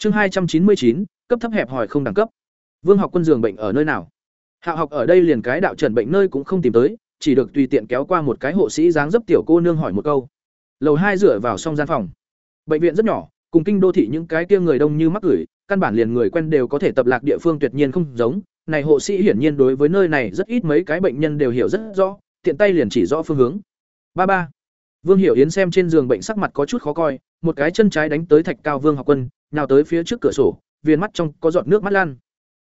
Chương hai trăm chín mươi chín, cấp thấp hẹp hỏi không đẳng cấp. Vương học quân giường bệnh ở nơi nào? Hạo học ở đây liền cái đạo trần bệnh nơi cũng không tìm tới, chỉ được tùy tiện kéo qua một cái hộ sĩ dáng dấp tiểu cô nương hỏi một câu. Lầu hai dựa vào xong gian phòng. Bệnh viện rất nhỏ, cùng kinh đô thị những cái kia người đông như mắc gửi, căn bản liền người quen đều có thể tập lạc địa phương tuyệt nhiên không giống. Này hộ sĩ hiển nhiên đối với nơi này rất ít mấy cái bệnh nhân đều hiểu rất rõ, tiện tay liền chỉ rõ phương hướng. Ba ba. Vương Hiểu Yến xem trên giường bệnh sắc mặt có chút khó coi, một cái chân trái đánh tới Thạch Cao Vương học quân, nào tới phía trước cửa sổ, viên mắt trong có giọt nước mắt lan.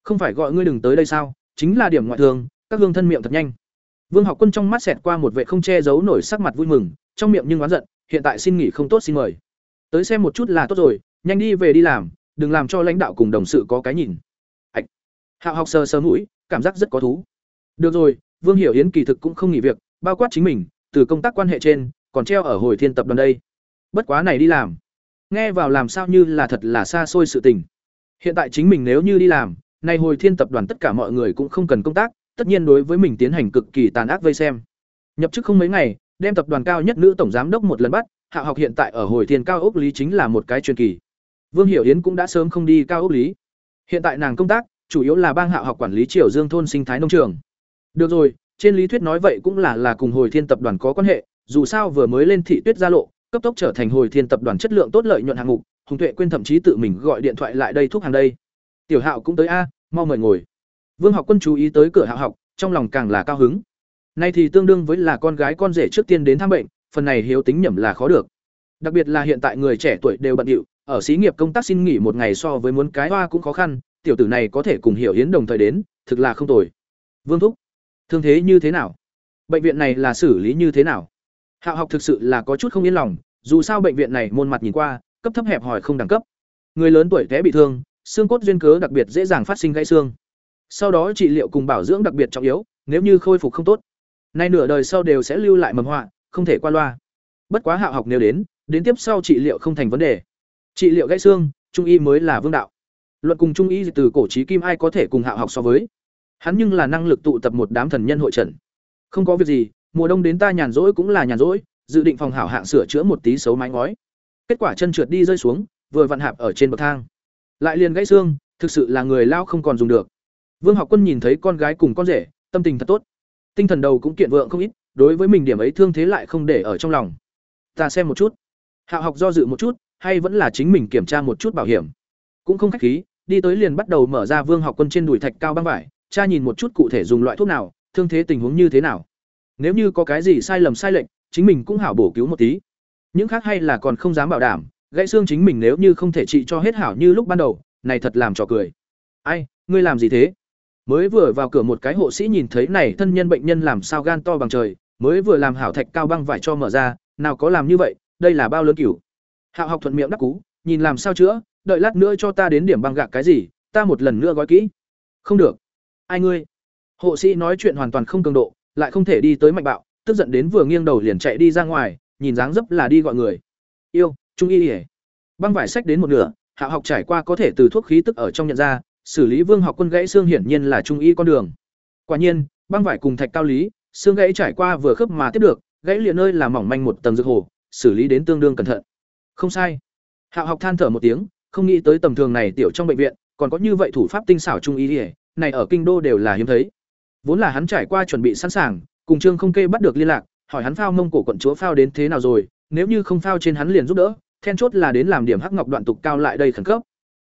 Không phải gọi ngươi đừng tới đây sao? Chính là điểm ngoại thường, các hương thân miệng thật nhanh. Vương học quân trong mắt xẹt qua một vệ không che giấu nổi sắc mặt vui mừng, trong miệng nhưng oán giận, hiện tại xin nghỉ không tốt xin mời. Tới xem một chút là tốt rồi, nhanh đi về đi làm, đừng làm cho lãnh đạo cùng đồng sự có cái nhìn. hạnh, Hạo học sờ sờ mũi, cảm giác rất có thú. Được rồi, Vương Hiểu Yến kỳ thực cũng không nghỉ việc, bao quát chính mình, từ công tác quan hệ trên, còn treo ở hồi thiên tập đoàn đây. Bất quá này đi làm, nghe vào làm sao như là thật là xa xôi sự tình. Hiện tại chính mình nếu như đi làm, nay hồi thiên tập đoàn tất cả mọi người cũng không cần công tác, tất nhiên đối với mình tiến hành cực kỳ tàn ác vây xem. Nhập chức không mấy ngày, đem tập đoàn cao nhất nữ tổng giám đốc một lần bắt, Hạ học hiện tại ở hồi thiên cao ốc lý chính là một cái truyền kỳ. Vương Hiểu Yến cũng đã sớm không đi cao ốc lý. Hiện tại nàng công tác, chủ yếu là bang Hạ học quản lý Triều Dương thôn sinh thái nông trường. Được rồi, trên lý thuyết nói vậy cũng là là cùng hồi thiên tập đoàn có quan hệ, dù sao vừa mới lên thị tuyết gia lộ, cấp tốc trở thành hồi thiên tập đoàn chất lượng tốt lợi nhuận hạng mục, Hùng Tuệ quên thậm chí tự mình gọi điện thoại lại đây thúc hàng đây. Tiểu Hạo cũng tới a, mau mời ngồi. Vương Học Quân chú ý tới cửa Hạo học, trong lòng càng là cao hứng. Nay thì tương đương với là con gái con rể trước tiên đến thăm bệnh, phần này hiếu tính nhẩm là khó được. Đặc biệt là hiện tại người trẻ tuổi đều bận rộn, ở xí nghiệp công tác xin nghỉ một ngày so với muốn cái hoa cũng khó khăn, tiểu tử này có thể cùng Hiểu hiến đồng thời đến, thực là không tồi. Vương thúc, thương thế như thế nào? Bệnh viện này là xử lý như thế nào? Hạo học thực sự là có chút không yên lòng, dù sao bệnh viện này môn mặt nhìn qua, cấp thấp hẹp hòi không đẳng cấp. Người lớn tuổi té bị thương, xương cốt duyên cớ đặc biệt dễ dàng phát sinh gãy xương. Sau đó trị liệu cùng bảo dưỡng đặc biệt trọng yếu, nếu như khôi phục không tốt, nay nửa đời sau đều sẽ lưu lại mầm họa, không thể qua loa. Bất quá Hạo học nếu đến, đến tiếp sau trị liệu không thành vấn đề. Trị liệu gãy xương, trung y mới là vương đạo. Luận cùng trung y từ cổ chí kim ai có thể cùng Hạo học so với. Hắn nhưng là năng lực tụ tập một đám thần nhân hội trận. Không có việc gì, mùa đông đến ta nhàn rỗi cũng là nhàn rỗi, dự định phòng hảo hạng sửa chữa một tí xấu mái ngói. Kết quả chân trượt đi rơi xuống, vừa vặn hạp ở trên bậc thang. Lại liền gãy xương, thực sự là người lao không còn dùng được. Vương Học Quân nhìn thấy con gái cùng con rể, tâm tình thật tốt. Tinh thần đầu cũng kiện vượng không ít, đối với mình điểm ấy thương thế lại không để ở trong lòng. Ta xem một chút. Hạo học do dự một chút, hay vẫn là chính mình kiểm tra một chút bảo hiểm. Cũng không khách khí, đi tới liền bắt đầu mở ra Vương Học Quân trên đùi thạch cao băng vải, tra nhìn một chút cụ thể dùng loại thuốc nào, thương thế tình huống như thế nào. Nếu như có cái gì sai lầm sai lệch, chính mình cũng hảo bổ cứu một tí. Những khác hay là còn không dám bảo đảm, gãy xương chính mình nếu như không thể trị cho hết hảo như lúc ban đầu, này thật làm trò cười. Ai, ngươi làm gì thế? Mới vừa vào cửa một cái hộ sĩ nhìn thấy này thân nhân bệnh nhân làm sao gan to bằng trời, mới vừa làm hảo thạch cao băng vải cho mở ra, nào có làm như vậy, đây là bao lớn cửu. Hạo học thuận miệng đáp cú, nhìn làm sao chữa, đợi lát nữa cho ta đến điểm băng gạc cái gì, ta một lần nữa gói kỹ. Không được. Ai ngươi? Hộ sĩ nói chuyện hoàn toàn không cường độ, lại không thể đi tới mạnh bạo, tức giận đến vừa nghiêng đầu liền chạy đi ra ngoài, nhìn dáng dấp là đi gọi người. Yêu, trung y ỉa Băng vải sách đến một nửa, Hạ học trải qua có thể từ thuốc khí tức ở trong nhận ra, xử lý Vương học quân gãy xương hiển nhiên là trung y con đường. Quả nhiên, băng vải cùng thạch cao lý, xương gãy trải qua vừa khớp mà tiếp được, gãy liền nơi là mỏng manh một tầng dược hồ, xử lý đến tương đương cẩn thận. Không sai. Hạ học than thở một tiếng, không nghĩ tới tầm thường này tiểu trong bệnh viện, còn có như vậy thủ pháp tinh xảo trung y ỉa này ở kinh đô đều là hiếm thấy. Vốn là hắn trải qua chuẩn bị sẵn sàng, cùng Trương Không Kê bắt được liên lạc, hỏi hắn phao mông cổ quận chúa phao đến thế nào rồi, nếu như không phao trên hắn liền giúp đỡ, then chốt là đến làm điểm hắc ngọc đoạn tục cao lại đây khẩn cấp.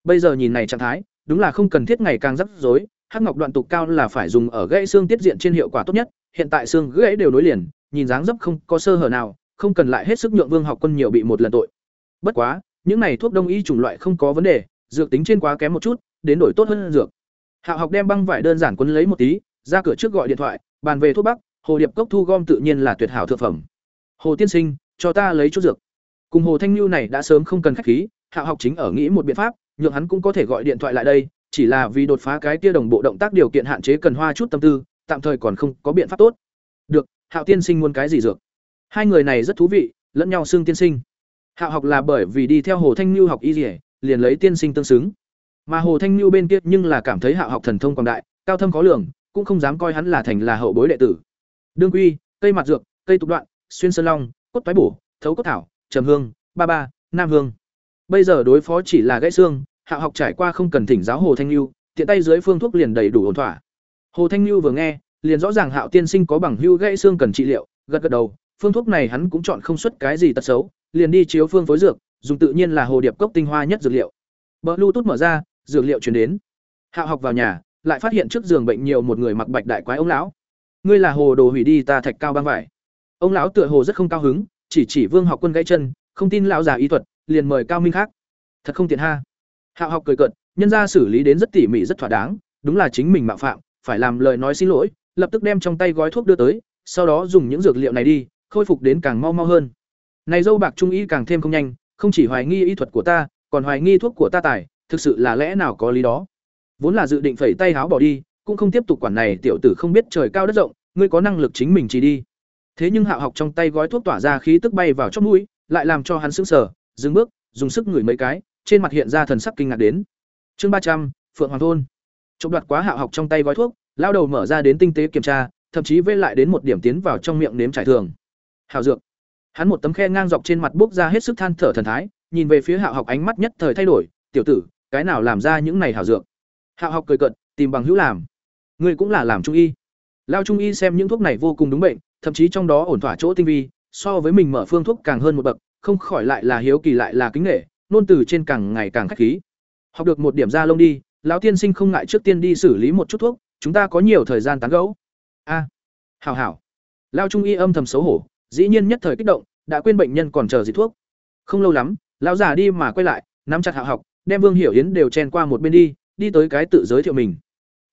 Bây giờ nhìn này trạng thái, đúng là không cần thiết ngày càng rắc rối, hắc ngọc đoạn tục cao là phải dùng ở gãy xương tiết diện trên hiệu quả tốt nhất, hiện tại xương gãy đều nối liền, nhìn dáng dấp không có sơ hở nào, không cần lại hết sức nhượng Vương Học Quân nhiều bị một lần tội. Bất quá, những này thuốc đông y chủng loại không có vấn đề, dược tính trên quá kém một chút, đến đổi tốt hơn dược. Hạo học đem băng vải đơn giản quấn lấy một tí, ra cửa trước gọi điện thoại, bàn về thuốc bắc, hồ điệp cốc thu gom tự nhiên là tuyệt hảo thượng phẩm. Hồ tiên sinh, cho ta lấy chút dược. Cùng Hồ Thanh lưu này đã sớm không cần khách khí, hạ học chính ở nghĩ một biện pháp, nhượng hắn cũng có thể gọi điện thoại lại đây, chỉ là vì đột phá cái kia đồng bộ động tác điều kiện hạn chế cần hoa chút tâm tư, tạm thời còn không có biện pháp tốt. Được, Hạo tiên sinh muốn cái gì dược? Hai người này rất thú vị, lẫn nhau xưng tiên sinh. Hạo học là bởi vì đi theo Hồ Thanh lưu học y dỉa liền lấy tiên sinh tương xứng. Mà Hồ Thanh lưu bên kia nhưng là cảm thấy Hạo học thần thông quảng đại, cao thâm khó lường, cũng không dám coi hắn là thành là hậu bối đệ tử. Đương quy, cây mặt dược, cây tục đoạn, xuyên sơn long, cốt toái bổ, thấu cốt thảo, trầm hương, ba ba, nam hương. Bây giờ đối phó chỉ là gãy xương, hạ học trải qua không cần thỉnh giáo hồ thanh lưu tiện tay dưới phương thuốc liền đầy đủ ổn thỏa hồ thanh lưu vừa nghe liền rõ ràng hạo tiên sinh có bằng hưu gãy xương cần trị liệu gật gật đầu phương thuốc này hắn cũng chọn không xuất cái gì tật xấu liền đi chiếu phương phối dược dùng tự nhiên là hồ điệp cốc tinh hoa nhất dược liệu bờ bluetooth mở ra dược liệu chuyển đến hạo học vào nhà lại phát hiện trước giường bệnh nhiều một người mặc bạch đại quái ông lão. Ngươi là hồ đồ hủy đi ta thạch cao băng vải. Ông lão tựa hồ rất không cao hứng, chỉ chỉ vương học quân gãy chân, không tin lão già y thuật, liền mời cao minh khác. Thật không tiện ha. Hạo học cười cợt, nhân ra xử lý đến rất tỉ mỉ rất thỏa đáng, đúng là chính mình mạo phạm, phải làm lời nói xin lỗi, lập tức đem trong tay gói thuốc đưa tới, sau đó dùng những dược liệu này đi, khôi phục đến càng mau mau hơn. Này dâu bạc trung y càng thêm không nhanh, không chỉ hoài nghi y thuật của ta, còn hoài nghi thuốc của ta tài, thực sự là lẽ nào có lý đó? Vốn là dự định phẩy tay háo bỏ đi, cũng không tiếp tục quản này tiểu tử không biết trời cao đất rộng, ngươi có năng lực chính mình chỉ đi. Thế nhưng hạo học trong tay gói thuốc tỏa ra khí tức bay vào chót mũi, lại làm cho hắn sững sờ, dừng bước, dùng sức ngửi mấy cái, trên mặt hiện ra thần sắc kinh ngạc đến. Chương ba trăm, phượng hoàng thôn. Trộm đoạt quá hạo học trong tay gói thuốc, lao đầu mở ra đến tinh tế kiểm tra, thậm chí vây lại đến một điểm tiến vào trong miệng nếm trải thường. Hào dược. Hắn một tấm khe ngang dọc trên mặt bốc ra hết sức than thở thần thái, nhìn về phía hạo học ánh mắt nhất thời thay đổi, tiểu tử, cái nào làm ra những này hảo dược? Hạo học cười cận tìm bằng hữu làm. Ngươi cũng là làm trung y. Lao trung y xem những thuốc này vô cùng đúng bệnh thậm chí trong đó ổn thỏa chỗ tinh vi so với mình mở phương thuốc càng hơn một bậc không khỏi lại là hiếu kỳ lại là kính nghệ nôn từ trên càng ngày càng khách khí. Học được một điểm ra lông đi lão tiên sinh không ngại trước tiên đi xử lý một chút thuốc chúng ta có nhiều thời gian tán gẫu. A à, hảo hảo. Lao trung y âm thầm xấu hổ dĩ nhiên nhất thời kích động đã quên bệnh nhân còn chờ gì thuốc. Không lâu lắm lão già đi mà quay lại nắm chặt hạ học đem vương hiểu yến đều chen qua một bên đi đi tới cái tự giới thiệu mình.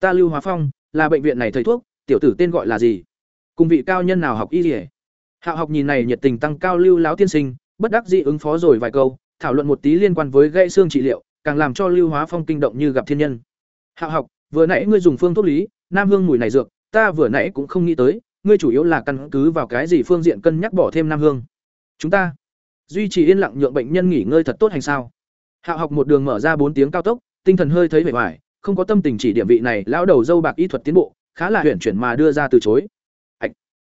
Ta lưu hóa phong, là bệnh viện này thầy thuốc, tiểu tử tên gọi là gì? Cùng vị cao nhân nào học y gì hạ học nhìn này nhiệt tình tăng cao lưu lão tiên sinh, bất đắc dĩ ứng phó rồi vài câu, thảo luận một tí liên quan với gãy xương trị liệu, càng làm cho lưu hóa phong kinh động như gặp thiên nhân. Hạ học, vừa nãy ngươi dùng phương thuốc lý, nam hương mùi này dược, ta vừa nãy cũng không nghĩ tới, ngươi chủ yếu là căn cứ vào cái gì phương diện cân nhắc bỏ thêm nam hương? Chúng ta duy trì yên lặng nhượng bệnh nhân nghỉ ngơi thật tốt hành sao? Hạ học một đường mở ra bốn tiếng cao tốc tinh thần hơi thấy vẻ vải không có tâm tình chỉ điểm vị này lão đầu dâu bạc y thuật tiến bộ, khá là huyền chuyển mà đưa ra từ chối. Ạch.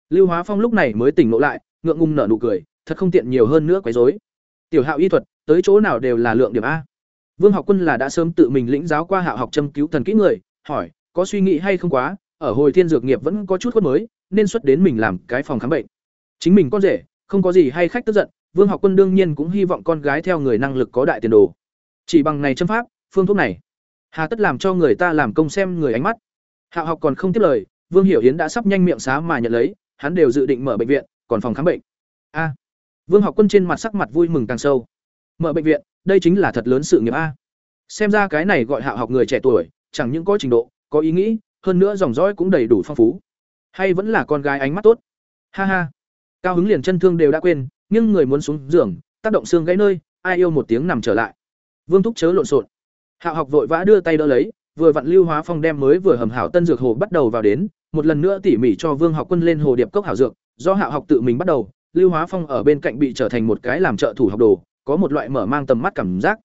Lưu hóa phong lúc này mới tỉnh ngộ lại, ngượng ngùng nở nụ cười, thật không tiện nhiều hơn nữa quấy rối. Tiểu hạo y thuật, tới chỗ nào đều là lượng điểm a. Vương học quân là đã sớm tự mình lĩnh giáo qua hạo học châm cứu thần kỹ người, hỏi, có suy nghĩ hay không quá, ở hồi thiên dược nghiệp vẫn có chút khuất mới, nên xuất đến mình làm cái phòng khám bệnh. Chính mình con rể, không có gì hay khách tức giận, vương học quân đương nhiên cũng hy vọng con gái theo người năng lực có đại tiền đồ. Chỉ bằng này châm pháp phương thuốc này. Hà tất làm cho người ta làm công xem người ánh mắt. Hạo học còn không tiếp lời, vương hiểu hiến đã sắp nhanh miệng xá mà nhận lấy, hắn đều dự định mở bệnh viện, còn phòng khám bệnh. A. Vương học quân trên mặt sắc mặt vui mừng càng sâu. Mở bệnh viện, đây chính là thật lớn sự nghiệp a. Xem ra cái này gọi hạo học người trẻ tuổi, chẳng những có trình độ, có ý nghĩ, hơn nữa dòng dõi cũng đầy đủ phong phú. Hay vẫn là con gái ánh mắt tốt. Ha ha. Cao hứng liền chân thương đều đã quên, nhưng người muốn xuống giường, tác động xương gãy nơi, ai yêu một tiếng nằm trở lại. Vương thúc chớ lộn xộn hạo học vội vã đưa tay đỡ lấy, vừa vặn lưu hóa phong đem mới vừa hầm hảo tân dược hồ bắt đầu vào đến, một lần nữa tỉ mỉ cho vương học quân lên hồ điệp cốc hảo dược, do hạo học tự mình bắt đầu, lưu hóa phong ở bên cạnh bị trở thành một cái làm trợ thủ học đồ, có một loại mở mang tầm mắt cảm giác.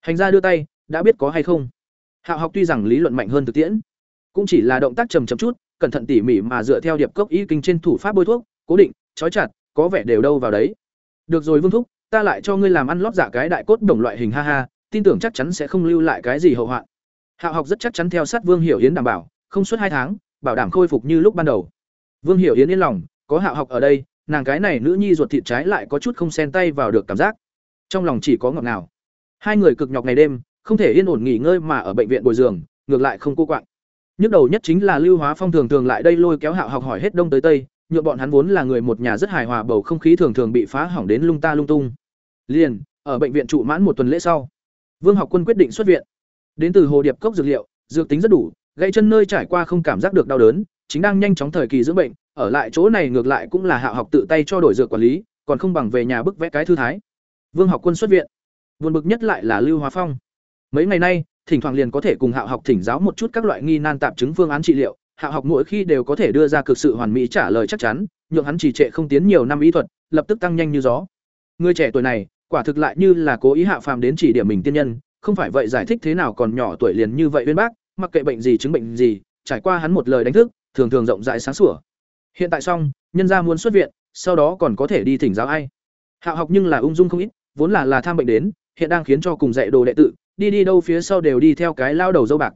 Hành ra đưa tay, đã biết có hay không? Hạo học tuy rằng lý luận mạnh hơn thực tiễn, cũng chỉ là động tác trầm chậm chút, cẩn thận tỉ mỉ mà dựa theo điệp cốc y kinh trên thủ pháp bôi thuốc, cố định, trói chặt, có vẻ đều đâu vào đấy. Được rồi vương thúc, ta lại cho ngươi làm ăn lót giả cái đại cốt đồng loại hình, ha ha tin tưởng chắc chắn sẽ không lưu lại cái gì hậu hoạn. Hạo học rất chắc chắn theo sát vương hiểu yến đảm bảo, không suốt hai tháng, bảo đảm khôi phục như lúc ban đầu. Vương hiểu yến yên lòng, có hạo học ở đây, nàng cái này nữ nhi ruột thịt trái lại có chút không xen tay vào được cảm giác. Trong lòng chỉ có ngọt nào hai người cực nhọc ngày đêm, không thể yên ổn nghỉ ngơi mà ở bệnh viện bồi giường, ngược lại không cô quạng. Nhức đầu nhất chính là lưu hóa phong thường thường lại đây lôi kéo hạo học hỏi hết đông tới tây nhựa bọn hắn vốn là người một nhà rất hài hòa bầu không khí thường thường bị phá hỏng đến lung ta lung tung. Liền, ở bệnh viện trụ mãn một tuần lễ sau vương học quân quyết định xuất viện. Đến từ hồ điệp cốc dược liệu, dược tính rất đủ, gãy chân nơi trải qua không cảm giác được đau đớn, chính đang nhanh chóng thời kỳ dưỡng bệnh, ở lại chỗ này ngược lại cũng là hạ học tự tay cho đổi dược quản lý, còn không bằng về nhà bức vẽ cái thư thái. Vương học quân xuất viện. Buồn bực nhất lại là lưu hóa phong. Mấy ngày nay, thỉnh thoảng liền có thể cùng hạ học thỉnh giáo một chút các loại nghi nan tạp chứng phương án trị liệu, hạ học mỗi khi đều có thể đưa ra cực sự hoàn mỹ trả lời chắc chắn, nhượng hắn chỉ trệ không tiến nhiều năm y thuật, lập tức tăng nhanh như gió. Người trẻ tuổi này quả thực lại như là cố ý hạ phàm đến chỉ điểm mình tiên nhân, không phải vậy giải thích thế nào còn nhỏ tuổi liền như vậy uyên bác, mặc kệ bệnh gì chứng bệnh gì, trải qua hắn một lời đánh thức, thường thường rộng rãi sáng sủa. Hiện tại xong, nhân gia muốn xuất viện, sau đó còn có thể đi thỉnh giáo ai? Hạ học nhưng là ung dung không ít, vốn là là tham bệnh đến, hiện đang khiến cho cùng dạy đồ đệ tự, đi đi đâu phía sau đều đi theo cái lao đầu dâu bạc.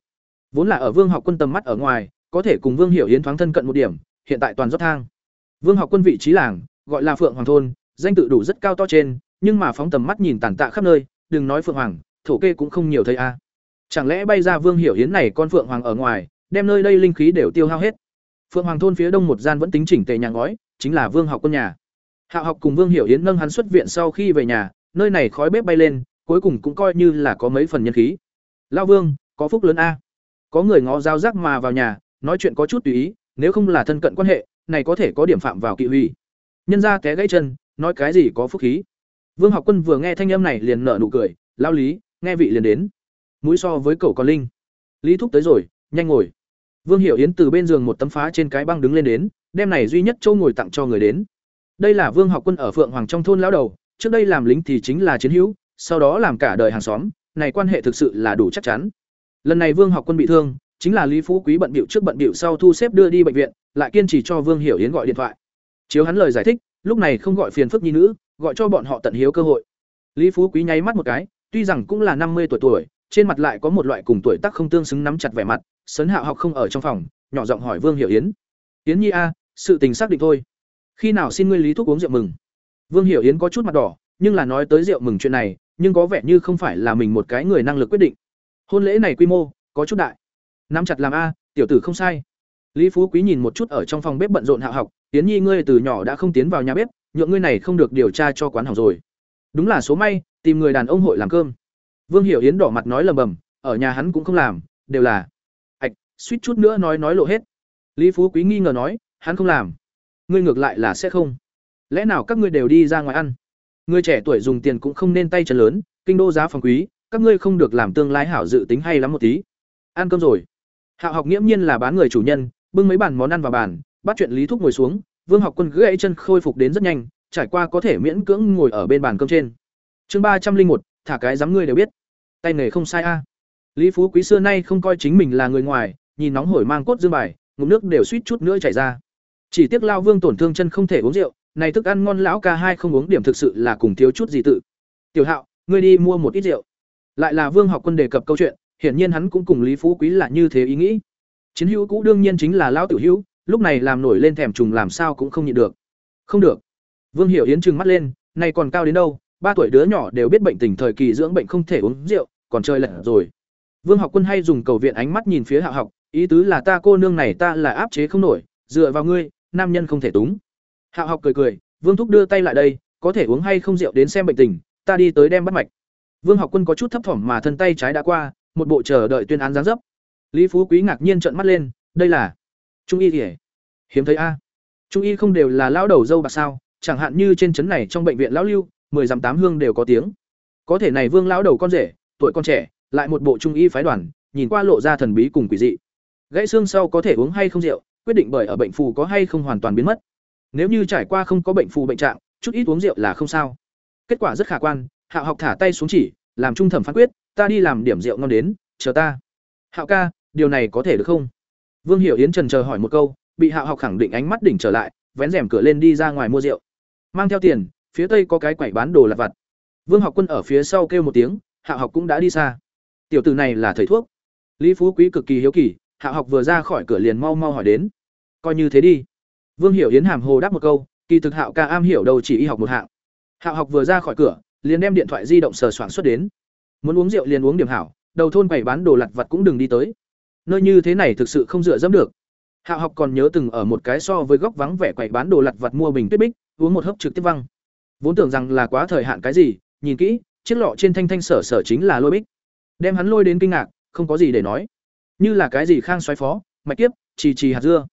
Vốn là ở vương học quân tầm mắt ở ngoài, có thể cùng vương hiểu yến thoáng thân cận một điểm, hiện tại toàn dốc thang. Vương học quân vị trí làng, gọi là phượng hoàng thôn, danh tự đủ rất cao to trên nhưng mà phóng tầm mắt nhìn tàn tạ khắp nơi, đừng nói phượng hoàng, thổ kê cũng không nhiều thấy a. Chẳng lẽ bay ra vương hiểu yến này con phượng hoàng ở ngoài, đem nơi đây linh khí đều tiêu hao hết? Phượng hoàng thôn phía đông một gian vẫn tính chỉnh tề nhà ngói, chính là vương học quân nhà. Hạ học cùng vương hiểu yến nâng hắn xuất viện sau khi về nhà, nơi này khói bếp bay lên, cuối cùng cũng coi như là có mấy phần nhân khí. Lao vương, có phúc lớn a. Có người ngó giao rác mà vào nhà, nói chuyện có chút tùy ý, nếu không là thân cận quan hệ, này có thể có điểm phạm vào kỵ huy. Nhân ra té gãy chân, nói cái gì có phúc khí? Vương học quân vừa nghe thanh âm này liền nở nụ cười lao lý, nghe vị liền đến. Mũi so với cậu còn linh. Lý thúc tới rồi, nhanh ngồi. Vương hiểu yến từ bên giường một tấm phá trên cái băng đứng lên đến, đem này duy nhất châu ngồi tặng cho người đến. Đây là vương học quân ở phượng hoàng trong thôn lão đầu, trước đây làm lính thì chính là chiến hữu, sau đó làm cả đời hàng xóm, này quan hệ thực sự là đủ chắc chắn. Lần này vương học quân bị thương, chính là lý phú quý bận bịu trước bận bịu sau thu xếp đưa đi bệnh viện, lại kiên trì cho vương hiểu yến gọi điện thoại. Chiếu hắn lời giải thích, lúc này không gọi phiền phức nhi nữ gọi cho bọn họ tận hiếu cơ hội. Lý phú quý nháy mắt một cái, tuy rằng cũng là năm mươi tuổi tuổi, trên mặt lại có một loại cùng tuổi tác không tương xứng nắm chặt vẻ mặt, sấn hạo học không ở trong phòng, nhỏ giọng hỏi vương hiểu yến. Yến nhi a, sự tình xác định thôi. Khi nào xin ngươi lý thuốc uống rượu mừng? Vương hiểu yến có chút mặt đỏ, nhưng là nói tới rượu mừng chuyện này, nhưng có vẻ như không phải là mình một cái người năng lực quyết định. Hôn lễ này quy mô, có chút đại. Nắm chặt làm a, tiểu tử không sai. Lý phú quý nhìn một chút ở trong phòng bếp bận rộn hạ học tiến nhi ngươi từ nhỏ đã không tiến vào nhà bếp nhượng ngươi này không được điều tra cho quán hỏng rồi. Đúng là số may, tìm người đàn ông hội làm cơm. Vương hiểu yến đỏ mặt nói lầm bầm, ở nhà hắn cũng không làm, đều là. Ạch, suýt chút nữa nói nói lộ hết. Lý phú quý nghi ngờ nói, hắn không làm. Ngươi ngược lại là sẽ không. Lẽ nào các ngươi đều đi ra ngoài ăn? Người trẻ tuổi dùng tiền cũng không nên tay chân lớn, kinh đô giá phòng quý, các ngươi không được làm tương lai hảo dự tính hay lắm một tí. Ăn cơm rồi. Hạo học nghiễm nhiên là bán người chủ nhân, bưng mấy bàn món ăn vào bàn, bắt chuyện lý thúc ngồi xuống vương học quân gãy chân khôi phục đến rất nhanh, trải qua có thể miễn cưỡng ngồi ở bên bàn cơm trên. Chương ba trăm linh một, thả cái dám ngươi đều biết. Tay nghề không sai a. Lý phú quý xưa nay không coi chính mình là người ngoài, nhìn nóng hổi mang cốt dương bài, ngụm nước đều suýt chút nữa chảy ra. Chỉ tiếc Lão vương tổn thương chân không thể uống rượu, này thức ăn ngon lão ca hai không uống điểm thực sự là cùng thiếu chút gì tự. Tiểu hạo, ngươi đi mua một ít rượu. Lại là vương học quân đề cập câu chuyện, hiển nhiên hắn cũng cùng lý phú quý là như thế ý nghĩ. Chiến hữu cũ đương nhiên chính là lão tiểu hữu lúc này làm nổi lên thèm trùng làm sao cũng không nhịn được. Không được. Vương hiểu yến trừng mắt lên này còn cao đến đâu? Ba tuổi đứa nhỏ đều biết bệnh tình thời kỳ dưỡng bệnh không thể uống rượu, còn chơi lật rồi. Vương học quân hay dùng cầu viện ánh mắt nhìn phía hạ học, ý tứ là ta cô nương này ta là áp chế không nổi, dựa vào ngươi, nam nhân không thể túng. Hạ học cười cười, vương thúc đưa tay lại đây, có thể uống hay không rượu đến xem bệnh tình, ta đi tới đem bắt mạch. Vương học quân có chút thấp thỏm mà thân tay trái đã qua, một bộ chờ đợi tuyên án giáng dấp. Lý phú quý ngạc nhiên trợn mắt lên, đây là trung y kìa. Hiếm thấy a. Trung y không đều là lão đầu dâu bạc sao? Chẳng hạn như trên trấn này trong bệnh viện lão lưu, mười dặm tám hương đều có tiếng. Có thể này vương lão đầu con rể, tuổi con trẻ, lại một bộ trung y phái đoàn, nhìn qua lộ ra thần bí cùng quỷ dị. Gãy xương sau có thể uống hay không rượu, quyết định bởi ở bệnh phù có hay không hoàn toàn biến mất. Nếu như trải qua không có bệnh phù bệnh trạng, chút ít uống rượu là không sao. Kết quả rất khả quan hạo học thả tay xuống chỉ, làm trung thẩm phán quyết, ta đi làm điểm rượu ngon đến, chờ ta. Hạo ca, điều này có thể được không? Vương hiểu yến trần chờ hỏi một câu, bị hạo học khẳng định ánh mắt đỉnh trở lại, vén rèm cửa lên đi ra ngoài mua rượu. Mang theo tiền, phía tây có cái quầy bán đồ lặt vặt. Vương học quân ở phía sau kêu một tiếng hạo học cũng đã đi xa. Tiểu tử này là thầy thuốc. Lý phú quý cực kỳ hiếu kỳ hạo học vừa ra khỏi cửa liền mau mau hỏi đến. Coi như thế đi. Vương hiểu yến hàm hồ đáp một câu, kỳ thực hạo ca am hiểu đầu chỉ y học một hạng. Hạo học vừa ra khỏi cửa, liền đem điện thoại di động sờ soạn xuất đến. Muốn uống rượu liền uống điểm hảo, đầu thôn quầy bán đồ lặt vặt cũng đừng đi tới nơi như thế này thực sự không dựa dẫm được. Hạo học còn nhớ từng ở một cái so với góc vắng vẻ quầy bán đồ lặt vặt mua bình tuyết bích, uống một hớp trực tiếp văng. Vốn tưởng rằng là quá thời hạn cái gì, nhìn kỹ, chiếc lọ trên thanh thanh sở sở chính là lôi bích. Đem hắn lôi đến kinh ngạc, không có gì để nói. Như là cái gì khang xoáy phó, mạch tiếp trì trì hạt dưa.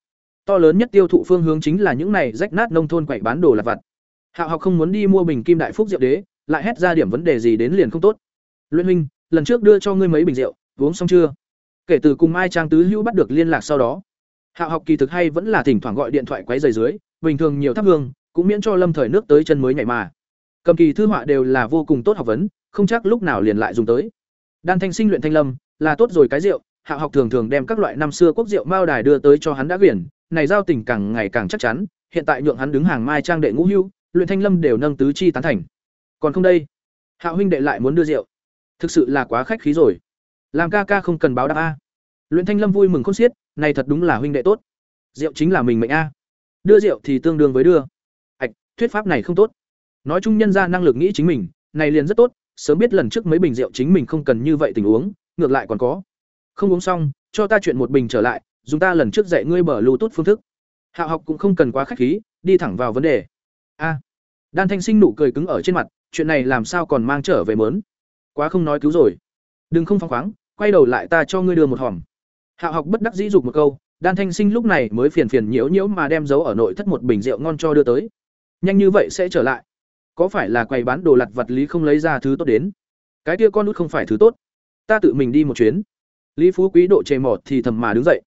To lớn nhất tiêu thụ phương hướng chính là những này rách nát nông thôn quậy bán đồ lặt vặt. Hạo học không muốn đi mua bình kim đại phúc rượu đế, lại hét ra điểm vấn đề gì đến liền không tốt. Luyện huynh, lần trước đưa cho ngươi mấy bình rượu, uống xong chưa? Kể từ cùng mai trang tứ hữu bắt được liên lạc sau đó hạo học kỳ thực hay vẫn là thỉnh thoảng gọi điện thoại quấy rầy dưới, bình thường nhiều thắp hương, cũng miễn cho lâm thời nước tới chân mới nhảy mà. Cầm kỳ thư họa đều là vô cùng tốt học vấn, không chắc lúc nào liền lại dùng tới. Đan thanh sinh luyện thanh lâm, là tốt rồi cái rượu hạo học thường thường đem các loại năm xưa quốc rượu mao đài đưa tới cho hắn đã quyển, này giao tình càng ngày càng chắc chắn, hiện tại nhượng hắn đứng hàng mai trang đệ ngũ hưu, luyện thanh lâm đều nâng tứ chi tán thành. Còn không đây hạo huynh đệ lại muốn đưa rượu. Thực sự là quá khách khí rồi làm ca ca không cần báo đáp a. Luyện thanh lâm vui mừng khôn xiết, này thật đúng là huynh đệ tốt. Rượu chính là mình mệnh a. Đưa rượu thì tương đương với đưa. Ạch thuyết pháp này không tốt. Nói chung nhân ra năng lực nghĩ chính mình, này liền rất tốt, sớm biết lần trước mấy bình rượu chính mình không cần như vậy tình uống ngược lại còn có. Không uống xong, cho ta chuyện một bình trở lại, dùng ta lần trước dạy ngươi bở lưu tốt phương thức. Hạ học cũng không cần quá khách khí, đi thẳng vào vấn đề. A. Đan thanh sinh nụ cười cứng ở trên mặt, chuyện này làm sao còn mang trở về mớn? Quá không nói cứu rồi đừng không phăng khoáng, quay đầu lại ta cho ngươi đưa một hòm. Hạ học bất đắc dĩ dục một câu, đan thanh sinh lúc này mới phiền phiền nhiễu nhiễu mà đem giấu ở nội thất một bình rượu ngon cho đưa tới. Nhanh như vậy sẽ trở lại. Có phải là quầy bán đồ lặt vật lý không lấy ra thứ tốt đến? Cái kia con nút không phải thứ tốt. Ta tự mình đi một chuyến. Lý phú quý độ chề mọt thì thầm mà đứng dậy.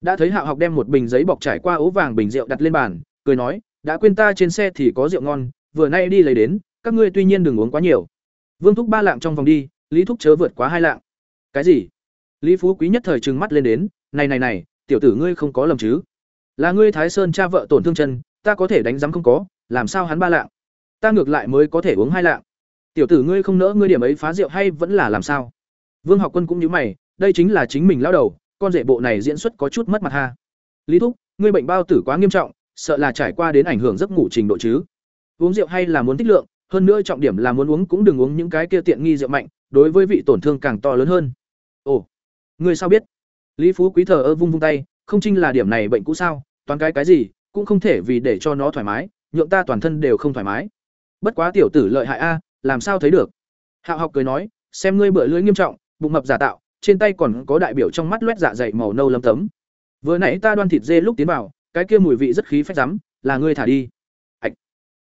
Đã thấy hạo học đem một bình giấy bọc trải qua ố vàng bình rượu đặt lên bàn, cười nói, đã quên ta trên xe thì có rượu ngon, vừa nay đi lấy đến, các ngươi tuy nhiên đừng uống quá nhiều. Vương thúc ba lạng trong vòng đi lý thúc chớ vượt quá hai lạng. Cái gì? Lý phú quý nhất thời trừng mắt lên đến, này này này, tiểu tử ngươi không có lầm chứ? Là ngươi thái sơn cha vợ tổn thương chân, ta có thể đánh giám không có, làm sao hắn ba lạng? Ta ngược lại mới có thể uống hai lạng. Tiểu tử ngươi không nỡ ngươi điểm ấy phá rượu hay vẫn là làm sao? Vương học quân cũng như mày, đây chính là chính mình lao đầu, con rể bộ này diễn xuất có chút mất mặt ha. Lý thúc, ngươi bệnh bao tử quá nghiêm trọng, sợ là trải qua đến ảnh hưởng giấc ngủ trình độ chứ? Uống rượu hay là muốn tích lượng hơn nữa trọng điểm là muốn uống cũng đừng uống những cái kia tiện nghi rượu mạnh, đối với vị tổn thương càng to lớn hơn. Ồ, ngươi sao biết? Lý phú quý thờ ơ vung vung tay, không chinh là điểm này bệnh cũ sao toàn cái cái gì, cũng không thể vì để cho nó thoải mái, nhượng ta toàn thân đều không thoải mái. Bất quá tiểu tử lợi hại a, làm sao thấy được? Hạo học cười nói, xem ngươi bựa lưỡi nghiêm trọng, bụng mập giả tạo, trên tay còn có đại biểu trong mắt loét dạ dày màu nâu lấm tấm. Vừa nãy ta đoan thịt dê lúc tiến vào, cái kia mùi vị rất khí phách rắm, là ngươi thả đi. Ảch.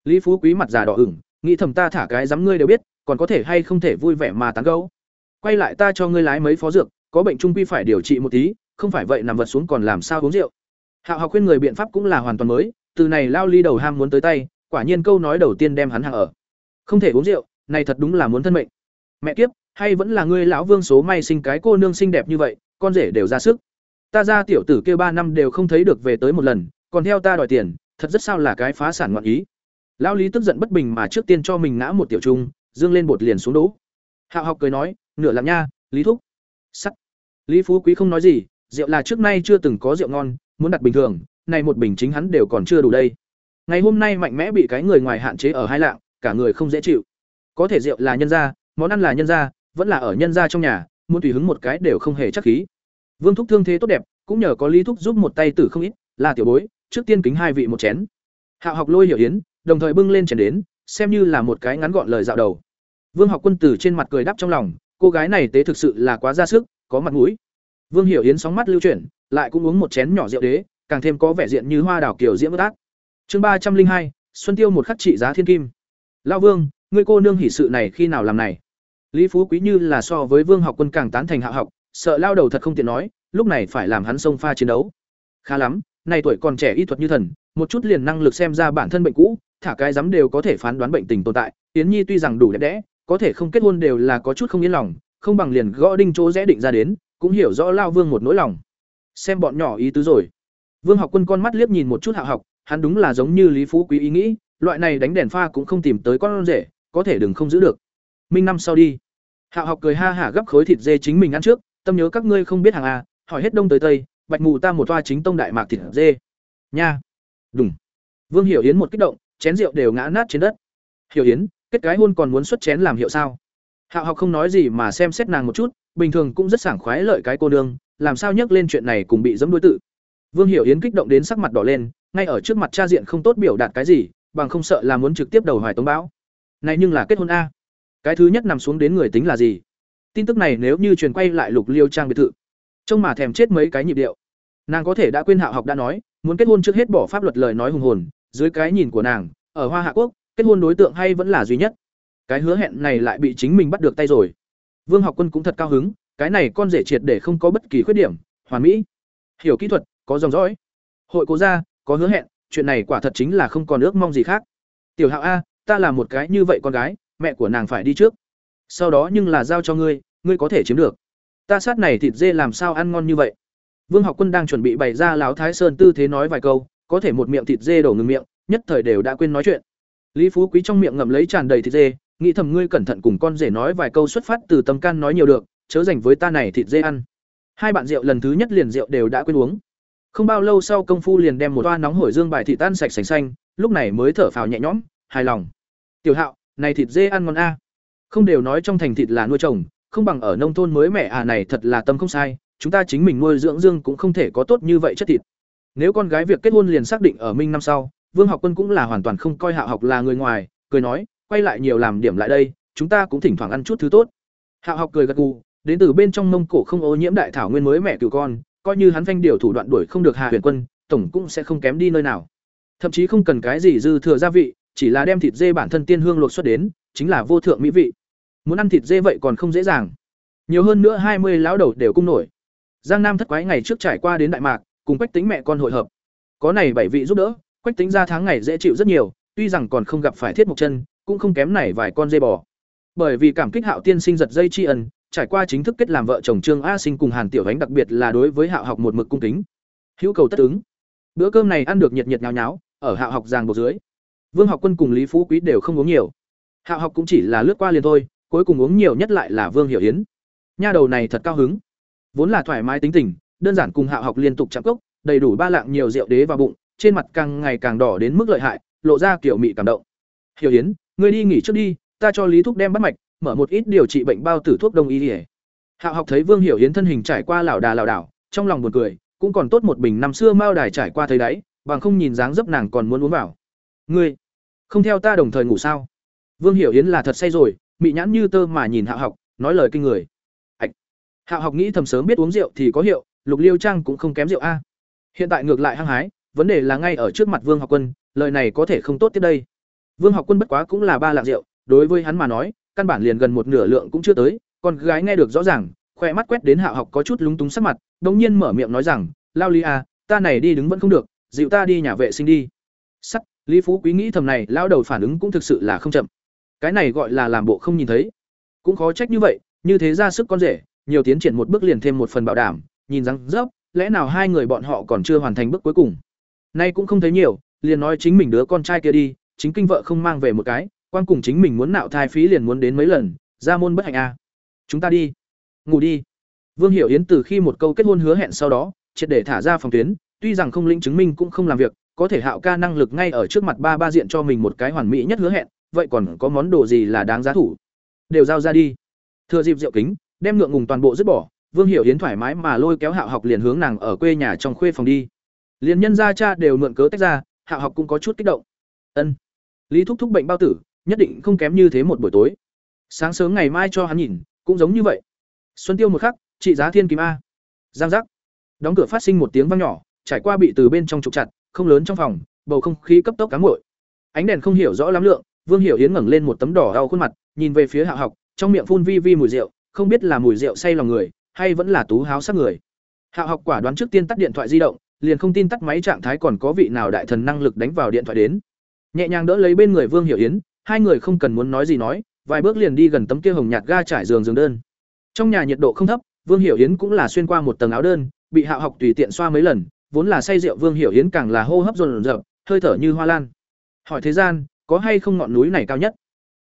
lý phú quý mặt già đỏ ửng nghĩ thầm ta thả cái dám ngươi đều biết, còn có thể hay không thể vui vẻ mà tán gấu quay lại ta cho ngươi lái mấy phó dược, có bệnh trung quy phải điều trị một tí, không phải vậy nằm vật xuống còn làm sao uống rượu. Hạo học khuyên người biện pháp cũng là hoàn toàn mới, từ này lao ly đầu ham muốn tới tay, quả nhiên câu nói đầu tiên đem hắn hàng ở. Không thể uống rượu, này thật đúng là muốn thân mệnh. Mẹ kiếp, hay vẫn là ngươi lão vương số may sinh cái cô nương xinh đẹp như vậy, con rể đều ra sức. Ta ra tiểu tử kêu ba năm đều không thấy được về tới một lần, còn theo ta đòi tiền, thật rất sao là cái phá sản ngoạn ý lão lý tức giận bất bình mà trước tiên cho mình ngã một tiểu trung, dương lên bột liền xuống đỗ. Hạo học cười nói, nửa làm nha, lý thúc. Sắt. Lý phú quý không nói gì, rượu là trước nay chưa từng có rượu ngon, muốn đặt bình thường này một bình chính hắn đều còn chưa đủ đây. Ngày hôm nay mạnh mẽ bị cái người ngoài hạn chế ở hai lạng, cả người không dễ chịu. Có thể rượu là nhân gia, món ăn là nhân gia, vẫn là ở nhân gia trong nhà, muốn tùy hứng một cái đều không hề chắc khí. Vương thúc thương thế tốt đẹp, cũng nhờ có lý thúc giúp một tay tử không ít, là tiểu bối, trước tiên kính hai vị một chén. Hạo học lôi hiểu yến đồng thời bưng lên chén đến, xem như là một cái ngắn gọn lời dạo đầu. Vương học quân từ trên mặt cười đáp trong lòng, cô gái này tế thực sự là quá ra sức, có mặt mũi. Vương hiểu yến sóng mắt lưu chuyển, lại cũng uống một chén nhỏ rượu đế, càng thêm có vẻ diện như hoa đào kiểu diễm bất chương ba trăm linh hai, xuân tiêu một khắc trị giá thiên kim. Lão vương, ngươi cô nương hỉ sự này khi nào làm này? Lý phú quý như là so với vương học quân càng tán thành hạ học, sợ lao đầu thật không tiện nói, lúc này phải làm hắn sông pha chiến đấu. Khá lắm này tuổi còn trẻ y thuật như thần, một chút liền năng lực xem ra bản thân bệnh cũ thả cái dám đều có thể phán đoán bệnh tình tồn tại tiến nhi tuy rằng đủ đẹp đẽ, có thể không kết hôn đều là có chút không yên lòng, không bằng liền gõ đinh chỗ rẽ định ra đến, cũng hiểu rõ lao vương một nỗi lòng. Xem bọn nhỏ ý tứ rồi. Vương học quân con mắt liếc nhìn một chút hạ học, hắn đúng là giống như lý phú quý ý nghĩ, loại này đánh đèn pha cũng không tìm tới con rể, có thể đừng không giữ được. Minh năm sau đi. Hạ học cười ha hả gấp khối thịt dê chính mình ăn trước, tâm nhớ các ngươi không biết hàng à hỏi hết đông tới tây, bạch mù ta một toa chính tông đại mạc thịt dê. Nha. Đúng vương hiểu yến một kích động chén rượu đều ngã nát trên đất. Hiểu yến, kết cái hôn còn muốn xuất chén làm hiệu sao? Hạo học không nói gì mà xem xét nàng một chút, bình thường cũng rất sảng khoái lợi cái cô nương, làm sao nhắc lên chuyện này cùng bị dẫm đối tự. Vương hiểu yến kích động đến sắc mặt đỏ lên, ngay ở trước mặt cha diện không tốt biểu đạt cái gì, bằng không sợ là muốn trực tiếp đầu hoài tống bão. Này nhưng là kết hôn a. Cái thứ nhất nằm xuống đến người tính là gì? Tin tức này nếu như truyền quay lại lục liêu trang biệt thự, trông mà thèm chết mấy cái nhịp điệu. Nàng có thể đã quên hạo học đã nói, muốn kết hôn trước hết bỏ pháp luật lời nói hùng hồn dưới cái nhìn của nàng, ở hoa hạ quốc, kết hôn đối tượng hay vẫn là duy nhất. Cái hứa hẹn này lại bị chính mình bắt được tay rồi. Vương học quân cũng thật cao hứng, cái này con rể triệt để không có bất kỳ khuyết điểm, hoàn mỹ. Hiểu kỹ thuật, có dòng dõi. Hội cố gia, có hứa hẹn, chuyện này quả thật chính là không còn ước mong gì khác. Tiểu hạo a, ta là một cái như vậy con gái, mẹ của nàng phải đi trước. Sau đó nhưng là giao cho ngươi ngươi có thể chiếm được. Ta sát này thịt dê làm sao ăn ngon như vậy? Vương học quân đang chuẩn bị bày ra láo thái sơn tư thế nói vài câu có thể một miệng thịt dê đổ ngừng miệng, nhất thời đều đã quên nói chuyện. Lý phú quý trong miệng ngậm lấy tràn đầy thịt dê, nghĩ thầm ngươi cẩn thận cùng con rể nói vài câu xuất phát từ tâm can nói nhiều được, chớ dành với ta này thịt dê ăn. Hai bạn rượu lần thứ nhất liền rượu đều đã quên uống. Không bao lâu sau công phu liền đem một toa nóng hổi dương bài thịt tan sạch sành xanh, lúc này mới thở phào nhẹ nhõm, hài lòng. Tiểu hạo, này thịt dê ăn ngon a. Không đều nói trong thành thịt là nuôi trồng, không bằng ở nông thôn mới mẹ à này thật là tâm không sai, chúng ta chính mình nuôi dưỡng dương cũng không thể có tốt như vậy chất thịt nếu con gái việc kết hôn liền xác định ở minh năm sau, vương học quân cũng là hoàn toàn không coi hạ học là người ngoài, cười nói, quay lại nhiều làm điểm lại đây, chúng ta cũng thỉnh thoảng ăn chút thứ tốt. Hạ học cười gật gù, đến từ bên trong mông cổ không ô nhiễm đại thảo nguyên mới mẹ cựu con, coi như hắn phanh điều thủ đoạn đuổi không được hạ huyền quân, tổng cũng sẽ không kém đi nơi nào. Thậm chí không cần cái gì dư thừa gia vị, chỉ là đem thịt dê bản thân tiên hương luộc xuất đến, chính là vô thượng mỹ vị. Muốn ăn thịt dê vậy còn không dễ dàng. Nhiều hơn nữa hai mươi lão đầu đều cung nổi. Giang nam thất quái ngày trước trải qua đến đại mạc cùng quách tính mẹ con hội hợp. Có này bảy vị giúp đỡ, quách tính ra tháng ngày dễ chịu rất nhiều, tuy rằng còn không gặp phải thiết mục chân, cũng không kém này vài con dê bò. Bởi vì cảm kích hạo tiên sinh giật dây tri ân, trải qua chính thức kết làm vợ chồng trương a sinh cùng hàn tiểu ánh đặc biệt là đối với hạo học một mực cung kính. Hữu cầu tất ứng. Bữa cơm này ăn được nhiệt nhiệt nháo nháo, ở hạo học giàng bộ dưới. Vương học quân cùng lý phú quý đều không uống nhiều. Hạo học cũng chỉ là lướt qua liền thôi, cuối cùng uống nhiều nhất lại là vương hiểu hiến nha đầu này thật cao hứng. Vốn là thoải mái tính tình đơn giản cùng hạo học liên tục chạm cốc, đầy đủ ba lạng nhiều rượu đế vào bụng, trên mặt càng ngày càng đỏ đến mức lợi hại, lộ ra kiểu mị cảm động. Hiểu yến, ngươi đi nghỉ trước đi, ta cho lý thúc đem bắt mạch, mở một ít điều trị bệnh bao tử thuốc đông y ỉa hạo học thấy vương hiểu yến thân hình trải qua lảo đà lảo đảo, trong lòng buồn cười, cũng còn tốt một bình năm xưa mao đài trải qua thấy đáy, bằng không nhìn dáng dấp nàng còn muốn uống vào. Ngươi, không theo ta đồng thời ngủ sao? Vương hiểu yến là thật say rồi, mị nhãn như tơ mà nhìn hạo học, nói lời kinh người. Hạo học nghĩ thầm sớm biết uống rượu thì có hiệu lục liêu trang cũng không kém rượu a. Hiện tại ngược lại hăng hái, vấn đề là ngay ở trước mặt vương học quân, lời này có thể không tốt tiếp đây. Vương học quân bất quá cũng là ba lạng rượu, đối với hắn mà nói, căn bản liền gần một nửa lượng cũng chưa tới, con gái nghe được rõ ràng khoe mắt quét đến hạo học có chút lúng túng sắc mặt, đống nhiên mở miệng nói rằng, lao lý à ta này đi đứng vẫn không được dịu ta đi nhà vệ sinh đi. Sắt, lý phú quý nghĩ thầm này lao đầu phản ứng cũng thực sự là không chậm. Cái này gọi là làm bộ không nhìn thấy. Cũng khó trách như vậy, như thế ra sức con rể, nhiều tiến triển một bước liền thêm một phần bảo đảm nhìn rằng dốc lẽ nào hai người bọn họ còn chưa hoàn thành bước cuối cùng? Nay cũng không thấy nhiều, liền nói chính mình đứa con trai kia đi, chính kinh vợ không mang về một cái, quan cùng chính mình muốn nạo thai phí liền muốn đến mấy lần, ra môn bất hạnh a chúng ta đi. Ngủ đi. Vương hiểu yến từ khi một câu kết hôn hứa hẹn sau đó, triệt để thả ra phòng tuyến, tuy rằng không lĩnh chứng minh cũng không làm việc, có thể hạo ca năng lực ngay ở trước mặt ba ba diện cho mình một cái hoàn mỹ nhất hứa hẹn, vậy còn có món đồ gì là đáng giá thủ? Đều giao ra đi. Thừa dịp rượu kính, đem ngượng ngùng toàn bộ dứt bỏ vương hiểu yến thoải mái mà lôi kéo hạo học liền hướng nàng ở quê nhà trong khuê phòng đi. Liên nhân gia cha đều mượn cớ tách ra, hạo học cũng có chút kích động. Ân. Lý thúc thúc bệnh bao tử, nhất định không kém như thế một buổi tối. Sáng sớm ngày mai cho hắn nhìn, cũng giống như vậy. Xuân tiêu một khắc, trị giá thiên kim a. Giang giác. Đóng cửa phát sinh một tiếng vang nhỏ, trải qua bị từ bên trong trục chặt, không lớn trong phòng, bầu không khí cấp tốc cáng nguội. ánh đèn không hiểu rõ lắm lượng, vương hiểu yến ngẩng lên một tấm đỏ đau khuôn mặt, nhìn về phía Hạo học, trong miệng phun vi vi mùi rượu, không biết là mùi rượu say lòng người hay vẫn là tú háo sắc người. Hạo học quả đoán trước tiên tắt điện thoại di động, liền không tin tắt máy trạng thái còn có vị nào đại thần năng lực đánh vào điện thoại đến. Nhẹ nhàng đỡ lấy bên người vương hiểu yến, hai người không cần muốn nói gì nói, vài bước liền đi gần tấm kia hồng nhạt ga trải giường giường đơn. Trong nhà nhiệt độ không thấp, vương hiểu yến cũng là xuyên qua một tầng áo đơn, bị Hạo học tùy tiện xoa mấy lần, vốn là say rượu vương hiểu yến càng là hô hấp dồn dập hơi thở như hoa lan. Hỏi thế gian, có hay không ngọn núi này cao nhất?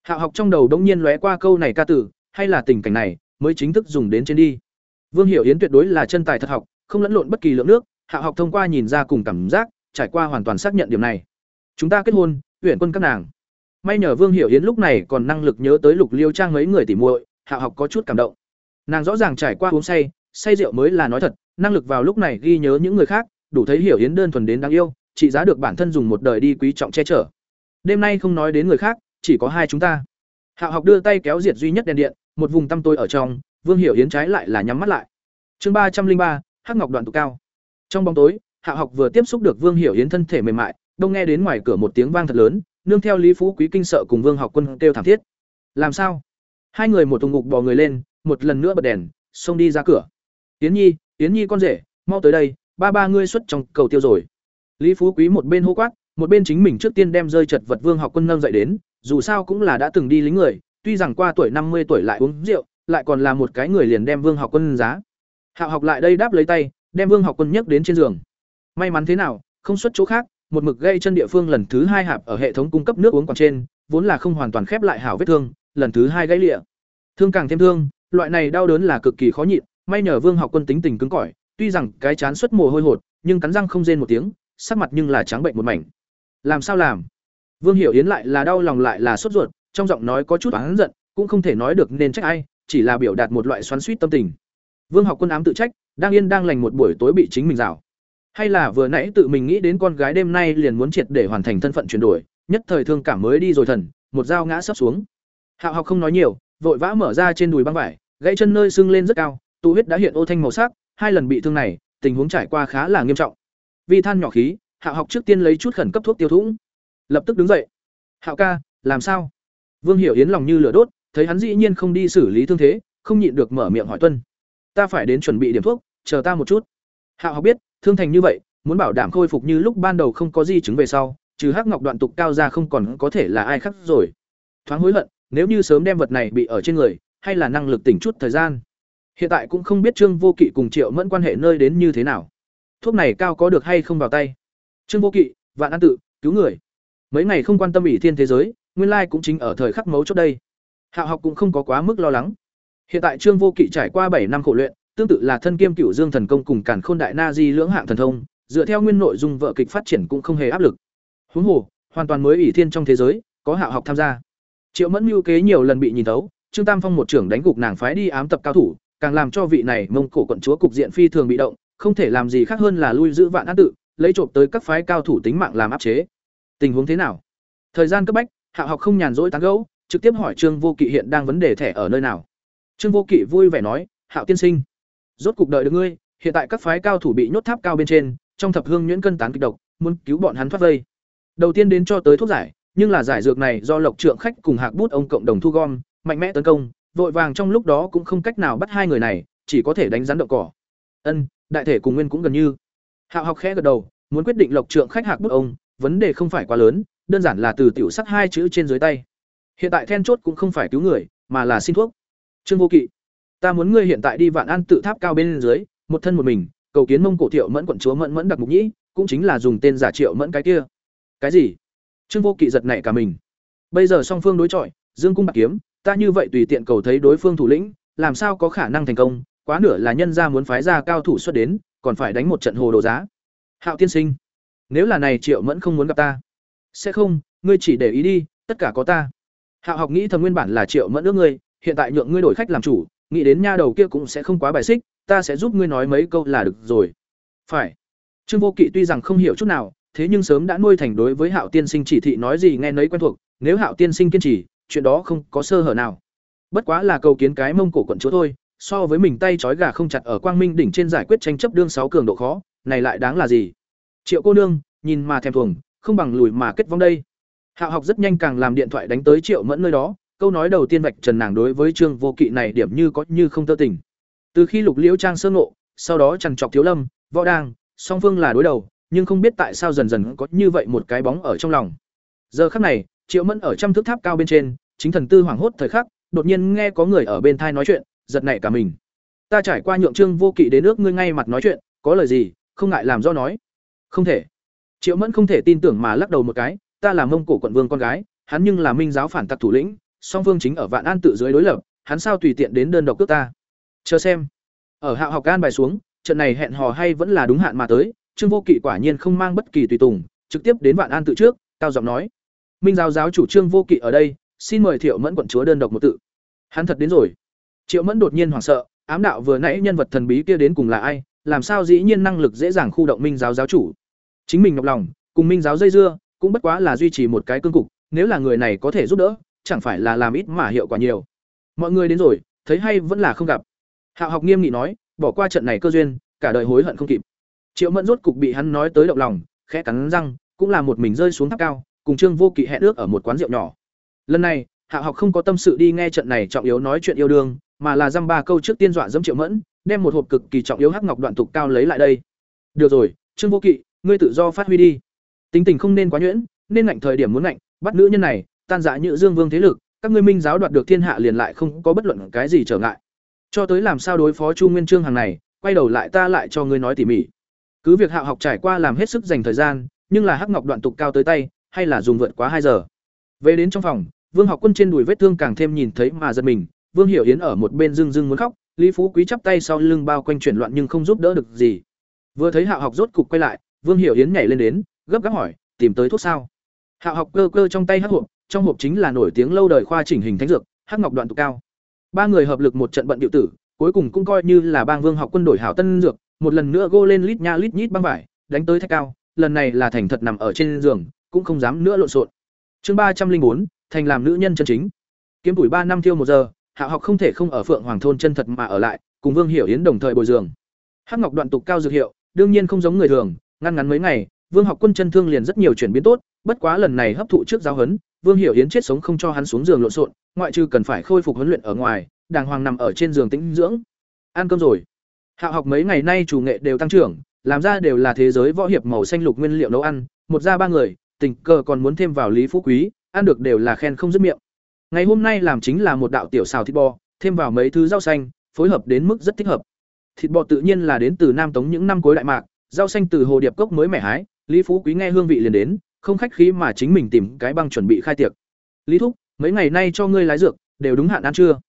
Hạo học trong đầu đông nhiên lóe qua câu này ca tử hay là tình cảnh này, mới chính thức dùng đến trên đi vương hiểu yến tuyệt đối là chân tài thật học, không lẫn lộn bất kỳ lượng nước, hạ học thông qua nhìn ra cùng cảm giác, trải qua hoàn toàn xác nhận điểm này. Chúng ta kết hôn huyện quân các nàng. May nhờ vương hiểu yến lúc này còn năng lực nhớ tới lục liêu trang mấy người tỉ muội, hạ học có chút cảm động. Nàng rõ ràng trải qua uống say say rượu mới là nói thật, năng lực vào lúc này ghi nhớ những người khác, đủ thấy hiểu yến đơn thuần đến đáng yêu, trị giá được bản thân dùng một đời đi quý trọng che chở. Đêm nay không nói đến người khác, chỉ có hai chúng ta. Hạ học đưa tay kéo diệt duy nhất đèn điện, một vùng tăm tôi ở trong vương hiểu yến trái lại là nhắm mắt lại. Chương ba trăm linh ba, hắc ngọc đoạn tụ cao. Trong bóng tối, hạ học vừa tiếp xúc được vương hiểu yến thân thể mềm mại, đông nghe đến ngoài cửa một tiếng vang thật lớn, nương theo lý phú quý kinh sợ cùng vương học quân kêu thảm thiết. Làm sao? Hai người một thùng ngục bò người lên, một lần nữa bật đèn, xông đi ra cửa. Yến nhi yến nhi con rể, mau tới đây, ba ba ngươi xuất trong cầu tiêu rồi. Lý phú quý một bên hô quát, một bên chính mình trước tiên đem rơi chật vật vương học quân nâng dậy đến, dù sao cũng là đã từng đi lính người, tuy rằng qua tuổi năm mươi tuổi lại uống rượu lại còn là một cái người liền đem vương học quân giá. Hạo học lại đây đáp lấy tay, đem vương học quân nhấc đến trên giường. May mắn thế nào, không xuất chỗ khác, một mực gây chân địa phương lần thứ hai hạp ở hệ thống cung cấp nước uống còn trên, vốn là không hoàn toàn khép lại hảo vết thương, lần thứ hai gãy lịa. Thương càng thêm thương, loại này đau đớn là cực kỳ khó nhịn, may nhờ vương học quân tính tình cứng cỏi, tuy rằng cái chán xuất mồ hôi hột, nhưng cắn răng không rên một tiếng, sắc mặt nhưng là trắng bệnh một mảnh. Làm sao làm? Vương hiểu yến lại là đau lòng lại là sốt ruột, trong giọng nói có chút oán giận, cũng không thể nói được nên trách ai chỉ là biểu đạt một loại xoắn suýt tâm tình. Vương học quân ám tự trách, đang yên đang lành một buổi tối bị chính mình rào. Hay là vừa nãy tự mình nghĩ đến con gái đêm nay liền muốn triệt để hoàn thành thân phận chuyển đổi, nhất thời thương cảm mới đi rồi thần, một dao ngã sấp xuống. Hạo học không nói nhiều, vội vã mở ra trên đùi băng vải, gãy chân nơi sưng lên rất cao, tụ huyết đã hiện ô thanh màu sắc, hai lần bị thương này, tình huống trải qua khá là nghiêm trọng. Vì than nhỏ khí, hạo học trước tiên lấy chút khẩn cấp thuốc tiêu thủng lập tức đứng dậy. Hạo ca, làm sao? Vương hiểu yến lòng như lửa đốt thấy hắn dĩ nhiên không đi xử lý thương thế, không nhịn được mở miệng hỏi tuân. Ta phải đến chuẩn bị điểm thuốc, chờ ta một chút. Hạo học biết, thương thành như vậy, muốn bảo đảm khôi phục như lúc ban đầu không có di chứng về sau, trừ hắc ngọc đoạn tục cao ra không còn có thể là ai khác rồi. Thoáng hối hận, nếu như sớm đem vật này bị ở trên người, hay là năng lực tỉnh chút thời gian. Hiện tại cũng không biết trương vô kỵ cùng triệu mẫn quan hệ nơi đến như thế nào. Thuốc này cao có được hay không vào tay? Trương vô kỵ, vạn an tự, cứu người. Mấy ngày không quan tâm ỷ thiên thế giới, nguyên lai cũng chính ở thời khắc mấu chốt đây hạo học cũng không có quá mức lo lắng. Hiện tại trương vô kỵ trải qua bảy năm khổ luyện, tương tự là thân kiêm cửu dương thần công cùng cản khôn đại na di lưỡng hạng thần thông, dựa theo nguyên nội dung vợ kịch phát triển cũng không hề áp lực. Huống hồ, hoàn toàn mới ỷ thiên trong thế giới, có hạo học tham gia. Triệu mẫn mưu kế nhiều lần bị nhìn tấu trương tam phong một trưởng đánh gục nàng phái đi ám tập cao thủ, càng làm cho vị này mông cổ quận chúa cục diện phi thường bị động, không thể làm gì khác hơn là lui giữ vạn án tự, lấy trộm tới các phái cao thủ tính mạng làm áp chế. Tình huống thế nào? Thời gian cấp bách hạo học không nhàn rỗi tán gẫu trực tiếp hỏi trương vô kỵ hiện đang vấn đề thẻ ở nơi nào. Trương vô kỵ vui vẻ nói, hạo tiên sinh, rốt cục đợi được ngươi, hiện tại các phái cao thủ bị nhốt tháp cao bên trên, trong thập hương nhuyễn cân tán kịch độc, muốn cứu bọn hắn thoát vây. Đầu tiên đến cho tới thuốc giải, nhưng là giải dược này do lộc trượng khách cùng hạc bút ông cộng đồng thu gom, mạnh mẽ tấn công, vội vàng trong lúc đó cũng không cách nào bắt hai người này, chỉ có thể đánh rắn đậu cỏ. Ân, đại thể cùng nguyên cũng gần như. Hạo học khẽ gật đầu, muốn quyết định lộc trượng khách hạc bút ông, vấn đề không phải quá lớn, đơn giản là từ tiểu sắc hai chữ trên dưới tay hiện tại then chốt cũng không phải cứu người, mà là xin thuốc. Trương vô kỵ, ta muốn ngươi hiện tại đi vạn an tự tháp cao bên dưới, một thân một mình, cầu kiến mông cổ thiệu mẫn quận chúa mẫn mẫn đặc mục nhĩ, cũng chính là dùng tên giả triệu mẫn cái kia. Cái gì? Trương vô kỵ giật nảy cả mình. Bây giờ song phương đối chọi, dương cung bạc kiếm, ta như vậy tùy tiện cầu thấy đối phương thủ lĩnh, làm sao có khả năng thành công, quá nửa là nhân ra muốn phái ra cao thủ xuất đến, còn phải đánh một trận hồ đồ giá. Hạo tiên sinh, nếu là này triệu mẫn không muốn gặp ta, sẽ không, ngươi chỉ để ý đi, tất cả có ta hạo học nghĩ thầm nguyên bản là triệu mẫn ước ngươi, hiện tại nhượng ngươi đổi khách làm chủ, nghĩ đến nha đầu kia cũng sẽ không quá bài xích, ta sẽ giúp ngươi nói mấy câu là được rồi. Phải. Trương vô kỵ tuy rằng không hiểu chút nào, thế nhưng sớm đã nuôi thành đối với hạo tiên sinh chỉ thị nói gì nghe nấy quen thuộc, nếu hạo tiên sinh kiên trì, chuyện đó không có sơ hở nào. Bất quá là cầu kiến cái mông cổ quận chúa thôi, so với mình tay trói gà không chặt ở quang minh đỉnh trên giải quyết tranh chấp đương sáu cường độ khó, này lại đáng là gì? Triệu cô nương, nhìn mà thèm thuồng, không bằng lùi mà kết vong đây. Hạ học rất nhanh càng làm điện thoại đánh tới triệu mẫn nơi đó, câu nói đầu tiên vạch trần nàng đối với trương vô kỵ này điểm như có như không tơ tình. Từ khi lục liễu trang sơ ngộ, sau đó chằn trọc thiếu lâm, võ đang song phương là đối đầu, nhưng không biết tại sao dần dần có như vậy một cái bóng ở trong lòng. Giờ khắc này, triệu mẫn ở trăm thước tháp cao bên trên, chính thần tư hoảng hốt thời khắc, đột nhiên nghe có người ở bên thai nói chuyện, giật nảy cả mình. Ta trải qua nhượng trương vô kỵ đến nước ngươi ngay mặt nói chuyện, có lời gì, không ngại làm do nói. Không thể. Triệu mẫn không thể tin tưởng mà lắc đầu một cái ta là mông cổ quận vương con gái, hắn nhưng là minh giáo phản tặc thủ lĩnh, song phương chính ở vạn an tự dưới đối lập, hắn sao tùy tiện đến đơn độc cướp ta? Chờ xem. Ở hạ học gan bài xuống, trận này hẹn hò hay vẫn là đúng hạn mà tới, trương vô kỵ quả nhiên không mang bất kỳ tùy tùng, trực tiếp đến vạn an tự trước, cao giọng nói. Minh giáo giáo chủ trương vô kỵ ở đây, xin mời thiệu mẫn quận chúa đơn độc một tự. Hắn thật đến rồi. Triệu mẫn đột nhiên hoảng sợ, ám đạo vừa nãy nhân vật thần bí kia đến cùng là ai, làm sao dĩ nhiên năng lực dễ dàng khu động minh giáo giáo chủ. Chính mình nhọc lòng, cùng minh giáo dây dưa cũng bất quá là duy trì một cái cương cục, nếu là người này có thể giúp đỡ, chẳng phải là làm ít mà hiệu quả nhiều. Mọi người đến rồi, thấy hay vẫn là không gặp. Hạo học nghiêm nghị nói, bỏ qua trận này cơ duyên, cả đời hối hận không kịp. Triệu mẫn rốt cục bị hắn nói tới động lòng, khẽ cắn răng, cũng là một mình rơi xuống tháp cao, cùng trương vô kỵ hẹn ước ở một quán rượu nhỏ. Lần này, hạ học không có tâm sự đi nghe trận này trọng yếu nói chuyện yêu đương, mà là dăm ba câu trước tiên dọa dẫm triệu mẫn, đem một hộp cực kỳ trọng yếu hắc ngọc đoạn tục cao lấy lại đây. Được rồi, trương vô kỵ, ngươi tự do phát huy đi tính tình không nên quá nhuyễn nên ngạnh thời điểm muốn ngạnh bắt nữ nhân này tan dã như dương vương thế lực các ngươi minh giáo đoạt được thiên hạ liền lại không có bất luận cái gì trở ngại. Cho tới làm sao đối phó chu nguyên trương hàng này quay đầu lại ta lại cho ngươi nói tỉ mỉ. Cứ việc hạ học trải qua làm hết sức dành thời gian nhưng là hắc ngọc đoạn tục cao tới tay hay là dùng vượt quá hai giờ. Về đến trong phòng Vương Học Quân trên đùi vết thương càng thêm nhìn thấy mà giật mình, Vương Hiểu Yến ở một bên dưng dưng muốn khóc, Lý Phú Quý chắp tay sau lưng bao quanh chuyển loạn nhưng không giúp đỡ được gì. Vừa thấy Hạo Học rốt cục quay lại, Vương Hiểu Yến nhảy lên đến, gấp gáp hỏi, tìm tới thuốc sao? Hạo Học cơ cơ trong tay hắc hộp, trong hộp chính là nổi tiếng lâu đời khoa chỉnh hình thánh dược, hắc ngọc đoạn tụ cao. Ba người hợp lực một trận bận điệu tử, cuối cùng cũng coi như là bang Vương học quân đổi hảo tân dược, một lần nữa gô lên lít nha lít nhít băng vải, đánh tới thách cao, lần này là thành thật nằm ở trên giường, cũng không dám nữa lộn xộn. Chương ba trăm linh bốn thành làm nữ nhân chân chính. Kiếm tuổi ba năm thiêu một giờ, Hạ học không thể không ở Phượng Hoàng thôn chân thật mà ở lại, cùng Vương Hiểu Yến đồng thời bồi giường. Hắc Ngọc đoạn tục cao dược hiệu, đương nhiên không giống người thường, ngăn ngắn mấy ngày, Vương Học Quân chân thương liền rất nhiều chuyển biến tốt, bất quá lần này hấp thụ trước giáo huấn, Vương Hiểu Yến chết sống không cho hắn xuống giường lộn xộn, ngoại trừ cần phải khôi phục huấn luyện ở ngoài, đàng hoàng nằm ở trên giường tĩnh dưỡng. Ăn cơm rồi. Hạ học mấy ngày nay chủ nghệ đều tăng trưởng, làm ra đều là thế giới võ hiệp màu xanh lục nguyên liệu nấu ăn, một ra ba người, tình cờ còn muốn thêm vào Lý Phú Quý, ăn được đều là khen không dứt miệng. Ngày hôm nay làm chính là một đạo tiểu xào thịt bò, thêm vào mấy thứ rau xanh, phối hợp đến mức rất thích hợp. Thịt bò tự nhiên là đến từ Nam Tống những năm cuối đại mạc, rau xanh từ hồ điệp cốc mới mẻ hái, Lý Phú Quý nghe hương vị liền đến, không khách khí mà chính mình tìm cái băng chuẩn bị khai tiệc. Lý thúc, mấy ngày nay cho ngươi lái dược, đều đúng hạn ăn chưa?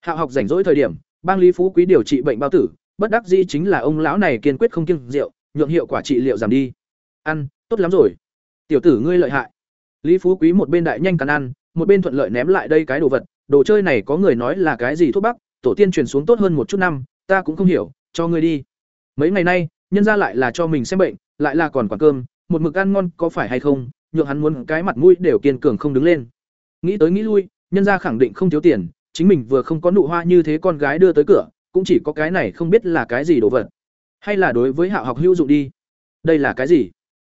Hạo học rảnh rỗi thời điểm, bang Lý Phú Quý điều trị bệnh bao tử, bất đắc dĩ chính là ông lão này kiên quyết không kiêng rượu, nhượng hiệu quả trị liệu giảm đi. Ăn, tốt lắm rồi. Tiểu tử ngươi lợi hại. Lý Phú Quý một bên đại nhanh cắn ăn, một bên thuận lợi ném lại đây cái đồ vật, đồ chơi này có người nói là cái gì thuốc bắc, tổ tiên truyền xuống tốt hơn một chút năm, ta cũng không hiểu, cho ngươi đi. Mấy ngày nay, nhân ra lại là cho mình xem bệnh, lại là còn quản cơm, một mực ăn ngon có phải hay không, nhượng hắn muốn cái mặt mũi đều kiên cường không đứng lên. Nghĩ tới nghĩ lui, nhân gia khẳng định không thiếu tiền, chính mình vừa không có nụ hoa như thế con gái đưa tới cửa, cũng chỉ có cái này không biết là cái gì đồ vật. Hay là đối với Hạo học hữu dụng đi. Đây là cái gì?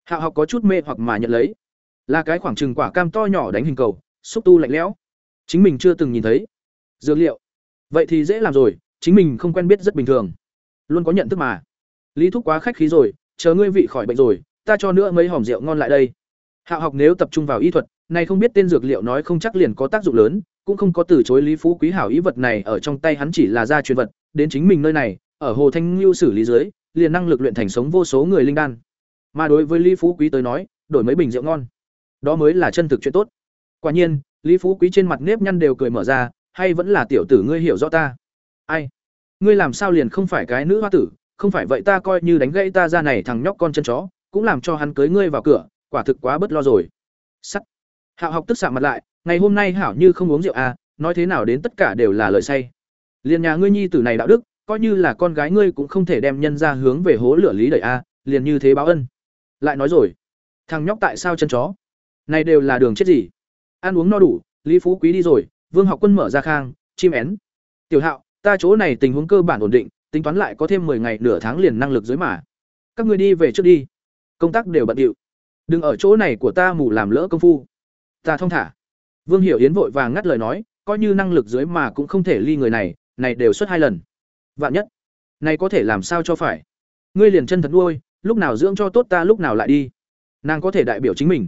Hạo học có chút mê hoặc mà nhận lấy. Là cái khoảng trừng quả cam to nhỏ đánh hình cầu, xúc tu lạnh lẽo. Chính mình chưa từng nhìn thấy. Dược liệu. Vậy thì dễ làm rồi, chính mình không quen biết rất bình thường. Luôn có nhận thức mà. Lý Thúc quá khách khí rồi, chờ ngươi vị khỏi bệnh rồi, ta cho nữa mấy hòm rượu ngon lại đây. Hạo học nếu tập trung vào y thuật, này không biết tên dược liệu nói không chắc liền có tác dụng lớn, cũng không có từ chối Lý Phú Quý hảo ý vật này ở trong tay hắn chỉ là gia truyền vật, đến chính mình nơi này, ở Hồ Thanh Lưu xử lý dưới, liền năng lực luyện thành sống vô số người linh đan. Mà đối với Lý Phú Quý tới nói, đổi mấy bình rượu ngon, đó mới là chân thực chuyện tốt. Quả nhiên, Lý Phú Quý trên mặt nếp nhăn đều cười mở ra, hay vẫn là tiểu tử ngươi hiểu rõ ta. Ai? Ngươi làm sao liền không phải cái nữ hoa tử, không phải vậy ta coi như đánh gãy ta ra này thằng nhóc con chân chó, cũng làm cho hắn cưới ngươi vào cửa, quả thực quá bất lo rồi. Sắt. Hạo học tức sạm mặt lại, ngày hôm nay hảo như không uống rượu à, nói thế nào đến tất cả đều là lời say. Liền nhà ngươi nhi tử này đạo đức, coi như là con gái ngươi cũng không thể đem nhân ra hướng về hố lửa lý đẩy a, à, liền như thế báo ân. Lại nói rồi, thằng nhóc tại sao chân chó? Này đều là đường chết gì? Ăn uống no đủ, Lý Phú Quý đi rồi, Vương Học Quân mở ra khang, chim én. Tiểu Hạo, ta chỗ này tình huống cơ bản ổn định, tính toán lại có thêm 10 ngày nửa tháng liền năng lực dưới mà. Các ngươi đi về trước đi. Công tác đều bận rộn, Đừng ở chỗ này của ta mù làm lỡ công phu. Ta thông thả. Vương Hiểu Yến vội vàng ngắt lời nói, coi như năng lực dưới mà cũng không thể ly người này, này đều xuất hai lần. Vạn nhất, này có thể làm sao cho phải? Ngươi liền chân thật nuôi, lúc nào dưỡng cho tốt ta lúc nào lại đi. Nàng có thể đại biểu chính mình,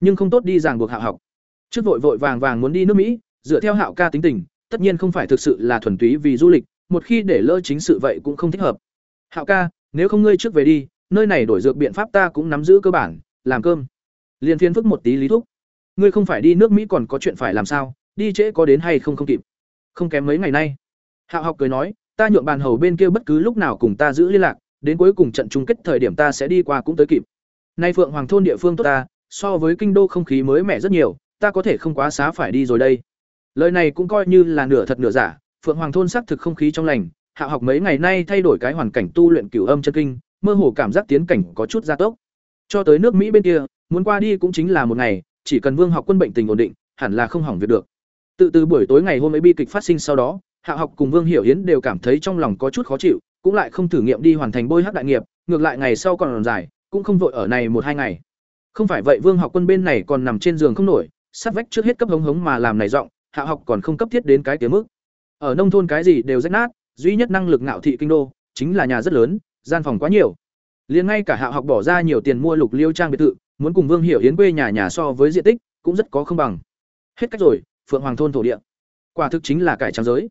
nhưng không tốt đi ràng buộc Hạo học. Trước vội vội vàng vàng muốn đi nước Mỹ, dựa theo Hạo ca tính tình, tất nhiên không phải thực sự là thuần túy vì du lịch, một khi để lỡ chính sự vậy cũng không thích hợp. Hạo ca, nếu không ngươi trước về đi, nơi này đổi dược biện pháp ta cũng nắm giữ cơ bản, làm cơm. Liên phiên phức một tí lý thúc. Ngươi không phải đi nước Mỹ còn có chuyện phải làm sao, đi trễ có đến hay không không kịp. Không kém mấy ngày nay. Hạo học cười nói, ta nhượng bàn hầu bên kia bất cứ lúc nào cùng ta giữ liên lạc, đến cuối cùng trận chung kết thời điểm ta sẽ đi qua cũng tới kịp. Nay Phượng Hoàng thôn địa phương tốt ta, so với kinh đô không khí mới mẻ rất nhiều, ta có thể không quá xá phải đi rồi đây. Lời này cũng coi như là nửa thật nửa giả, Phượng Hoàng thôn xác thực không khí trong lành, Hạ học mấy ngày nay thay đổi cái hoàn cảnh tu luyện cửu âm chân kinh, mơ hồ cảm giác tiến cảnh có chút gia tốc. Cho tới nước Mỹ bên kia, muốn qua đi cũng chính là một ngày, chỉ cần Vương học quân bệnh tình ổn định, hẳn là không hỏng việc được. Tự từ buổi tối ngày hôm ấy bi kịch phát sinh sau đó, Hạ học cùng Vương Hiểu Hiến đều cảm thấy trong lòng có chút khó chịu, cũng lại không thử nghiệm đi hoàn thành bôi hắc đại nghiệp, ngược lại ngày sau còn dài, cũng không vội ở này một hai ngày. Không phải vậy Vương học quân bên này còn nằm trên giường không nổi, sát vách trước hết cấp hống hống mà làm này giọng, Hạ học còn không cấp thiết đến cái tiếng mức. Ở nông thôn cái gì đều rách nát, duy nhất năng lực ngạo thị kinh đô, chính là nhà rất lớn, gian phòng quá nhiều. Liền ngay cả Hạ học bỏ ra nhiều tiền mua lục liêu trang biệt thự, muốn cùng Vương Hiểu Yến quê nhà nhà so với diện tích, cũng rất có không bằng. Hết cách rồi, Phượng Hoàng thôn thổ địa. Quả thực chính là cải trang giới.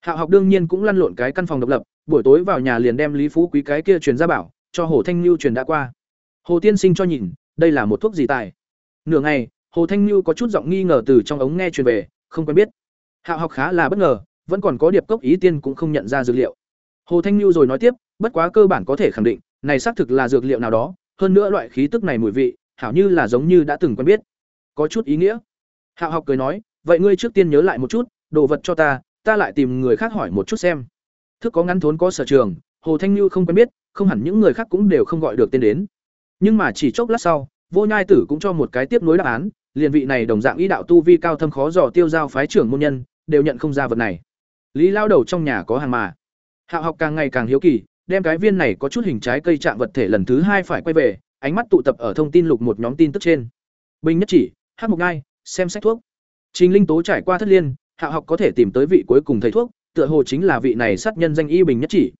Hạ học đương nhiên cũng lăn lộn cái căn phòng độc lập, buổi tối vào nhà liền đem Lý Phú Quý cái kia truyền ra bảo, cho Hồ Thanh Lưu truyền đã qua. Hồ tiên sinh cho nhìn, đây là một thuốc gì tài. Nửa ngày, hồ thanh Lưu có chút giọng nghi ngờ từ trong ống nghe truyền về không quen biết hạo học khá là bất ngờ vẫn còn có điệp cốc ý tiên cũng không nhận ra dược liệu. Hồ thanh lưu rồi nói tiếp, bất quá cơ bản có thể khẳng định, này xác thực là dược liệu nào đó, hơn nữa loại khí tức này mùi vị, hảo như là giống như đã từng quen biết. Có chút ý nghĩa. Hạo học cười nói, vậy ngươi trước tiên nhớ lại một chút, đồ vật cho ta ta lại tìm người khác hỏi một chút xem. Thức có ngắn thốn có sở trường, hồ thanh lưu không quen biết, không hẳn những người khác cũng đều không gọi được tên đến. Nhưng mà chỉ chốc lát sau, vô nhai tử cũng cho một cái tiếp nối đáp án, liền vị này đồng dạng ý đạo tu vi cao thâm khó dò tiêu giao phái trưởng môn nhân, đều nhận không ra vật này lý lao đầu trong nhà có hàng mà. Hạo học càng ngày càng hiếu kỳ, đem cái viên này có chút hình trái cây chạm vật thể lần thứ hai phải quay về, ánh mắt tụ tập ở thông tin lục một nhóm tin tức trên. Bình nhất chỉ hát mục ngai, xem sách thuốc. Trình linh tố trải qua thất liên hạo học có thể tìm tới vị cuối cùng thầy thuốc, tựa hồ chính là vị này sát nhân danh y bình nhất chỉ.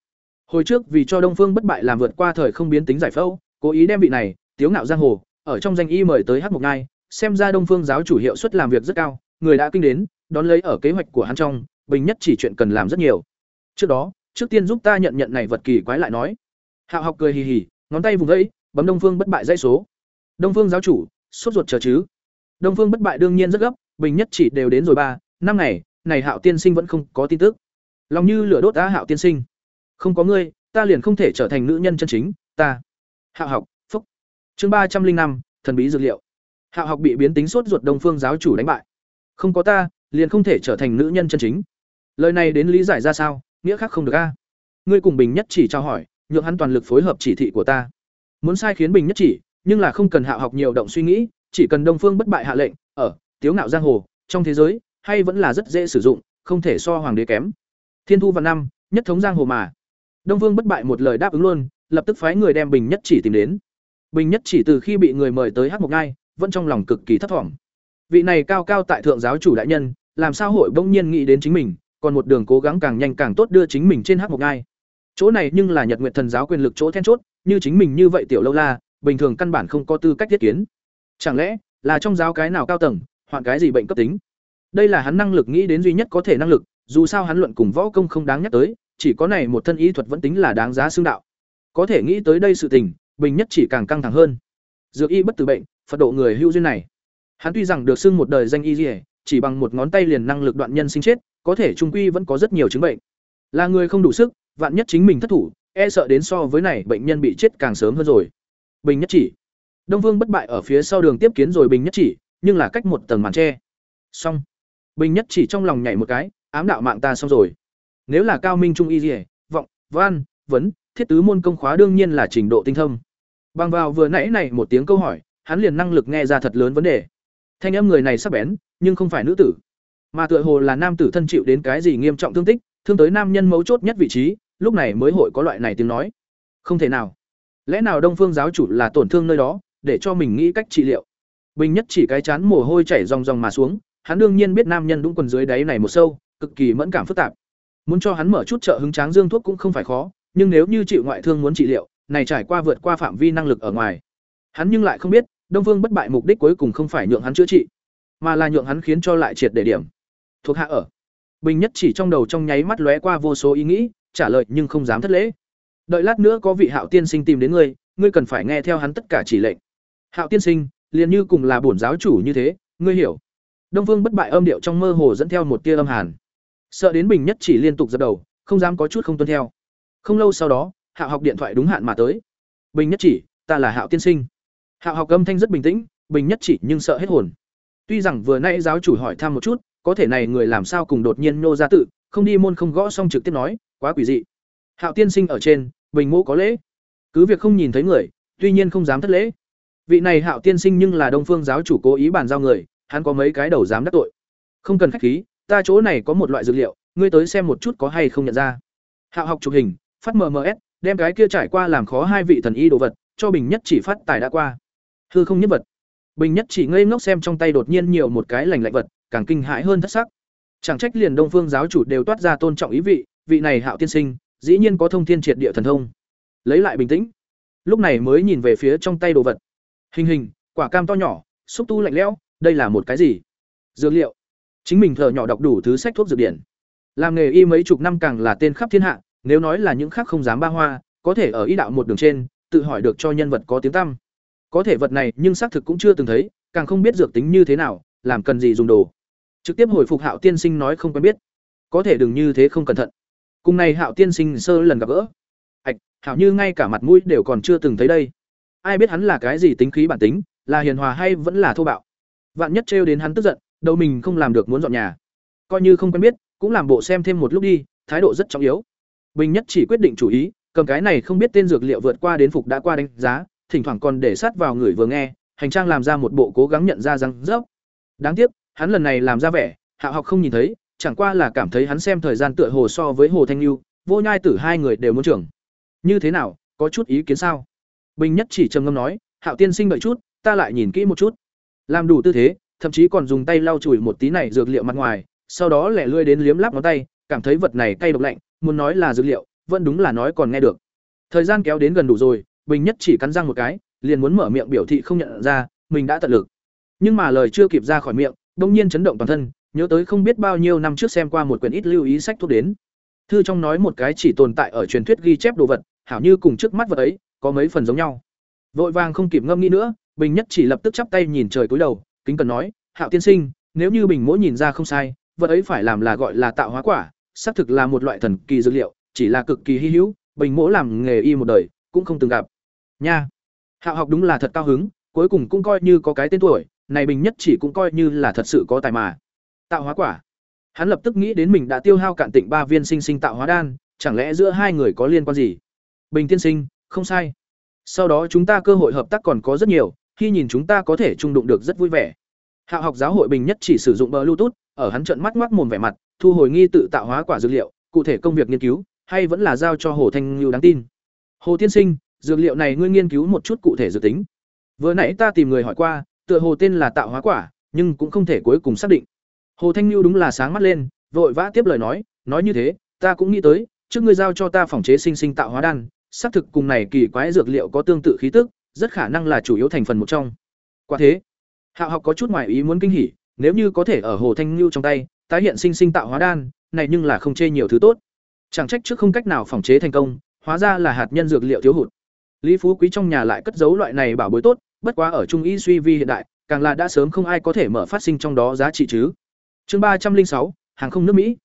Hồi trước vì cho đông phương bất bại làm vượt qua thời không biến tính giải phẫu, cố ý đem vị này, tiếu ngạo giang hồ, ở trong danh y mời tới hát mục ngai, xem ra đông phương giáo chủ hiệu suất làm việc rất cao, người đã kinh đến, đón lấy ở kế hoạch của hắn trong bình nhất chỉ chuyện cần làm rất nhiều. Trước đó, trước tiên giúp ta nhận nhận này vật kỳ quái lại nói. Hạo học cười hì hì, ngón tay vùng vẫy, bấm đông phương bất bại dãy số. Đông phương giáo chủ, sốt ruột chờ chứ? Đông phương bất bại đương nhiên rất gấp, bình nhất chỉ đều đến rồi ba, năm ngày, này hạo tiên sinh vẫn không có tin tức. Lòng như lửa đốt á hạo tiên sinh. Không có ngươi, ta liền không thể trở thành nữ nhân chân chính, ta. Hạo học, phúc. Chương ba trăm linh năm, thần bí dược liệu. Hạo học bị biến tính sốt ruột đông phương giáo chủ đánh bại. Không có ta, liền không thể trở thành nữ nhân chân chính lời này đến lý giải ra sao? Nghĩa khác không được a. À? Ngươi cùng bình nhất chỉ trao hỏi, nhượng hắn toàn lực phối hợp chỉ thị của ta. Muốn sai khiến bình nhất chỉ, nhưng là không cần hạ học nhiều động suy nghĩ, chỉ cần đông phương bất bại hạ lệnh, ở, tiếu ngạo giang hồ, trong thế giới, hay vẫn là rất dễ sử dụng, không thể so hoàng đế kém. Thiên thu văn năm, nhất thống giang hồ mà. Đông phương bất bại một lời đáp ứng luôn, lập tức phái người đem bình nhất chỉ tìm đến. Bình nhất chỉ từ khi bị người mời tới hát một ngai vẫn trong lòng cực kỳ thấp thỏm. Vị này cao cao tại thượng giáo chủ đại nhân, làm sao hội bỗng nhiên nghĩ đến chính mình? Còn một đường cố gắng càng nhanh càng tốt đưa chính mình trên hắc một ngai. Chỗ này nhưng là nhật nguyện thần giáo quyền lực chỗ then chốt, như chính mình như vậy tiểu lâu la, bình thường căn bản không có tư cách thiết kiến. Chẳng lẽ là trong giáo cái nào cao tầng hoạn cái gì bệnh cấp tính? Đây là hắn năng lực nghĩ đến duy nhất có thể năng lực, dù sao hắn luận cùng võ công không đáng nhắc tới, chỉ có này một thân y thuật vẫn tính là đáng giá xương đạo. Có thể nghĩ tới đây sự tình, bình nhất chỉ càng căng thẳng hơn. Dược y bất tử bệnh, phật độ người hữu duyên này. Hắn tuy rằng được xưng một đời danh y dỉa chỉ bằng một ngón tay liền năng lực đoạn nhân sinh chết có thể trung quy vẫn có rất nhiều chứng bệnh. Là người không đủ sức vạn nhất chính mình thất thủ e sợ đến so với này bệnh nhân bị chết càng sớm hơn rồi. Bình nhất chỉ. Đông vương bất bại ở phía sau đường tiếp kiến rồi bình nhất chỉ nhưng là cách một tầng màn che xong. Bình nhất chỉ trong lòng nhảy một cái ám đạo mạng ta xong rồi. Nếu là cao minh trung y liễu, vọng văn vấn thiết tứ môn công khóa đương nhiên là trình độ tinh thông. Bằng vào vừa nãy này một tiếng câu hỏi hắn liền năng lực nghe ra thật lớn vấn đề. Thanh âm người này sắp bén nhưng không phải nữ tử mà tựa hồ là nam tử thân chịu đến cái gì nghiêm trọng thương tích, thương tới nam nhân mấu chốt nhất vị trí, lúc này mới hội có loại này tiếng nói. Không thể nào. Lẽ nào đông phương giáo chủ là tổn thương nơi đó, để cho mình nghĩ cách trị liệu? Bình nhất chỉ cái chán mồ hôi chảy ròng ròng mà xuống, hắn đương nhiên biết nam nhân đúng quần dưới đáy này một sâu, cực kỳ mẫn cảm phức tạp. Muốn cho hắn mở chút trợ hứng tráng dương thuốc cũng không phải khó, nhưng nếu như chịu ngoại thương muốn trị liệu, này trải qua vượt qua phạm vi năng lực ở ngoài. Hắn nhưng lại không biết, đông phương bất bại mục đích cuối cùng không phải nhượng hắn chữa trị, mà là nhượng hắn khiến cho lại triệt để điểm thuộc hạ ở. Bình nhất chỉ trong đầu trong nháy mắt lóe qua vô số ý nghĩ, trả lời nhưng không dám thất lễ. Đợi lát nữa có vị hạo tiên sinh tìm đến ngươi ngươi cần phải nghe theo hắn tất cả chỉ lệnh. Hạo tiên sinh, liền như cùng là bổn giáo chủ như thế, ngươi hiểu. Đông phương bất bại âm điệu trong mơ hồ dẫn theo một tia âm hàn. Sợ đến bình nhất chỉ liên tục dập đầu, không dám có chút không tuân theo. Không lâu sau đó, hạo học điện thoại đúng hạn mà tới. Bình nhất chỉ, ta là hạo tiên sinh. Hạo học âm thanh rất bình tĩnh, bình nhất chỉ nhưng sợ hết hồn. Tuy rằng vừa nay giáo chủ hỏi thăm một chút có thể này người làm sao cùng đột nhiên nô ra tự, không đi môn không gõ xong trực tiếp nói, quá quỷ dị. Hạo tiên sinh ở trên, bình mô có lễ. Cứ việc không nhìn thấy người, tuy nhiên không dám thất lễ. Vị này hạo tiên sinh nhưng là đông phương giáo chủ cố ý bàn giao người, hắn có mấy cái đầu dám đắc tội. Không cần khách khí, ta chỗ này có một loại dược liệu, ngươi tới xem một chút có hay không nhận ra. Hạo học chụp hình, phát mms đem cái kia trải qua làm khó hai vị thần y đồ vật, cho bình nhất chỉ phát tài đã qua. Hư không nhất vật. Bình nhất chỉ ngây ngốc xem trong tay đột nhiên nhiều một cái lành lạnh vật càng kinh hãi hơn thất sắc. Chẳng trách liền đông phương giáo chủ đều toát ra tôn trọng ý vị vị này hạo tiên sinh, dĩ nhiên có thông thiên triệt địa thần thông. Lấy lại bình tĩnh. Lúc này mới nhìn về phía trong tay đồ vật. Hình hình, quả cam to nhỏ, xúc tu lạnh lẽo, đây là một cái gì? Dược liệu. Chính mình thợ nhỏ đọc đủ thứ sách thuốc dược điển. Làm nghề y mấy chục năm càng là tên khắp thiên hạ, nếu nói là những khác không dám ba hoa, có thể ở y đạo một đường trên, tự hỏi được cho nhân vật có tiếng tăm. Có thể vật này nhưng xác thực cũng chưa từng thấy, càng không biết dược tính như thế nào, làm cần gì dùng đồ trực tiếp hồi phục hạo tiên sinh nói không quen biết. Có thể đừng như thế không cẩn thận. Cùng này hạo tiên sinh sơ lần gặp gỡ. Ạch hảo như ngay cả mặt mũi đều còn chưa từng thấy đây. Ai biết hắn là cái gì tính khí bản tính, là hiền hòa hay vẫn là thô bạo. Vạn nhất trêu đến hắn tức giận, đầu mình không làm được muốn dọn nhà. Coi như không quen biết, cũng làm bộ xem thêm một lúc đi, thái độ rất trọng yếu. Bình nhất chỉ quyết định chủ ý, cầm cái này không biết tên dược liệu vượt qua đến phục đã qua đánh giá, thỉnh thoảng còn để sát vào người vừa nghe, hành trang làm ra một bộ cố gắng nhận ra răng rớp. Đáng tiếc hắn lần này làm ra vẻ, hạ học không nhìn thấy, chẳng qua là cảm thấy hắn xem thời gian tựa hồ so với hồ thanh lưu vô nhai tử hai người đều muốn trưởng. Như thế nào, có chút ý kiến sao? Bình nhất chỉ trầm ngâm nói, hạo tiên sinh đợi chút, ta lại nhìn kỹ một chút. Làm đủ tư thế, thậm chí còn dùng tay lau chùi một tí này dược liệu mặt ngoài, sau đó lẻ lươi đến liếm láp ngón tay, cảm thấy vật này cay độc lạnh, muốn nói là dược liệu, vẫn đúng là nói còn nghe được. Thời gian kéo đến gần đủ rồi, bình nhất chỉ cắn răng một cái, liền muốn mở miệng biểu thị không nhận ra, mình đã tận lực. Nhưng mà lời chưa kịp ra khỏi miệng đông nhiên chấn động toàn thân, nhớ tới không biết bao nhiêu năm trước xem qua một quyển ít lưu ý sách thuốc đến. Thư trong nói một cái chỉ tồn tại ở truyền thuyết ghi chép đồ vật, hảo như cùng trước mắt vật ấy, có mấy phần giống nhau. Vội vàng không kịp ngâm nghĩ nữa, bình nhất chỉ lập tức chắp tay nhìn trời cúi đầu, kính cần nói, hạo tiên sinh, nếu như bình mỗi nhìn ra không sai, vật ấy phải làm là gọi là tạo hóa quả, xác thực là một loại thần kỳ dược liệu, chỉ là cực kỳ hy hữu, bình mỗ làm nghề y một đời, cũng không từng gặp. Nha. Hạo học đúng là thật cao hứng, cuối cùng cũng coi như có cái tên tuổi này bình nhất chỉ cũng coi như là thật sự có tài mà. Tạo hóa quả. Hắn lập tức nghĩ đến mình đã tiêu hao cạn tịnh ba viên sinh sinh tạo hóa đan, chẳng lẽ giữa hai người có liên quan gì? Bình tiên sinh, không sai. Sau đó chúng ta cơ hội hợp tác còn có rất nhiều, khi nhìn chúng ta có thể chung đụng được rất vui vẻ. Hạo học giáo hội bình nhất chỉ sử dụng bluetooth, ở hắn trận mắt ngoác mồm vẻ mặt, thu hồi nghi tự tạo hóa quả dược liệu, cụ thể công việc nghiên cứu, hay vẫn là giao cho hồ thanh lưu đáng tin. Hồ tiên sinh, dược liệu này ngươi nghiên cứu một chút cụ thể dự tính. Vừa nãy ta tìm người hỏi qua tựa hồ tên là tạo hóa quả, nhưng cũng không thể cuối cùng xác định. Hồ thanh lưu đúng là sáng mắt lên, vội vã tiếp lời nói nói như thế, ta cũng nghĩ tới, trước ngươi giao cho ta phòng chế sinh sinh tạo hóa đan, xác thực cùng này kỳ quái dược liệu có tương tự khí tức, rất khả năng là chủ yếu thành phần một trong. Quả thế, hạo học có chút ngoài ý muốn kinh hỉ, nếu như có thể ở hồ thanh lưu trong tay, tái hiện sinh sinh tạo hóa đan, này nhưng là không chê nhiều thứ tốt. Chẳng trách trước không cách nào phòng chế thành công, hóa ra là hạt nhân dược liệu thiếu hụt. Lý phú quý trong nhà lại cất giấu loại này bảo bối tốt bất quá ở trung y suy vi hiện đại, càng là đã sớm không ai có thể mở phát sinh trong đó giá trị chứ. Chương ba trăm linh sáu, hàng không nước mỹ.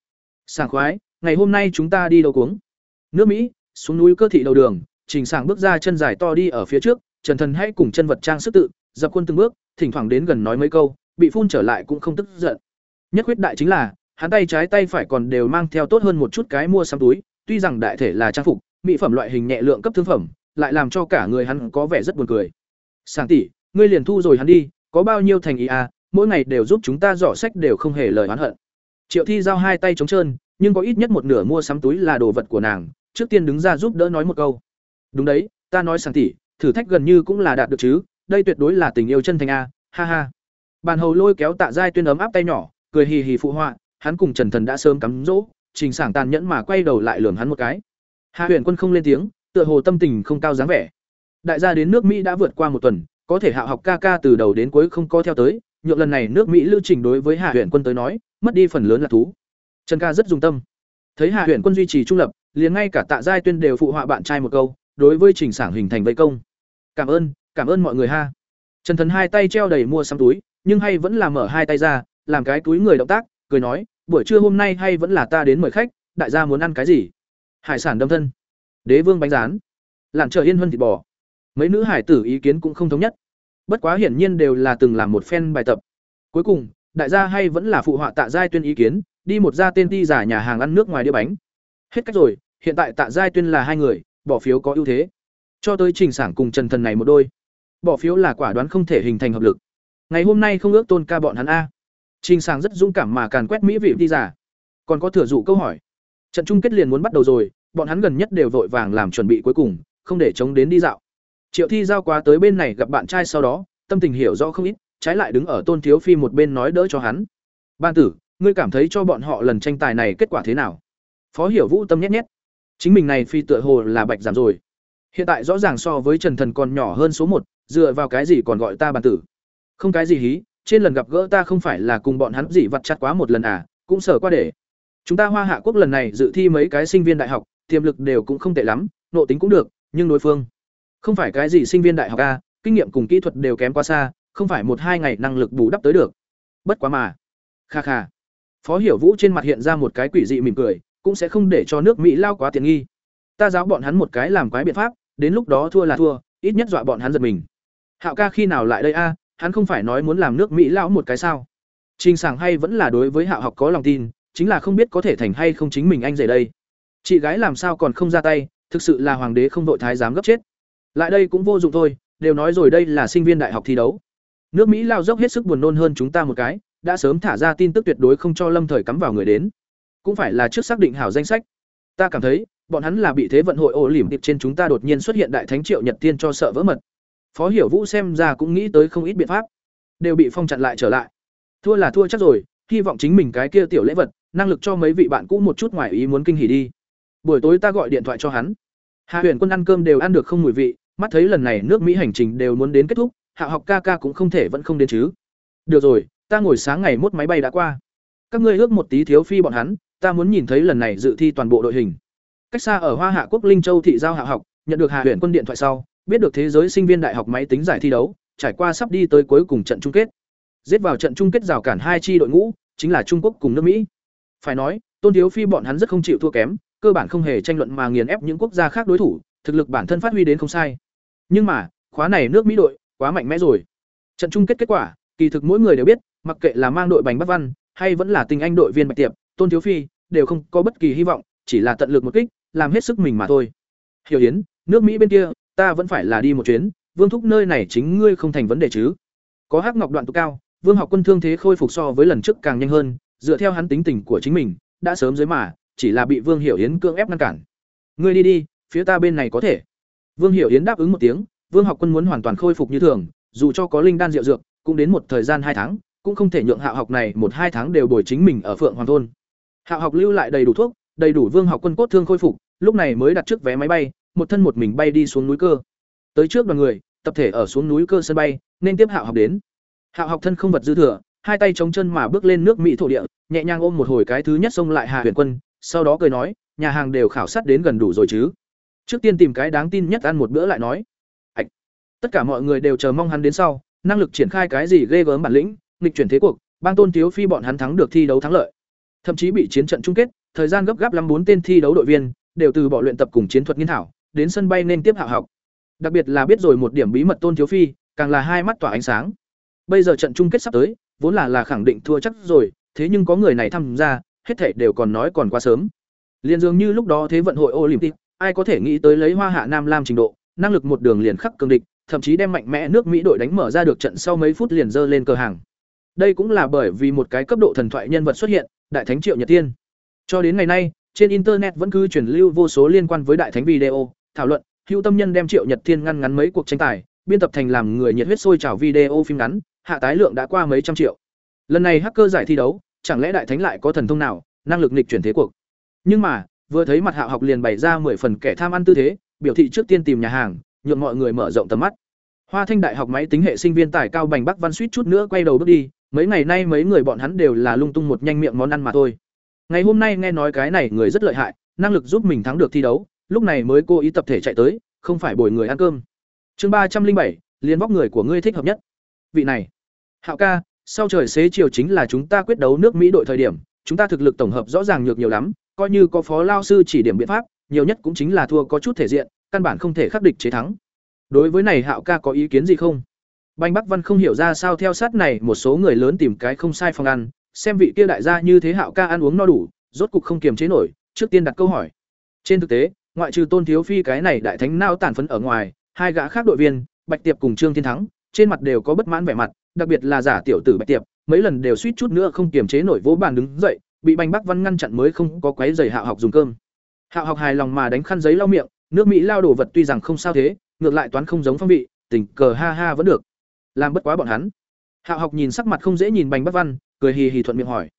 Sảng khoái, ngày hôm nay chúng ta đi đâu cuống? Nước mỹ, xuống núi cơ thị đầu đường, trình sảng bước ra chân dài to đi ở phía trước, trần thần hãy cùng chân vật trang sức tự, dập quân từng bước, thỉnh thoảng đến gần nói mấy câu, bị phun trở lại cũng không tức giận. Nhất quyết đại chính là, hắn tay trái tay phải còn đều mang theo tốt hơn một chút cái mua sắm túi, tuy rằng đại thể là trang phục, mỹ phẩm loại hình nhẹ lượng cấp thương phẩm, lại làm cho cả người hắn có vẻ rất buồn cười sảng tỷ, ngươi liền thu rồi hắn đi, có bao nhiêu thành ý à mỗi ngày đều giúp chúng ta dò sách đều không hề lời oán hận. Triệu thi giao hai tay trống trơn, nhưng có ít nhất một nửa mua sắm túi là đồ vật của nàng, trước tiên đứng ra giúp đỡ nói một câu. Đúng đấy, ta nói sảng tỷ, thử thách gần như cũng là đạt được chứ, đây tuyệt đối là tình yêu chân thành a ha ha. Bàn hầu lôi kéo tạ giai tuyên ấm áp tay nhỏ, cười hì hì phụ họa, hắn cùng trần thần đã sớm cắm rỗ, trình sảng tàn nhẫn mà quay đầu lại lườm hắn một cái. Hạ huyền quân không lên tiếng, tựa hồ tâm tình không cao dáng vẻ đại gia đến nước mỹ đã vượt qua một tuần, có thể hạ học ca ca từ đầu đến cuối không có theo tới, nhượng lần này nước mỹ lưu trình đối với hạ huyền quân tới nói, mất đi phần lớn là thú. Trần ca rất dùng tâm. Thấy hạ huyền quân duy trì trung lập, liền ngay cả tạ giai tuyên đều phụ họa bạn trai một câu, đối với trình sảng hình thành vây công. Cảm ơn cảm ơn mọi người ha. Trần thần hai tay treo đầy mua sắm túi, nhưng hay vẫn là mở hai tay ra, làm cái túi người động tác, cười nói, buổi trưa hôm nay hay vẫn là ta đến mời khách, đại gia muốn ăn cái gì? Hải sản đâm thân. Đế vương bánh rán. Lạn chờ yên hơn thịt bò mấy nữ hải tử ý kiến cũng không thống nhất. Bất quá hiển nhiên đều là từng làm một phen bài tập. Cuối cùng, đại gia hay vẫn là phụ họa tạ giai tuyên ý kiến, đi một gia tên ti giả nhà hàng ăn nước ngoài đĩa bánh. Hết cách rồi, hiện tại tạ giai tuyên là hai người, bỏ phiếu có ưu thế. Cho tới trình sản cùng trần thần này một đôi. Bỏ phiếu là quả đoán không thể hình thành hợp lực. Ngày hôm nay không ước tôn ca bọn hắn a. Trình sản rất dũng cảm mà càn quét mỹ vị đi giả. Còn có thừa dụ câu hỏi. Trận chung kết liền muốn bắt đầu rồi, bọn hắn gần nhất đều vội vàng làm chuẩn bị cuối cùng, không để chống đến đi dạo triệu thi giao quá tới bên này gặp bạn trai sau đó, tâm tình hiểu rõ không ít, trái lại đứng ở tôn thiếu phi một bên nói đỡ cho hắn. Ban tử, ngươi cảm thấy cho bọn họ lần tranh tài này kết quả thế nào? Phó hiểu vũ tâm nhét nhét. Chính mình này phi tựa hồ là bạch giảm rồi. Hiện tại rõ ràng so với trần thần còn nhỏ hơn số một, dựa vào cái gì còn gọi ta bàn tử? Không cái gì hí, trên lần gặp gỡ ta không phải là cùng bọn hắn gì vặt chặt quá một lần à cũng sở qua để. Chúng ta hoa hạ quốc lần này dự thi mấy cái sinh viên đại học, tiềm lực đều cũng không tệ lắm, nộ tính cũng được, nhưng đối phương không phải cái gì sinh viên đại học a kinh nghiệm cùng kỹ thuật đều kém quá xa không phải một hai ngày năng lực bù đắp tới được. Bất quá mà. Kha kha. Phó Hiểu Vũ trên mặt hiện ra một cái quỷ dị mỉm cười, cũng sẽ không để cho nước Mỹ lao quá tiền nghi. Ta giáo bọn hắn một cái làm quái biện pháp, đến lúc đó thua là thua, ít nhất dọa bọn hắn giật mình. Hạo ca khi nào lại đây a, hắn không phải nói muốn làm nước Mỹ lao một cái sao? Trình Sảng hay vẫn là đối với Hạo học có lòng tin, chính là không biết có thể thành hay không chính mình anh rể đây. Chị gái làm sao còn không ra tay, thực sự là hoàng đế không đội thái dám gấp chết. Lại đây cũng vô dụng thôi, đều nói rồi đây là sinh viên đại học thi đấu. Nước Mỹ lao dốc hết sức buồn nôn hơn chúng ta một cái, đã sớm thả ra tin tức tuyệt đối không cho Lâm Thời cắm vào người đến. Cũng phải là trước xác định hảo danh sách. Ta cảm thấy, bọn hắn là bị thế vận hội ổ lỉm tiệp trên chúng ta đột nhiên xuất hiện đại thánh triệu nhật tiên cho sợ vỡ mật. Phó Hiểu Vũ xem ra cũng nghĩ tới không ít biện pháp, đều bị phong chặn lại trở lại. Thua là thua chắc rồi, hy vọng chính mình cái kia tiểu lễ vật, năng lực cho mấy vị bạn cũ một chút ngoài ý muốn kinh hỉ đi. Buổi tối ta gọi điện thoại cho hắn. Hạ Huyền Quân ăn cơm đều ăn được không mùi vị, mắt thấy lần này nước Mỹ hành trình đều muốn đến kết thúc, Hạ học ca ca cũng không thể vẫn không đến chứ. Được rồi, ta ngồi sáng ngày mốt máy bay đã qua. Các ngươi ước một tí thiếu phi bọn hắn, ta muốn nhìn thấy lần này dự thi toàn bộ đội hình. Cách xa ở Hoa Hạ Quốc Linh Châu thị giao Hạ học, nhận được Hạ huyện Quân điện thoại sau, biết được thế giới sinh viên đại học máy tính giải thi đấu, trải qua sắp đi tới cuối cùng trận chung kết. Giết vào trận chung kết rào cản hai chi đội ngũ, chính là Trung Quốc cùng nước Mỹ. Phải nói, Tôn Thiếu Phi bọn hắn rất không chịu thua kém, cơ bản không hề tranh luận mà nghiền ép những quốc gia khác đối thủ, thực lực bản thân phát huy đến không sai. Nhưng mà, khóa này nước Mỹ đội quá mạnh mẽ rồi. Trận chung kết kết quả, kỳ thực mỗi người đều biết, mặc kệ là mang đội bành Bắc Văn, hay vẫn là tình anh đội viên Bạch Tiệp, Tôn Thiếu Phi, đều không có bất kỳ hy vọng, chỉ là tận lực một kích, làm hết sức mình mà thôi. Hiểu Yến, nước Mỹ bên kia, ta vẫn phải là đi một chuyến, Vương thúc nơi này chính ngươi không thành vấn đề chứ? Có Hắc Ngọc đoạn tụ cao, Vương Học Quân thương thế khôi phục so với lần trước càng nhanh hơn, dựa theo hắn tính tình của chính mình, đã sớm dưới mà, chỉ là bị Vương Hiểu Yến cưỡng ép ngăn cản. Ngươi đi đi, phía ta bên này có thể. Vương Hiểu Yến đáp ứng một tiếng, Vương Học Quân muốn hoàn toàn khôi phục như thường, dù cho có linh đan diệu dược, cũng đến một thời gian hai tháng, cũng không thể nhượng Hạo học này một hai tháng đều bồi chính mình ở Phượng Hoàng thôn. Hạo học lưu lại đầy đủ thuốc, đầy đủ Vương Học Quân cốt thương khôi phục, lúc này mới đặt trước vé máy bay, một thân một mình bay đi xuống núi cơ. Tới trước đoàn người, tập thể ở xuống núi cơ sân bay, nên tiếp Hạo học đến. Hạo học thân không vật dư thừa, hai tay chống chân mà bước lên nước Mỹ thổ địa, nhẹ nhàng ôm một hồi cái thứ nhất xông lại Hà Huyền Quân, sau đó cười nói, nhà hàng đều khảo sát đến gần đủ rồi chứ. Trước tiên tìm cái đáng tin nhất ăn một bữa lại nói. Ảch. Tất cả mọi người đều chờ mong hắn đến sau, năng lực triển khai cái gì ghê gớm bản lĩnh, nghịch chuyển thế cuộc, bang tôn thiếu phi bọn hắn thắng được thi đấu thắng lợi. Thậm chí bị chiến trận chung kết, thời gian gấp gáp lắm bốn tên thi đấu đội viên đều từ bỏ luyện tập cùng chiến thuật nghiên thảo, đến sân bay nên tiếp hạ học. Đặc biệt là biết rồi một điểm bí mật tôn thiếu phi, càng là hai mắt tỏa ánh sáng. Bây giờ trận chung kết sắp tới, vốn là là khẳng định thua chắc rồi, thế nhưng có người này tham gia, hết thảy đều còn nói còn quá sớm. liền dường như lúc đó thế vận hội Olympic, ai có thể nghĩ tới lấy Hoa Hạ Nam Lam trình độ, năng lực một đường liền khắc cường địch, thậm chí đem mạnh mẽ nước Mỹ đội đánh mở ra được trận sau mấy phút liền dơ lên cờ hàng. Đây cũng là bởi vì một cái cấp độ thần thoại nhân vật xuất hiện, Đại Thánh Triệu Nhật Tiên. Cho đến ngày nay, trên internet vẫn cứ truyền lưu vô số liên quan với Đại Thánh video, thảo luận, hữu tâm nhân đem Triệu Nhật Thiên ngăn ngắn mấy cuộc tranh tài, biên tập thành làm người nhiệt huyết sôi trào video phim ngắn, hạ tái lượng đã qua mấy trăm triệu. Lần này hacker giải thi đấu, chẳng lẽ Đại Thánh lại có thần thông nào, năng lực nghịch chuyển thế cuộc? Nhưng mà, vừa thấy mặt Hạo học liền bày ra mười phần kẻ tham ăn tư thế, biểu thị trước tiên tìm nhà hàng, nhượng mọi người mở rộng tầm mắt. Hoa Thanh Đại học máy tính hệ sinh viên tài cao Bành Bắc Văn suýt chút nữa quay đầu bước đi, mấy ngày nay mấy người bọn hắn đều là lung tung một nhanh miệng món ăn mà thôi. Ngày hôm nay nghe nói cái này người rất lợi hại, năng lực giúp mình thắng được thi đấu, lúc này mới cố ý tập thể chạy tới, không phải bồi người ăn cơm. Chương ba trăm linh bảy, liên vóc người của ngươi thích hợp nhất. Vị này, Hạo ca, sau trời xế chiều chính là chúng ta quyết đấu nước Mỹ đội thời điểm, chúng ta thực lực tổng hợp rõ ràng nhược nhiều lắm, coi như có phó lao sư chỉ điểm biện pháp, nhiều nhất cũng chính là thua có chút thể diện, căn bản không thể khắc địch chế thắng. Đối với này Hạo ca có ý kiến gì không? banh Bắc Văn không hiểu ra sao theo sát này một số người lớn tìm cái không sai phòng ăn, xem vị kia đại gia như thế Hạo ca ăn uống no đủ, rốt cục không kiềm chế nổi, trước tiên đặt câu hỏi. Trên thực tế, ngoại trừ Tôn Thiếu Phi cái này đại thánh nao tàn phấn ở ngoài, hai gã khác đội viên, Bạch Tiệp cùng Trương Thiên Thắng, trên mặt đều có bất mãn vẻ mặt, đặc biệt là giả tiểu tử Bạch Tiệp, mấy lần đều suýt chút nữa không kiềm chế nổi vỗ bàn đứng dậy, bị Bành Bắc Văn ngăn chặn mới không có quấy rầy hạ học dùng cơm. hạ học hài lòng mà đánh khăn giấy lau miệng, nước Mỹ lao đổ vật tuy rằng không sao thế, ngược lại toán không giống phong vị, tình cờ ha ha vẫn được. Làm bất quá bọn hắn. hạ học nhìn sắc mặt không dễ nhìn Bành Bắc Văn, cười hì hì thuận miệng hỏi: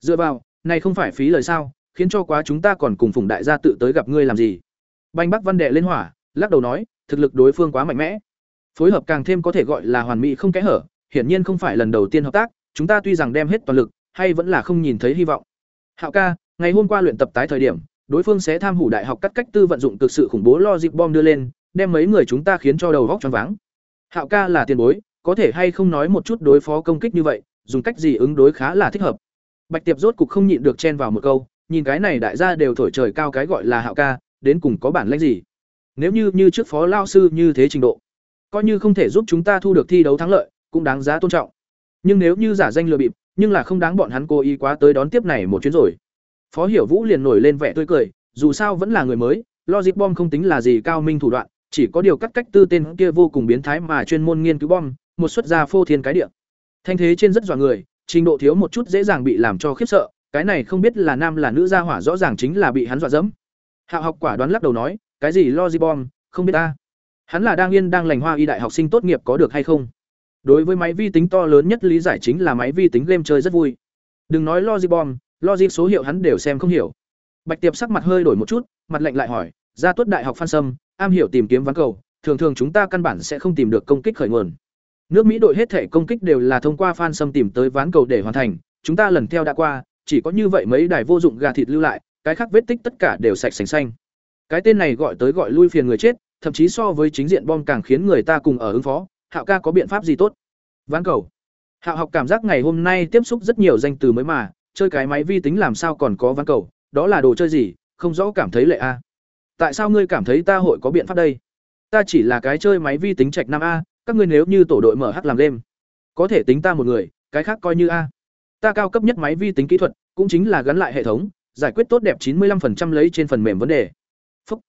"Dựa vào, này không phải phí lời sao, khiến cho quá chúng ta còn cùng Phùng đại gia tự tới gặp ngươi làm gì?" Bành Bắc Văn đệ lên hỏa, lắc đầu nói: "Thực lực đối phương quá mạnh mẽ, phối hợp càng thêm có thể gọi là hoàn mỹ không kẽ hở, hiển nhiên không phải lần đầu tiên hợp tác, chúng ta tuy rằng đem hết toàn lực, hay vẫn là không nhìn thấy hy vọng." Hạo ca, ngày hôm qua luyện tập tái thời điểm, đối phương sẽ tham hủ đại học cắt cách tư vận dụng cực sự khủng bố logic bom đưa lên, đem mấy người chúng ta khiến cho đầu vóc choáng váng. Hạo ca là tiền bối, có thể hay không nói một chút đối phó công kích như vậy, dùng cách gì ứng đối khá là thích hợp. Bạch Tiệp rốt cục không nhịn được chen vào một câu, nhìn cái này đại gia đều thổi trời cao cái gọi là hạo ca, đến cùng có bản lĩnh gì? Nếu như như trước phó lao sư như thế trình độ, coi như không thể giúp chúng ta thu được thi đấu thắng lợi, cũng đáng giá tôn trọng. Nhưng nếu như giả danh lừa bịp, nhưng là không đáng bọn hắn cố ý quá tới đón tiếp này một chuyến rồi. Phó Hiểu Vũ liền nổi lên vẻ tươi cười, dù sao vẫn là người mới, logic bomb không tính là gì cao minh thủ đoạn, chỉ có điều cắt cách tư tên kia vô cùng biến thái mà chuyên môn nghiên cứu bom, một xuất gia phô thiên cái địa. Thanh thế trên rất dọa người, trình độ thiếu một chút dễ dàng bị làm cho khiếp sợ, cái này không biết là nam là nữ gia hỏa rõ ràng chính là bị hắn dọa dẫm. Hạo học quả đoán lắc đầu nói, cái gì logic bomb, không biết ta. Hắn là đang yên đang lành hoa y đại học sinh tốt nghiệp có được hay không? Đối với máy vi tính to lớn nhất lý giải chính là máy vi tính game chơi rất vui. Đừng nói logic bom logic số hiệu hắn đều xem không hiểu. Bạch Tiệp sắc mặt hơi đổi một chút, mặt lạnh lại hỏi, "Gia Tuất đại học Phan Sâm, am hiểu tìm kiếm ván cầu, thường thường chúng ta căn bản sẽ không tìm được công kích khởi nguồn. Nước Mỹ đội hết thể công kích đều là thông qua Phan Sâm tìm tới ván cầu để hoàn thành, chúng ta lần theo đã qua, chỉ có như vậy mấy đài vô dụng gà thịt lưu lại, cái khác vết tích tất cả đều sạch sành xanh. Cái tên này gọi tới gọi lui phiền người chết, thậm chí so với chính diện bom càng khiến người ta cùng ở ứng phó, Hạo ca có biện pháp gì tốt? Ván cầu. Hạo học cảm giác ngày hôm nay tiếp xúc rất nhiều danh từ mới mà, chơi cái máy vi tính làm sao còn có ván cầu, đó là đồ chơi gì, không rõ cảm thấy lệ a. Tại sao ngươi cảm thấy ta hội có biện pháp đây? Ta chỉ là cái chơi máy vi tính trạch năm a, các ngươi nếu như tổ đội mở h làm đêm, có thể tính ta một người, cái khác coi như a. Ta cao cấp nhất máy vi tính kỹ thuật, cũng chính là gắn lại hệ thống, giải quyết tốt đẹp chín mươi 95% lấy trên phần mềm vấn đề. Phúc.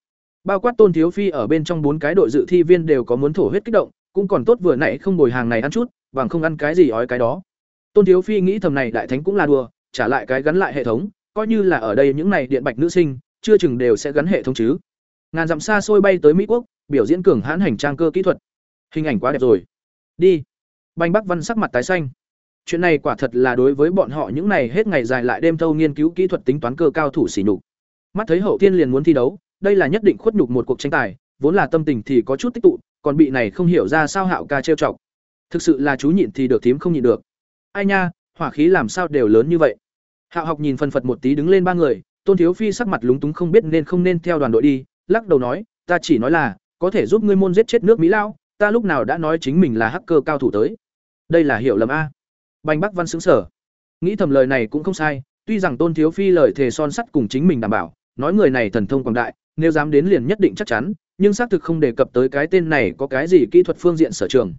Bao quát Tôn Thiếu Phi ở bên trong bốn cái đội dự thi viên đều có muốn thổ huyết kích động, cũng còn tốt vừa nãy không bồi hàng này ăn chút, bằng không ăn cái gì ói cái đó. Tôn Thiếu Phi nghĩ thầm này đại thánh cũng là đùa, trả lại cái gắn lại hệ thống, coi như là ở đây những này điện bạch nữ sinh, chưa chừng đều sẽ gắn hệ thống chứ. Ngàn dặm xa xôi bay tới Mỹ quốc, biểu diễn cường hãn hành trang cơ kỹ thuật. Hình ảnh quá đẹp rồi. Đi. banh Bắc Văn sắc mặt tái xanh. Chuyện này quả thật là đối với bọn họ những này hết ngày dài lại đêm thâu nghiên cứu kỹ thuật tính toán cơ cao thủ xỉ nhục. Mắt thấy Hậu Thiên liền muốn thi đấu, đây là nhất định khuất nhục một cuộc tranh tài, vốn là tâm tình thì có chút tích tụ, còn bị này không hiểu ra sao Hạo ca trêu chọc. Thực sự là chú nhịn thì được thím không nhịn được. Ai nha, hỏa khí làm sao đều lớn như vậy. Hạo học nhìn phần phật một tí đứng lên ba người, Tôn Thiếu Phi sắc mặt lúng túng không biết nên không nên theo đoàn đội đi, lắc đầu nói, ta chỉ nói là, có thể giúp ngươi môn giết chết nước Mỹ lao, ta lúc nào đã nói chính mình là hacker cao thủ tới. Đây là hiểu lầm a. Bành Bắc Văn sững sở. Nghĩ thầm lời này cũng không sai, tuy rằng Tôn Thiếu Phi lời thề son sắt cùng chính mình đảm bảo, nói người này thần thông quảng đại, nếu dám đến liền nhất định chắc chắn, nhưng xác thực không đề cập tới cái tên này có cái gì kỹ thuật phương diện sở trường.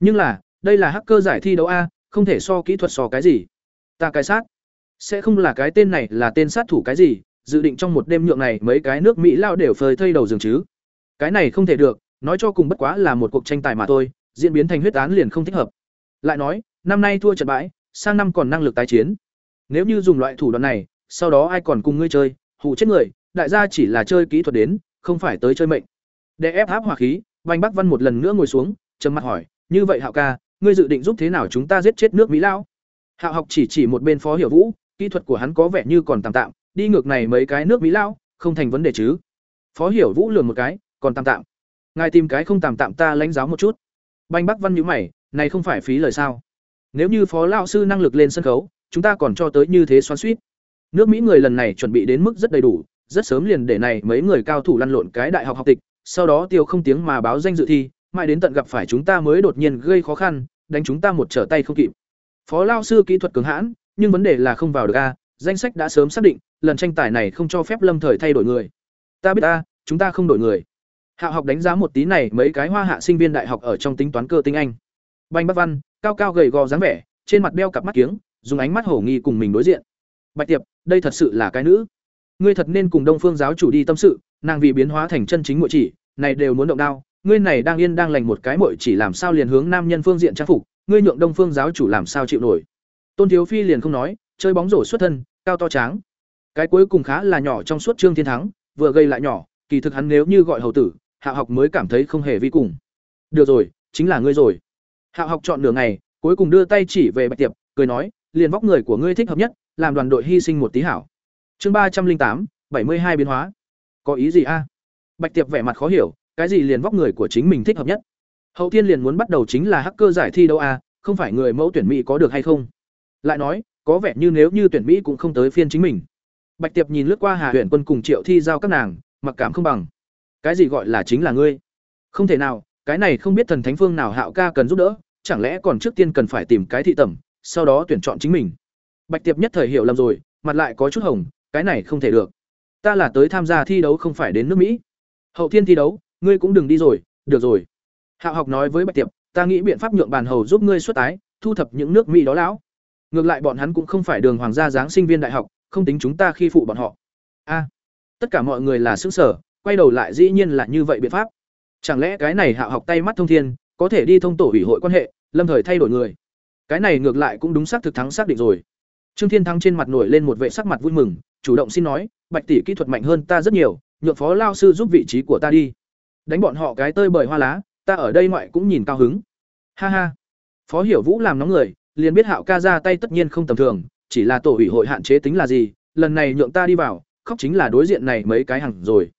Nhưng là, đây là hacker giải thi đấu a, không thể so kỹ thuật so cái gì. Ta cái sát. Sẽ không là cái tên này là tên sát thủ cái gì dự định trong một đêm nhượng này mấy cái nước mỹ lao đều phơi thây đầu giường chứ. Cái này không thể được nói cho cùng bất quá là một cuộc tranh tài mà thôi diễn biến thành huyết án liền không thích hợp. Lại nói năm nay thua trận bãi sang năm còn năng lực tái chiến. Nếu như dùng loại thủ đoạn này sau đó ai còn cùng ngươi chơi hù chết người đại gia chỉ là chơi kỹ thuật đến không phải tới chơi mệnh để ép áp hỏa khí vanh bắc văn một lần nữa ngồi xuống trầm mặt hỏi như vậy hạo ca ngươi dự định giúp thế nào chúng ta giết chết nước mỹ lao hạo học chỉ chỉ một bên phó hiểu vũ kỹ thuật của hắn có vẻ như còn tạm tạm, đi ngược này mấy cái nước Mỹ lao, không thành vấn đề chứ. Phó Hiểu Vũ lườm một cái, còn tạm tạm. Ngài tìm cái không tạm tạm ta lãnh giáo một chút. Banh Bắc Văn nhíu mày, này không phải phí lời sao? Nếu như phó lão sư năng lực lên sân khấu, chúng ta còn cho tới như thế xoắn xuýt. Nước Mỹ người lần này chuẩn bị đến mức rất đầy đủ, rất sớm liền để này mấy người cao thủ lăn lộn cái đại học học tịch, sau đó tiêu không tiếng mà báo danh dự thi, mãi đến tận gặp phải chúng ta mới đột nhiên gây khó khăn, đánh chúng ta một trở tay không kịp. Phó lao sư kỹ thuật cường hãn, nhưng vấn đề là không vào được a, danh sách đã sớm xác định, lần tranh tài này không cho phép Lâm Thời thay đổi người. Ta biết a, chúng ta không đổi người. hạ học đánh giá một tí này mấy cái hoa hạ sinh viên đại học ở trong tính toán cơ tinh anh. banh Bắc Văn, cao cao gầy gò dáng vẻ, trên mặt đeo cặp mắt kiếng, dùng ánh mắt hổ nghi cùng mình đối diện. Bạch Tiệp, đây thật sự là cái nữ. Ngươi thật nên cùng Đông Phương giáo chủ đi tâm sự, nàng vì biến hóa thành chân chính muội chỉ, này đều muốn động đao, ngươi này đang yên đang lành một cái muội chỉ làm sao liền hướng nam nhân phương diện trang phục, ngươi nhượng Đông Phương giáo chủ làm sao chịu nổi. Tôn Thiếu Phi liền không nói, chơi bóng rổ xuất thân, cao to tráng. Cái cuối cùng khá là nhỏ trong suốt Trương Thiên Thắng, vừa gây lại nhỏ, kỳ thực hắn nếu như gọi hầu tử, Hạ học mới cảm thấy không hề vi cùng. Được rồi, chính là ngươi rồi. Hạ học chọn nửa ngày, cuối cùng đưa tay chỉ về Bạch Tiệp, cười nói, liền vóc người của ngươi thích hợp nhất, làm đoàn đội hy sinh một tí hảo. Chương ba trăm linh tám, bảy mươi hai biến hóa. Có ý gì a? Bạch Tiệp vẻ mặt khó hiểu, cái gì liền vóc người của chính mình thích hợp nhất? Hậu Thiên liền muốn bắt đầu chính là hacker giải thi đấu a, không phải người mẫu tuyển mỹ có được hay không? lại nói có vẻ như nếu như tuyển mỹ cũng không tới phiên chính mình bạch tiệp nhìn lướt qua hà huyện quân cùng triệu thi giao các nàng mặc cảm không bằng cái gì gọi là chính là ngươi không thể nào cái này không biết thần thánh phương nào hạo ca cần giúp đỡ chẳng lẽ còn trước tiên cần phải tìm cái thị tẩm sau đó tuyển chọn chính mình bạch tiệp nhất thời hiểu lầm rồi mặt lại có chút hồng cái này không thể được ta là tới tham gia thi đấu không phải đến nước mỹ. Hậu thiên thi đấu, ngươi cũng đừng đi rồi, được rồi. Hạo học nói với bạch tiệp, ta nghĩ biện pháp nhượng bàn hầu giúp ngươi xuất tái thu thập những nước mỹ đó lão. Ngược lại bọn hắn cũng không phải đường hoàng gia giáng sinh viên đại học, không tính chúng ta khi phụ bọn họ. A, tất cả mọi người là xứng sở quay đầu lại dĩ nhiên là như vậy biện pháp. Chẳng lẽ cái này hạo học tay mắt thông thiên, có thể đi thông tổ ủy hội quan hệ, lâm thời thay đổi người? Cái này ngược lại cũng đúng xác thực thắng xác định rồi. Trương thiên thắng trên mặt nổi lên một vệ sắc mặt vui mừng chủ động xin nói, bạch tỷ kỹ thuật mạnh hơn ta rất nhiều, nhượng phó lao sư giúp vị trí của ta đi. Đánh bọn họ cái tơi bời hoa lá, ta ở đây ngoại cũng nhìn cao hứng. Ha ha. Phó hiểu vũ làm nóng người, liền biết hạo ca ra tay tất nhiên không tầm thường, chỉ là tổ ủy hội hạn chế tính là gì, lần này nhượng ta đi vào, khóc chính là đối diện này mấy cái hằng rồi.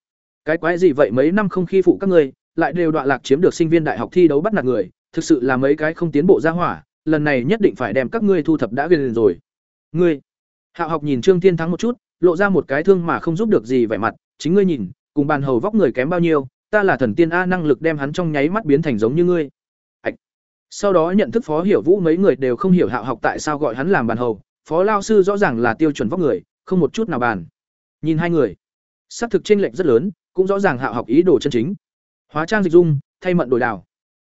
Cái quái gì vậy mấy năm không khi phụ các ngươi, lại đều đọa lạc chiếm được sinh viên đại học thi đấu bắt nạt người, thực sự là mấy cái không tiến bộ ra hỏa, lần này nhất định phải đem các ngươi thu thập đã gần rồi. Ngươi. Hạo học nhìn trương thiên thắng một chút lộ ra một cái thương mà không giúp được gì vẻ mặt, chính ngươi nhìn, cùng bàn hầu vóc người kém bao nhiêu, ta là thần tiên a năng lực đem hắn trong nháy mắt biến thành giống như ngươi. Ảch. sau đó nhận thức phó hiểu vũ mấy người đều không hiểu hạo học tại sao gọi hắn làm bàn hầu, phó lao sư rõ ràng là tiêu chuẩn vóc người, không một chút nào bàn. Nhìn hai người xác thực chênh lệch rất lớn, cũng rõ ràng hạo học ý đồ chân chính. Hóa trang dịch dung, thay mận đổi đảo.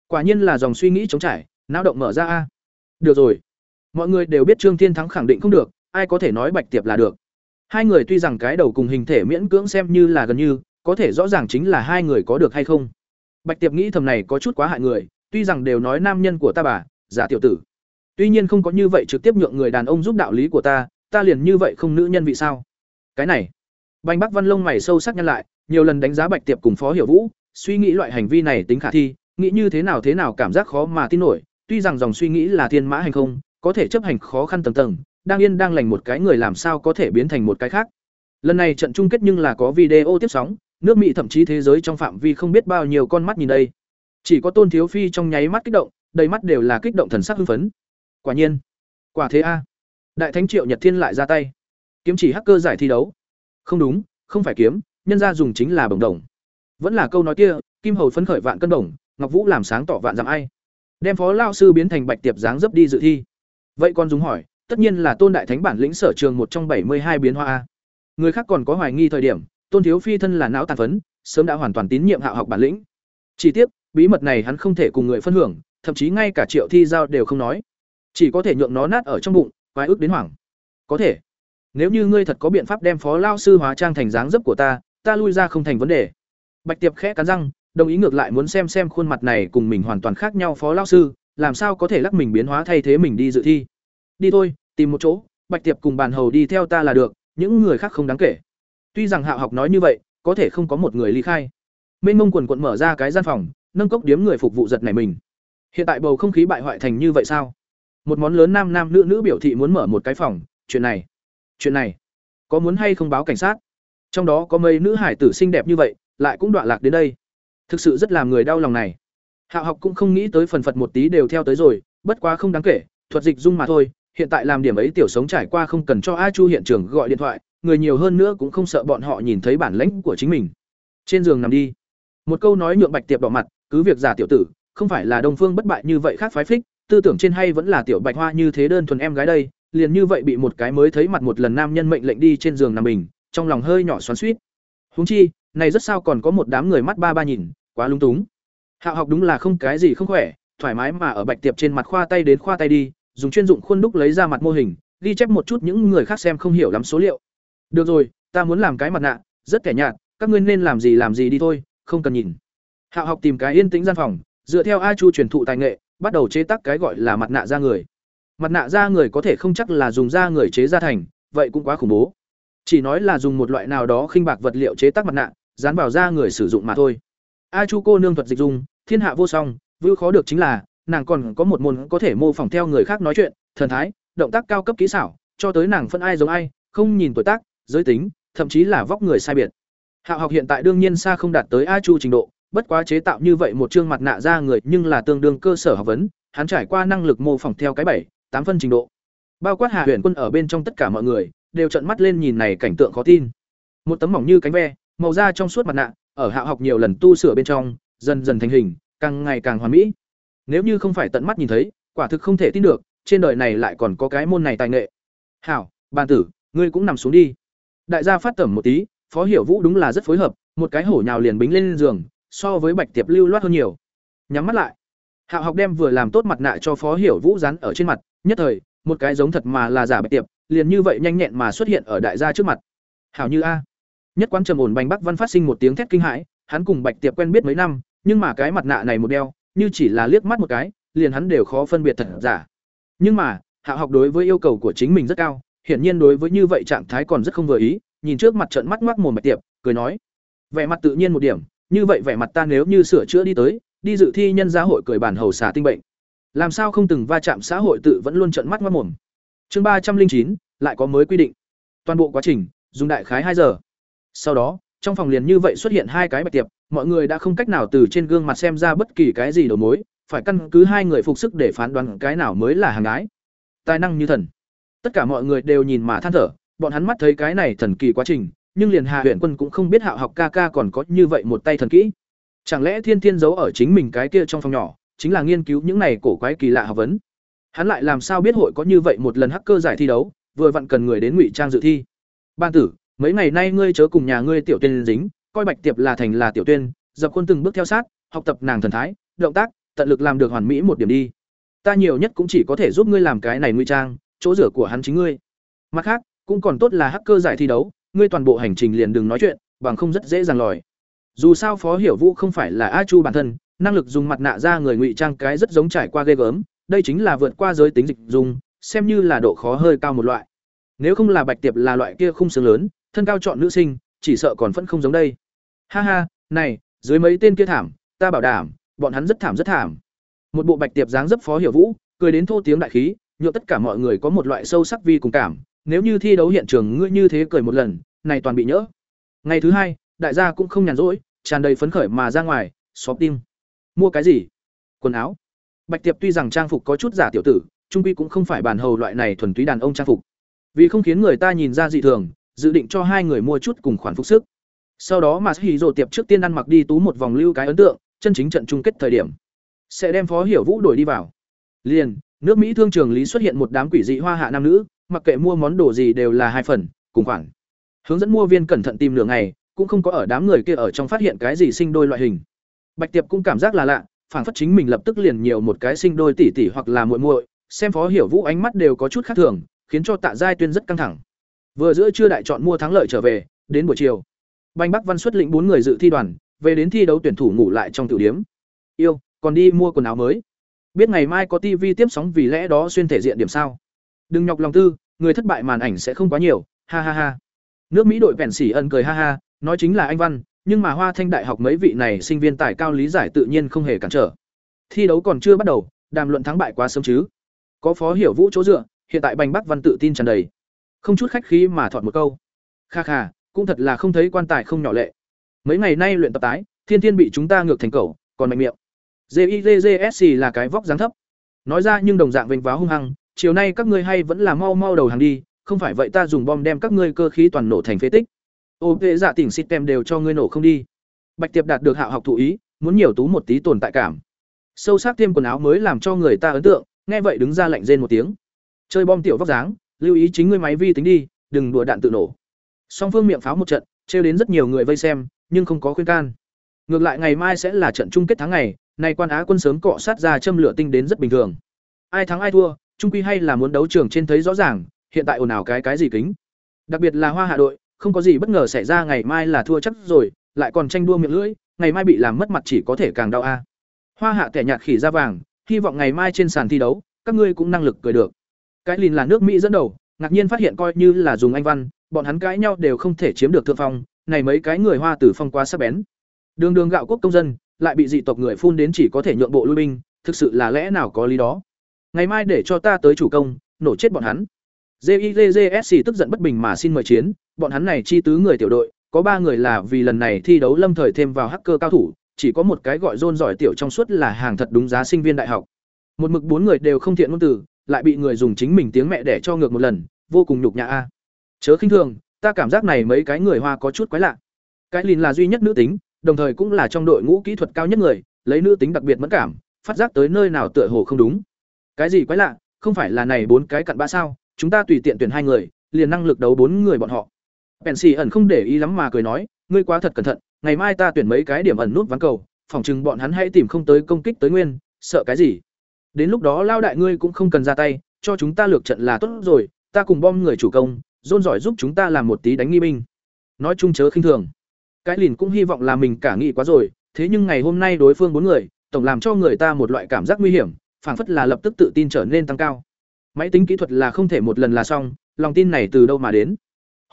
Quả nhiên là dòng suy nghĩ chống trải, não động mở ra a. Được rồi. Mọi người đều biết trương thiên thắng khẳng định không được, ai có thể nói bạch tiệp là được hai người tuy rằng cái đầu cùng hình thể miễn cưỡng xem như là gần như, có thể rõ ràng chính là hai người có được hay không. Bạch tiệp nghĩ thầm này có chút quá hại người, tuy rằng đều nói nam nhân của ta bà, giả tiểu tử. Tuy nhiên không có như vậy trực tiếp nhượng người đàn ông giúp đạo lý của ta ta liền như vậy không nữ nhân vị sao? Cái này. Banh bắc văn lông mày sâu sắc nhân lại, nhiều lần đánh giá bạch tiệp cùng phó hiểu vũ, suy nghĩ loại hành vi này tính khả thi, nghĩ như thế nào thế nào cảm giác khó mà tin nổi, tuy rằng dòng suy nghĩ là thiên mã hành không, có thể chấp hành khó khăn tầng tầng đang yên đang lành một cái người làm sao có thể biến thành một cái khác. Lần này trận chung kết nhưng là có video tiếp sóng, nước mỹ thậm chí thế giới trong phạm vi không biết bao nhiêu con mắt nhìn đây. Chỉ có tôn thiếu phi trong nháy mắt kích động, đầy mắt đều là kích động thần sắc hưng phấn. Quả nhiên, quả thế a. Đại thánh triệu nhật thiên lại ra tay. Kiếm chỉ hacker giải thi đấu. Không đúng, không phải kiếm, nhân ra dùng chính là bồng đồng. Vẫn là câu nói kia, kim hầu phấn khởi vạn cân đồng ngọc vũ làm sáng tỏ vạn rằng ai. Đem phó lao sư biến thành bạch tiệp dáng dấp đi dự thi. Vậy con dùng hỏi tất nhiên là tôn đại thánh bản lĩnh sở trường một trong bảy mươi hai biến hoa a. Người khác còn có hoài nghi thời điểm, tôn thiếu phi thân là não tàn phấn, sớm đã hoàn toàn tín nhiệm hạ học bản lĩnh. Chỉ tiếc, bí mật này hắn không thể cùng người phân hưởng, thậm chí ngay cả triệu thi giao đều không nói. Chỉ có thể nhượng nó nát ở trong bụng, quái ức đến hoảng. Có thể. Nếu như ngươi thật có biện pháp đem phó lao sư hóa trang thành dáng dấp của ta ta lui ra không thành vấn đề. Bạch tiệp khẽ cắn răng, đồng ý ngược lại muốn xem xem khuôn mặt này cùng mình hoàn toàn khác nhau phó lao sư, làm sao có thể lắc mình biến hóa thay thế mình đi dự thi đi thôi, tìm một chỗ, bạch tiệp cùng bàn hầu đi theo ta là được, những người khác không đáng kể. Tuy rằng hạo học nói như vậy, có thể không có một người ly khai. Mênh mông quần quận mở ra cái gian phòng, nâng cốc điếm người phục vụ giật này mình. Hiện tại bầu không khí bại hoại thành như vậy sao? Một món lớn nam nam nữ nữ biểu thị muốn mở một cái phòng, chuyện này chuyện này, có muốn hay không báo cảnh sát? Trong đó có mấy nữ hải tử xinh đẹp như vậy, lại cũng đoạn lạc đến đây. Thực sự rất làm người đau lòng này. Hạo học cũng không nghĩ tới phần phật một tí đều theo tới rồi, bất quá không đáng kể, thuật dịch dung mà thôi hiện tại làm điểm ấy tiểu sống trải qua không cần cho a chu hiện trường gọi điện thoại, người nhiều hơn nữa cũng không sợ bọn họ nhìn thấy bản lãnh của chính mình. Trên giường nằm đi. Một câu nói nhượng bạch tiệp đỏ mặt, cứ việc giả tiểu tử, không phải là đông phương bất bại như vậy khác phái phích, tư tưởng trên hay vẫn là tiểu bạch hoa như thế đơn thuần em gái đây, liền như vậy bị một cái mới thấy mặt một lần nam nhân mệnh lệnh đi trên giường nằm mình, trong lòng hơi nhỏ xoắn suýt huống chi, này rất sao còn có một đám người mắt ba ba nhìn, quá lung túng. Hạo học đúng là không cái gì không khỏe, thoải mái mà ở bạch tiệp trên mặt khoa tay đến khoa tay đi dùng chuyên dụng khuôn đúc lấy ra mặt mô hình, ghi chép một chút những người khác xem không hiểu lắm số liệu. Được rồi, ta muốn làm cái mặt nạ, rất kẻ nhạt, các ngươi nên làm gì làm gì đi thôi, không cần nhìn. Hạo học tìm cái yên tĩnh gian phòng, dựa theo a chu truyền thụ tài nghệ, bắt đầu chế tác cái gọi là mặt nạ da người. Mặt nạ da người có thể không chắc là dùng da người chế ra thành, vậy cũng quá khủng bố. Chỉ nói là dùng một loại nào đó khinh bạc vật liệu chế tác mặt nạ, dán vào da người sử dụng mà thôi. A chu cô nương thuật dịch dung, thiên hạ vô song, vưu khó được chính là nàng còn có một môn có thể mô phỏng theo người khác nói chuyện, thần thái, động tác cao cấp kỹ xảo, cho tới nàng phân ai giống ai, không nhìn tuổi tác, giới tính, thậm chí là vóc người sai biệt. Hạo học hiện tại đương nhiên xa không đạt tới a chu trình độ, bất quá chế tạo như vậy một chương mặt nạ ra người nhưng là tương đương cơ sở học vấn, hắn trải qua năng lực mô phỏng theo cái bảy, tám phân trình độ. Bao quát hạ huyền quân ở bên trong tất cả mọi người, đều trợn mắt lên nhìn này cảnh tượng khó tin. Một tấm mỏng như cánh ve, màu da trong suốt mặt nạ, ở hạ học nhiều lần tu sửa bên trong, dần dần thành hình, càng ngày càng hoàn mỹ. Nếu như không phải tận mắt nhìn thấy, quả thực không thể tin được, trên đời này lại còn có cái môn này tài nghệ. "Hảo, bàn tử, ngươi cũng nằm xuống đi." Đại gia phát tẩm một tí, Phó Hiểu Vũ đúng là rất phối hợp, một cái hổ nhào liền bính lên giường, so với Bạch Tiệp lưu loát hơn nhiều. Nhắm mắt lại. Hạo học đem vừa làm tốt mặt nạ cho Phó Hiểu Vũ dán ở trên mặt, nhất thời, một cái giống thật mà là giả Bạch Tiệp, liền như vậy nhanh nhẹn mà xuất hiện ở đại gia trước mặt. Hảo như a. Nhất quán trầm ổn Bành Bắc Văn phát sinh một tiếng thét kinh hãi, hắn cùng Bạch Tiệp quen biết mấy năm, nhưng mà cái mặt nạ này một đeo, như chỉ là liếc mắt một cái, liền hắn đều khó phân biệt thật giả. Nhưng mà, hạ học đối với yêu cầu của chính mình rất cao, hiển nhiên đối với như vậy trạng thái còn rất không vừa ý, nhìn trước mặt trận mắt ngoác mồm Bạch Tiệp, cười nói: "Vẻ mặt tự nhiên một điểm, như vậy vẻ mặt ta nếu như sửa chữa đi tới, đi dự thi nhân gia hội cười bản hầu xả tinh bệnh. Làm sao không từng va chạm xã hội tự vẫn luôn trận mắt ngoác mồm." Chương ba trăm linh chín lại có mới quy định. Toàn bộ quá trình dùng đại khái hai giờ. Sau đó, trong phòng liền như vậy xuất hiện hai cái bạch tiệp, mọi người đã không cách nào từ trên gương mặt xem ra bất kỳ cái gì đầu mối, phải căn cứ hai người phục sức để phán đoán cái nào mới là hàng ái Tài năng như thần. Tất cả mọi người đều nhìn mà than thở, bọn hắn mắt thấy cái này thần kỳ quá trình, nhưng liền Hà Huyền Quân cũng không biết Hạo học ca ca còn có như vậy một tay thần kỹ. Chẳng lẽ Thiên Thiên giấu ở chính mình cái kia trong phòng nhỏ, chính là nghiên cứu những này cổ quái kỳ lạ học vấn. Hắn lại làm sao biết hội có như vậy một lần hacker giải thi đấu, vừa vặn cần người đến ngụy trang dự thi. Ban tử, mấy ngày nay ngươi chớ cùng nhà ngươi tiểu tuyên dính, coi Bạch Tiệp là thành là tiểu tuyên, dập khuôn từng bước theo sát, học tập nàng thần thái, động tác, tận lực làm được hoàn mỹ một điểm đi. Ta nhiều nhất cũng chỉ có thể giúp ngươi làm cái này ngụy trang, chỗ rửa của hắn chính ngươi. Mặt khác, cũng còn tốt là hacker giải thi đấu, ngươi toàn bộ hành trình liền đừng nói chuyện, bằng không rất dễ dàng lòi. Dù sao Phó Hiểu Vũ không phải là A Chu bản thân, năng lực dùng mặt nạ ra người ngụy trang cái rất giống trải qua ghê gớm, đây chính là vượt qua giới tính dịch dùng, xem như là độ khó hơi cao một loại. Nếu không là Bạch Tiệp là loại kia khung xương lớn, thân cao chọn nữ sinh, chỉ sợ còn vẫn không giống đây. Ha ha, này, dưới mấy tên kia thảm, ta bảo đảm, bọn hắn rất thảm rất thảm. Một bộ Bạch Tiệp dáng dấp Phó Hiểu Vũ, cười đến thô tiếng đại khí, nhựa tất cả mọi người có một loại sâu sắc vi cùng cảm, nếu như thi đấu hiện trường ngươi như thế cười một lần, này toàn bị nhỡ. Ngày thứ hai, đại gia cũng không nhàn rỗi, tràn đầy phấn khởi mà ra ngoài, shopping. Mua cái gì? Quần áo. Bạch Tiệp tuy rằng trang phục có chút giả tiểu tử, trung quy cũng không phải bản hầu loại này thuần túy đàn ông trang phục. Vì không khiến người ta nhìn ra dị thường, dự định cho hai người mua chút cùng khoản phục sức. Sau đó mà Hỉ Dụ tiệp trước tiên ăn mặc đi tú một vòng lưu cái ấn tượng, chân chính trận chung kết thời điểm sẽ đem Phó Hiểu Vũ đổi đi vào. Liền, nước Mỹ thương trường lý xuất hiện một đám quỷ dị hoa hạ nam nữ, mặc kệ mua món đồ gì đều là hai phần, cùng khoản. Hướng dẫn mua viên cẩn thận tìm nửa ngày, cũng không có ở đám người kia ở trong phát hiện cái gì sinh đôi loại hình. Bạch Tiệp cũng cảm giác là lạ, phản phất chính mình lập tức liền nhiều một cái sinh đôi tỷ tỷ hoặc là muội muội, xem Phó Hiểu Vũ ánh mắt đều có chút khác thường, khiến cho Tạ Giai Tuyên rất căng thẳng. Vừa giữa trưa đại chọn mua thắng lợi trở về, đến buổi chiều, Banh Bắc Văn xuất lĩnh bốn người dự thi đoàn, về đến thi đấu tuyển thủ ngủ lại trong tiểu điểm Yêu, còn đi mua quần áo mới. Biết ngày mai có TV tiếp sóng vì lẽ đó xuyên thể diện điểm sao? Đừng nhọc lòng tư, người thất bại màn ảnh sẽ không quá nhiều, ha ha ha. Nước Mỹ đội vẹn xỉ ân cười ha ha, nói chính là anh Văn, nhưng mà Hoa Thanh Đại học mấy vị này sinh viên tài cao lý giải tự nhiên không hề cản trở. Thi đấu còn chưa bắt đầu, đàm luận thắng bại quá sớm chứ. Có Phó Hiểu Vũ chỗ dựa, hiện tại Bành Bắc Văn tự tin tràn đầy. Không chút khách khí mà thọt một câu. Kha kha, cũng thật là không thấy quan tài không nhỏ lệ. Mấy ngày nay luyện tập tái, Thiên Thiên bị chúng ta ngược thành cẩu, còn mạnh miệng. JIJJSC là cái vóc dáng thấp. Nói ra nhưng đồng dạng vênh váo hung hăng, chiều nay các ngươi hay vẫn là mau mau đầu hàng đi, không phải vậy ta dùng bom đem các ngươi cơ khí toàn nổ thành phế tích. Ô vệ dạ tỉnh system đều cho ngươi nổ không đi. Bạch Tiệp đạt được hạo học thụ ý, muốn nhiều tú một tí tồn tại cảm. Sâu sắc thêm quần áo mới làm cho người ta ấn tượng, nghe vậy đứng ra lạnh rên một tiếng. Chơi bom tiểu vóc dáng, lưu ý chính ngươi máy vi tính đi, đừng đùa đạn tự nổ. Song phương miệng pháo một trận, trêu đến rất nhiều người vây xem, nhưng không có khuyên can. Ngược lại ngày mai sẽ là trận chung kết tháng ngày, này quan á quân sớm cọ sát ra châm lửa tinh đến rất bình thường. Ai thắng ai thua, trung quy hay là muốn đấu trường trên thấy rõ ràng, hiện tại ồn ào cái cái gì kính. Đặc biệt là Hoa Hạ đội, không có gì bất ngờ xảy ra ngày mai là thua chắc rồi, lại còn tranh đua miệng lưỡi, ngày mai bị làm mất mặt chỉ có thể càng đau a. Hoa Hạ kẻ nhạt khỉ ra vàng, hy vọng ngày mai trên sàn thi đấu, các ngươi cũng năng lực cười được. Cái lìn là nước Mỹ dẫn đầu, ngạc nhiên phát hiện coi như là dùng anh văn, bọn hắn cãi nhau đều không thể chiếm được thượng phong, này mấy cái người Hoa tử phong quá sắc bén. Đường đường gạo quốc công dân, lại bị dị tộc người phun đến chỉ có thể nhượng bộ lui binh, thực sự là lẽ nào có lý đó. Ngày mai để cho ta tới chủ công, nổ chết bọn hắn. JIJJSC tức giận bất bình mà xin mời chiến, bọn hắn này chi tứ người tiểu đội, có ba người là vì lần này thi đấu lâm thời thêm vào hacker cao thủ, chỉ có một cái gọi rôn giỏi tiểu trong suốt là hàng thật đúng giá sinh viên đại học. Một mực bốn người đều không thiện ngôn từ, lại bị người dùng chính mình tiếng mẹ để cho ngược một lần, vô cùng nhục nhã a. Chớ khinh thường, ta cảm giác này mấy cái người Hoa có chút quái lạ. Cái Lìn là duy nhất nữ tính, đồng thời cũng là trong đội ngũ kỹ thuật cao nhất người, lấy nữ tính đặc biệt mẫn cảm, phát giác tới nơi nào tựa hồ không đúng. Cái gì quái lạ, không phải là này bốn cái cặn bã sao? Chúng ta tùy tiện tuyển hai người, liền năng lực đấu bốn người bọn họ. Pensy ẩn không để ý lắm mà cười nói, ngươi quá thật cẩn thận, ngày mai ta tuyển mấy cái điểm ẩn nút ván cầu, phòng chừng bọn hắn hãy tìm không tới công kích tới nguyên, sợ cái gì? Đến lúc đó lao đại ngươi cũng không cần ra tay, cho chúng ta lược trận là tốt rồi, ta cùng bom người chủ công, dôn giỏi giúp chúng ta làm một tí đánh nghi binh. Nói chung chớ khinh thường. Cái lìn cũng hy vọng là mình cả nghĩ quá rồi, thế nhưng ngày hôm nay đối phương bốn người, tổng làm cho người ta một loại cảm giác nguy hiểm, phảng phất là lập tức tự tin trở nên tăng cao. Máy tính kỹ thuật là không thể một lần là xong, lòng tin này từ đâu mà đến?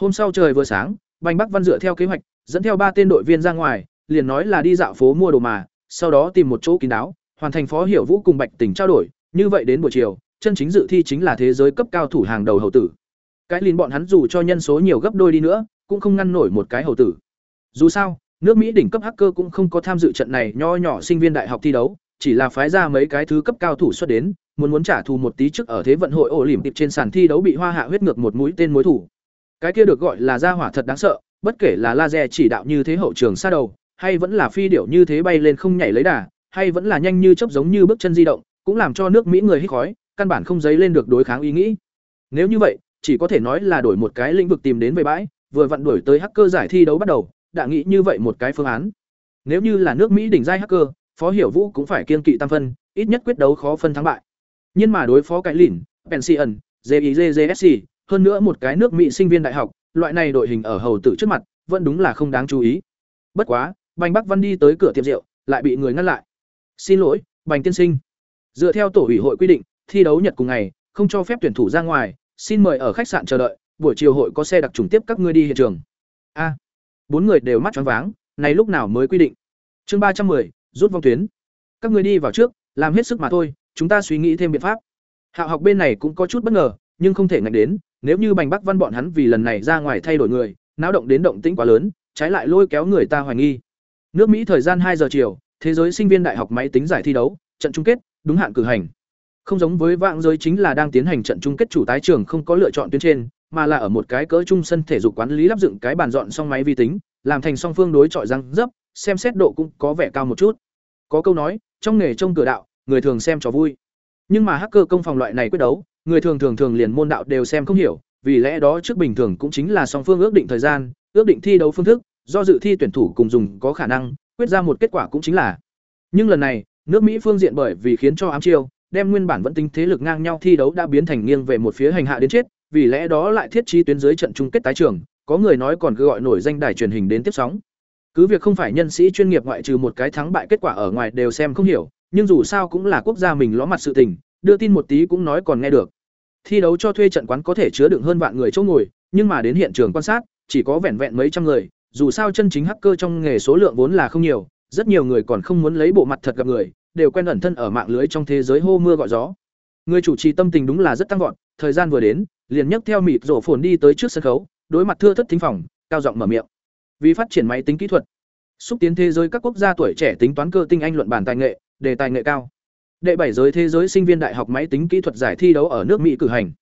Hôm sau trời vừa sáng, Bành Bắc Văn dựa theo kế hoạch, dẫn theo ba tên đội viên ra ngoài, liền nói là đi dạo phố mua đồ mà, sau đó tìm một chỗ kín đáo, hoàn thành phó hiểu vũ cùng Bạch tình trao đổi, như vậy đến buổi chiều, chân chính dự thi chính là thế giới cấp cao thủ hàng đầu hầu tử. Cái lìn bọn hắn dù cho nhân số nhiều gấp đôi đi nữa, cũng không ngăn nổi một cái hầu tử. Dù sao, nước Mỹ đỉnh cấp hacker cũng không có tham dự trận này nho nhỏ sinh viên đại học thi đấu, chỉ là phái ra mấy cái thứ cấp cao thủ xuất đến, muốn muốn trả thù một tí trước ở thế vận hội ổ lỉm tiệp trên sàn thi đấu bị hoa hạ huyết ngược một mũi tên mối thủ. Cái kia được gọi là gia hỏa thật đáng sợ, bất kể là laser chỉ đạo như thế hậu trường xa đầu, hay vẫn là phi điểu như thế bay lên không nhảy lấy đà, hay vẫn là nhanh như chớp giống như bước chân di động, cũng làm cho nước Mỹ người hít khói, căn bản không dấy lên được đối kháng ý nghĩ. Nếu như vậy, chỉ có thể nói là đổi một cái lĩnh vực tìm đến về bãi, vừa vặn đuổi tới hacker giải thi đấu bắt đầu, đã nghĩ như vậy một cái phương án. Nếu như là nước Mỹ đỉnh giai hacker, Phó Hiểu Vũ cũng phải kiên kỵ tam phân, ít nhất quyết đấu khó phân thắng bại. Nhưng mà đối phó cái lìn, Pension, JIJJSC, hơn nữa một cái nước Mỹ sinh viên đại học, loại này đội hình ở hầu tử trước mặt, vẫn đúng là không đáng chú ý. Bất quá, Bành Bắc Văn đi tới cửa tiệm rượu, lại bị người ngăn lại. "Xin lỗi, Bành tiên sinh. Dựa theo tổ ủy hội quy định, thi đấu nhật cùng ngày, không cho phép tuyển thủ ra ngoài, xin mời ở khách sạn chờ đợi, buổi chiều hội có xe đặc trùng tiếp các ngươi đi hiện trường." A. bốn người đều mắt choáng váng, này lúc nào mới quy định? Chương ba trăm 310, rút vòng tuyến. Các ngươi đi vào trước, làm hết sức mà thôi, chúng ta suy nghĩ thêm biện pháp. Hạo học bên này cũng có chút bất ngờ, nhưng không thể ngạch đến, nếu như Bành Bắc Văn bọn hắn vì lần này ra ngoài thay đổi người, náo động đến động tĩnh quá lớn, trái lại lôi kéo người ta hoài nghi. Nước Mỹ thời gian hai giờ chiều, thế giới sinh viên đại học máy tính giải thi đấu, trận chung kết, đúng hạn cử hành. Không giống với vạn giới chính là đang tiến hành trận chung kết chủ tái trường không có lựa chọn tuyến trên, mà là ở một cái cỡ trung sân thể dục quán lý lắp dựng cái bàn dọn xong máy vi tính, làm thành song phương đối chọi răng dấp, xem xét độ cũng có vẻ cao một chút. Có câu nói, trong nghề trông cửa đạo, người thường xem cho vui. Nhưng mà hacker công phòng loại này quyết đấu, người thường thường thường liền môn đạo đều xem không hiểu, vì lẽ đó trước bình thường cũng chính là song phương ước định thời gian, ước định thi đấu phương thức, do dự thi tuyển thủ cùng dùng có khả năng, quyết ra một kết quả cũng chính là. Nhưng lần này, nước Mỹ phương diện bởi vì khiến cho ám chiêu, đem nguyên bản vẫn tính thế lực ngang nhau thi đấu đã biến thành nghiêng về một phía hành hạ đến chết, vì lẽ đó lại thiết trí tuyến dưới trận chung kết tái trường, có người nói còn cứ gọi nổi danh đài truyền hình đến tiếp sóng. Cứ việc không phải nhân sĩ chuyên nghiệp ngoại trừ một cái thắng bại kết quả ở ngoài đều xem không hiểu, nhưng dù sao cũng là quốc gia mình ló mặt sự tình, đưa tin một tí cũng nói còn nghe được. Thi đấu cho thuê trận quán có thể chứa đựng hơn vạn người chỗ ngồi, nhưng mà đến hiện trường quan sát, chỉ có vẻn vẹn mấy trăm người, dù sao chân chính hacker trong nghề số lượng vốn là không nhiều, rất nhiều người còn không muốn lấy bộ mặt thật gặp người, đều quen ẩn thân ở mạng lưới trong thế giới hô mưa gọi gió. Người chủ trì tâm tình đúng là rất tăng vọt, thời gian vừa đến, liền nhấc theo mịt rổ phồn đi tới trước sân khấu, đối mặt thưa thất thính phòng, cao giọng mở miệng. Vì phát triển máy tính kỹ thuật, xúc tiến thế giới các quốc gia tuổi trẻ tính toán cơ tinh anh luận bản tài nghệ, đề tài nghệ cao. Đệ bảy giới thế giới sinh viên đại học máy tính kỹ thuật giải thi đấu ở nước Mỹ cử hành.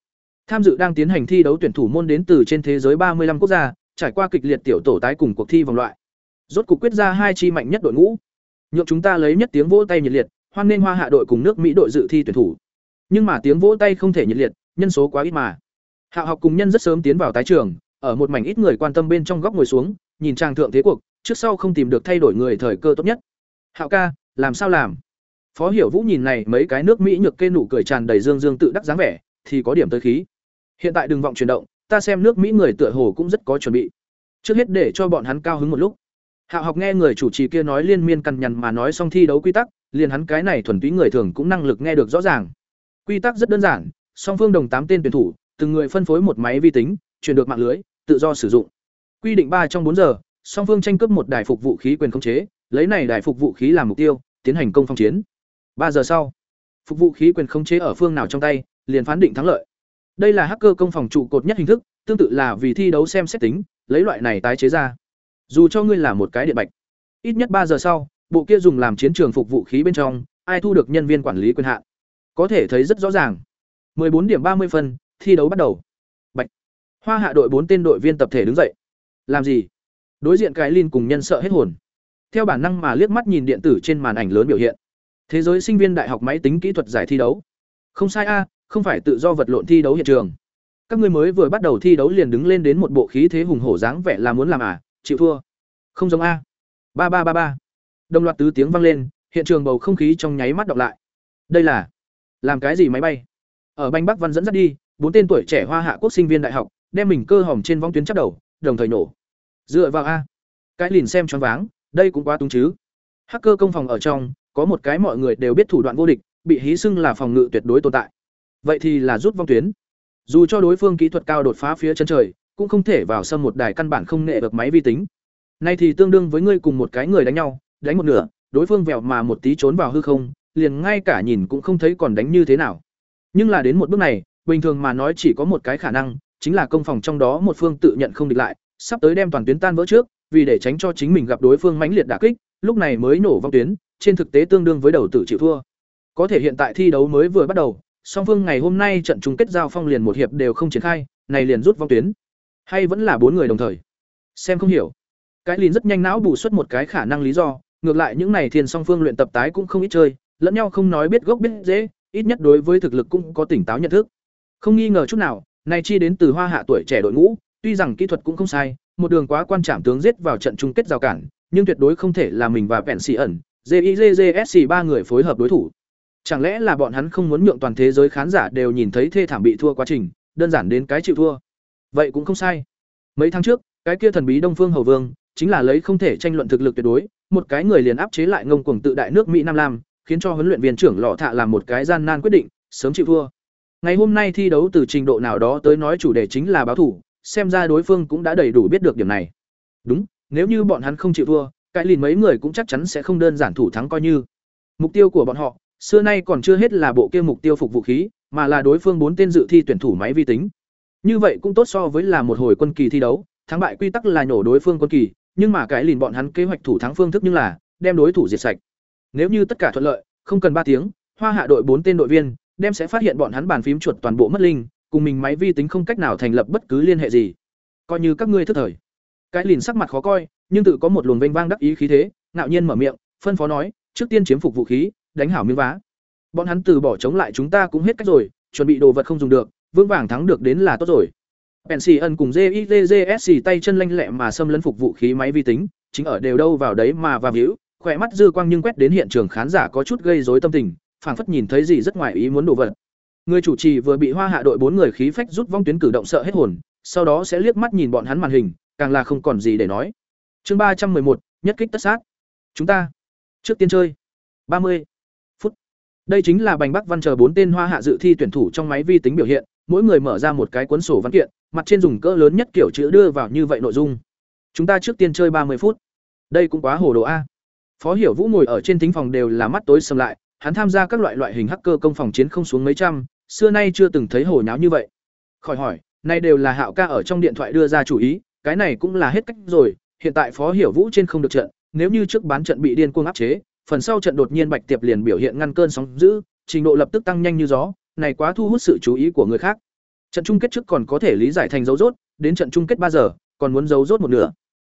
Tham dự đang tiến hành thi đấu tuyển thủ môn đến từ trên thế giới ba mươi 35 quốc gia, trải qua kịch liệt tiểu tổ tái cùng cuộc thi vòng loại. Rốt cuộc quyết ra hai chi mạnh nhất đội ngũ. Nhượng chúng ta lấy nhất tiếng vỗ tay nhiệt liệt, hoan nghênh Hoa Hạ đội cùng nước Mỹ đội dự thi tuyển thủ. Nhưng mà tiếng vỗ tay không thể nhiệt liệt, nhân số quá ít mà. Hạ học cùng nhân rất sớm tiến vào tái trường, ở một mảnh ít người quan tâm bên trong góc ngồi xuống, nhìn trang thượng thế cuộc, trước sau không tìm được thay đổi người thời cơ tốt nhất. Hạo ca, làm sao làm? Phó Hiểu Vũ nhìn này mấy cái nước Mỹ nhược kê nụ cười tràn đầy dương dương tự đắc dáng vẻ, thì có điểm tới khí. Hiện tại đừng vọng chuyển động, ta xem nước Mỹ người tựa hồ cũng rất có chuẩn bị. Trước hết để cho bọn hắn cao hứng một lúc. Hạo học nghe người chủ trì kia nói liên miên cằn nhằn mà nói xong thi đấu quy tắc, liền hắn cái này thuần túy người thường cũng năng lực nghe được rõ ràng. Quy tắc rất đơn giản, song phương đồng tám tên tuyển thủ, từng người phân phối một máy vi tính, chuyển được mạng lưới, tự do sử dụng. Quy định ba trong bốn giờ, song phương tranh cướp một đài phục vũ khí quyền khống chế, lấy này đài phục vũ khí làm mục tiêu, tiến hành công phong chiến. ba giờ sau, phục vũ khí quyền khống chế ở phương nào trong tay, liền phán định thắng lợi. Đây là hacker công phòng trụ cột nhất hình thức, tương tự là vì thi đấu xem xét tính, lấy loại này tái chế ra. Dù cho ngươi là một cái điện bạch, ít nhất ba giờ sau, bộ kia dùng làm chiến trường phục vũ khí bên trong, ai thu được nhân viên quản lý quyền hạn. Có thể thấy rất rõ ràng. 14 điểm 30 phân, thi đấu bắt đầu. Bạch. Hoa hạ đội bốn tên đội viên tập thể đứng dậy. Làm gì? Đối diện cái Linh cùng nhân sợ hết hồn. Theo bản năng mà liếc mắt nhìn điện tử trên màn ảnh lớn biểu hiện. thế giới sinh viên đại học máy tính kỹ thuật giải thi đấu không sai a không phải tự do vật lộn thi đấu hiện trường. Các ngươi mới vừa bắt đầu thi đấu liền đứng lên đến một bộ khí thế hùng hổ dáng vẻ là muốn làm à chịu thua. Không giống a. Ba ba ba ba. Đồng loạt tứ tiếng vang lên, hiện trường bầu không khí trong nháy mắt đọc lại. Đây là, làm cái gì máy bay? Ở banh bắc văn dẫn dắt đi, bốn tên tuổi trẻ hoa hạ quốc sinh viên đại học, đem mình cơ hỏng trên vong tuyến chắc đầu, đồng thời nổ. Dựa vào a. Cái lìn xem choáng váng, đây cũng quá túng chứ. Hacker công phòng ở trong, có một cái mọi người đều biết thủ đoạn vô địch, bị hí xưng là phòng ngự tuyệt đối tồn tại vậy thì là rút vong tuyến. Dù cho đối phương kỹ thuật cao đột phá phía chân trời, cũng không thể vào xâm một đài căn bản không nệ được máy vi tính. Nay thì tương đương với ngươi cùng một cái người đánh nhau, đánh một nửa, đối phương vẹo mà một tí trốn vào hư không, liền ngay cả nhìn cũng không thấy còn đánh như thế nào. Nhưng là đến một bước này, bình thường mà nói chỉ có một cái khả năng, chính là công phòng trong đó một phương tự nhận không địch lại, sắp tới đem toàn tuyến tan vỡ trước, vì để tránh cho chính mình gặp đối phương mãnh liệt đả kích, lúc này mới nổ vong tuyến, trên thực tế tương đương với đầu tử chịu thua. Có thể hiện tại thi đấu mới vừa bắt đầu song phương ngày hôm nay trận chung kết giao phong liền một hiệp đều không triển khai, này liền rút vong tuyến. Hay vẫn là bốn người đồng thời? Xem không hiểu. Cái liền rất nhanh não bù xuất một cái khả năng lý do, ngược lại những này thiên song phương luyện tập tái cũng không ít chơi, lẫn nhau không nói biết gốc biết dễ, ít nhất đối với thực lực cũng có tỉnh táo nhận thức. Không nghi ngờ chút nào này chi đến từ hoa hạ tuổi trẻ đội ngũ, tuy rằng kỹ thuật cũng không sai, một đường quá quan trảm tướng giết vào trận chung kết giao cản, nhưng tuyệt đối không thể là mình và vẹn xì ẩn JIJJSC ba người phối hợp đối thủ. Chẳng lẽ là bọn hắn không muốn nhượng toàn thế giới khán giả đều nhìn thấy thê thảm bị thua quá trình, đơn giản đến cái chịu thua. Vậy cũng không sai. Mấy tháng trước, cái kia thần bí Đông Phương Hầu Vương, chính là lấy không thể tranh luận thực lực tuyệt đối, một cái người liền áp chế lại ngông cuồng tự đại nước Mỹ Nam Lam, khiến cho huấn luyện viên trưởng Lọ Thạ làm một cái gian nan quyết định, sớm chịu thua. Ngày hôm nay thi đấu từ trình độ nào đó tới nói chủ đề chính là báo thủ, xem ra đối phương cũng đã đầy đủ biết được điểm này. Đúng, nếu như bọn hắn không chịu thua, cái lìn mấy người cũng chắc chắn sẽ không đơn giản thủ thắng coi như. Mục tiêu của bọn họ, xưa nay còn chưa hết là bộ kia mục tiêu phục vũ khí, mà là đối phương bốn tên dự thi tuyển thủ máy vi tính. Như vậy cũng tốt so với là một hồi quân kỳ thi đấu, thắng bại quy tắc là nhổ đối phương quân kỳ, nhưng mà cái lìn bọn hắn kế hoạch thủ thắng phương thức nhưng là đem đối thủ diệt sạch. Nếu như tất cả thuận lợi, không cần ba tiếng, Hoa Hạ đội bốn tên đội viên, đem sẽ phát hiện bọn hắn bàn phím chuột toàn bộ mất linh, cùng mình máy vi tính không cách nào thành lập bất cứ liên hệ gì. Coi như các ngươi thức thời. Cái lìn sắc mặt khó coi, nhưng tự có một luồng vênh vang đắc ý khí thế, ngạo nhiên mở miệng, phân phó nói, trước tiên chiếm phục vũ khí, đánh hảo miếng vá. Bọn hắn từ bỏ chống lại chúng ta cũng hết cách rồi, chuẩn bị đồ vật không dùng được, vững vàng thắng được đến là tốt rồi. Pension cùng JIJJSC tay chân lanh lẹ mà xâm lấn phục vũ khí máy vi tính, chính ở đều đâu vào đấy mà và víu, khỏe mắt dư quang nhưng quét đến hiện trường khán giả có chút gây rối tâm tình, phảng phất nhìn thấy gì rất ngoài ý muốn đồ vật. Người chủ trì vừa bị Hoa Hạ đội bốn người khí phách rút vong tuyến cử động sợ hết hồn, sau đó sẽ liếc mắt nhìn bọn hắn màn hình, càng là không còn gì để nói. Chương ba trăm một nhất kích tất sát. Chúng ta trước tiên chơi. ba mươi phút. Đây chính là Bành Bắc Văn chờ bốn tên Hoa Hạ dự thi tuyển thủ trong máy vi tính biểu hiện, mỗi người mở ra một cái cuốn sổ văn kiện, mặt trên dùng cỡ lớn nhất kiểu chữ đưa vào như vậy nội dung. Chúng ta trước tiên chơi ba mươi phút. Đây cũng quá hồ đồ a. Phó Hiểu Vũ ngồi ở trên thính phòng đều là mắt tối sầm lại, hắn tham gia các loại loại hình hacker công phòng chiến không xuống mấy trăm, xưa nay chưa từng thấy hồ nháo như vậy. Khỏi hỏi, nay đều là Hạo ca ở trong điện thoại đưa ra chủ ý, cái này cũng là hết cách rồi, hiện tại Phó Hiểu Vũ trên không được trận, nếu như trước bán trận bị điên cuồng áp chế, phần sau trận đột nhiên Bạch Tiệp liền biểu hiện ngăn cơn sóng dữ, trình độ lập tức tăng nhanh như gió, này quá thu hút sự chú ý của người khác. Trận chung kết trước còn có thể lý giải thành dấu rốt, đến trận chung kết ba giờ, còn muốn dấu rốt một nửa.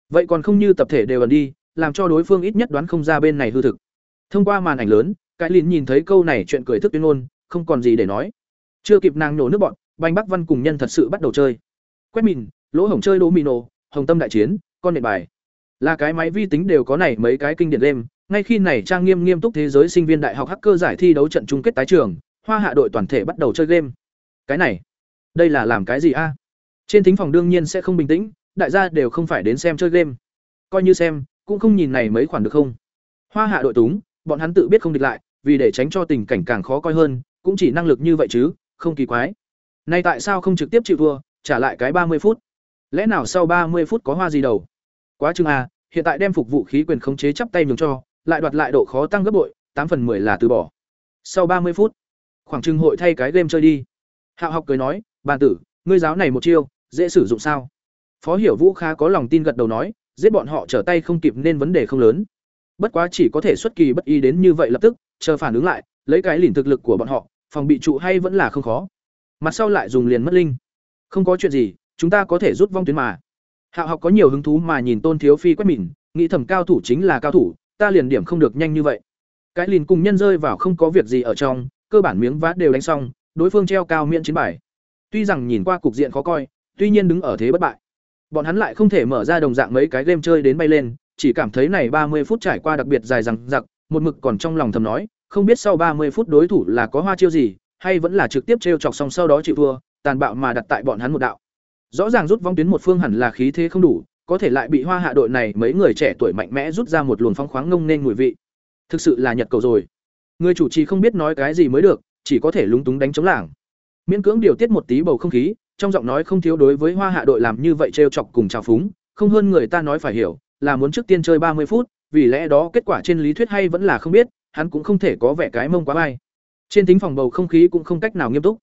Vậy còn không như tập thể đều ẩn đi, làm cho đối phương ít nhất đoán không ra bên này hư thực. Thông qua màn ảnh lớn, cái lìn nhìn thấy câu này chuyện cười thức tuyên ngôn, không còn gì để nói. Chưa kịp nàng nổ nước bọn, Bành Bắc Văn cùng nhân thật sự bắt đầu chơi. Quét mìn, lỗ hổng chơi domino, hồng tâm đại chiến, con điện bài. Là cái máy vi tính đều có này mấy cái kinh điển game, ngay khi này trang nghiêm nghiêm túc thế giới sinh viên đại học hacker giải thi đấu trận chung kết tái trường, Hoa Hạ đội toàn thể bắt đầu chơi game. Cái này, đây là làm cái gì a? Trên thính phòng đương nhiên sẽ không bình tĩnh, đại gia đều không phải đến xem chơi game. Coi như xem, cũng không nhìn này mấy khoản được không? Hoa Hạ đội túng, bọn hắn tự biết không địch lại, vì để tránh cho tình cảnh càng khó coi hơn, cũng chỉ năng lực như vậy chứ, không kỳ quái. Nay tại sao không trực tiếp chịu thua, trả lại cái ba mươi phút? Lẽ nào sau ba mươi phút có hoa gì đầu? Quá chừng à, hiện tại đem phục vụ khí quyền khống chế chắp tay nhường cho, lại đoạt lại độ khó tăng gấp bội, tám phần 10 là từ bỏ. Sau ba mươi phút, khoảng trừng hội thay cái game chơi đi. Hạo học cười nói, "Bàn tử, ngươi giáo này một chiêu, dễ sử dụng sao?" Phó Hiểu Vũ khá có lòng tin gật đầu nói, giết bọn họ trở tay không kịp nên vấn đề không lớn. Bất quá chỉ có thể xuất kỳ bất ý đến như vậy lập tức, chờ phản ứng lại, lấy cái lìn thực lực của bọn họ, phòng bị trụ hay vẫn là không khó. Mặt sau lại dùng liền mất linh. Không có chuyện gì, chúng ta có thể rút vong tuyến mà. Hạo học có nhiều hứng thú mà nhìn Tôn Thiếu Phi quét mỉn, nghĩ thầm cao thủ chính là cao thủ, ta liền điểm không được nhanh như vậy. cái lìn cùng nhân rơi vào không có việc gì ở trong, cơ bản miếng vát đều đánh xong, đối phương treo cao miễn chiến bài. Tuy rằng nhìn qua cục diện khó coi, tuy nhiên đứng ở thế bất bại. Bọn hắn lại không thể mở ra đồng dạng mấy cái game chơi đến bay lên, chỉ cảm thấy này ba mươi phút trải qua đặc biệt dài rằng giặc một mực còn trong lòng thầm nói, không biết sau ba mươi phút đối thủ là có hoa chiêu gì, hay vẫn là trực tiếp treo chọc xong sau đó chịu thua, tàn bạo mà đặt tại bọn hắn một đạo. Rõ ràng rút vong tuyến một phương hẳn là khí thế không đủ có thể lại bị hoa hạ đội này mấy người trẻ tuổi mạnh mẽ rút ra một luồng phong khoáng ngông nên mùi vị. Thực sự là nhật cầu rồi. Người chủ trì không biết nói cái gì mới được, chỉ có thể lúng túng đánh chống lảng. Miễn cưỡng điều tiết một tí bầu không khí, trong giọng nói không thiếu đối với hoa hạ đội làm như vậy trêu chọc cùng trào phúng, không hơn người ta nói phải hiểu, là muốn trước tiên chơi ba mươi phút, vì lẽ đó kết quả trên lý thuyết hay vẫn là không biết, hắn cũng không thể có vẻ cái mông quá bay trên tính phòng bầu không khí cũng không cách nào nghiêm túc.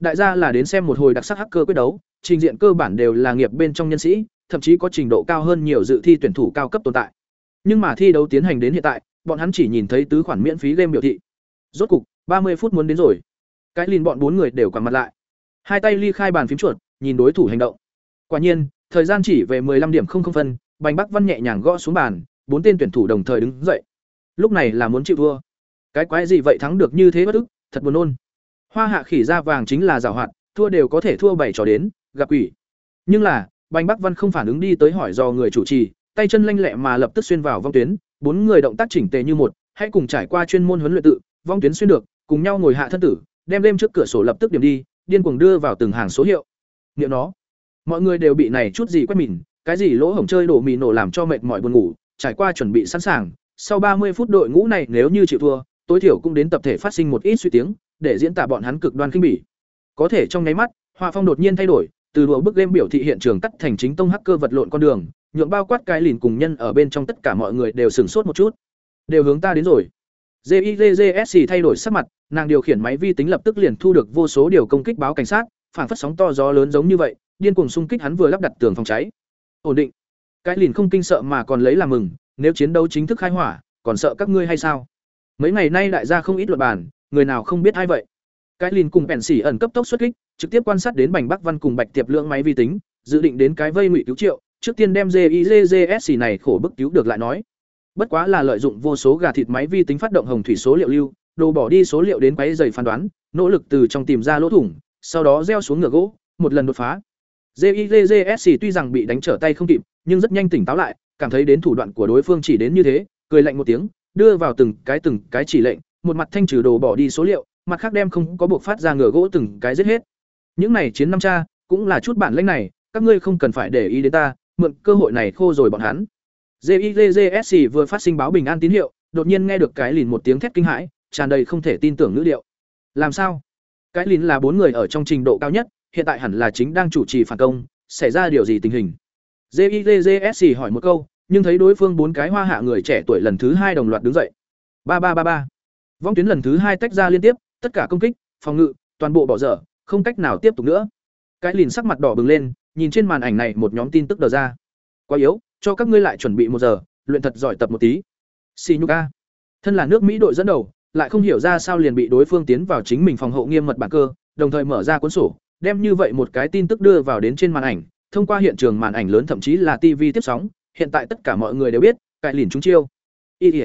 Đại gia là đến xem một hồi đặc sắc hacker quyết đấu, trình diện cơ bản đều là nghiệp bên trong nhân sĩ thậm chí có trình độ cao hơn nhiều dự thi tuyển thủ cao cấp tồn tại. Nhưng mà thi đấu tiến hành đến hiện tại, bọn hắn chỉ nhìn thấy tứ khoản miễn phí game biểu thị. Rốt cục, ba mươi phút muốn đến rồi. Cái liền bọn bốn người đều quằn mặt lại. Hai tay ly khai bàn phím chuột, nhìn đối thủ hành động. Quả nhiên, thời gian chỉ về 15 điểm không không phân, bành bắc văn nhẹ nhàng gõ xuống bàn, bốn tên tuyển thủ đồng thời đứng dậy. Lúc này là muốn chịu thua. Cái quái gì vậy thắng được như thế bất ức, thật buồn nôn. Hoa hạ khỉ ra vàng chính là giàu hoạt, thua đều có thể thua bảy trò đến, gặp quỷ. Nhưng là bành bắc văn không phản ứng đi tới hỏi do người chủ trì, tay chân lanh lẹ mà lập tức xuyên vào vong tuyến, bốn người động tác chỉnh tề như một, hãy cùng trải qua chuyên môn huấn luyện tự, vong tuyến xuyên được, cùng nhau ngồi hạ thân tử, đem đêm trước cửa sổ lập tức điểm đi, điên cuồng đưa vào từng hàng số hiệu. Niệm nó. Mọi người đều bị này chút gì quét mìn, cái gì lỗ hổng chơi đổ mì nổ làm cho mệt mỏi buồn ngủ, trải qua chuẩn bị sẵn sàng, sau ba mươi phút đội ngũ này nếu như chịu thua, tối thiểu cũng đến tập thể phát sinh một ít suy tiếng, để diễn tả bọn hắn cực đoan kinh bỉ. Có thể trong nháy mắt, Hoa phong đột nhiên thay đổi từ đùa bức game biểu thị hiện trường cắt thành chính tông hacker vật lộn con đường nhượng bao quát cái lìn cùng nhân ở bên trong tất cả mọi người đều sửng sốt một chút đều hướng ta đến rồi gizsc thay đổi sắc mặt, nàng điều khiển máy vi tính lập tức liền thu được vô số điều công kích báo cảnh sát, phản phát sóng to gió lớn giống như vậy, điên cuồng xung kích hắn vừa lắp đặt tường phòng cháy. Ổn định. Cái lìn không kinh sợ mà còn lấy làm mừng, nếu chiến đấu chính thức khai hỏa, còn sợ các ngươi hay sao? Mấy ngày nay đại gia không ít luận bàn, người nào không biết ai vậy? Cái lìn cùng bèn xỉ ẩn cấp tốc xuất kích, trực tiếp quan sát đến Bành Bắc Văn cùng Bạch Tiệp lượng máy vi tính, dự định đến cái vây ngụy cứu triệu, trước tiên đem JIJJSC này khổ bức cứu được lại nói. Bất quá là lợi dụng vô số gà thịt máy vi tính phát động hồng thủy số liệu lưu, đồ bỏ đi số liệu đến quấy dày phán đoán, nỗ lực từ trong tìm ra lỗ thủng, sau đó gieo xuống ngựa gỗ, một lần đột phá. JIJJSC tuy rằng bị đánh trở tay không kịp, nhưng rất nhanh tỉnh táo lại, cảm thấy đến thủ đoạn của đối phương chỉ đến như thế, cười lạnh một tiếng, đưa vào từng cái từng cái chỉ lệnh, một mặt thanh trừ đồ bỏ đi số liệu, mặt khác đem không có buộc phát ra ngựa gỗ từng cái giết hết. Những này chiến năm cha, cũng là chút bản lĩnh này, các ngươi không cần phải để ý đến ta, mượn cơ hội này khô rồi bọn hắn. JIJSC vừa phát sinh báo bình an tín hiệu, đột nhiên nghe được cái lìn một tiếng thét kinh hãi, tràn đầy không thể tin tưởng ngữ điệu. Làm sao? Cái lìn là bốn người ở trong trình độ cao nhất, hiện tại hẳn là chính đang chủ trì phản công, xảy ra điều gì tình hình? JIJSC hỏi một câu, nhưng thấy đối phương bốn cái hoa hạ người trẻ tuổi lần thứ hai đồng loạt đứng dậy. Ba ba ba ba. Vong tuyến lần thứ hai tách ra liên tiếp, tất cả công kích, phòng ngự, toàn bộ bỏ dở, không cách nào tiếp tục nữa. Cái lìn sắc mặt đỏ bừng lên, nhìn trên màn ảnh này một nhóm tin tức đờ ra. Quá yếu, cho các ngươi lại chuẩn bị một giờ luyện thật giỏi tập một tí. Xì nhục a. Thân là nước mỹ đội dẫn đầu lại không hiểu ra sao liền bị đối phương tiến vào chính mình phòng hộ nghiêm mật bản cơ đồng thời mở ra cuốn sổ đem như vậy một cái tin tức đưa vào đến trên màn ảnh. Thông qua hiện trường màn ảnh lớn thậm chí là tv tiếp sóng hiện tại tất cả mọi người đều biết cải lìn chúng chiêu. Y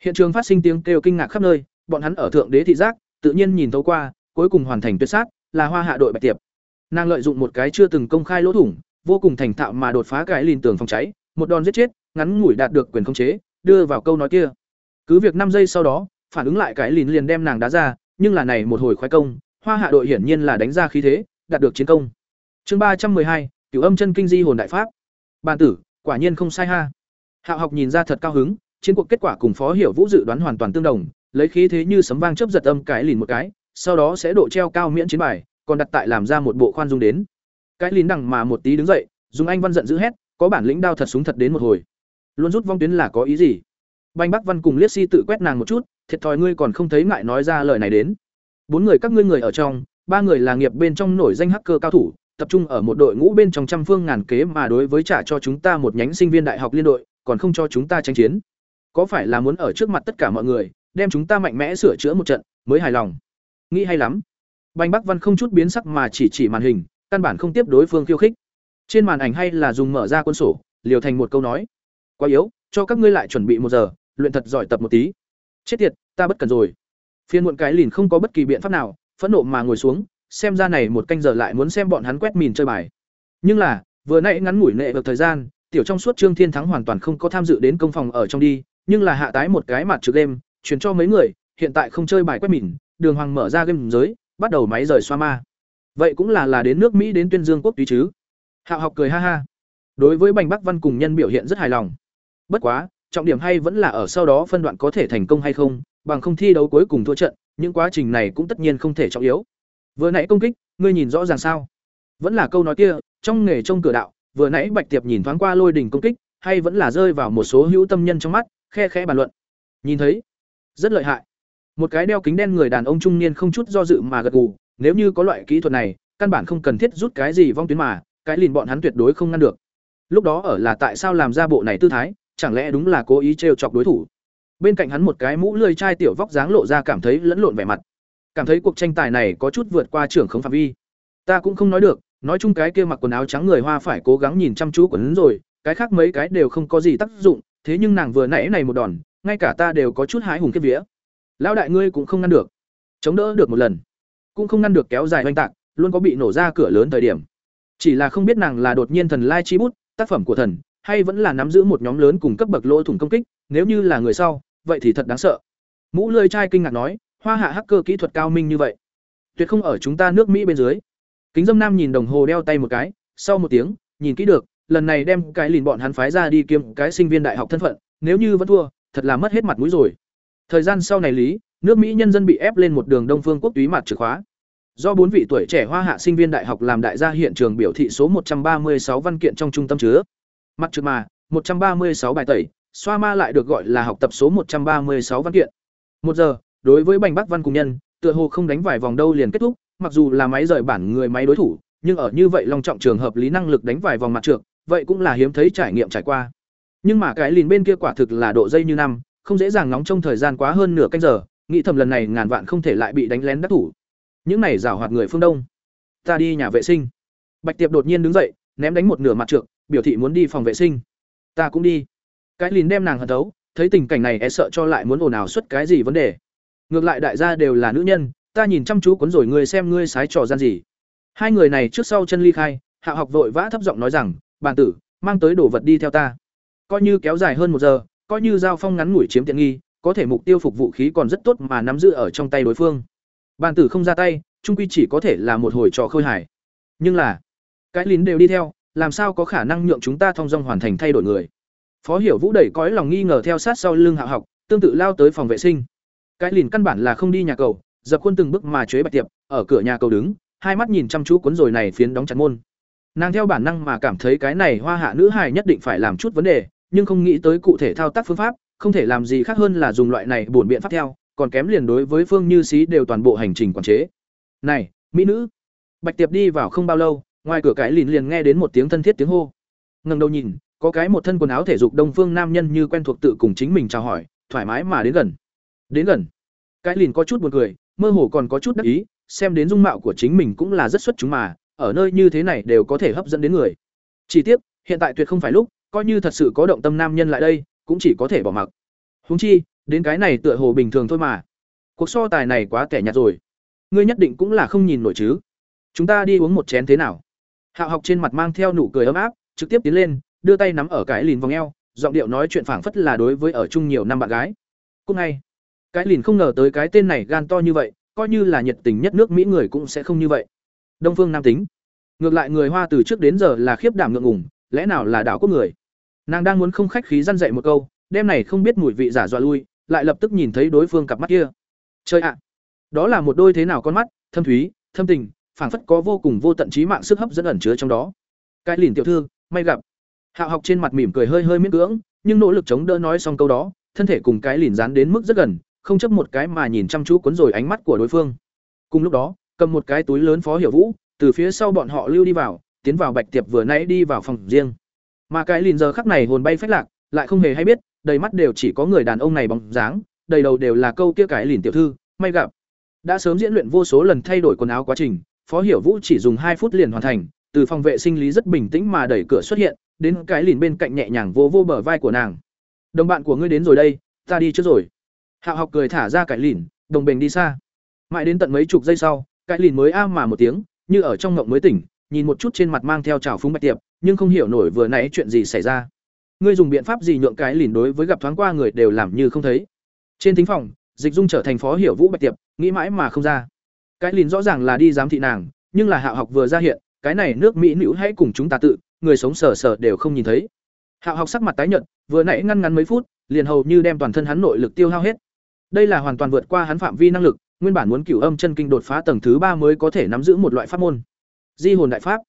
hiện trường phát sinh tiếng kêu kinh ngạc khắp nơi bọn hắn ở thượng đế thị giác tự nhiên nhìn thấu qua cuối cùng hoàn thành tuyệt sát là hoa hạ đội bạch tiệp nàng lợi dụng một cái chưa từng công khai lỗ thủng vô cùng thành thạo mà đột phá cái lìn tường phòng cháy một đòn giết chết, ngắn ngủi đạt được quyền khống chế, đưa vào câu nói kia. Cứ việc năm giây sau đó, phản ứng lại cái lìn liền đem nàng đá ra, nhưng là này một hồi khoái công, Hoa Hạ đội hiển nhiên là đánh ra khí thế, đạt được chiến công. Chương ba trăm hai, Cửu Âm chân kinh di hồn đại pháp. Bàn tử, quả nhiên không sai ha. Hạo học nhìn ra thật cao hứng, chiến cuộc kết quả cùng Phó Hiểu Vũ dự đoán hoàn toàn tương đồng, lấy khí thế như sấm vang chớp giật âm cái lìn một cái, sau đó sẽ độ treo cao miễn chiến bài, còn đặt tại làm ra một bộ khoan dung đến. Cái lìn đằng mà một tí đứng dậy, dùng anh văn giận dữ hét, có bản lĩnh đao thật súng thật đến một hồi. Luôn rút vong tuyến là có ý gì? Banh bắc văn cùng liếc si tự quét nàng một chút thiệt thòi ngươi còn không thấy ngại nói ra lời này đến. Bốn người các ngươi người ở trong ba người là nghiệp bên trong nổi danh hacker cao thủ tập trung ở một đội ngũ bên trong trăm phương ngàn kế mà đối với trả cho chúng ta một nhánh sinh viên đại học liên đội còn không cho chúng ta tranh chiến. Có phải là muốn ở trước mặt tất cả mọi người đem chúng ta mạnh mẽ sửa chữa một trận, mới hài lòng. Nghĩ hay lắm. Banh bắc văn không chút biến sắc mà chỉ chỉ màn hình, căn bản không tiếp đối phương khiêu khích. Trên màn ảnh hay là dùng mở ra quân sổ, liều thành một câu nói. Quá yếu, cho các ngươi lại chuẩn bị một giờ, luyện thật giỏi tập một tí. Chết tiệt, ta bất cần rồi. Phiên muộn cái lìn không có bất kỳ biện pháp nào, phẫn nộ mà ngồi xuống, xem ra này một canh giờ lại muốn xem bọn hắn quét mìn chơi bài. Nhưng là, vừa nãy ngắn ngủi nệ được thời gian, tiểu trong suốt trương thiên thắng hoàn toàn không có tham dự đến công phòng ở trong đi, nhưng là hạ tái một cái mặt trực đêm chuyển cho mấy người, hiện tại không chơi bài quét mìn, đường hoàng mở ra game giới, bắt đầu máy rời xoa ma vậy cũng là là đến nước mỹ đến tuyên dương quốc túy chứ. Hạo học cười ha ha. Đối với bành bắc văn cùng nhân biểu hiện rất hài lòng. Bất quá, trọng điểm hay vẫn là ở sau đó phân đoạn có thể thành công hay không, bằng không thi đấu cuối cùng thua trận, những quá trình này cũng tất nhiên không thể trọng yếu. Vừa nãy công kích, ngươi nhìn rõ ràng sao? Vẫn là câu nói kia, trong nghề trông cửa đạo, vừa nãy bạch tiệp nhìn thoáng qua lôi đỉnh công kích, hay vẫn là rơi vào một số hữu tâm nhân trong mắt, khe khẽ bàn luận. Nhìn thấy rất lợi hại. Một cái đeo kính đen người đàn ông trung niên không chút do dự mà gật gù, nếu như có loại kỹ thuật này, căn bản không cần thiết rút cái gì vong tuyến mà, cái lìn bọn hắn tuyệt đối không ngăn được. Lúc đó ở là tại sao làm ra bộ này tư thái, chẳng lẽ đúng là cố ý trêu chọc đối thủ? Bên cạnh hắn một cái mũ lươi chai tiểu vóc dáng lộ ra cảm thấy lẫn lộn vẻ mặt. Cảm thấy cuộc tranh tài này có chút vượt qua trưởng không phạm vi. Ta cũng không nói được, nói chung cái kia mặc quần áo trắng người hoa phải cố gắng nhìn chăm chú quần rồi, cái khác mấy cái đều không có gì tác dụng, thế nhưng nàng vừa nãy này một đòn ngay cả ta đều có chút hái hùng kết vía. Lão đại ngươi cũng không ngăn được. Chống đỡ được một lần, cũng không ngăn được kéo dài oanh tạc, luôn có bị nổ ra cửa lớn thời điểm. Chỉ là không biết nàng là đột nhiên thần lai chi bút, tác phẩm của thần, hay vẫn là nắm giữ một nhóm lớn cùng cấp bậc lỗ thủng công kích, nếu như là người sau, vậy thì thật đáng sợ. Mũ lơi trai kinh ngạc nói, hoa hạ hacker kỹ thuật cao minh như vậy. Tuyệt không ở chúng ta nước mỹ bên dưới. Kính dâm nam nhìn đồng hồ đeo tay một cái, sau một tiếng, nhìn kỹ được, lần này đem cái lìn bọn hắn phái ra đi kiếm cái sinh viên đại học thân phận, nếu như vẫn thua thật là mất hết mặt mũi rồi. Thời gian sau này lý, nước mỹ nhân dân bị ép lên một đường đông phương quốc túy mặt chìa khóa. Do bốn vị tuổi trẻ hoa hạ sinh viên đại học làm đại gia hiện trường biểu thị số 136 văn kiện trong trung tâm chứa. Mặt chữ mà 136 bài tẩy, xoa ma lại được gọi là học tập số 136 văn kiện. Một giờ, đối với bành bắc văn cùng nhân, tựa hồ không đánh vài vòng đâu liền kết thúc, mặc dù là máy rời bản người máy đối thủ, nhưng ở như vậy long trọng trường hợp lý năng lực đánh vài vòng mặt trượt, vậy cũng là hiếm thấy trải nghiệm trải qua nhưng mà cái lìn bên kia quả thực là độ dây như năm, không dễ dàng nóng trong thời gian quá hơn nửa canh giờ, nghĩ thầm lần này ngàn vạn không thể lại bị đánh lén đắc thủ. Những này giảo hoạt người phương đông. Ta đi nhà vệ sinh. Bạch tiệp đột nhiên đứng dậy, ném đánh một nửa mặt trượt biểu thị muốn đi phòng vệ sinh. Ta cũng đi. Cái lìn đem nàng hận thấu, thấy tình cảnh này e sợ cho lại muốn ồn ào xuất cái gì vấn đề. Ngược lại đại gia đều là nữ nhân, ta nhìn chăm chú cuốn rồi ngươi xem ngươi sái trò gian gì. Hai người này trước sau chân ly khai, hạ học vội vã thấp giọng nói rằng, bàn tử, mang tới đồ vật đi theo ta coi như kéo dài hơn một giờ, coi như giao phong ngắn ngủi chiếm tiện nghi, có thể mục tiêu phục vũ khí còn rất tốt mà nắm giữ ở trong tay đối phương. Bàn tử không ra tay, trung quy chỉ có thể là một hồi trò khơi hải nhưng là, cái lín đều đi theo, làm sao có khả năng nhượng chúng ta thông dong hoàn thành thay đổi người? Phó hiểu vũ đẩy cõi lòng nghi ngờ theo sát sau lưng hạ học, tương tự lao tới phòng vệ sinh. Cái lìn căn bản là không đi nhà cầu, dập khuôn từng bước mà chế bạch tiệp, ở cửa nhà cầu đứng, hai mắt nhìn chăm chú cuốn rồi này phiến đóng chặt môn. Nàng theo bản năng mà cảm thấy cái này hoa hạ nữ hài nhất định phải làm chút vấn đề nhưng không nghĩ tới cụ thể thao tác phương pháp, không thể làm gì khác hơn là dùng loại này bổn biện pháp theo, còn kém liền đối với phương như xí đều toàn bộ hành trình quản chế. Này, mỹ nữ. Bạch tiệp đi vào không bao lâu, ngoài cửa cái lìn liền nghe đến một tiếng thân thiết tiếng hô. Ngẩng đầu nhìn, có cái một thân quần áo thể dục đông phương nam nhân như quen thuộc tự cùng chính mình chào hỏi, thoải mái mà đến gần. Đến gần. Cái lìn có chút buồn cười, mơ hồ còn có chút đắc ý, xem đến dung mạo của chính mình cũng là rất xuất chúng mà, ở nơi như thế này đều có thể hấp dẫn đến người. Chỉ tiếc, hiện tại tuyệt không phải lúc coi như thật sự có động tâm nam nhân lại đây, cũng chỉ có thể bỏ mặc. Huống chi, đến cái này tựa hồ bình thường thôi mà. Cuộc so tài này quá tẻ nhạt rồi. Ngươi nhất định cũng là không nhìn nổi chứ. Chúng ta đi uống một chén thế nào? Hạo học trên mặt mang theo nụ cười ấm áp, trực tiếp tiến lên, đưa tay nắm ở cái lìn vòng eo, giọng điệu nói chuyện phảng phất là đối với ở chung nhiều năm bạn gái. Cúc ngay. Cái lìn không ngờ tới cái tên này gan to như vậy, coi như là nhiệt tình nhất nước mỹ người cũng sẽ không như vậy. Đông phương nam tính. Ngược lại người hoa từ trước đến giờ là khiếp đảm ngượng ngùng, lẽ nào là đảo quốc người? Nàng đang muốn không khách khí răn dậy một câu, đêm này không biết mùi vị giả dọa lui, lại lập tức nhìn thấy đối phương cặp mắt kia. Chơi ạ! Đó là một đôi thế nào con mắt, thâm thúy, thâm tình, phảng phất có vô cùng vô tận trí mạng sức hấp dẫn ẩn chứa trong đó. Cái lìn tiểu thư, may gặp. Hạo học trên mặt mỉm cười hơi hơi miễn cưỡng, nhưng nỗ lực chống đỡ nói xong câu đó, thân thể cùng cái lìn dán đến mức rất gần, không chấp một cái mà nhìn chăm chú cuốn rồi ánh mắt của đối phương. Cùng lúc đó, cầm một cái túi lớn phó hiểu vũ, từ phía sau bọn họ lưu đi vào, tiến vào bạch tiệp vừa nãy đi vào phòng riêng mà cái lìn giờ khắc này hồn bay phách lạc lại không hề hay biết đầy mắt đều chỉ có người đàn ông này bóng dáng đầy đầu đều là câu kia cái lìn tiểu thư may gặp. Đã sớm diễn luyện vô số lần thay đổi quần áo quá trình phó hiểu vũ chỉ dùng hai phút liền hoàn thành từ phòng vệ sinh lý rất bình tĩnh mà đẩy cửa xuất hiện đến cái lìn bên cạnh nhẹ nhàng vô vô bờ vai của nàng. Đồng bạn của ngươi đến rồi đây ta đi trước rồi. Hạo học cười thả ra cái lìn, đồng bình đi xa. Mãi đến tận mấy chục giây sau, cái lìn mới a mà một tiếng, như ở trong ngộng mới tỉnh, nhìn một chút trên mặt mang theo trào phúng bạch tiệp, nhưng không hiểu nổi vừa nãy chuyện gì xảy ra. Ngươi dùng biện pháp gì nhượng cái lìn đối với gặp thoáng qua người đều làm như không thấy. Trên thính phòng, Dịch Dung trở thành phó hiểu Vũ Bạch Tiệp, nghĩ mãi mà không ra. Cái lìn rõ ràng là đi giám thị nàng, nhưng là Hạo học vừa ra hiện, cái này nước Mỹ nữ hãy cùng chúng ta tự, người sống sờ sờ đều không nhìn thấy. Hạo học sắc mặt tái nhợt, vừa nãy ngăn ngắn mấy phút, liền hầu như đem toàn thân hắn nội lực tiêu hao hết. Đây là hoàn toàn vượt qua hắn phạm vi năng lực, nguyên bản muốn cửu âm chân kinh đột phá tầng thứ ba mới có thể nắm giữ một loại pháp môn. Di hồn đại pháp.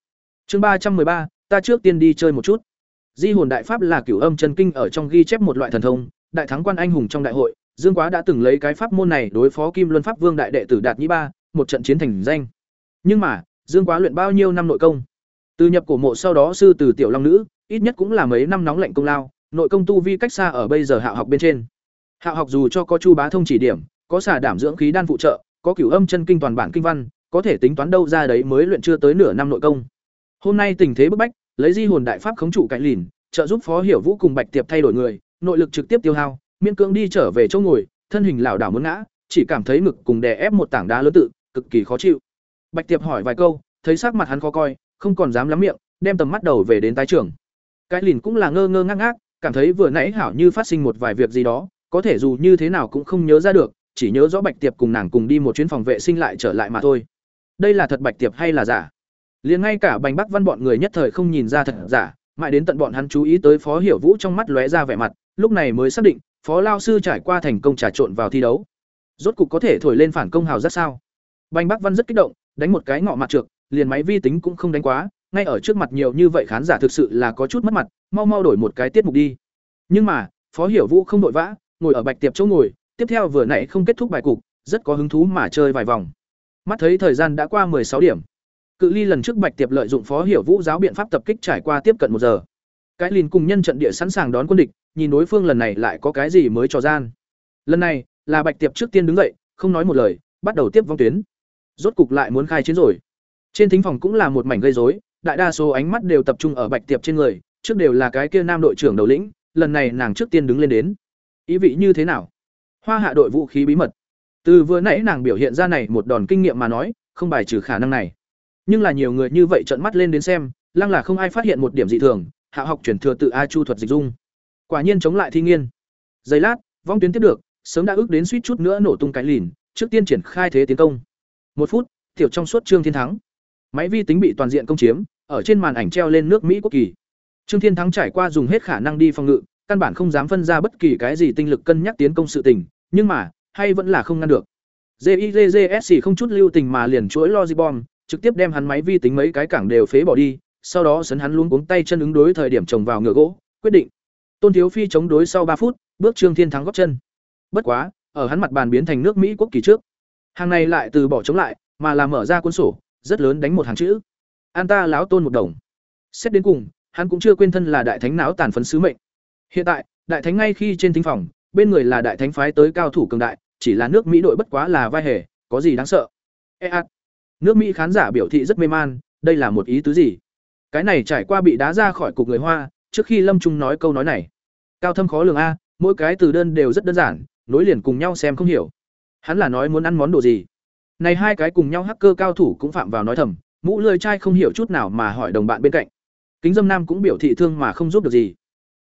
Chương ba trăm ba, ta trước tiên đi chơi một chút. Di hồn đại pháp là cửu âm chân kinh ở trong ghi chép một loại thần thông, đại thắng quan anh hùng trong đại hội, Dương Quá đã từng lấy cái pháp môn này đối phó Kim Luân Pháp Vương đại đệ tử Đạt Nhĩ Ba, một trận chiến thành danh. Nhưng mà, Dương Quá luyện bao nhiêu năm nội công? Từ nhập cổ mộ sau đó sư từ tiểu long nữ, ít nhất cũng là mấy năm nóng lạnh công lao, nội công tu vi cách xa ở bây giờ hạ học bên trên. Hạ học dù cho có Chu Bá thông chỉ điểm, có xả đảm dưỡng khí đan phụ trợ, có cửu âm chân kinh toàn bản kinh văn, có thể tính toán đâu ra đấy mới luyện chưa tới nửa năm nội công. Hôm nay tình thế bức bách, lấy di hồn đại pháp khống trụ cạnh lìn, trợ giúp Phó Hiểu Vũ cùng Bạch Tiệp thay đổi người, nội lực trực tiếp tiêu hao, miễn cưỡng đi trở về chỗ ngồi, thân hình lảo đảo muốn ngã, chỉ cảm thấy ngực cùng đè ép một tảng đá lớn tự, cực kỳ khó chịu. Bạch Tiệp hỏi vài câu, thấy sắc mặt hắn khó coi, không còn dám lắm miệng, đem tầm mắt đầu về đến tái trưởng. Cái lìn cũng là ngơ ngơ ngác ngác, cảm thấy vừa nãy hảo như phát sinh một vài việc gì đó, có thể dù như thế nào cũng không nhớ ra được, chỉ nhớ rõ Bạch Tiệp cùng nàng cùng đi một chuyến phòng vệ sinh lại trở lại mà thôi. Đây là thật Bạch Tiệp hay là giả? Liền ngay cả Bành Bắc Văn bọn người nhất thời không nhìn ra thật giả, mãi đến tận bọn hắn chú ý tới Phó Hiểu Vũ trong mắt lóe ra vẻ mặt, lúc này mới xác định, Phó lao sư trải qua thành công trà trộn vào thi đấu. Rốt cục có thể thổi lên phản công hào rất sao? Bành Bắc Văn rất kích động, đánh một cái ngọ mặt trược, liền máy vi tính cũng không đánh quá, ngay ở trước mặt nhiều như vậy khán giả thực sự là có chút mất mặt, mau mau đổi một cái tiết mục đi. Nhưng mà, Phó Hiểu Vũ không vội vã, ngồi ở bạch tiệp chỗ ngồi, tiếp theo vừa nãy không kết thúc bài cục, rất có hứng thú mà chơi vài vòng. Mắt thấy thời gian đã qua sáu điểm. Cự ly lần trước Bạch Tiệp lợi dụng Phó Hiểu Vũ giáo biện pháp tập kích trải qua tiếp cận một giờ. Cái Lìn cùng nhân trận địa sẵn sàng đón quân địch, nhìn đối phương lần này lại có cái gì mới trò gian. Lần này, là Bạch Tiệp trước tiên đứng dậy, không nói một lời, bắt đầu tiếp vong tuyến. Rốt cục lại muốn khai chiến rồi. Trên thính phòng cũng là một mảnh gây rối, đại đa số ánh mắt đều tập trung ở Bạch Tiệp trên người, trước đều là cái kia nam đội trưởng đầu lĩnh, lần này nàng trước tiên đứng lên đến. Ý vị như thế nào? Hoa hạ đội vũ khí bí mật. Từ vừa nãy nàng biểu hiện ra này một đòn kinh nghiệm mà nói, không bài trừ khả năng này. Nhưng là nhiều người như vậy trợn mắt lên đến xem, lăng là không ai phát hiện một điểm dị thường, hạ học chuyển thừa tự A Chu thuật dịch dung. Quả nhiên chống lại thi nghiên. Giây lát, vong tuyến tiếp được, sớm đã ước đến suýt chút nữa nổ tung cái lìn, trước tiên triển khai thế tiến công. Một phút, tiểu trong suốt trương thiên thắng. Máy vi tính bị toàn diện công chiếm, ở trên màn ảnh treo lên nước Mỹ quốc kỳ. Trương Thiên Thắng trải qua dùng hết khả năng đi phòng ngự, căn bản không dám phân ra bất kỳ cái gì tinh lực cân nhắc tiến công sự tình, nhưng mà, hay vẫn là không ngăn được. JIJJSC không chút lưu tình mà liền chuỗi logic bomb, trực tiếp đem hắn máy vi tính mấy cái cảng đều phế bỏ đi, sau đó sấn hắn luôn cuống tay chân ứng đối thời điểm trồng vào ngựa gỗ, quyết định. Tôn Thiếu Phi chống đối sau ba phút, bước Trương Thiên thắng góp chân. Bất quá, ở hắn mặt bàn biến thành nước Mỹ quốc kỳ trước. Hàng này lại từ bỏ chống lại, mà là mở ra cuốn sổ, rất lớn đánh một hàng chữ. An ta láo tôn một đồng. Xét đến cùng, hắn cũng chưa quên thân là đại thánh não tàn phấn sứ mệnh. Hiện tại, đại thánh ngay khi trên thính phòng, bên người là đại thánh phái tới cao thủ cường đại, chỉ là nước Mỹ đội bất quá là vai hề, có gì đáng sợ. E ạt. À, Nước Mỹ khán giả biểu thị rất mê man, đây là một ý tứ gì? Cái này trải qua bị đá ra khỏi cục người Hoa, trước khi Lâm Trung nói câu nói này. Cao thâm khó lường a, mỗi cái từ đơn đều rất đơn giản, nối liền cùng nhau xem không hiểu. Hắn là nói muốn ăn món đồ gì? Này hai cái cùng nhau hacker cao thủ cũng phạm vào nói thầm, mũ lười trai không hiểu chút nào mà hỏi đồng bạn bên cạnh. Kính Dâm Nam cũng biểu thị thương mà không giúp được gì.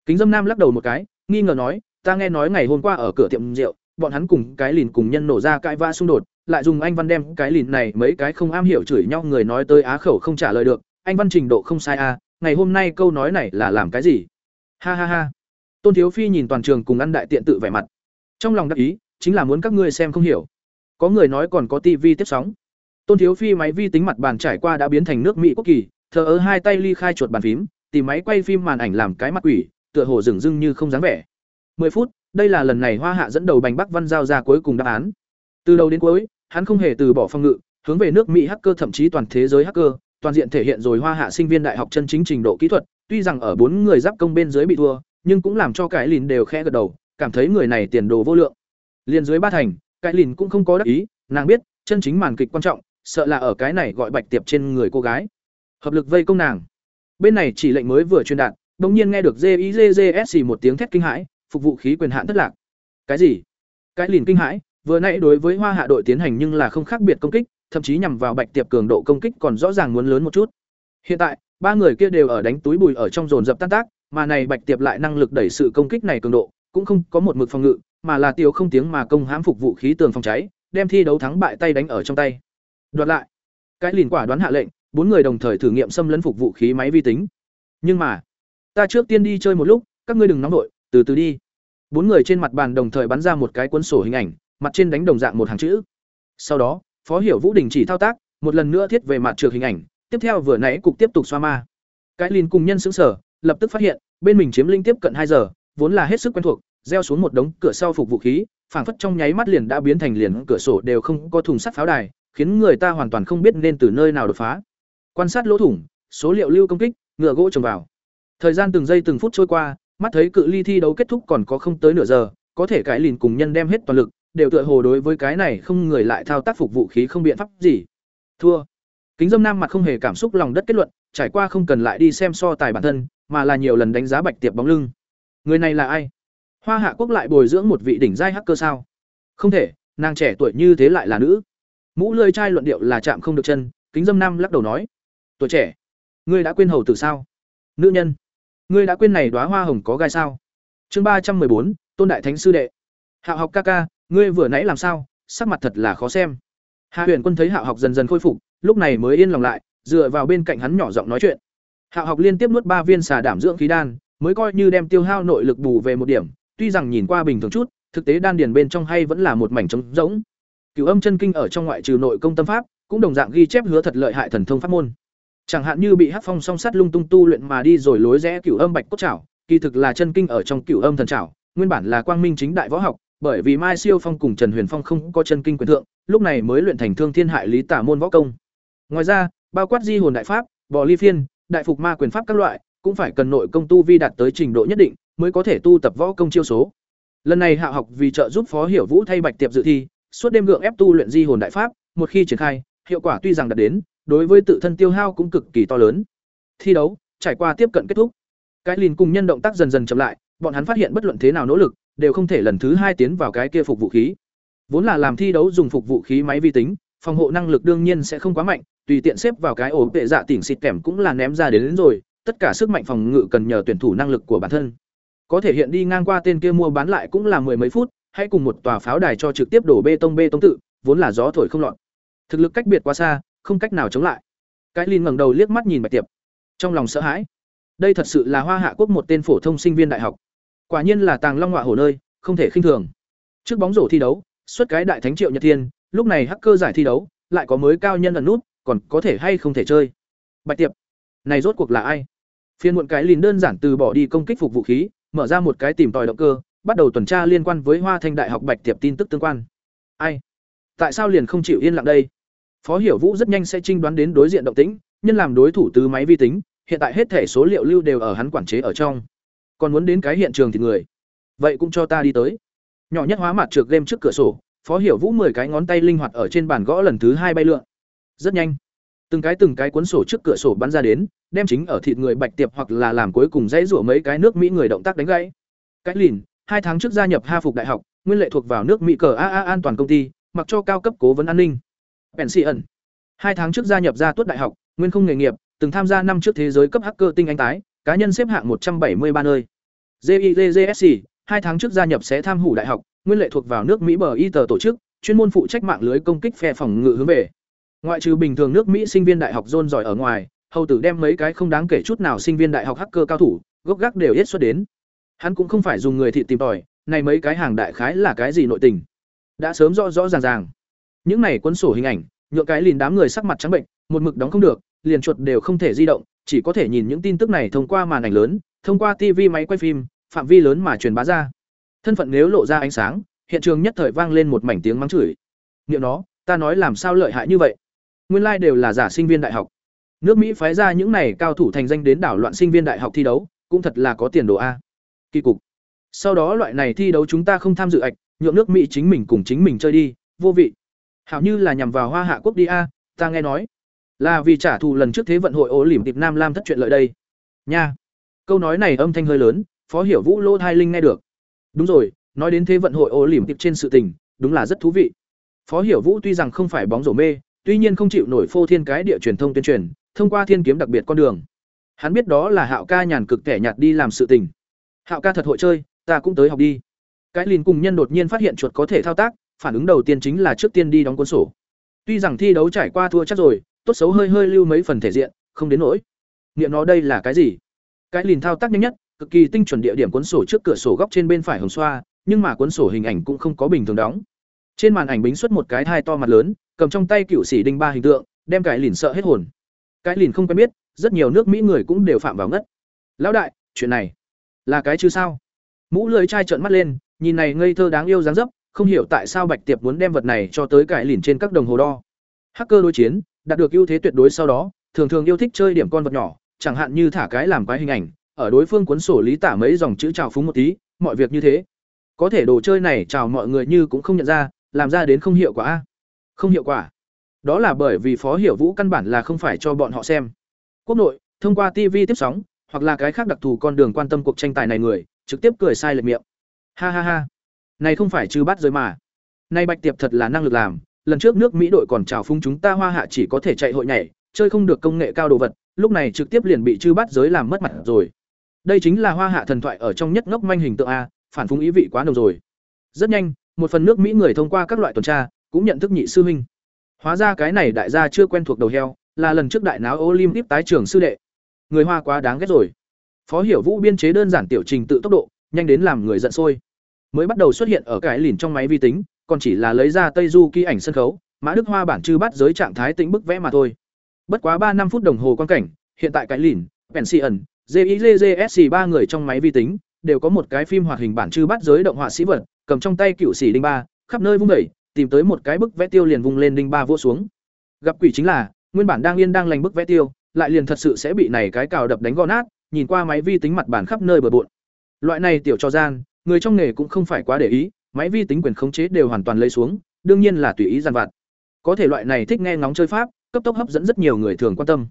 Kính Dâm Nam lắc đầu một cái, nghi ngờ nói, ta nghe nói ngày hôm qua ở cửa tiệm rượu, bọn hắn cùng cái lìn cùng nhân nổ ra cãi vã xung đột, lại dùng anh văn đem cái lìn này mấy cái không am hiểu chửi nhau người nói tới á khẩu không trả lời được, anh văn trình độ không sai à, ngày hôm nay câu nói này là làm cái gì? Ha ha ha. Tôn Thiếu Phi nhìn toàn trường cùng ăn đại tiện tự vẻ mặt. Trong lòng đắc ý, chính là muốn các ngươi xem không hiểu. Có người nói còn có tivi tiếp sóng. Tôn Thiếu Phi máy vi tính mặt bàn trải qua đã biến thành nước Mỹ quốc kỳ, thờ ớ hai tay ly khai chuột bàn phím, tìm máy quay phim màn ảnh làm cái mặt quỷ, tựa hồ dừng dưng như không dáng vẻ. 10 phút, đây là lần này Hoa Hạ dẫn đầu Bành Bắc Văn giao ra cuối cùng đáp án. Từ đầu đến cuối, hắn không hề từ bỏ phòng ngự, hướng về nước Mỹ hacker thậm chí toàn thế giới hacker, toàn diện thể hiện rồi Hoa Hạ sinh viên đại học chân chính trình độ kỹ thuật, tuy rằng ở bốn người giáp công bên dưới bị thua, nhưng cũng làm cho cái lìn đều khẽ gật đầu, cảm thấy người này tiền đồ vô lượng. Liên dưới ba thành, cái lìn cũng không có đắc ý, nàng biết, chân chính màn kịch quan trọng, sợ là ở cái này gọi bạch tiệp trên người cô gái. Hợp lực vây công nàng. Bên này chỉ lệnh mới vừa truyền đạt, đột nhiên nghe được JIJJS một tiếng thét kinh hãi, phục vụ khí quyền hạn thất lạc. Cái gì? cái lìn kinh hãi, vừa nãy đối với hoa hạ đội tiến hành nhưng là không khác biệt công kích, thậm chí nhằm vào bạch tiệp cường độ công kích còn rõ ràng muốn lớn một chút. Hiện tại, ba người kia đều ở đánh túi bùi ở trong dồn dập tan tác, mà này bạch tiệp lại năng lực đẩy sự công kích này cường độ, cũng không có một mực phòng ngự, mà là tiêu không tiếng mà công hãm phục vụ khí tường phòng cháy, đem thi đấu thắng bại tay đánh ở trong tay. Đoạt lại. Cái lìn quả đoán hạ lệnh, bốn người đồng thời thử nghiệm xâm lấn phục vụ khí máy vi tính. Nhưng mà, ta trước tiên đi chơi một lúc, các ngươi đừng nóng nổi từ từ đi bốn người trên mặt bàn đồng thời bắn ra một cái cuốn sổ hình ảnh, mặt trên đánh đồng dạng một hàng chữ. Sau đó, phó hiểu vũ đình chỉ thao tác, một lần nữa thiết về mặt trượt hình ảnh, tiếp theo vừa nãy cục tiếp tục xoa ma. Cái lìn cùng nhân xứng sở, lập tức phát hiện, bên mình chiếm linh tiếp cận hai giờ, vốn là hết sức quen thuộc, gieo xuống một đống cửa sau phục vũ khí, phảng phất trong nháy mắt liền đã biến thành liền cửa sổ đều không có thùng sắt pháo đài, khiến người ta hoàn toàn không biết nên từ nơi nào đột phá. Quan sát lỗ thủng, số liệu lưu công kích, ngựa gỗ trồng vào. Thời gian từng giây từng phút trôi qua mắt thấy cự ly thi đấu kết thúc còn có không tới nửa giờ, có thể cái lìn cùng nhân đem hết toàn lực, đều tựa hồ đối với cái này không người lại thao tác phục vũ khí không biện pháp gì. Thua. Kính dâm nam mặt không hề cảm xúc lòng đất kết luận, trải qua không cần lại đi xem so tài bản thân, mà là nhiều lần đánh giá bạch tiệp bóng lưng. Người này là ai? Hoa hạ quốc lại bồi dưỡng một vị đỉnh giai hacker sao? Không thể, nàng trẻ tuổi như thế lại là nữ. Mũ lơi trai luận điệu là chạm không được chân, kính dâm nam lắc đầu nói. Tuổi trẻ, ngươi đã quên hầu từ sao? Nữ nhân ngươi đã quên này đóa hoa hồng có gai sao? Chương ba trăm bốn, tôn đại thánh sư đệ. Hạ học ca ca, ngươi vừa nãy làm sao? Sắc mặt thật là khó xem. Hạ huyền quân thấy hạ học dần dần khôi phục, lúc này mới yên lòng lại, dựa vào bên cạnh hắn nhỏ giọng nói chuyện. Hạ học liên tiếp nuốt ba viên xà đảm dưỡng khí đan, mới coi như đem tiêu hao nội lực bù về một điểm, tuy rằng nhìn qua bình thường chút, thực tế đan điền bên trong hay vẫn là một mảnh trống rỗng. Cửu âm chân kinh ở trong ngoại trừ nội công tâm pháp, cũng đồng dạng ghi chép hứa thật lợi hại thần thông pháp môn chẳng hạn như bị hắc phong song sắt lung tung tu luyện mà đi rồi lối rẽ cửu âm bạch cốt trảo, kỳ thực là chân kinh ở trong cửu âm thần trảo, nguyên bản là quang minh chính đại võ học, bởi vì mai siêu phong cùng trần huyền phong không có chân kinh quyền thượng, lúc này mới luyện thành thương thiên hại lý tả môn võ công. Ngoài ra, bao quát di hồn đại pháp, bò ly phiên, đại phục ma quyền pháp các loại, cũng phải cần nội công tu vi đạt tới trình độ nhất định mới có thể tu tập võ công chiêu số. Lần này hạ học vì trợ giúp phó hiểu vũ thay bạch tiệp dự thi, suốt đêm gượng ép tu luyện di hồn đại pháp, một khi triển khai, hiệu quả tuy rằng đạt đến đối với tự thân tiêu hao cũng cực kỳ to lớn. Thi đấu trải qua tiếp cận kết thúc cái lìn cùng nhân động tác dần dần chậm lại bọn hắn phát hiện bất luận thế nào nỗ lực đều không thể lần thứ hai tiến vào cái kia phục vũ khí. Vốn là làm thi đấu dùng phục vũ khí máy vi tính phòng hộ năng lực đương nhiên sẽ không quá mạnh tùy tiện xếp vào cái ổ tệ dạ tỉnh xịt kèm cũng là ném ra đến, đến rồi tất cả sức mạnh phòng ngự cần nhờ tuyển thủ năng lực của bản thân. Có thể hiện đi ngang qua tên kia mua bán lại cũng là mười mấy phút hay cùng một tòa pháo đài cho trực tiếp đổ bê tông bê tông tự vốn là gió thổi không lọt. Thực lực cách biệt quá xa không cách nào chống lại. Cái lin ngẩng đầu liếc mắt nhìn bạch tiệp. Trong lòng sợ hãi. Đây thật sự là hoa hạ quốc một tên phổ thông sinh viên đại học. Quả nhiên là tàng long họa hổ nơi, không thể khinh thường. Trước bóng rổ thi đấu, xuất cái đại thánh triệu nhật thiên, lúc này hacker giải thi đấu, lại có mới cao nhân ẩn nút, còn có thể hay không thể chơi. Bạch tiệp, này rốt cuộc là ai? Phiên muộn cái lìn đơn giản từ bỏ đi công kích phục vũ khí, mở ra một cái tìm tòi động cơ, bắt đầu tuần tra liên quan với hoa thanh đại học bạch tiệp tin tức tương quan. Ai? Tại sao liền không chịu yên lặng đây? Phó hiểu vũ rất nhanh sẽ trinh đoán đến đối diện động tĩnh, nhân làm đối thủ từ máy vi tính, hiện tại hết thể số liệu lưu đều ở hắn quản chế ở trong. Còn muốn đến cái hiện trường thì người. Vậy cũng cho ta đi tới. Nhỏ nhất hóa mặt trượt game trước cửa sổ, phó hiểu vũ mười cái ngón tay linh hoạt ở trên bàn gõ lần thứ hai bay lượn. Rất nhanh. Từng cái từng cái cuốn sổ trước cửa sổ bắn ra đến, đem chính ở thịt người bạch tiệp hoặc là làm cuối cùng dãy rủa mấy cái nước mỹ người động tác đánh gãy. Cái lìn, hai tháng trước gia nhập ha phục đại học, nguyên lệ thuộc vào nước mỹ cờ aa an toàn công ty, mặc cho cao cấp cố vấn an ninh pension hai tháng trước gia nhập gia tuất đại học nguyên không nghề nghiệp từng tham gia năm trước thế giới cấp hacker tinh anh tái cá nhân xếp hạng một trăm bảy mươi ba nơi. JIJJSC, hai tháng trước gia nhập sẽ tham hủ đại học nguyên lệ thuộc vào nước mỹ bờ y tờ tổ chức chuyên môn phụ trách mạng lưới công kích phe phòng ngự hướng về. Ngoại trừ bình thường nước mỹ sinh viên đại học rôn giỏi ở ngoài hầu tử đem mấy cái không đáng kể chút nào sinh viên đại học hacker cao thủ gốc gác đều hết xuất đến. Hắn cũng không phải dùng người thị tìm tòi này mấy cái hàng đại khái là cái gì nội tình? Đã sớm rõ rõ ràng ràng những này quân sổ hình ảnh nhựa cái lìn đám người sắc mặt trắng bệnh, một mực đóng không được, liền chuột đều không thể di động, chỉ có thể nhìn những tin tức này thông qua màn ảnh lớn, thông qua tv máy quay phim, phạm vi lớn mà truyền bá ra. Thân phận nếu lộ ra ánh sáng, hiện trường nhất thời vang lên một mảnh tiếng mắng chửi. Niệm nó, ta nói làm sao lợi hại như vậy? Nguyên lai đều là giả sinh viên đại học. Nước mỹ phái ra những này cao thủ thành danh đến đảo loạn sinh viên đại học thi đấu, cũng thật là có tiền đồ a. Kỳ cục. Sau đó loại này thi đấu chúng ta không tham dự ạch, nhượng nước mỹ chính mình cùng chính mình chơi đi, vô vị hảo như là nhằm vào hoa hạ quốc đi a, ta nghe nói. Là vì trả thù lần trước thế vận hội ố lỉm tiệp nam lam thất chuyện lợi đây. Nha. Câu nói này âm thanh hơi lớn, phó hiểu vũ lô thai linh nghe được. Đúng rồi, nói đến thế vận hội ô lỉm tiệp trên sự tình, đúng là rất thú vị. Phó hiểu vũ tuy rằng không phải bóng rổ mê, tuy nhiên không chịu nổi phô thiên cái địa truyền thông tuyên truyền, thông qua thiên kiếm đặc biệt con đường. Hắn biết đó là hạo ca nhàn cực kẻ nhạt đi làm sự tình. Hạo ca thật hội chơi, ta cũng tới học đi. Cái lìn cùng nhân đột nhiên phát hiện chuột có thể thao tác phản ứng đầu tiên chính là trước tiên đi đóng cuốn sổ. Tuy rằng thi đấu trải qua thua chắc rồi, tốt xấu hơi hơi lưu mấy phần thể diện, không đến nỗi. Niệm nó đây là cái gì? Cái lìn thao tác nhanh nhất, cực kỳ tinh chuẩn địa điểm cuốn sổ trước cửa sổ góc trên bên phải hồng xoa, nhưng mà cuốn sổ hình ảnh cũng không có bình thường đóng. Trên màn ảnh bính xuất một cái thai to mặt lớn, cầm trong tay cựu sĩ đinh ba hình tượng, đem cái lìn sợ hết hồn. Cái lìn không quen biết, rất nhiều nước mỹ người cũng đều phạm vào ngất. Lão đại, chuyện này là cái chứ sao? Mũ lưới trai trợn mắt lên, nhìn này ngây thơ đáng yêu dáng dấp không hiểu tại sao bạch tiệp muốn đem vật này cho tới cải lìn trên các đồng hồ đo. Hacker đối chiến, đạt được ưu thế tuyệt đối sau đó, thường thường yêu thích chơi điểm con vật nhỏ, chẳng hạn như thả cái làm quái hình ảnh, ở đối phương cuốn sổ lý tả mấy dòng chữ chào phúng một tí, mọi việc như thế. Có thể đồ chơi này chào mọi người như cũng không nhận ra, làm ra đến không hiệu quả không hiệu quả. Đó là bởi vì phó hiểu vũ căn bản là không phải cho bọn họ xem. Quốc nội, thông qua tv tiếp sóng, hoặc là cái khác đặc thù con đường quan tâm cuộc tranh tài này người, trực tiếp cười sai lệch miệng. Ha ha ha này không phải chư bắt giới mà. Nay bạch tiệp thật là năng lực làm, lần trước nước mỹ đội còn trào phúng chúng ta hoa hạ chỉ có thể chạy hội nhảy, chơi không được công nghệ cao đồ vật, lúc này trực tiếp liền bị chư bắt giới làm mất mặt rồi. Đây chính là hoa hạ thần thoại ở trong nhất ngốc manh hình tượng a, phản phúng ý vị quá nồng rồi. Rất nhanh, một phần nước mỹ người thông qua các loại tuần tra, cũng nhận thức nhị sư huynh. Hóa ra cái này đại gia chưa quen thuộc đầu heo, là lần trước đại náo olympic tái trường sư đệ. Người hoa quá đáng ghét rồi. Phó hiểu vũ biên chế đơn giản tiểu trình tự tốc độ, nhanh đến làm người giận sôi mới bắt đầu xuất hiện ở cái lìn trong máy vi tính, còn chỉ là lấy ra tây du ký ảnh sân khấu, mã đức hoa bản chư bắt giới trạng thái tĩnh bức vẽ mà thôi. Bất quá ba năm phút đồng hồ quan cảnh, hiện tại cái lìn, pension jizsc ba người trong máy vi tính, đều có một cái phim hoạt hình bản chư bắt giới động họa sĩ vật, cầm trong tay cựu sĩ đinh ba, khắp nơi vung đẩy tìm tới một cái bức vẽ tiêu liền vung lên đinh ba vỗ xuống. Gặp quỷ chính là, nguyên bản đang yên đang lành bức vẽ tiêu, lại liền thật sự sẽ bị này cái cào đập đánh gò nát, nhìn qua máy vi tính mặt bản khắp nơi bờ bộn. Loại này tiểu cho gian người trong nghề cũng không phải quá để ý, máy vi tính quyền khống chế đều hoàn toàn lấy xuống, đương nhiên là tùy ý giàn vặt. Có thể loại này thích nghe ngóng chơi pháp, cấp tốc hấp dẫn rất nhiều người thường quan tâm.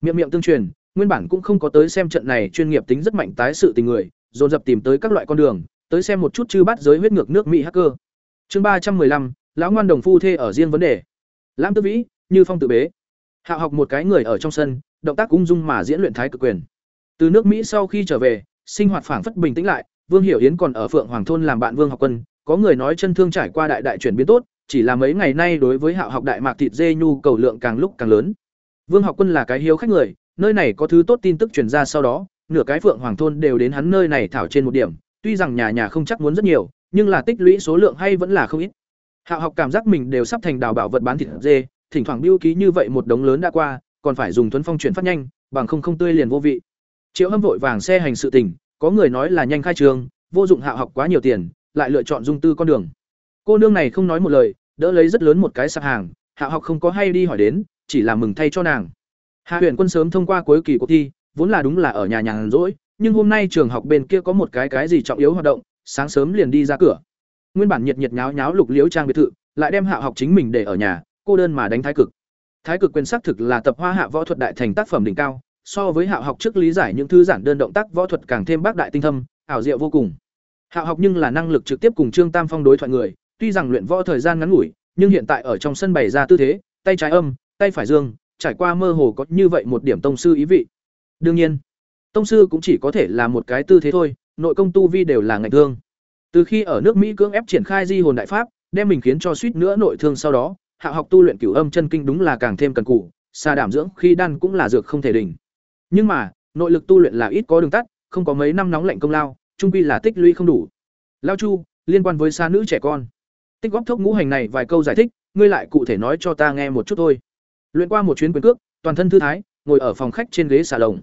Miệng miệng tương truyền, nguyên bản cũng không có tới xem trận này chuyên nghiệp tính rất mạnh tái sự tình người, dồn dập tìm tới các loại con đường, tới xem một chút chư bắt giới huyết ngược nước mỹ hacker. Chương ba trăm lăm, lão ngoan đồng phu thê ở riêng vấn đề. Lãm tư vĩ, như phong tự bế. Hạ học một cái người ở trong sân, động tác ung dung mà diễn luyện thái cực quyền. Từ nước mỹ sau khi trở về, sinh hoạt phảng phất bình tĩnh lại vương hiểu yến còn ở phượng hoàng thôn làm bạn vương học quân, có người nói chân thương trải qua đại đại chuyển biến tốt, chỉ là mấy ngày nay đối với Hạo học đại mạc thịt dê nhu cầu lượng càng lúc càng lớn. Vương học quân là cái hiếu khách người, nơi này có thứ tốt tin tức truyền ra sau đó, nửa cái phượng hoàng thôn đều đến hắn nơi này thảo trên một điểm, tuy rằng nhà nhà không chắc muốn rất nhiều, nhưng là tích lũy số lượng hay vẫn là không ít. Hạo học cảm giác mình đều sắp thành đào bảo vật bán thịt dê, thỉnh thoảng bưu ký như vậy một đống lớn đã qua, còn phải dùng thuấn phong chuyển phát nhanh, bằng không không tươi liền vô vị. Triệu hâm vội vàng xe hành sự tình có người nói là nhanh khai trường, vô dụng hạ học quá nhiều tiền, lại lựa chọn dung tư con đường. Cô nương này không nói một lời, đỡ lấy rất lớn một cái sạp hàng, hạ học không có hay đi hỏi đến, chỉ là mừng thay cho nàng. Hạ huyện quân sớm thông qua cuối kỳ cuộc thi, vốn là đúng là ở nhà nhàn rỗi, nhưng hôm nay trường học bên kia có một cái cái gì trọng yếu hoạt động, sáng sớm liền đi ra cửa. Nguyên bản nhiệt nhiệt nháo nháo lục liễu trang biệt thự, lại đem hạ học chính mình để ở nhà, cô đơn mà đánh thái cực. Thái cực quyền xác thực là tập hoa hạ võ thuật đại thành tác phẩm đỉnh cao so với Hạo học trước lý giải những thư giản đơn động tác võ thuật càng thêm bác đại tinh thâm, ảo diệu vô cùng. Hạo học nhưng là năng lực trực tiếp cùng trương tam phong đối thoại người, tuy rằng luyện võ thời gian ngắn ngủi, nhưng hiện tại ở trong sân bày ra tư thế, tay trái âm, tay phải dương, trải qua mơ hồ có như vậy một điểm tông sư ý vị. Đương nhiên, tông sư cũng chỉ có thể là một cái tư thế thôi, nội công tu vi đều là ngạch thương từ khi ở nước mỹ cưỡng ép triển khai di hồn đại pháp, đem mình khiến cho suýt nữa nội thương sau đó hạ học tu luyện cửu âm chân kinh đúng là càng thêm cần cù xa đảm dưỡng khi đan cũng là dược không thể đỉnh nhưng mà, nội lực tu luyện là ít có đường tắt, không có mấy năm nóng lạnh công lao, trung quy là tích lũy không đủ. Lao chu, liên quan với xa nữ trẻ con. Tích góp thốc ngũ hành này vài câu giải thích, ngươi lại cụ thể nói cho ta nghe một chút thôi. Luyện qua một chuyến quyền cước, toàn thân thư thái, ngồi ở phòng khách trên ghế xà lồng.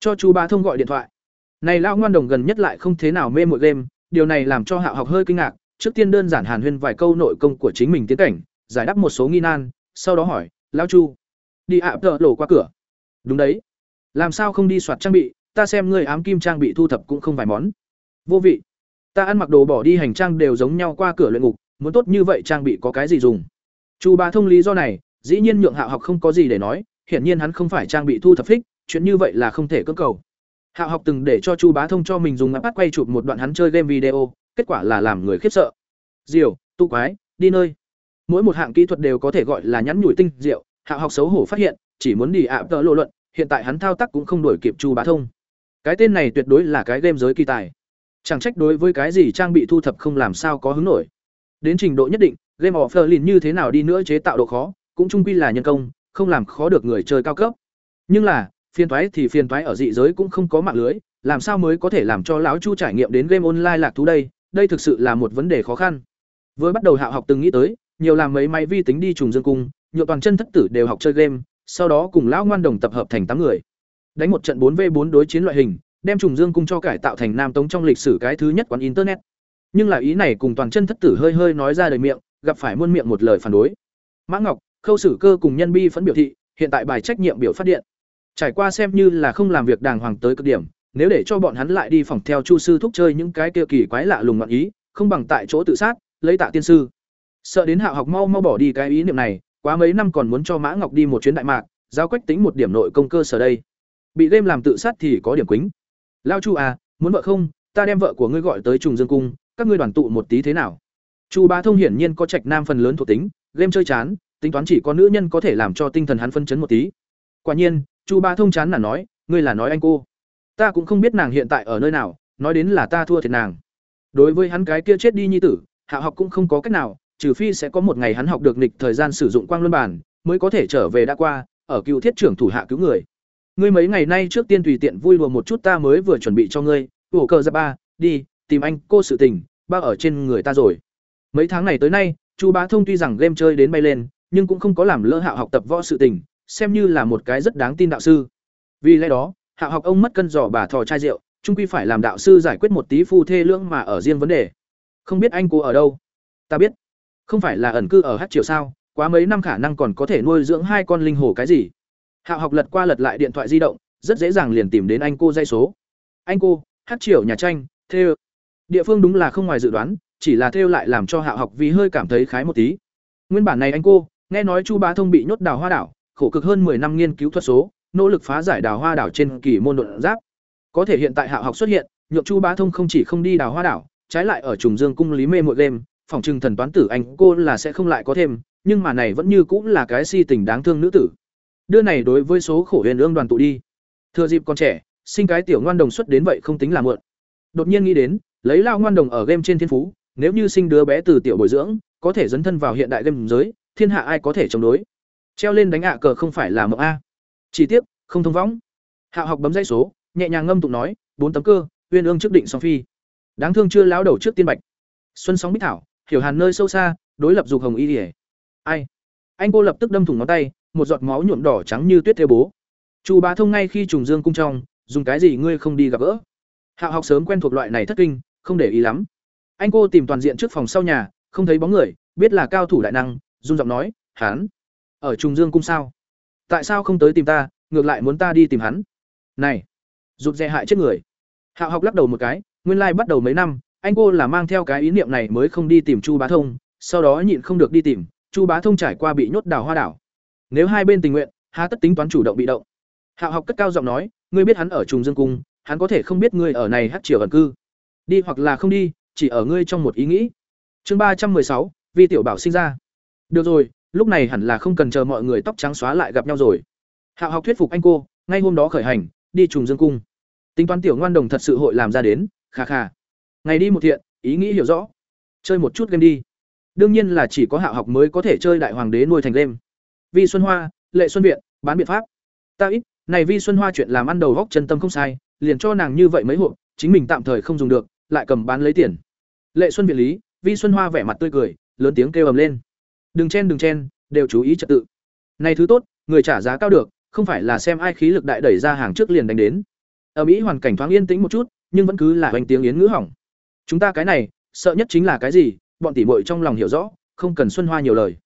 Cho chú ba thông gọi điện thoại. Này lao ngoan đồng gần nhất lại không thế nào mê mội game, điều này làm cho hạ học hơi kinh ngạc, trước tiên đơn giản hàn huyên vài câu nội công của chính mình tiến cảnh, giải đáp một số nghi nan, sau đó hỏi, lao chu, đi ạ, tợ lộ qua cửa. Đúng đấy làm sao không đi soạt trang bị ta xem ngươi ám kim trang bị thu thập cũng không vài món vô vị ta ăn mặc đồ bỏ đi hành trang đều giống nhau qua cửa luyện ngục muốn tốt như vậy trang bị có cái gì dùng chu bá thông lý do này dĩ nhiên nhượng hạ học không có gì để nói hiển nhiên hắn không phải trang bị thu thập thích, chuyện như vậy là không thể cưỡng cầu hạ học từng để cho chu bá thông cho mình dùng ipad quay chụp một đoạn hắn chơi game video kết quả là làm người khiếp sợ. Diều, tu quái, đi nơi. Mỗi một hạng kỹ thuật đều có thể gọi là nhắn nhủi tinh diệu, Hạ học xấu hổ phát hiện, chỉ muốn đi ạ tợ lộ luận, hiện tại hắn thao tác cũng không đổi kịp Chu Bá Thông. Cái tên này tuyệt đối là cái game giới kỳ tài. Chẳng trách đối với cái gì trang bị thu thập không làm sao có hứng nổi. Đến trình độ nhất định, game of Berlin như thế nào đi nữa chế tạo độ khó, cũng chung quy là nhân công, không làm khó được người chơi cao cấp. Nhưng là, phiền toái thì phiền toái ở dị giới cũng không có mạng lưới, làm sao mới có thể làm cho lão Chu trải nghiệm đến game online lạc thú đây, đây thực sự là một vấn đề khó khăn. Với bắt đầu Hạo học từng nghĩ tới, nhiều làm mấy máy vi tính đi trùng dương cung, nhựa toàn chân thất tử đều học chơi game, sau đó cùng lão ngoan đồng tập hợp thành tám người. Đánh một trận 4v4 đối chiến loại hình, đem trùng dương cung cho cải tạo thành nam tống trong lịch sử cái thứ nhất quán internet. Nhưng là ý này cùng toàn chân thất tử hơi hơi nói ra đời miệng, gặp phải muôn miệng một lời phản đối. Mã Ngọc, Khâu Sử Cơ cùng Nhân Bi phẫn biểu thị, hiện tại bài trách nhiệm biểu phát điện. Trải qua xem như là không làm việc đàng hoàng tới cực điểm, nếu để cho bọn hắn lại đi phòng theo chu sư thúc chơi những cái kia kỳ quái lạ lùng ngọn ý, không bằng tại chỗ tự sát, lấy tạ tiên sư. Sợ đến Hạo học mau mau bỏ đi cái ý niệm này, quá mấy năm còn muốn cho Mã Ngọc đi một chuyến đại mạc, giao quách tính một điểm nội công cơ sở đây. Bị game làm tự sát thì có điểm quýnh Lao Chu à, muốn vợ không? Ta đem vợ của ngươi gọi tới Trùng Dương cung, các ngươi đoàn tụ một tí thế nào? Chu Bá Thông hiển nhiên có trạch nam phần lớn thuộc tính, game chơi chán, tính toán chỉ có nữ nhân có thể làm cho tinh thần hắn phân chấn một tí. Quả nhiên, Chu Bá Thông chán là nói, ngươi là nói anh cô. Ta cũng không biết nàng hiện tại ở nơi nào, nói đến là ta thua thiệt nàng. Đối với hắn cái kia chết đi nhi tử, Hạ học cũng không có cách nào, trừ phi sẽ có một ngày hắn học được nghịch thời gian sử dụng quang luân bản, mới có thể trở về đã qua, ở cựu thiết trưởng thủ hạ cứu người. Ngươi mấy ngày nay trước tiên tùy tiện vui đùa một chút ta mới vừa chuẩn bị cho ngươi, ổ cờ ra ba, đi, tìm anh cô sự tình, ba ở trên người ta rồi. Mấy tháng này tới nay, Chu Bá Thông tuy rằng game chơi đến bay lên, nhưng cũng không có làm lỡ Hạo học tập võ sự tình, xem như là một cái rất đáng tin đạo sư. Vì lẽ đó, Hạo học ông mất cân giỏ bà thò chai rượu, chung quy phải làm đạo sư giải quyết một tí phu thê lưỡng mà ở riêng vấn đề. Không biết anh cô ở đâu? Ta biết. Không phải là ẩn cư ở Hát Triều sao? Quá mấy năm khả năng còn có thể nuôi dưỡng hai con linh hồ cái gì? Hạo học lật qua lật lại điện thoại di động, rất dễ dàng liền tìm đến anh cô dây số. Anh cô, Hát Triều nhà tranh, thêu. Địa phương đúng là không ngoài dự đoán, chỉ là Thêu lại làm cho Hạo học vì hơi cảm thấy khái một tí. Nguyên bản này anh cô, nghe nói Chu Bá Thông bị nhốt đào hoa đảo, khổ cực hơn 10 năm nghiên cứu thuật số, nỗ lực phá giải đào hoa đảo trên kỳ môn đột giáp. Có thể hiện tại Hạo học xuất hiện, nhượng Chu Bá Thông không chỉ không đi đào hoa đảo, trái lại ở trùng dương cung lý mê muội game, phòng trừng thần toán tử anh cô là sẽ không lại có thêm, nhưng mà này vẫn như cũng là cái si tình đáng thương nữ tử. Đưa này đối với số khổ huyền ương đoàn tụ đi. Thừa dịp còn trẻ, sinh cái tiểu ngoan đồng xuất đến vậy không tính là mượn. Đột nhiên nghĩ đến, lấy lao ngoan đồng ở game trên thiên phú, nếu như sinh đứa bé từ tiểu bồi dưỡng, có thể dấn thân vào hiện đại game giới, thiên hạ ai có thể chống đối. Treo lên đánh ạ cờ không phải là mộng a. Chỉ tiếc, không thông võng. Hạ học bấm dây số, nhẹ nhàng ngâm tụng nói, bốn tấm cơ, uyên ương trước định song phi. Đáng thương chưa lão đầu trước tiên bạch. Xuân sóng bích thảo, hiểu hàn nơi sâu xa, đối lập dục hồng y ỉa Ai? Anh cô lập tức đâm thủng ngón tay, một giọt máu nhuộm đỏ trắng như tuyết theo bố. Chu Bá Thông ngay khi trùng dương cung trong, dùng cái gì ngươi không đi gặp gỡ? Hạo học sớm quen thuộc loại này thất kinh, không để ý lắm. Anh cô tìm toàn diện trước phòng sau nhà, không thấy bóng người, biết là cao thủ đại năng, run giọng nói, "Hắn ở Trùng Dương cung sao? Tại sao không tới tìm ta, ngược lại muốn ta đi tìm hắn?" "Này, rụt rè hại chết người." Hạo học lắc đầu một cái, nguyên lai bắt đầu mấy năm, anh cô là mang theo cái ý niệm này mới không đi tìm Chu Bá Thông, sau đó nhịn không được đi tìm, Chu Bá Thông trải qua bị nhốt đảo hoa đảo. Nếu hai bên tình nguyện, há tất tính toán chủ động bị động. Hạo học cất cao giọng nói, ngươi biết hắn ở Trùng Dương cung, hắn có thể không biết ngươi ở này hát triều ẩn cư. Đi hoặc là không đi, chỉ ở ngươi trong một ý nghĩ. Chương ba trăm sáu, Vi tiểu bảo sinh ra. Được rồi, lúc này hẳn là không cần chờ mọi người tóc trắng xóa lại gặp nhau rồi. Hạo học thuyết phục anh cô, ngay hôm đó khởi hành, đi trùng dương cung. Tính toán tiểu ngoan đồng thật sự hội làm ra đến, kha kha. Ngày đi một thiện, ý nghĩ hiểu rõ. Chơi một chút game đi. Đương nhiên là chỉ có hạ học mới có thể chơi đại hoàng đế nuôi thành game. Vi Xuân Hoa, Lệ Xuân Viện, bán biện pháp. Ta ít, này Vi Xuân Hoa chuyện làm ăn đầu góc chân tâm không sai, liền cho nàng như vậy mấy hộp, chính mình tạm thời không dùng được, lại cầm bán lấy tiền lệ xuân viện lý vi xuân hoa vẻ mặt tươi cười lớn tiếng kêu ầm lên đừng chen đừng chen đều chú ý trật tự này thứ tốt người trả giá cao được không phải là xem ai khí lực đại đẩy ra hàng trước liền đánh đến ở mỹ hoàn cảnh thoáng yên tĩnh một chút nhưng vẫn cứ là hoành tiếng yến ngữ hỏng chúng ta cái này, sợ nhất chính là cái gì? Bọn tỷ muội trong lòng hiểu rõ, không cần xuân hoa nhiều lời.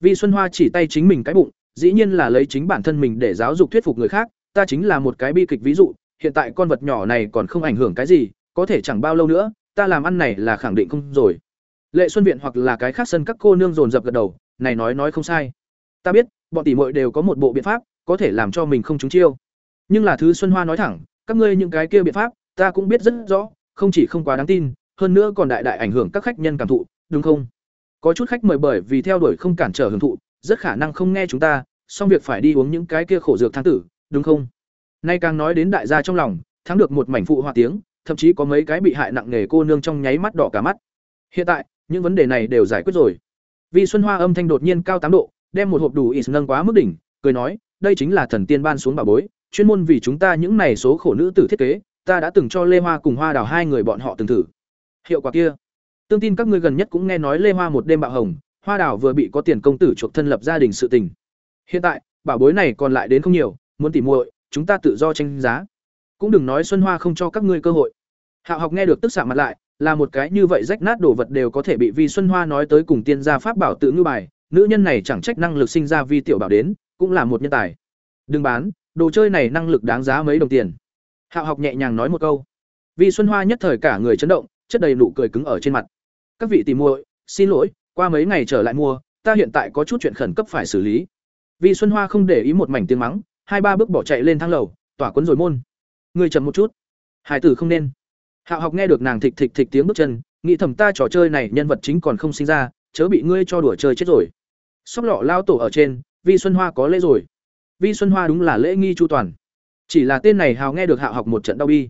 Vì xuân hoa chỉ tay chính mình cái bụng, dĩ nhiên là lấy chính bản thân mình để giáo dục thuyết phục người khác, ta chính là một cái bi kịch ví dụ, hiện tại con vật nhỏ này còn không ảnh hưởng cái gì, có thể chẳng bao lâu nữa, ta làm ăn này là khẳng định không rồi. Lệ xuân viện hoặc là cái khác sân các cô nương dồn dập gật đầu, này nói nói không sai. Ta biết, bọn tỷ muội đều có một bộ biện pháp, có thể làm cho mình không trúng chiêu. Nhưng là thứ xuân hoa nói thẳng, các ngươi những cái kia biện pháp, ta cũng biết rất rõ, không chỉ không quá đáng tin hơn nữa còn đại đại ảnh hưởng các khách nhân cảm thụ, đúng không? Có chút khách mời bởi vì theo đuổi không cản trở hưởng thụ, rất khả năng không nghe chúng ta, xong việc phải đi uống những cái kia khổ dược thang tử, đúng không? Nay càng nói đến đại gia trong lòng, thắng được một mảnh phụ hòa tiếng, thậm chí có mấy cái bị hại nặng nề cô nương trong nháy mắt đỏ cả mắt. Hiện tại, những vấn đề này đều giải quyết rồi. Vi Xuân Hoa âm thanh đột nhiên cao tám độ, đem một hộp đủ ỉ nâng quá mức đỉnh, cười nói, đây chính là thần tiên ban xuống bà bối, chuyên môn vì chúng ta những này số khổ nữ tử thiết kế, ta đã từng cho Lê Hoa cùng Hoa Đào hai người bọn họ từng thử. Hiệu quả kia, tương tin các ngươi gần nhất cũng nghe nói Lê Hoa một đêm bạo hồng, Hoa Đào vừa bị có tiền công tử chuộc thân lập gia đình sự tình. Hiện tại, bảo bối này còn lại đến không nhiều, muốn tỉ muội, chúng ta tự do tranh giá. Cũng đừng nói Xuân Hoa không cho các ngươi cơ hội. Hạo học nghe được tức xạ mặt lại, là một cái như vậy rách nát đồ vật đều có thể bị Vi Xuân Hoa nói tới cùng tiên gia pháp bảo tự ngư bài, nữ nhân này chẳng trách năng lực sinh ra vi tiểu bảo đến, cũng là một nhân tài. Đừng bán, đồ chơi này năng lực đáng giá mấy đồng tiền. Hạo học nhẹ nhàng nói một câu. Vi Xuân Hoa nhất thời cả người chấn động, chất đầy nụ cười cứng ở trên mặt. Các vị tìm muội, xin lỗi, qua mấy ngày trở lại mua, ta hiện tại có chút chuyện khẩn cấp phải xử lý. Vi Xuân Hoa không để ý một mảnh tiếng mắng, hai ba bước bỏ chạy lên thang lầu, tỏa quấn rồi môn. Người chậm một chút. Hải tử không nên. Hạo học nghe được nàng thịch thịch thịch tiếng bước chân, nghĩ thầm ta trò chơi này nhân vật chính còn không sinh ra, chớ bị ngươi cho đùa chơi chết rồi. Sóc lọ lao tổ ở trên, Vi Xuân Hoa có lễ rồi. Vi Xuân Hoa đúng là lễ nghi chu toàn. Chỉ là tên này hào nghe được Hạo học một trận đau bi.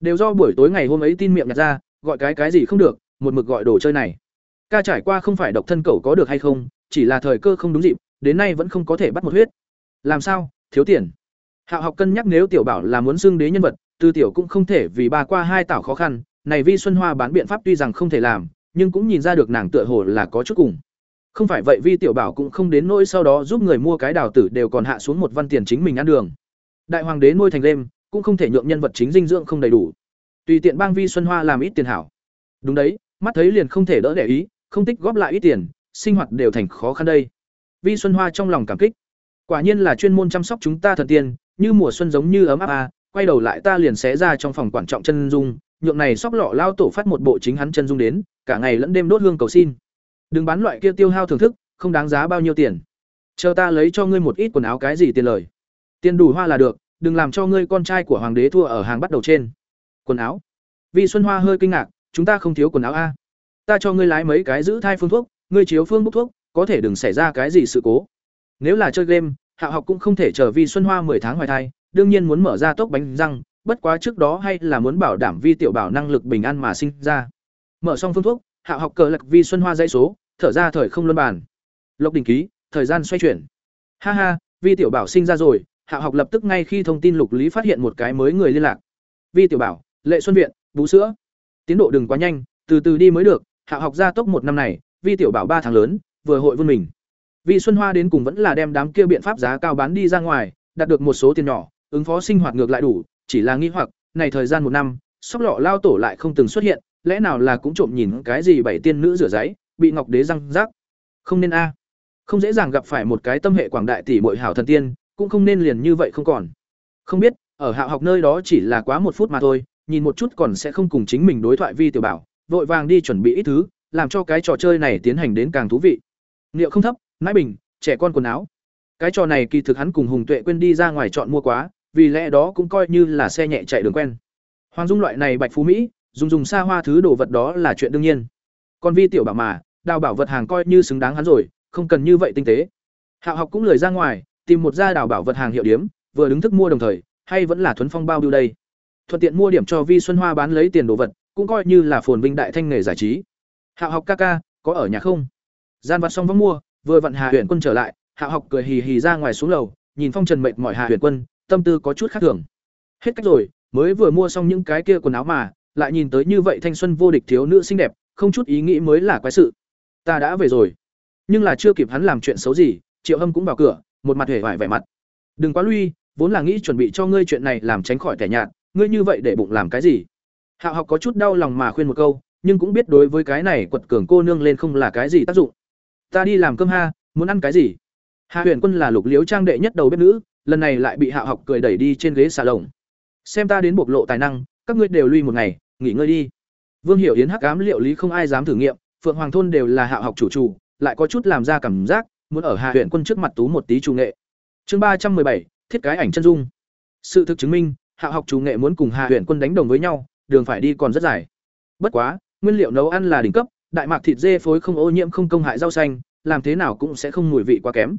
Đều do buổi tối ngày hôm ấy tin miệng nhặt ra, gọi cái cái gì không được, một mực gọi đồ chơi này. Ca trải qua không phải độc thân cẩu có được hay không, chỉ là thời cơ không đúng dịp, đến nay vẫn không có thể bắt một huyết. Làm sao? Thiếu tiền. Hạo học cân nhắc nếu tiểu bảo là muốn xưng đế nhân vật, tư tiểu cũng không thể vì bà qua hai tảo khó khăn, này Vi Xuân Hoa bán biện pháp tuy rằng không thể làm, nhưng cũng nhìn ra được nàng tựa hồ là có chút cùng. Không phải vậy Vi Tiểu Bảo cũng không đến nỗi sau đó giúp người mua cái đào tử đều còn hạ xuống một văn tiền chính mình ăn đường. Đại hoàng đế nuôi thành đêm, cũng không thể nhượng nhân vật chính dinh dưỡng không đầy đủ. Tùy tiện bang Vi Xuân Hoa làm ít tiền hảo. Đúng đấy, mắt thấy liền không thể đỡ để ý, không tích góp lại ít tiền, sinh hoạt đều thành khó khăn đây. Vi Xuân Hoa trong lòng cảm kích. Quả nhiên là chuyên môn chăm sóc chúng ta thần tiên, như mùa xuân giống như ấm áp à quay đầu lại ta liền xé ra trong phòng quản trọng chân dung, nhượng này sóc lọ lao tổ phát một bộ chính hắn chân dung đến, cả ngày lẫn đêm đốt hương cầu xin. Đừng bán loại kia tiêu hao thưởng thức, không đáng giá bao nhiêu tiền. Chờ ta lấy cho ngươi một ít quần áo cái gì tiền lời. Tiền đủ hoa là được, đừng làm cho ngươi con trai của hoàng đế thua ở hàng bắt đầu trên. Quần áo? Vi Xuân Hoa hơi kinh ngạc, chúng ta không thiếu quần áo a. Ta cho ngươi lái mấy cái giữ thai phương thuốc, ngươi chiếu phương bốc thuốc, có thể đừng xảy ra cái gì sự cố. Nếu là chơi game, Hạ học cũng không thể chờ Vi Xuân Hoa 10 tháng hoài thai, đương nhiên muốn mở ra tốc bánh răng, bất quá trước đó hay là muốn bảo đảm Vi tiểu bảo năng lực bình an mà sinh ra. Mở xong phương thuốc, Hạ học cờ lạc Vi Xuân Hoa dãy số, thở ra thời không luân bàn. Lộc đình ký, thời gian xoay chuyển. Ha ha, Vi tiểu bảo sinh ra rồi, Hạ học lập tức ngay khi thông tin lục lý phát hiện một cái mới người liên lạc. Vi tiểu bảo, Lệ Xuân viện, bú sữa. Tiến độ đừng quá nhanh, từ từ đi mới được, Hạ học gia tốc một năm này, Vi tiểu bảo ba tháng lớn, vừa hội vươn mình. Vi Xuân Hoa đến cùng vẫn là đem đám kia biện pháp giá cao bán đi ra ngoài, đạt được một số tiền nhỏ, ứng phó sinh hoạt ngược lại đủ, chỉ là nghi hoặc, này thời gian một năm, sóc lọ lao tổ lại không từng xuất hiện, lẽ nào là cũng trộm nhìn cái gì bảy tiên nữ rửa giấy, bị Ngọc Đế răng rác. Không nên a. À. Không dễ dàng gặp phải một cái tâm hệ quảng đại tỷ muội hảo thần tiên, cũng không nên liền như vậy không còn. Không biết, ở hạ học nơi đó chỉ là quá một phút mà thôi, nhìn một chút còn sẽ không cùng chính mình đối thoại vi tiểu bảo, vội vàng đi chuẩn bị ít thứ, làm cho cái trò chơi này tiến hành đến càng thú vị. liệu không thấp, nãi bình, trẻ con quần áo. Cái trò này kỳ thực hắn cùng Hùng Tuệ quên đi ra ngoài chọn mua quá, vì lẽ đó cũng coi như là xe nhẹ chạy đường quen. Hoàng Dung loại này bạch phú mỹ, dùng dùng xa hoa thứ đồ vật đó là chuyện đương nhiên. Còn vi tiểu bảo mà, đào bảo vật hàng coi như xứng đáng hắn rồi, không cần như vậy tinh tế. Hạo học cũng lười ra ngoài, tìm một gia đào bảo vật hàng hiệu điếm, vừa đứng thức mua đồng thời, hay vẫn là thuấn phong bao biêu đây. Thuận tiện mua điểm cho Vi Xuân Hoa bán lấy tiền đồ vật, cũng coi như là phồn vinh đại thanh nghề giải trí. Hạ học ca ca, có ở nhà không? Gian vật xong vắng mua, vừa vặn Hà Huyền Quân trở lại, Hạ học cười hì hì ra ngoài xuống lầu, nhìn Phong Trần mệt mỏi Hà Huyền Quân, tâm tư có chút khác thường. Hết cách rồi, mới vừa mua xong những cái kia quần áo mà, lại nhìn tới như vậy thanh xuân vô địch thiếu nữ xinh đẹp, không chút ý nghĩ mới là quái sự. Ta đã về rồi. Nhưng là chưa kịp hắn làm chuyện xấu gì, Triệu Hâm cũng vào cửa, một mặt hề vải vẻ mặt. Đừng quá lui, vốn là nghĩ chuẩn bị cho ngươi chuyện này làm tránh khỏi kẻ nhạt, ngươi như vậy để bụng làm cái gì? Hạ học có chút đau lòng mà khuyên một câu, nhưng cũng biết đối với cái này quật cường cô nương lên không là cái gì tác dụng. Ta đi làm cơm ha, muốn ăn cái gì? Hạ Huyền Quân là Lục liếu trang đệ nhất đầu bếp nữ, lần này lại bị Hạ học cười đẩy đi trên ghế xà lồng. Xem ta đến bộc lộ tài năng, các ngươi đều lui một ngày, nghỉ ngơi đi. Vương Hiểu Yến hắc ám liệu lý không ai dám thử nghiệm, Phượng Hoàng thôn đều là Hạ học chủ chủ, lại có chút làm ra cảm giác, muốn ở Hạ Huyền Quân trước mặt tú một tí chủ nghệ. Chương ba trăm bảy, thiết cái ảnh chân dung. Sự thực chứng minh, Hạ học chủ nghệ muốn cùng Hạ huyện Quân đánh đồng với nhau, đường phải đi còn rất dài. Bất quá, nguyên liệu nấu ăn là đỉnh cấp đại mạc thịt dê phối không ô nhiễm không công hại rau xanh làm thế nào cũng sẽ không mùi vị quá kém.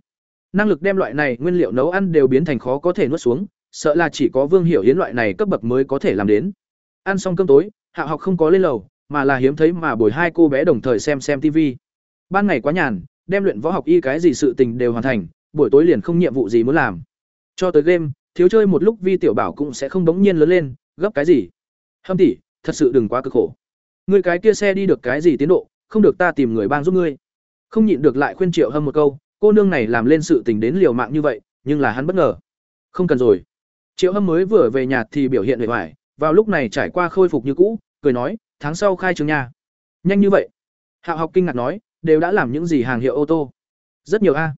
Năng lực đem loại này nguyên liệu nấu ăn đều biến thành khó có thể nuốt xuống sợ là chỉ có vương hiểu hiến loại này cấp bậc mới có thể làm đến. Ăn xong cơm tối hạ học không có lên lầu mà là hiếm thấy mà bồi hai cô bé đồng thời xem xem tv ban ngày quá nhàn đem luyện võ học y cái gì sự tình đều hoàn thành buổi tối liền không nhiệm vụ gì muốn làm. Cho tới game thiếu chơi một lúc vi tiểu bảo cũng sẽ không bỗng nhiên lớn lên, gấp cái gì? Hâm tỷ, thật sự đừng quá cực khổ. Ngươi cái kia xe đi được cái gì tiến độ, không được ta tìm người bang giúp ngươi. Không nhịn được lại khuyên triệu hâm một câu, cô nương này làm lên sự tình đến liều mạng như vậy, nhưng là hắn bất ngờ. Không cần rồi. Triệu hâm mới vừa về nhà thì biểu hiện bề ngoài vào lúc này trải qua khôi phục như cũ, cười nói, tháng sau khai trường nhà nhanh như vậy. Hạo học kinh ngạc nói, đều đã làm những gì hàng hiệu ô tô? Rất nhiều a.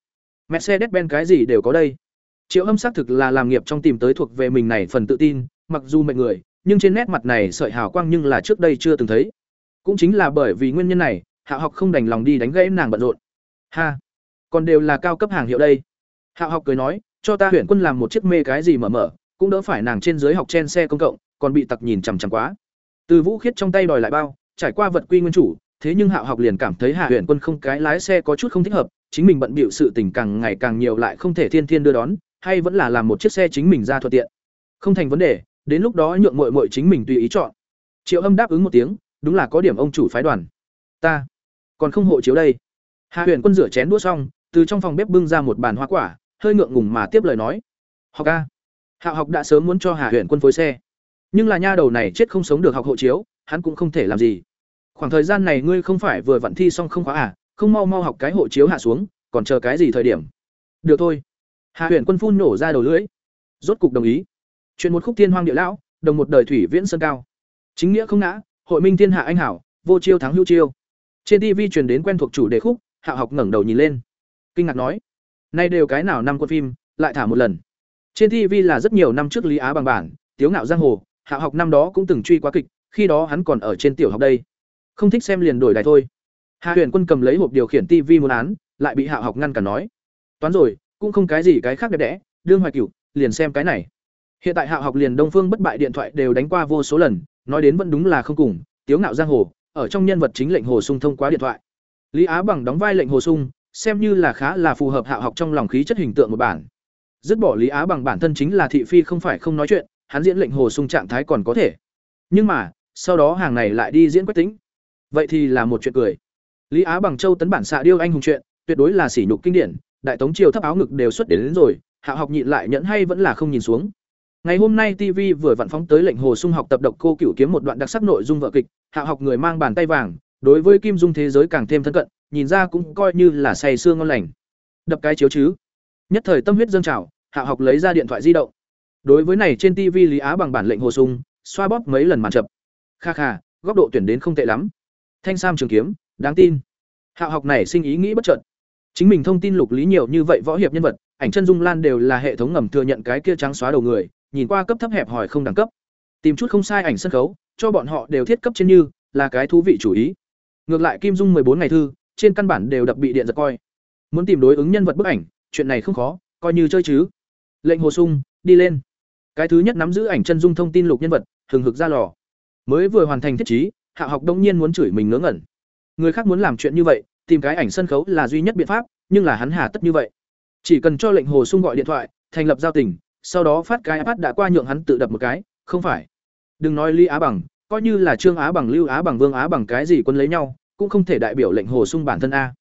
Mercedes ben cái gì đều có đây triệu hâm xác thực là làm nghiệp trong tìm tới thuộc về mình này phần tự tin, mặc dù mệnh người, nhưng trên nét mặt này sợi hào quang nhưng là trước đây chưa từng thấy. Cũng chính là bởi vì nguyên nhân này, hạ học không đành lòng đi đánh gãy nàng bận rộn. Ha! Còn đều là cao cấp hàng hiệu đây. Hạ học cười nói, cho ta huyện quân làm một chiếc mê cái gì mở mở, cũng đỡ phải nàng trên dưới học trên xe công cộng, còn bị tặc nhìn chằm chằm quá. Từ vũ khiết trong tay đòi lại bao, trải qua vật quy nguyên chủ, thế nhưng hạ học liền cảm thấy hạ huyện quân không cái lái xe có chút không thích hợp, chính mình bận bịu sự tình càng ngày càng nhiều lại không thể thiên thiên đưa đón hay vẫn là làm một chiếc xe chính mình ra thuận tiện? Không thành vấn đề, đến lúc đó nhượng muội muội chính mình tùy ý chọn. Triệu âm đáp ứng một tiếng, đúng là có điểm ông chủ phái đoàn. Ta còn không hộ chiếu đây. Hạ huyền quân rửa chén đũa xong, từ trong phòng bếp bưng ra một bàn hoa quả, hơi ngượng ngùng mà tiếp lời nói. Học a. Hạ học đã sớm muốn cho hạ huyền quân phối xe. Nhưng là nha đầu này chết không sống được học hộ chiếu, hắn cũng không thể làm gì. Khoảng thời gian này ngươi không phải vừa vặn thi xong không khóa à không mau mau học cái hộ chiếu hạ xuống, còn chờ cái gì thời điểm? Được thôi hạ huyện quân phun nổ ra đầu lưỡi. Rốt cục đồng ý. Chuyện một khúc thiên hoang địa lão, đồng một đời thủy viễn sơn cao. Chính nghĩa không ngã, hội minh thiên hạ anh hảo, vô chiêu thắng hữu chiêu. Trên tv truyền đến quen thuộc chủ đề khúc, hạ học ngẩng đầu nhìn lên. Kinh ngạc nói, nay đều cái nào năm quân phim, lại thả một lần? Trên tv là rất nhiều năm trước lý á bằng bản, tiếu ngạo giang hồ, hạ học năm đó cũng từng truy quá kịch, khi đó hắn còn ở trên tiểu học đây. Không thích xem liền đổi đài thôi. Hạ huyền quân cầm lấy hộp điều khiển tv muốn án, lại bị hạ học ngăn cản nói, toán rồi cũng không cái gì cái khác đẹp đẽ, đương hoài cửu, liền xem cái này. Hiện tại hạ học liền đông phương bất bại điện thoại đều đánh qua vô số lần, nói đến vẫn đúng là không cùng, tiếu ngạo giang hồ, ở trong nhân vật chính lệnh hồ sung thông qua điện thoại. Lý á bằng đóng vai lệnh hồ sung, xem như là khá là phù hợp hạ học trong lòng khí chất hình tượng một bản. Dứt bỏ lý á bằng bản thân chính là thị phi không phải không nói chuyện, hắn diễn lệnh hồ sung trạng thái còn có thể. Nhưng mà, sau đó hàng này lại đi diễn quách tính vậy thì là một chuyện cười. Lý á bằng châu tấn bản xạ điêu anh hùng chuyện, tuyệt đối là sỉ nhục kinh điển đại tống triều thấp áo ngực đều xuất đến, đến rồi hạ học nhịn lại nhẫn hay vẫn là không nhìn xuống Ngày hôm nay TV vừa vặn phóng tới lệnh Hồ Sung học tập độc cô cửu kiếm một đoạn đặc sắc nội dung vợ kịch, hạ học người mang bàn tay vàng, đối với Kim Dung thế giới càng thêm thân cận, nhìn ra cũng coi như là say xương ngon lành. Đập cái chiếu chứ. Nhất thời tâm huyết dâng trào, hạ học lấy ra điện thoại di động. Đối với này trên TV Lý Á bằng bản lệnh Hồ Sung, xoa bóp mấy lần màn chập. Kha kha, góc độ tuyển đến không tệ lắm. Thanh Sam trường kiếm, đáng tin. Hạ học này sinh ý nghĩ bất trợn Chính mình thông tin lục lý nhiều như vậy võ hiệp nhân vật, ảnh chân dung lan đều là hệ thống ngầm thừa nhận cái kia trắng xóa đầu người, nhìn qua cấp thấp hẹp hỏi không đẳng cấp. Tìm chút không sai ảnh sân khấu cho bọn họ đều thiết cấp trên như là cái thú vị chủ ý. Ngược lại kim dung bốn ngày thư trên căn bản đều đập bị điện giật coi. Muốn tìm đối ứng nhân vật bức ảnh chuyện này không khó coi như chơi chứ. Lệnh hồ sung đi lên. Cái thứ nhất nắm giữ ảnh chân dung thông tin lục nhân vật hừng hực ra lò. Mới vừa hoàn thành thiết trí hạ học đông nhiên muốn chửi mình ngớ ngẩn. Người khác muốn làm chuyện như vậy tìm cái ảnh sân khấu là duy nhất biện pháp, nhưng là hắn hà tất như vậy. Chỉ cần cho lệnh hồ sung gọi điện thoại, thành lập giao tình, sau đó phát cái ipad đã qua nhượng hắn tự đập một cái, không phải. Đừng nói ly á bằng, coi như là trương á bằng, lưu á bằng, vương á bằng cái gì quân lấy nhau, cũng không thể đại biểu lệnh hồ sung bản thân a.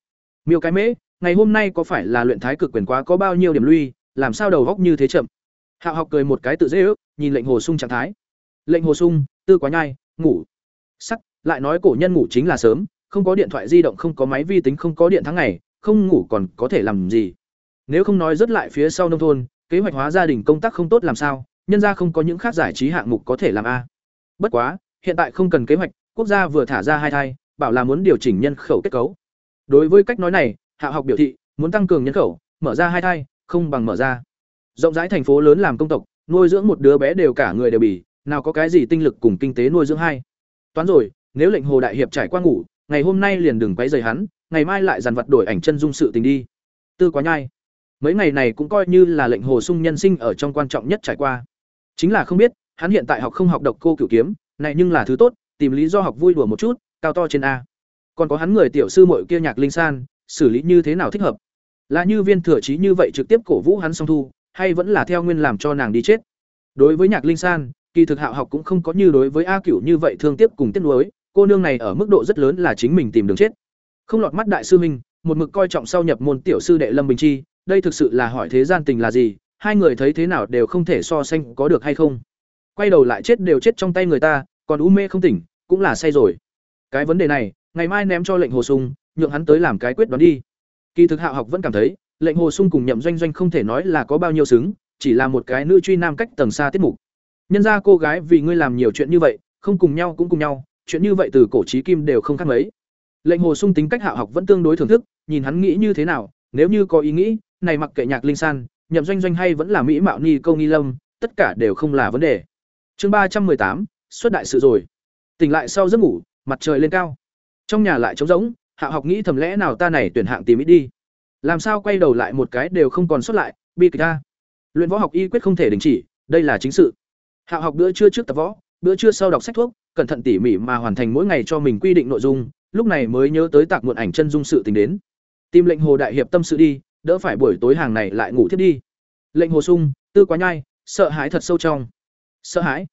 Miêu cái mễ, ngày hôm nay có phải là luyện thái cực quyền quá có bao nhiêu điểm lui, làm sao đầu góc như thế chậm? Hạ học cười một cái tự dễ ước, nhìn lệnh hồ sung trạng thái. Lệnh hồ sung, tư quá nhai, ngủ. Sắc, lại nói cổ nhân ngủ chính là sớm không có điện thoại di động, không có máy vi tính, không có điện tháng ngày, không ngủ còn có thể làm gì? Nếu không nói rất lại phía sau nông thôn, kế hoạch hóa gia đình công tác không tốt làm sao? Nhân ra không có những khác giải trí hạng mục có thể làm a? Bất quá, hiện tại không cần kế hoạch, quốc gia vừa thả ra hai thai, bảo là muốn điều chỉnh nhân khẩu kết cấu. Đối với cách nói này, hạ học biểu thị, muốn tăng cường nhân khẩu, mở ra hai thai, không bằng mở ra. Rộng rãi thành phố lớn làm công tộc, nuôi dưỡng một đứa bé đều cả người đều bỉ nào có cái gì tinh lực cùng kinh tế nuôi dưỡng hai. Toán rồi, nếu lệnh hồ đại hiệp trải qua ngủ ngày hôm nay liền đừng quấy rầy hắn, ngày mai lại dàn vật đổi ảnh chân dung sự tình đi. Tư quá nhai, mấy ngày này cũng coi như là lệnh hồ sung nhân sinh ở trong quan trọng nhất trải qua. Chính là không biết, hắn hiện tại học không học độc cô cửu kiếm, này nhưng là thứ tốt, tìm lý do học vui đùa một chút, cao to trên a. Còn có hắn người tiểu sư muội kia nhạc linh san, xử lý như thế nào thích hợp? Là như viên thừa trí như vậy trực tiếp cổ vũ hắn song thu, hay vẫn là theo nguyên làm cho nàng đi chết? Đối với nhạc linh san, kỳ thực hạo học cũng không có như đối với a cửu như vậy thương tiếc cùng tiếc nuối cô nương này ở mức độ rất lớn là chính mình tìm đường chết. Không lọt mắt đại sư minh một mực coi trọng sau nhập môn tiểu sư đệ lâm bình chi, đây thực sự là hỏi thế gian tình là gì, hai người thấy thế nào đều không thể so sánh có được hay không. Quay đầu lại chết đều chết trong tay người ta, còn u mê không tỉnh, cũng là say rồi. Cái vấn đề này, ngày mai ném cho lệnh hồ sung, nhượng hắn tới làm cái quyết đoán đi. Kỳ thực hạo học vẫn cảm thấy, lệnh hồ sung cùng nhậm doanh doanh không thể nói là có bao nhiêu xứng, chỉ là một cái nữ truy nam cách tầng xa tiết mục. Nhân ra cô gái vì ngươi làm nhiều chuyện như vậy, không cùng nhau cũng cùng nhau chuyện như vậy từ cổ trí kim đều không khác mấy. Lệnh hồ sung tính cách hạ học vẫn tương đối thưởng thức, nhìn hắn nghĩ như thế nào, nếu như có ý nghĩ, này mặc kệ nhạc linh san, nhậm doanh doanh hay vẫn là mỹ mạo ni câu nghi lâm, tất cả đều không là vấn đề. Chương ba trăm tám, xuất đại sự rồi. Tỉnh lại sau giấc ngủ, mặt trời lên cao. Trong nhà lại trống rỗng, hạ học nghĩ thầm lẽ nào ta này tuyển hạng tìm ít đi. Làm sao quay đầu lại một cái đều không còn xuất lại, bi kịch ta. Luyện võ học y quyết không thể đình chỉ, đây là chính sự. Hạ học bữa trưa trước tập võ, bữa trưa sau đọc sách thuốc cẩn thận tỉ mỉ mà hoàn thành mỗi ngày cho mình quy định nội dung, lúc này mới nhớ tới tạc muộn ảnh chân dung sự tình đến. Tìm lệnh hồ đại hiệp tâm sự đi, đỡ phải buổi tối hàng này lại ngủ thiết đi. Lệnh hồ sung, tư quá nhai, sợ hãi thật sâu trong. Sợ hãi?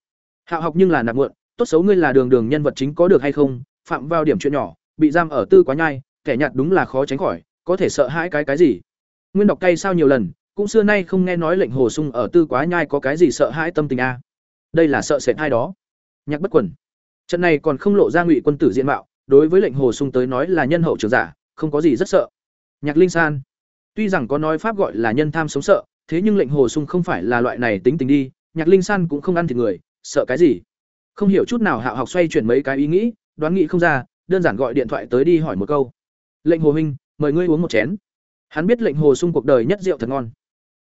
Hạ học nhưng là nạp muộn, tốt xấu ngươi là đường đường nhân vật chính có được hay không? Phạm vào điểm chuyện nhỏ, bị giam ở tư quá nhai, kẻ nhạt đúng là khó tránh khỏi, có thể sợ hãi cái cái gì? Nguyên đọc cay sao nhiều lần, cũng xưa nay không nghe nói lệnh hồ sung ở tư quá nhai có cái gì sợ hãi tâm tình a. Đây là sợ sệt hai đó. Nhạc bất quần trận này còn không lộ ra ngụy quân tử diện mạo, đối với lệnh hồ sung tới nói là nhân hậu trường giả, không có gì rất sợ. Nhạc linh san. Tuy rằng có nói pháp gọi là nhân tham sống sợ, thế nhưng lệnh hồ sung không phải là loại này tính tình đi, nhạc linh san cũng không ăn thịt người, sợ cái gì? Không hiểu chút nào hạo học xoay chuyển mấy cái ý nghĩ, đoán nghĩ không ra, đơn giản gọi điện thoại tới đi hỏi một câu. Lệnh hồ huynh, mời ngươi uống một chén. Hắn biết lệnh hồ sung cuộc đời nhất rượu thật ngon.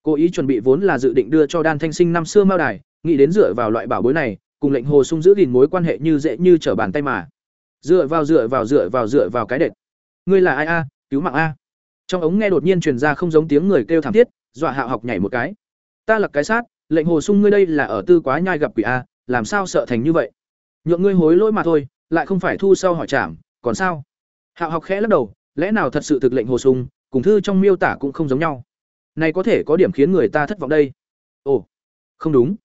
Cố ý chuẩn bị vốn là dự định đưa cho đan thanh sinh năm xưa mao đài, nghĩ đến dựa vào loại bảo bối này cùng lệnh hồ sung giữ gìn mối quan hệ như dễ như trở bàn tay mà. Dựa vào dựa vào dựa vào dựa vào cái đệt. Ngươi là ai a? Cứu mạng a. Trong ống nghe đột nhiên truyền ra không giống tiếng người kêu thảm thiết, dọa hạ học nhảy một cái. Ta là cái sát, lệnh hồ sung ngươi đây là ở tư quá nhai gặp quỷ a, làm sao sợ thành như vậy? Nhượng ngươi hối lỗi mà thôi, lại không phải thu sau hỏi trảm, còn sao? Hạ học khẽ lắc đầu, lẽ nào thật sự thực lệnh hồ sung, cùng thư trong miêu tả cũng không giống nhau. Này có thể có điểm khiến người ta thất vọng đây. Ồ, không đúng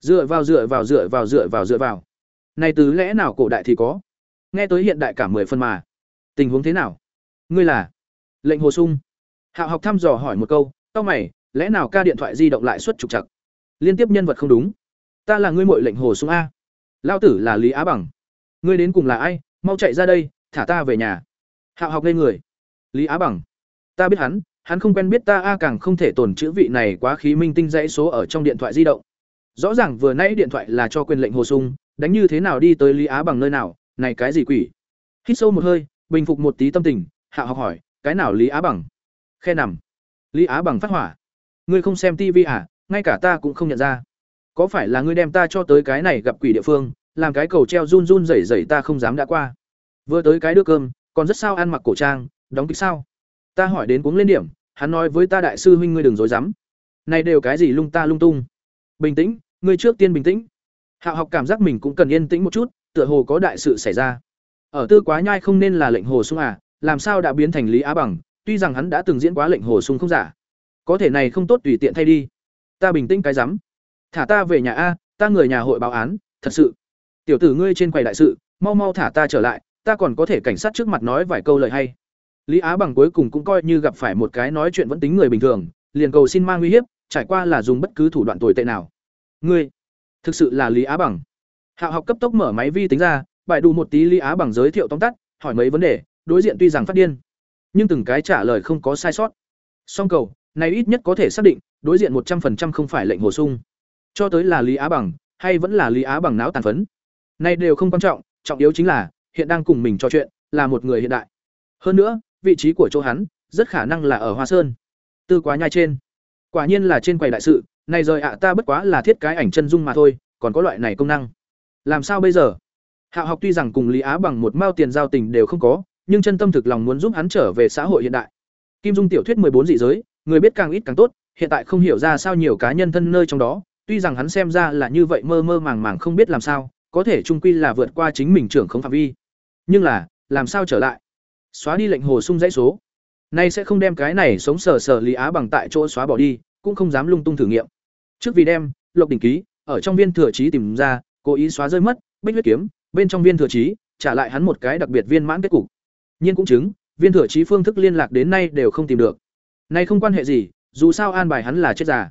dựa vào dựa vào dựa vào dựa vào dựa vào. Này từ lẽ nào cổ đại thì có? Nghe tới hiện đại cả mười phần mà. Tình huống thế nào? Ngươi là? Lệnh hồ sung. Hạ học thăm dò hỏi một câu, tao mày, lẽ nào ca điện thoại di động lại xuất trục chặt liên tiếp nhân vật không đúng. Ta là ngươi mội lệnh hồ sung a. Lao tử là lý á bằng. Ngươi đến cùng là ai? Mau chạy ra đây, thả ta về nhà. Hạ học lên người. Lý á bằng? Ta biết hắn hắn không quen biết ta a càng không thể tồn chữ vị này quá khí minh tinh dãy số ở trong điện thoại di động rõ ràng vừa nãy điện thoại là cho quyền lệnh hồ sung, đánh như thế nào đi tới lý á bằng nơi nào, này cái gì quỷ? Hít sâu một hơi, bình phục một tí tâm tình, hạ học hỏi, cái nào lý á bằng? Khe nằm. Lý á bằng phát hỏa. Ngươi không xem tivi à ngay cả ta cũng không nhận ra. Có phải là ngươi đem ta cho tới cái này gặp quỷ địa phương, làm cái cầu treo run run rẩy rẩy ta không dám đã qua? Vừa tới cái đưa cơm, còn rất sao ăn mặc cổ trang, đóng kịch sao? Ta hỏi đến cuống lên điểm, hắn nói với ta đại sư huynh ngươi đừng dối dám này đều cái gì lung ta lung tung? Bình tĩnh ngươi trước tiên bình tĩnh. Hạ học cảm giác mình cũng cần yên tĩnh một chút, tựa hồ có đại sự xảy ra. Ở tư quá nhai không nên là lệnh hồ sung à làm sao đã biến thành lý á bằng, tuy rằng hắn đã từng diễn quá lệnh hồ sung không giả. Có thể này không tốt tùy tiện thay đi. Ta bình tĩnh cái rắm. Thả ta về nhà a, ta người nhà hội báo án, thật sự. Tiểu tử ngươi trên quầy đại sự, mau mau thả ta trở lại, ta còn có thể cảnh sát trước mặt nói vài câu lời hay. Lý á bằng cuối cùng cũng coi như gặp phải một cái nói chuyện vẫn tính người bình thường, liền cầu xin mang uy hiếp, trải qua là dùng bất cứ thủ đoạn tồi tệ nào ngươi, thực sự là lý á bằng. Hạo học cấp tốc mở máy vi tính ra, bài đủ một tí lý á bằng giới thiệu tóm tắt, hỏi mấy vấn đề, đối diện tuy rằng phát điên, nhưng từng cái trả lời không có sai sót. Song cầu, này ít nhất có thể xác định, đối diện một trăm linh không phải lệnh bổ sung. Cho tới là lý á bằng, hay vẫn là lý á bằng não tàn phấn. Này đều không quan trọng trọng yếu chính là, hiện đang cùng mình trò chuyện, là một người hiện đại. Hơn nữa, vị trí của chỗ hắn, rất khả năng là ở hoa sơn. Tư quá nhai trên. Quả nhiên là trên quầy đại sự này rời ạ, ta bất quá là thiết cái ảnh chân dung mà thôi, còn có loại này công năng. Làm sao bây giờ? Hạ học tuy rằng cùng lý á bằng một mao tiền giao tình đều không có, nhưng chân tâm thực lòng muốn giúp hắn trở về xã hội hiện đại. Kim dung tiểu thuyết bốn dị giới, người biết càng ít càng tốt, hiện tại không hiểu ra sao nhiều cá nhân thân nơi trong đó, tuy rằng hắn xem ra là như vậy mơ mơ màng màng không biết làm sao, có thể trung quy là vượt qua chính mình trưởng không phạm vi. Nhưng là, làm sao trở lại? Xóa đi lệnh hồ sung dãy số. Nay sẽ không đem cái này sống sờ sờ lý á bằng tại chỗ xóa bỏ đi, cũng không dám lung tung thử nghiệm trước vì đem, lộc đỉnh ký, ở trong viên thừa trí tìm ra, cố ý xóa rơi mất, bích huyết kiếm, bên trong viên thừa trí, trả lại hắn một cái đặc biệt viên mãn kết cục. Nhiên cũng chứng, viên thừa trí phương thức liên lạc đến nay đều không tìm được. Nay không quan hệ gì, dù sao an bài hắn là chết già.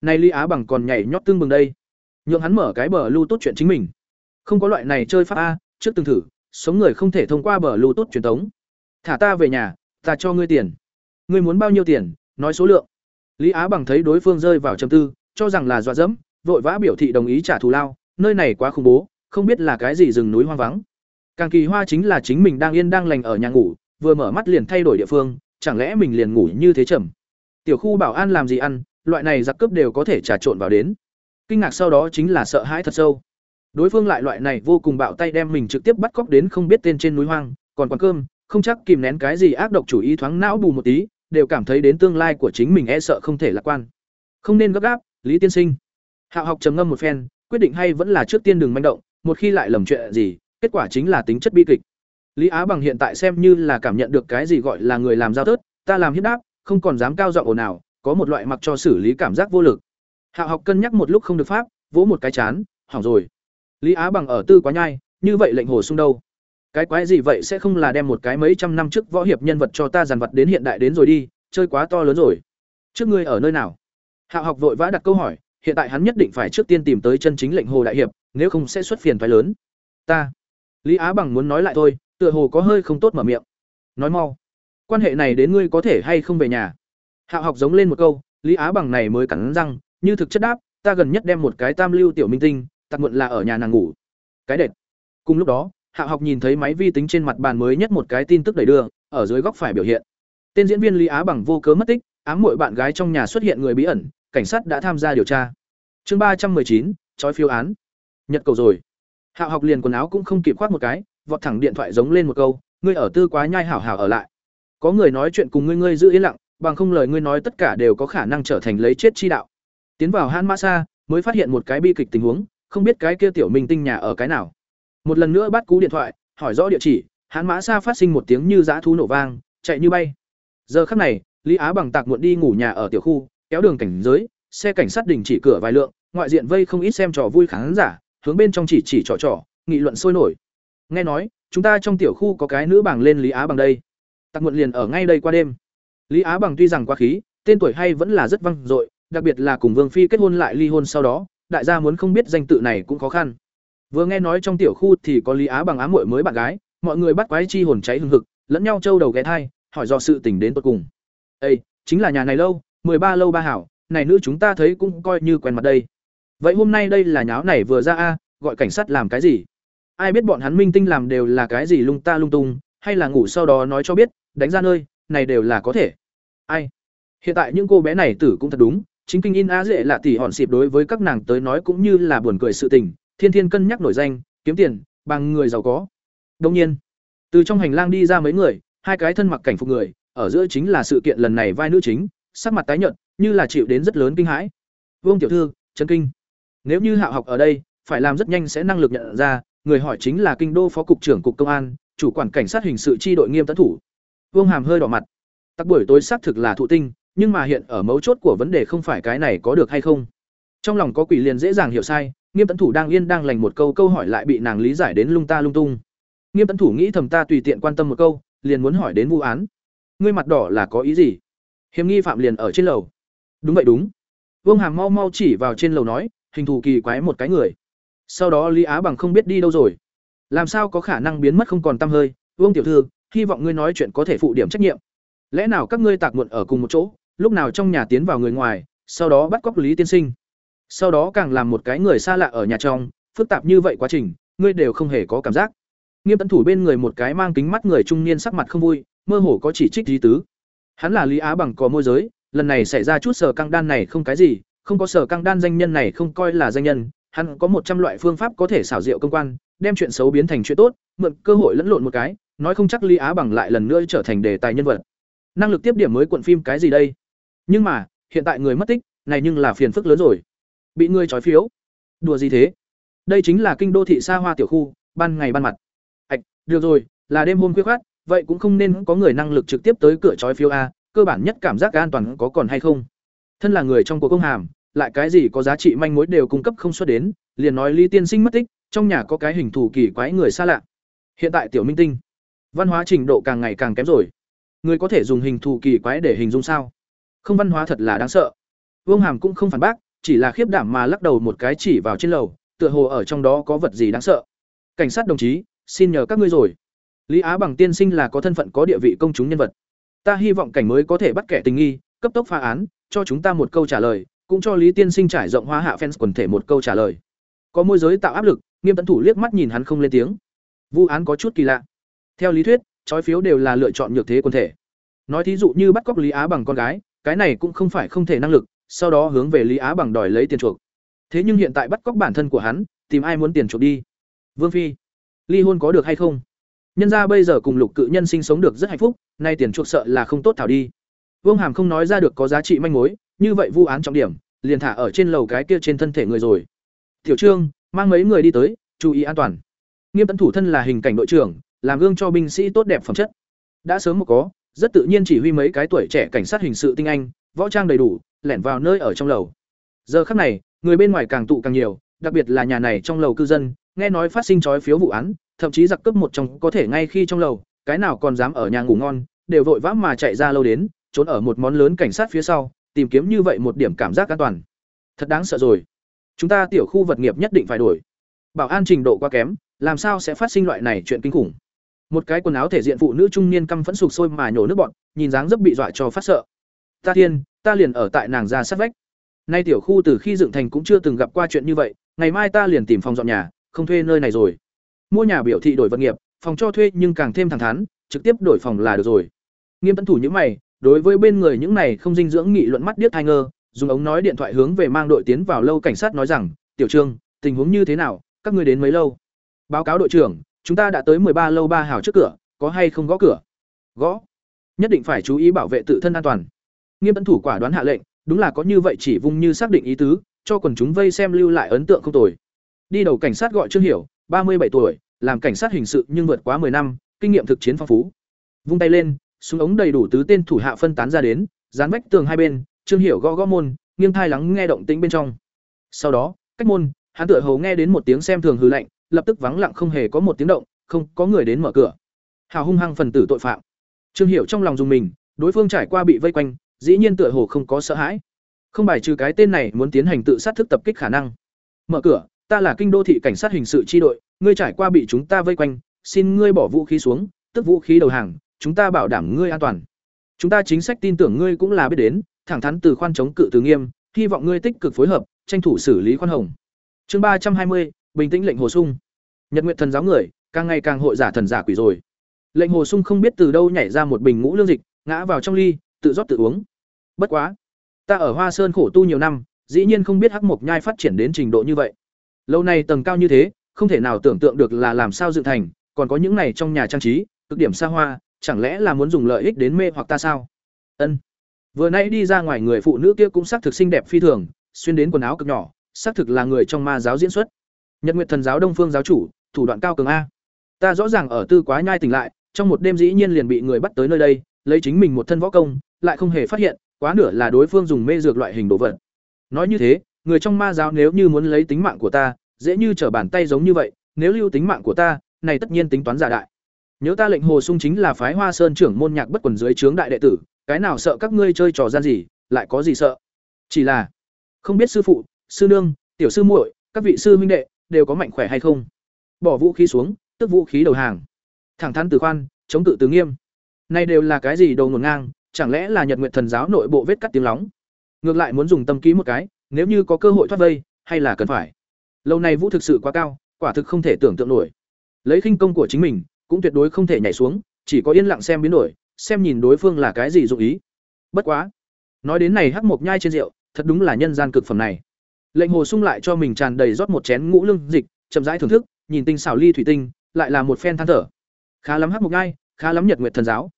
Nay lý á bằng còn nhảy nhót tương bừng đây. Nhượng hắn mở cái bờ lưu tốt chuyện chính mình. Không có loại này chơi pháp a, trước từng thử, sống người không thể thông qua bờ lưu tốt truyền thống thả ta về nhà, ta cho ngươi tiền. Ngươi muốn bao nhiêu tiền, nói số lượng. Lý á bằng thấy đối phương rơi vào trầm tư cho rằng là dọa dẫm, vội vã biểu thị đồng ý trả thù lao, nơi này quá khủng bố, không biết là cái gì rừng núi hoang vắng. Càng kỳ hoa chính là chính mình đang yên đang lành ở nhà ngủ, vừa mở mắt liền thay đổi địa phương, chẳng lẽ mình liền ngủ như thế trầm tiểu khu bảo an làm gì ăn, loại này giặc cướp đều có thể trà trộn vào đến. Kinh ngạc sau đó chính là sợ hãi thật sâu. Đối phương lại loại này vô cùng bạo tay đem mình trực tiếp bắt cóc đến không biết tên trên núi hoang, còn quán cơm, không chắc kìm nén cái gì ác độc chủ ý thoáng não bù một tí, đều cảm thấy đến tương lai của chính mình e sợ không thể lạc quan. Không nên gấp gáp lý tiên sinh. Hạo học trầm ngâm một phen, quyết định hay vẫn là trước tiên đừng manh động, một khi lại lầm chuyện gì, kết quả chính là tính chất bi kịch. Lý á bằng hiện tại xem như là cảm nhận được cái gì gọi là người làm giao tớt ta làm hiếp đáp, không còn dám cao giọng ồn nào có một loại mặc cho xử lý cảm giác vô lực. Hạo học cân nhắc một lúc không được pháp, vỗ một cái chán, hỏng rồi. Lý á bằng ở tư quá nhai, như vậy lệnh hồ sung đâu? Cái quái gì vậy sẽ không là đem một cái mấy trăm năm trước võ hiệp nhân vật cho ta dàn vật đến hiện đại đến rồi đi, chơi quá to lớn rồi. Trước ngươi ở nơi nào? Hạo học vội vã đặt câu hỏi, hiện tại hắn nhất định phải trước tiên tìm tới chân chính lệnh hồ đại hiệp, nếu không sẽ xuất phiền thoái lớn. Ta. Lý á bằng muốn nói lại thôi, tựa hồ có hơi không tốt mở miệng. Nói mau. Quan hệ này đến ngươi có thể hay không về nhà? Hạo học giống lên một câu, lý á bằng này mới cắn răng, như thực chất đáp, ta gần nhất đem một cái tam lưu tiểu minh tinh, tặc muộn là ở nhà nàng ngủ. Cái đệt. Cùng lúc đó, hạ học nhìn thấy máy vi tính trên mặt bàn mới nhất một cái tin tức đầy đưa, ở dưới góc phải biểu hiện. Tên diễn viên lý á bằng vô cớ mất tích, ám muội bạn gái trong nhà xuất hiện người bí ẩn cảnh sát đã tham gia điều tra. Chương ba trăm chín, trói phiếu án. Nhật cầu rồi. Hạo học liền quần áo cũng không kịp khoác một cái, vọt thẳng điện thoại giống lên một câu, ngươi ở tư quá nhai hảo hảo ở lại. Có người nói chuyện cùng ngươi ngươi giữ yên lặng, bằng không lời ngươi nói tất cả đều có khả năng trở thành lấy chết chi đạo. Tiến vào han mã xa mới phát hiện một cái bi kịch tình huống, không biết cái kia tiểu minh tinh nhà ở cái nào. Một lần nữa bắt cú điện thoại, hỏi rõ địa chỉ Hán mã xa phát sinh một tiếng như dã thú nổ vang, chạy như bay. Giờ khắc này, lý á bằng tạc muộn đi ngủ nhà ở tiểu khu kéo đường cảnh giới, xe cảnh sát đình chỉ cửa vài lượng, ngoại diện vây không ít xem trò vui khán giả, hướng bên trong chỉ chỉ trò trò, nghị luận sôi nổi. Nghe nói, chúng ta trong tiểu khu có cái nữ bảng lên lý á bằng đây. Tặc muộn liền ở ngay đây qua đêm. Lý á bằng tuy rằng quá khí, tên tuổi hay vẫn là rất văng dội, đặc biệt là cùng vương phi kết hôn lại ly hôn sau đó, đại gia muốn không biết danh tự này cũng khó khăn. Vừa nghe nói trong tiểu khu thì có lý á bằng ám muội mới bạn gái, mọi người bắt quái chi hồn cháy hừng hực, lẫn nhau trâu đầu ghé thai, hỏi do sự tình đến tột cùng. Ây chính là nhà này lâu ba lâu ba hảo, này nữ chúng ta thấy cũng coi như quen mặt đây. Vậy hôm nay đây là nháo này vừa ra a, gọi cảnh sát làm cái gì? Ai biết bọn hắn minh tinh làm đều là cái gì lung ta lung tung, hay là ngủ sau đó nói cho biết, đánh ra nơi, này đều là có thể. Ai? Hiện tại những cô bé này tử cũng thật đúng, chính kinh in á dễ là tỷ hòn xịp đối với các nàng tới nói cũng như là buồn cười sự tình, thiên thiên cân nhắc nổi danh, kiếm tiền, bằng người giàu có. Đông nhiên, từ trong hành lang đi ra mấy người, hai cái thân mặc cảnh phục người, ở giữa chính là sự kiện lần này vai nữ chính sắc mặt tái nhợt, như là chịu đến rất lớn kinh hãi. Vương tiểu thư chấn kinh. Nếu như hạo học ở đây, phải làm rất nhanh sẽ năng lực nhận ra, người hỏi chính là kinh đô phó cục trưởng cục công an, chủ quản cảnh sát hình sự chi đội nghiêm tấn thủ. Vương hàm hơi đỏ mặt. Tắc buổi tối xác thực là thụ tinh, nhưng mà hiện ở mấu chốt của vấn đề không phải cái này có được hay không? Trong lòng có quỷ liền dễ dàng hiểu sai, nghiêm tấn thủ đang yên đang lành một câu câu hỏi lại bị nàng lý giải đến lung ta lung tung. Nghiêm tấn thủ nghĩ thầm ta tùy tiện quan tâm một câu, liền muốn hỏi đến vụ án. Ngươi mặt đỏ là có ý gì? Hiểm nghi phạm liền ở trên lầu. Đúng vậy đúng. Vương hàm mau mau chỉ vào trên lầu nói, hình thù kỳ quái một cái người. Sau đó lý á bằng không biết đi đâu rồi. Làm sao có khả năng biến mất không còn t hơi? Vương tiểu thư, hy vọng ngươi nói chuyện có thể phụ điểm trách nhiệm. Lẽ nào các ngươi tạc muộn ở cùng một chỗ, lúc nào trong nhà tiến vào người ngoài, sau đó bắt cóc lý tiên sinh? Sau đó càng làm một cái người xa lạ ở nhà trong, phức tạp như vậy quá trình, ngươi đều không hề có cảm giác. Nghiêm tấn thủ bên người một cái mang kính mắt người trung niên sắc mặt không vui, mơ hồ có chỉ trích di tứ hắn là lý á bằng có môi giới lần này xảy ra chút sở căng đan này không cái gì không có sở căng đan danh nhân này không coi là danh nhân hắn có một trăm loại phương pháp có thể xảo diệu công quan đem chuyện xấu biến thành chuyện tốt mượn cơ hội lẫn lộn một cái nói không chắc lý á bằng lại lần nữa trở thành đề tài nhân vật. Năng lực tiếp điểm mới cuộn phim cái gì đây? Nhưng mà hiện tại người mất tích này nhưng là phiền phức lớn rồi. Bị người trói phiếu. Đùa gì thế? Đây chính là kinh đô thị xa hoa tiểu khu ban ngày ban mặt. Ạch được rồi là đêm hôm khuya khoát, vậy cũng không nên có người năng lực trực tiếp tới cửa chói phiếu a, cơ bản nhất cảm giác an toàn có còn hay không. Thân là người trong cuộc công hàm, lại cái gì có giá trị manh mối đều cung cấp không xuất đến, liền nói Lý tiên sinh mất tích, trong nhà có cái hình thù kỳ quái người xa lạ. Hiện tại tiểu minh tinh, văn hóa trình độ càng ngày càng kém rồi. Người có thể dùng hình thù kỳ quái để hình dung sao? Không văn hóa thật là đáng sợ. Vương Hàm cũng không phản bác, chỉ là khiếp đảm mà lắc đầu một cái chỉ vào trên lầu, tựa hồ ở trong đó có vật gì đáng sợ. Cảnh sát đồng chí, xin nhờ các ngươi rồi. Lý Á Bằng tiên sinh là có thân phận có địa vị công chúng nhân vật. Ta hy vọng cảnh mới có thể bắt kẻ tình nghi, cấp tốc phá án, cho chúng ta một câu trả lời, cũng cho Lý tiên sinh trải rộng hóa hạ fans quần thể một câu trả lời. Có môi giới tạo áp lực, Nghiêm Tấn Thủ liếc mắt nhìn hắn không lên tiếng. Vụ án có chút kỳ lạ. Theo lý thuyết, chói phiếu đều là lựa chọn nhược thế quần thể. Nói thí dụ như bắt cóc Lý Á Bằng con gái, cái này cũng không phải không thể năng lực, sau đó hướng về Lý Á Bằng đòi lấy tiền chuộc. Thế nhưng hiện tại bắt cóc bản thân của hắn, tìm ai muốn tiền chuộc đi? Vương phi, ly hôn có được hay không? Nhân gia bây giờ cùng Lục Cự Nhân sinh sống được rất hạnh phúc, nay tiền chuộc sợ là không tốt thảo đi. Vương Hàm không nói ra được có giá trị manh mối, như vậy vụ án trọng điểm, liền thả ở trên lầu cái kia trên thân thể người rồi. Tiểu Trương, mang mấy người đi tới, chú ý an toàn. Nghiêm Tấn thủ thân là hình cảnh đội trưởng, làm gương cho binh sĩ tốt đẹp phẩm chất. Đã sớm một có, rất tự nhiên chỉ huy mấy cái tuổi trẻ cảnh sát hình sự tinh anh, võ trang đầy đủ, lẻn vào nơi ở trong lầu. Giờ khắc này, người bên ngoài càng tụ càng nhiều, đặc biệt là nhà này trong lầu cư dân, nghe nói phát sinh chói phiếu vụ án, thậm chí giặc cướp một trong có thể ngay khi trong lầu, cái nào còn dám ở nhà ngủ ngon, đều vội vã mà chạy ra lâu đến, trốn ở một món lớn cảnh sát phía sau, tìm kiếm như vậy một điểm cảm giác an toàn. Thật đáng sợ rồi. Chúng ta tiểu khu vật nghiệp nhất định phải đổi. Bảo an trình độ quá kém, làm sao sẽ phát sinh loại này chuyện kinh khủng. Một cái quần áo thể diện phụ nữ trung niên căm phẫn sục sôi mà nhổ nước bọn, nhìn dáng dấp bị dọa cho phát sợ. Ta thiên, ta liền ở tại nàng ra sát vách. Nay tiểu khu từ khi dựng thành cũng chưa từng gặp qua chuyện như vậy, ngày mai ta liền tìm phòng dọn nhà, không thuê nơi này rồi. Mua nhà biểu thị đổi vật nghiệp, phòng cho thuê nhưng càng thêm thẳng thắn, trực tiếp đổi phòng là được rồi. Nghiêm tấn thủ những mày, đối với bên người những này không dinh dưỡng nghị luận mắt điếc hai ngơ, dùng ống nói điện thoại hướng về mang đội tiến vào lâu cảnh sát nói rằng, "Tiểu Trương, tình huống như thế nào, các ngươi đến mấy lâu?" Báo cáo đội trưởng, chúng ta đã tới ba lâu ba hào trước cửa, có hay không gõ cửa? Gõ. Nhất định phải chú ý bảo vệ tự thân an toàn. Nghiêm tấn thủ quả đoán hạ lệnh, đúng là có như vậy chỉ vung như xác định ý tứ, cho quần chúng vây xem lưu lại ấn tượng không tồi. Đi đầu cảnh sát gọi Trương Hiểu, ba mươi bảy tuổi, làm cảnh sát hình sự nhưng vượt quá 10 năm, kinh nghiệm thực chiến phong phú. Vung tay lên, súng ống đầy đủ tứ tên thủ hạ phân tán ra đến, dán vách tường hai bên, Trương Hiểu gõ gõ môn, nghiêng thai lắng nghe động tĩnh bên trong. Sau đó, cách môn, hắn tựa hồ nghe đến một tiếng xem thường hừ lạnh, lập tức vắng lặng không hề có một tiếng động, không có người đến mở cửa. Hào hung hăng phần tử tội phạm. Trương Hiểu trong lòng dùng mình, đối phương trải qua bị vây quanh, dĩ nhiên tựa hồ không có sợ hãi. Không bài trừ cái tên này muốn tiến hành tự sát thức tập kích khả năng. Mở cửa, ta là kinh đô thị cảnh sát hình sự chi đội, ngươi trải qua bị chúng ta vây quanh, xin ngươi bỏ vũ khí xuống, tức vũ khí đầu hàng, chúng ta bảo đảm ngươi an toàn. Chúng ta chính sách tin tưởng ngươi cũng là biết đến, thẳng thắn từ khoan chống cự từ nghiêm, hy vọng ngươi tích cực phối hợp, tranh thủ xử lý khoan hồng. Chương ba trăm hai mươi, bình tĩnh lệnh hồ sung. Nhật Nguyệt thần giáo người, càng ngày càng hội giả thần giả quỷ rồi. Lệnh hồ sung không biết từ đâu nhảy ra một bình ngũ lương dịch, ngã vào trong ly, tự rót tự uống. Bất quá, ta ở Hoa Sơn khổ tu nhiều năm, dĩ nhiên không biết hắc mộc nhai phát triển đến trình độ như vậy. Lâu nay tầng cao như thế, không thể nào tưởng tượng được là làm sao dựng thành, còn có những này trong nhà trang trí, cực điểm xa hoa, chẳng lẽ là muốn dùng lợi ích đến mê hoặc ta sao? Ân. Vừa nãy đi ra ngoài người phụ nữ kia cũng xác thực xinh đẹp phi thường, xuyên đến quần áo cực nhỏ, xác thực là người trong ma giáo diễn xuất. Nhật nguyện Thần giáo Đông Phương giáo chủ, thủ đoạn cao cường a. Ta rõ ràng ở tư quá nhai tỉnh lại, trong một đêm dĩ nhiên liền bị người bắt tới nơi đây, lấy chính mình một thân võ công, lại không hề phát hiện, quá nửa là đối phương dùng mê dược loại hình đồ vật. Nói như thế, người trong ma giáo nếu như muốn lấy tính mạng của ta, dễ như trở bàn tay giống như vậy, nếu lưu tính mạng của ta, này tất nhiên tính toán giả đại. Nhớ ta lệnh Hồ Sung chính là phái Hoa Sơn trưởng môn nhạc bất quần dưới trướng đại đệ tử, cái nào sợ các ngươi chơi trò gian gì, lại có gì sợ? Chỉ là không biết sư phụ, sư nương, tiểu sư muội, các vị sư huynh đệ đều có mạnh khỏe hay không? Bỏ vũ khí xuống, tức vũ khí đầu hàng. Thẳng thắn từ khoan, chống tự từ nghiêm. Này đều là cái gì đầu ngổn ngang, chẳng lẽ là Nhật Nguyệt Thần giáo nội bộ vết cắt tiếng lóng? Ngược lại muốn dùng tâm ký một cái, nếu như có cơ hội thoát vây, hay là cần phải. Lâu này vũ thực sự quá cao, quả thực không thể tưởng tượng nổi. Lấy khinh công của chính mình, cũng tuyệt đối không thể nhảy xuống, chỉ có yên lặng xem biến đổi, xem nhìn đối phương là cái gì dụng ý. Bất quá, nói đến này hắc mộc nhai trên rượu, thật đúng là nhân gian cực phẩm này. Lệnh Hồ Sung lại cho mình tràn đầy rót một chén ngũ lương dịch, chậm rãi thưởng thức, nhìn tinh xảo ly thủy tinh, lại là một phen than thở. Khá lắm hắc mộc nhai, khá lắm Nhật Nguyệt thần giáo.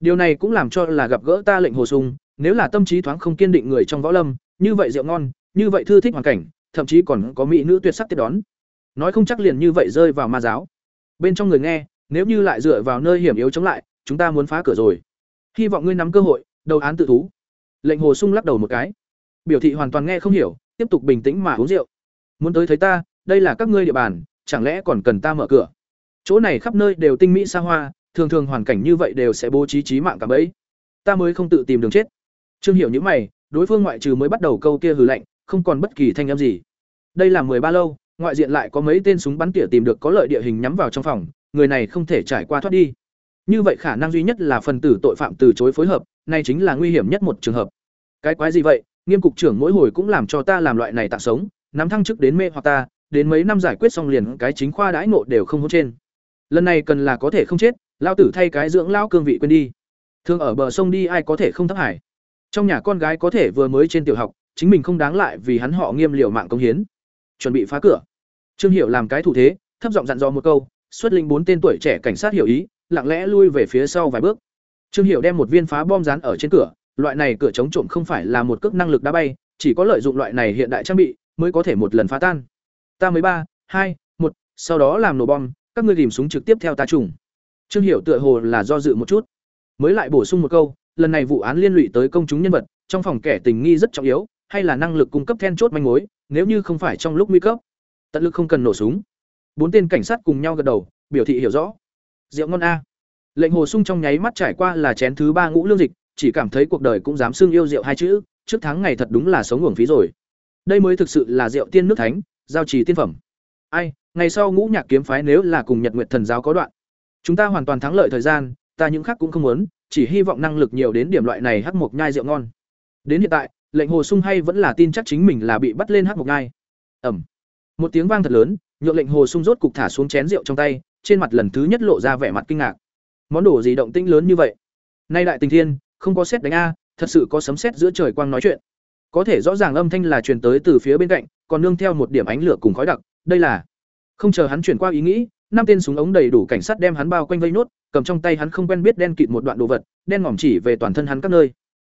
Điều này cũng làm cho là gặp gỡ ta lệnh Hồ Sung, nếu là tâm trí thoáng không kiên định người trong võ lâm, như vậy rượu ngon, như vậy thư thích hoàn cảnh, thậm chí còn có mỹ nữ tuyệt sắc tiếp đón. Nói không chắc liền như vậy rơi vào ma giáo. Bên trong người nghe, nếu như lại dựa vào nơi hiểm yếu chống lại chúng ta muốn phá cửa rồi. Hy vọng ngươi nắm cơ hội đầu án tự thú. Lệnh hồ sung lắc đầu một cái. Biểu thị hoàn toàn nghe không hiểu tiếp tục bình tĩnh mà uống rượu. Muốn tới thấy ta đây là các ngươi địa bàn chẳng lẽ còn cần ta mở cửa? Chỗ này khắp nơi đều tinh mỹ xa hoa thường thường hoàn cảnh như vậy đều sẽ bố trí trí mạng cả bẫy. Ta mới không tự tìm đường chết. Trương hiểu những mày đối phương ngoại trừ mới bắt đầu câu kia hừ lạnh, không còn bất kỳ thanh âm gì. Đây là mười ba lâu, ngoại diện lại có mấy tên súng bắn tỉa tìm được có lợi địa hình nhắm vào trong phòng, người này không thể trải qua thoát đi. Như vậy khả năng duy nhất là phần tử tội phạm từ chối phối hợp này chính là nguy hiểm nhất một trường hợp. Cái quái gì vậy? Nghiêm cục trưởng mỗi hồi cũng làm cho ta làm loại này tạ sống, nắm thăng chức đến mê hoặc ta, đến mấy năm giải quyết xong liền cái chính khoa đãi ngộ đều không hôn trên. Lần này cần là có thể không chết lao tử thay cái dưỡng lao cương vị quên đi. Thường ở bờ sông đi, ai có thể không thấp hải? Trong nhà con gái có thể vừa mới trên tiểu học, chính mình không đáng lại vì hắn họ nghiêm liều mạng công hiến. Chuẩn bị phá cửa. Trương hiểu làm cái thủ thế, thấp giọng dặn dò một câu, xuất linh bốn tên tuổi trẻ cảnh sát hiểu ý, lặng lẽ lui về phía sau vài bước. Trương hiểu đem một viên phá bom dán ở trên cửa, loại này cửa chống trộm không phải là một cước năng lực đá bay, chỉ có lợi dụng loại này hiện đại trang bị mới có thể một lần phá tan. Ta mới ba, hai, một, sau đó làm nổ bom, các ngươi tìm súng trực tiếp theo ta trùng. Trương hiểu tựa hồ là do dự một chút, mới lại bổ sung một câu lần này vụ án liên lụy tới công chúng nhân vật, trong phòng kẻ tình nghi rất trọng yếu, hay là năng lực cung cấp then chốt manh mối, nếu như không phải trong lúc nguy cấp, tận lực không cần nổ súng. Bốn tên cảnh sát cùng nhau gật đầu, biểu thị hiểu rõ. Rượu ngon a. Lệnh hồ sung trong nháy mắt trải qua là chén thứ ba ngũ lương dịch, chỉ cảm thấy cuộc đời cũng dám xưng yêu rượu hai chữ, trước tháng ngày thật đúng là sống uổng phí rồi. Đây mới thực sự là rượu tiên nước thánh, giao trì tiên phẩm. Ai, ngày sau ngũ nhạc kiếm phái nếu là cùng nhật nguyệt thần giáo có đoạn, chúng ta hoàn toàn thắng lợi thời gian, ta những khác cũng không muốn chỉ hy vọng năng lực nhiều đến điểm loại này hắc mộc nhai rượu ngon. Đến hiện tại, lệnh hồ sung hay vẫn là tin chắc chính mình là bị bắt lên hắc mộc nhai. Ẩm. Một tiếng vang thật lớn, nhượng lệnh hồ sung rốt cục thả xuống chén rượu trong tay, trên mặt lần thứ nhất lộ ra vẻ mặt kinh ngạc. Món đồ gì động tĩnh lớn như vậy? Nay đại tình thiên, không có xét đánh a, thật sự có sấm sét giữa trời quang nói chuyện. Có thể rõ ràng âm thanh là truyền tới từ phía bên cạnh, còn nương theo một điểm ánh lửa cùng khói đặc, đây là. Không chờ hắn chuyển qua ý nghĩ, năm tên súng ống đầy đủ cảnh sát đem hắn bao quanh vây nốt cầm trong tay hắn không quen biết đen kịt một đoạn đồ vật, đen ngòm chỉ về toàn thân hắn các nơi.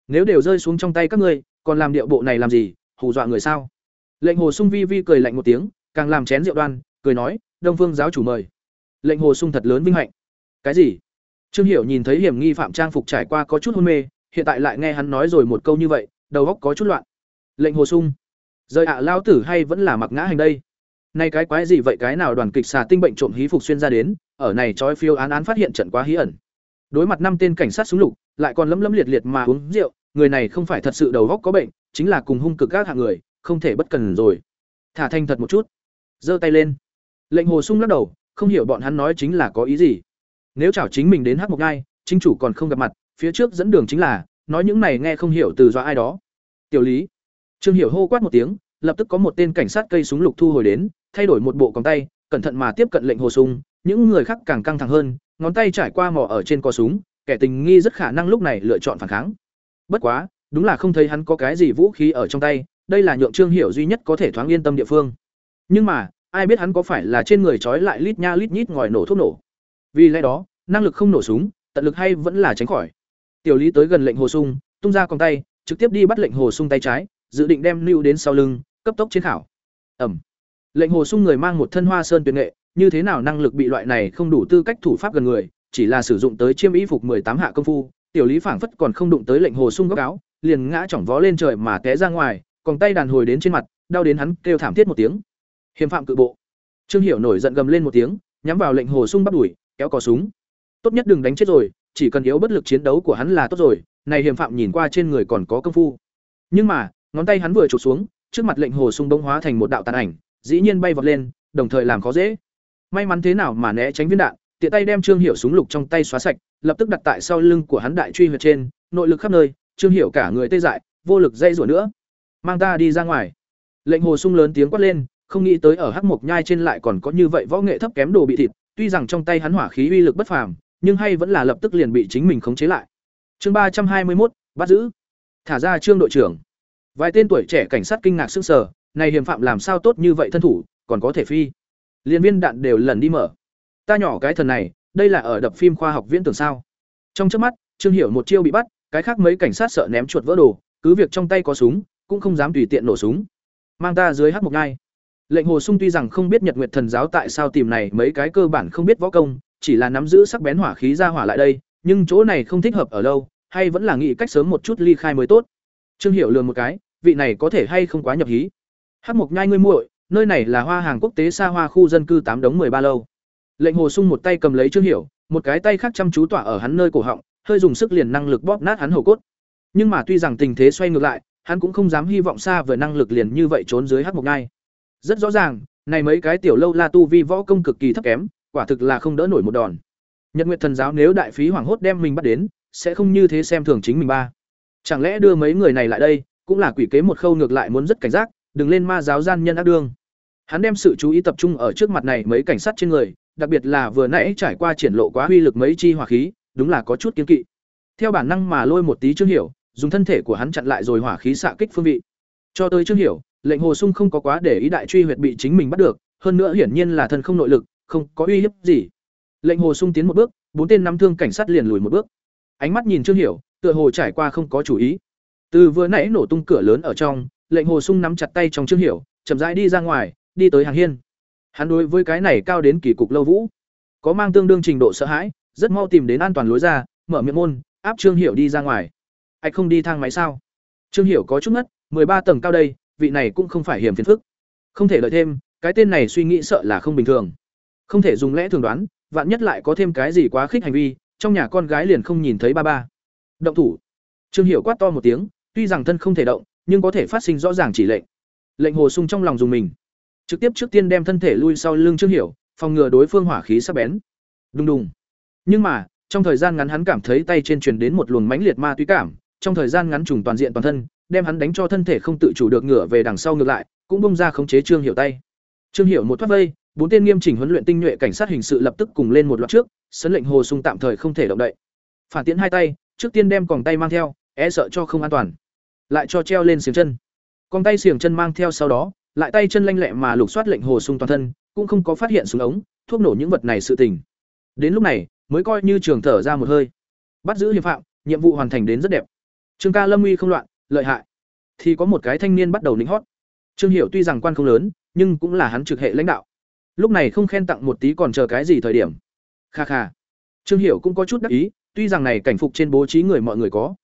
Nếu đều rơi xuống trong tay các ngươi, còn làm điệu bộ này làm gì, hù dọa người sao? Lệnh hồ sung vi vi cười lạnh một tiếng, càng làm chén rượu đoan, cười nói, đông phương giáo chủ mời. Lệnh hồ sung thật lớn vinh hạnh. Cái gì? Trương hiểu nhìn thấy hiểm nghi phạm trang phục trải qua có chút hôn mê, hiện tại lại nghe hắn nói rồi một câu như vậy, đầu óc có chút loạn. Lệnh hồ sung, rời ạ lao tử hay vẫn là mặc ngã hành đây? Nay cái quái gì vậy? Cái nào đoàn kịch xà tinh bệnh trộm hí phục xuyên ra đến ở này trói phiêu án án phát hiện trận quá hí ẩn. Đối mặt năm tên cảnh sát súng lục, lại còn lấm lấm liệt liệt mà uống rượu, người này không phải thật sự đầu óc có bệnh, chính là cùng hung cực các hạng người, không thể bất cần rồi. Thả thanh thật một chút. Giơ tay lên. Lệnh hồ sung lắc đầu, không hiểu bọn hắn nói chính là có ý gì. Nếu chảo chính mình đến hát một ngai chính chủ còn không gặp mặt, phía trước dẫn đường chính là, nói những này nghe không hiểu từ do ai đó. Tiểu lý. Trương hiểu hô quát một tiếng, lập tức có một tên cảnh sát cây súng lục thu hồi đến, thay đổi một bộ còng tay cẩn thận mà tiếp cận lệnh hồ sung, những người khác càng căng thẳng hơn, ngón tay trải qua mỏ ở trên cò súng, kẻ tình nghi rất khả năng lúc này lựa chọn phản kháng. Bất quá, đúng là không thấy hắn có cái gì vũ khí ở trong tay, đây là nhượng trương hiểu duy nhất có thể thoáng yên tâm địa phương. Nhưng mà, ai biết hắn có phải là trên người trói lại lít nha lít nhít ngòi nổ thuốc nổ. Vì lẽ đó, năng lực không nổ súng, tận lực hay vẫn là tránh khỏi. Tiểu lý tới gần lệnh hồ sung, tung ra con tay, trực tiếp đi bắt lệnh hồ sung tay trái, dự định đem lưu đến sau lưng, cấp tốc chiến khảo. Ẩm lệnh hồ sung người mang một thân hoa sơn tuyệt nghệ, như thế nào năng lực bị loại này không đủ tư cách thủ pháp gần người, chỉ là sử dụng tới chiêm y phục tám hạ công phu, tiểu lý phảng phất còn không đụng tới lệnh hồ sung góc áo, liền ngã chỏng vó lên trời mà té ra ngoài, còn tay đàn hồi đến trên mặt, đau đến hắn kêu thảm thiết một tiếng. Hiểm phạm cự bộ. Trương hiểu nổi giận gầm lên một tiếng, nhắm vào lệnh hồ sung bắt đuổi kéo cò súng. Tốt nhất đừng đánh chết rồi, chỉ cần yếu bất lực chiến đấu của hắn là tốt rồi, này hiểm phạm nhìn qua trên người còn có công phu. Nhưng mà, ngón tay hắn vừa chụp xuống, trước mặt lệnh hồ sung bông hóa thành một đạo tàn ảnh dĩ nhiên bay vọt lên, đồng thời làm khó dễ. May mắn thế nào mà né tránh viên đạn, tiện tay đem trương hiểu súng lục trong tay xóa sạch, lập tức đặt tại sau lưng của hắn đại truy huyệt trên, nội lực khắp nơi, trương hiểu cả người tê dại, vô lực dây rủa nữa. Mang ta đi ra ngoài. Lệnh hồ sung lớn tiếng quát lên, không nghĩ tới ở hắc mộc nhai trên lại còn có như vậy võ nghệ thấp kém đồ bị thịt, tuy rằng trong tay hắn hỏa khí uy lực bất phàm, nhưng hay vẫn là lập tức liền bị chính mình khống chế lại. Chương ba trăm hai mươi một bắt giữ. Thả ra trương đội trưởng. Vài tên tuổi trẻ cảnh sát kinh ngạc sững sờ này hiểm phạm làm sao tốt như vậy thân thủ còn có thể phi. Liên viên đạn đều lần đi mở. Ta nhỏ cái thần này đây là ở đập phim khoa học viễn tưởng sao? Trong chớp mắt trương hiểu một chiêu bị bắt cái khác mấy cảnh sát sợ ném chuột vỡ đồ cứ việc trong tay có súng cũng không dám tùy tiện nổ súng. Mang ta dưới hắc một ngai. Lệnh hồ sung tuy rằng không biết nhật nguyệt thần giáo tại sao tìm này mấy cái cơ bản không biết võ công chỉ là nắm giữ sắc bén hỏa khí ra hỏa lại đây, nhưng chỗ này không thích hợp ở lâu, hay vẫn là nghĩ cách sớm một chút ly khai mới tốt. Trương Hiểu lườm một cái, vị này có thể hay không quá nhập hí. Hắc Mộc nhai ngươi muội, nơi này là Hoa Hàng quốc tế xa hoa khu dân cư tám đống ba lâu. Lệnh Hồ Sung một tay cầm lấy Trương Hiểu, một cái tay khác chăm chú tỏa ở hắn nơi cổ họng, hơi dùng sức liền năng lực bóp nát hắn hầu cốt. Nhưng mà tuy rằng tình thế xoay ngược lại, hắn cũng không dám hy vọng xa về năng lực liền như vậy trốn dưới Hắc Mộc nhai. Rất rõ ràng, này mấy cái tiểu lâu la tu vi võ công cực kỳ thấp kém, quả thực là không đỡ nổi một đòn. Nhật Nguyệt Thần giáo nếu đại phí hoàng hốt đem mình bắt đến, sẽ không như thế xem thường chính mình ba. Chẳng lẽ đưa mấy người này lại đây, cũng là quỷ kế một khâu ngược lại muốn rất cảnh giác, đừng lên ma giáo gian nhân ác đương. Hắn đem sự chú ý tập trung ở trước mặt này mấy cảnh sát trên người, đặc biệt là vừa nãy trải qua triển lộ quá huy lực mấy chi hỏa khí, đúng là có chút kiên kỵ. Theo bản năng mà lôi một tí Trương Hiểu, dùng thân thể của hắn chặn lại rồi hỏa khí xạ kích phương vị. Cho tới Trương Hiểu, lệnh Hồ Sung không có quá để ý đại truy huyệt bị chính mình bắt được, hơn nữa hiển nhiên là thân không nội lực, không có uy hiếp gì. Lệnh Hồ Sung tiến một bước, bốn tên nắm thương cảnh sát liền lùi một bước. Ánh mắt nhìn Trương Hiểu, tựa hồ trải qua không có chủ ý. Từ vừa nãy nổ tung cửa lớn ở trong, lệnh Hồ Sung nắm chặt tay trong Trương Hiểu, chậm rãi đi ra ngoài, đi tới hàng hiên. Hắn đối với cái này cao đến kỳ cục lâu vũ, có mang tương đương trình độ sợ hãi, rất mau tìm đến an toàn lối ra, mở miệng môn, áp Trương Hiểu đi ra ngoài. Anh không đi thang máy sao? Trương Hiểu có chút ngất, ba tầng cao đây, vị này cũng không phải hiểm phiền phức. Không thể lợi thêm, cái tên này suy nghĩ sợ là không bình thường. Không thể dùng lẽ thường đoán, vạn nhất lại có thêm cái gì quá khích hành vi, trong nhà con gái liền không nhìn thấy ba ba. Động thủ. Trương Hiểu quát to một tiếng, tuy rằng thân không thể động, nhưng có thể phát sinh rõ ràng chỉ lệnh. Lệnh Hồ Sung trong lòng dùng mình, trực tiếp trước tiên đem thân thể lui sau lưng Trương Hiểu, phòng ngừa đối phương hỏa khí sắp bén. Đùng đùng. Nhưng mà, trong thời gian ngắn hắn cảm thấy tay trên truyền đến một luồng mãnh liệt ma túy cảm, trong thời gian ngắn trùng toàn diện toàn thân, đem hắn đánh cho thân thể không tự chủ được ngửa về đằng sau ngược lại, cũng bung ra khống chế Trương Hiểu tay. Trương Hiểu một thoát vây, bốn tên nghiêm chỉnh huấn luyện tinh nhuệ cảnh sát hình sự lập tức cùng lên một loạt trước, sấn lệnh Hồ Sung tạm thời không thể động đậy. Phản tiến hai tay, trước tiên đem còng tay mang theo, e sợ cho không an toàn. Lại cho treo lên xiềng chân. con tay xiềng chân mang theo sau đó, lại tay chân lanh lẹ mà lục soát lệnh Hồ Sung toàn thân, cũng không có phát hiện súng ống, thuốc nổ những vật này sự tình. Đến lúc này, mới coi như trường thở ra một hơi. Bắt giữ hiệp phạm, nhiệm vụ hoàn thành đến rất đẹp. Trương ca Lâm uy không loạn, lợi hại. Thì có một cái thanh niên bắt đầu lĩnh hót. Trương Hiểu tuy rằng quan không lớn, nhưng cũng là hắn trực hệ lãnh đạo. Lúc này không khen tặng một tí còn chờ cái gì thời điểm. Kha kha. Trương Hiểu cũng có chút đắc ý, tuy rằng này cảnh phục trên bố trí người mọi người có,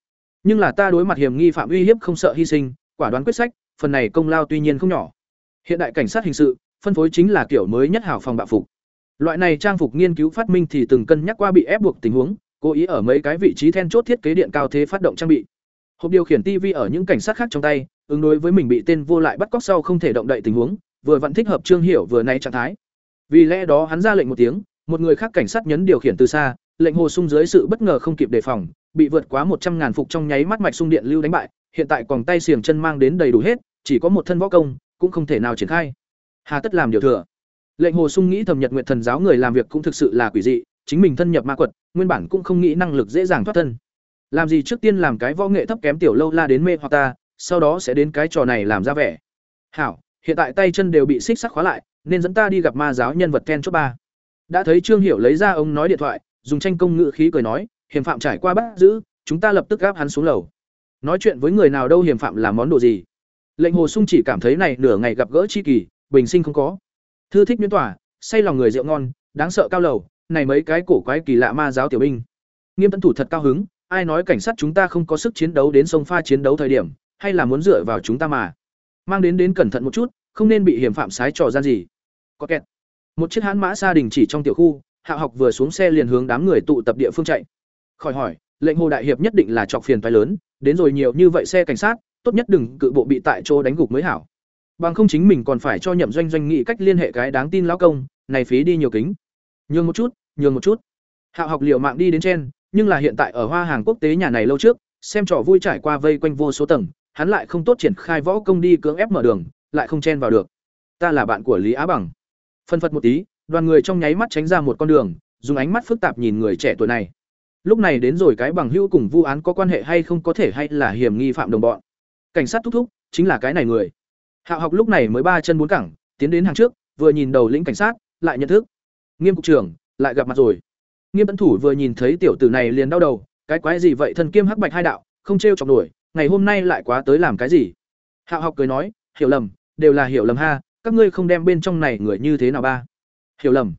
nhưng là ta đối mặt hiểm nghi phạm uy hiếp không sợ hy sinh, quả đoán quyết sách, phần này công lao tuy nhiên không nhỏ. Hiện đại cảnh sát hình sự, phân phối chính là kiểu mới nhất hảo phòng bạo phục. Loại này trang phục nghiên cứu phát minh thì từng cân nhắc qua bị ép buộc tình huống, cố ý ở mấy cái vị trí then chốt thiết kế điện cao thế phát động trang bị. Hộp điều khiển TV ở những cảnh sát khác trong tay, ứng đối với mình bị tên vô lại bắt cóc sau không thể động đậy tình huống, vừa vẫn thích hợp Trương Hiểu vừa nay trạng thái. Vì lẽ đó hắn ra lệnh một tiếng, một người khác cảnh sát nhấn điều khiển từ xa, lệnh hồ sung dưới sự bất ngờ không kịp đề phòng, bị vượt quá một trăm ngàn phục trong nháy mắt mạch sung điện lưu đánh bại, hiện tại còn tay xiềng chân mang đến đầy đủ hết, chỉ có một thân võ công, cũng không thể nào triển khai. Hà tất làm điều thừa. Lệnh Hồ Sung nghĩ thầm Nhật Nguyệt Thần giáo người làm việc cũng thực sự là quỷ dị, chính mình thân nhập ma quật, nguyên bản cũng không nghĩ năng lực dễ dàng thoát thân. Làm gì trước tiên làm cái võ nghệ thấp kém tiểu lâu la đến mê hoặc ta, sau đó sẽ đến cái trò này làm ra vẻ. Hảo, hiện tại tay chân đều bị xích sắt khóa lại, nên dẫn ta đi gặp ma giáo nhân vật Ken chốt ba. Đã thấy Trương Hiểu lấy ra ông nói điện thoại, dùng tranh công ngữ khí cười nói, hiểm phạm trải qua bắt giữ, chúng ta lập tức gáp hắn xuống lầu. Nói chuyện với người nào đâu hiểm phạm là món đồ gì? Lệnh Hồ Sung chỉ cảm thấy này nửa ngày gặp gỡ chi kỳ, bình sinh không có. Thư thích miễn tỏa, say lòng người rượu ngon, đáng sợ cao lầu, này mấy cái cổ quái kỳ lạ ma giáo tiểu binh. Nghiêm tấn thủ thật cao hứng, ai nói cảnh sát chúng ta không có sức chiến đấu đến sông pha chiến đấu thời điểm, hay là muốn dựa vào chúng ta mà. Mang đến đến cẩn thận một chút, không nên bị hiểm phạm sái trò gian gì. Có kẹt. Một chiếc hãn mã xa đình chỉ trong tiểu khu, Hạ học vừa xuống xe liền hướng đám người tụ tập địa phương chạy. Khỏi hỏi, lệnh Hồ đại hiệp nhất định là chọc phiền phái lớn, đến rồi nhiều như vậy xe cảnh sát, tốt nhất đừng cự bộ bị tại chỗ đánh gục mới hảo. Bằng không chính mình còn phải cho nhậm doanh doanh nghị cách liên hệ cái đáng tin lão công, này phí đi nhiều kính. Nhường một chút, nhường một chút. Hạo học liệu mạng đi đến trên, nhưng là hiện tại ở Hoa Hàng quốc tế nhà này lâu trước, xem trò vui trải qua vây quanh vô số tầng, hắn lại không tốt triển khai võ công đi cưỡng ép mở đường, lại không chen vào được. Ta là bạn của Lý Á Bằng. Phân phật một tí, đoàn người trong nháy mắt tránh ra một con đường, dùng ánh mắt phức tạp nhìn người trẻ tuổi này. Lúc này đến rồi cái bằng hữu cùng vụ án có quan hệ hay không có thể hay là hiểm nghi phạm đồng bọn. Cảnh sát thúc thúc, chính là cái này người. Hạo học lúc này mới ba chân bốn cẳng, tiến đến hàng trước, vừa nhìn đầu lĩnh cảnh sát, lại nhận thức. Nghiêm cục trưởng, lại gặp mặt rồi. Nghiêm Tấn Thủ vừa nhìn thấy tiểu tử này liền đau đầu, cái quái gì vậy thân kiêm hắc bạch hai đạo, không trêu chọc nổi, ngày hôm nay lại quá tới làm cái gì? Hạo học cười nói, hiểu lầm, đều là hiểu lầm ha, các ngươi không đem bên trong này người như thế nào ba? Hiểu lầm.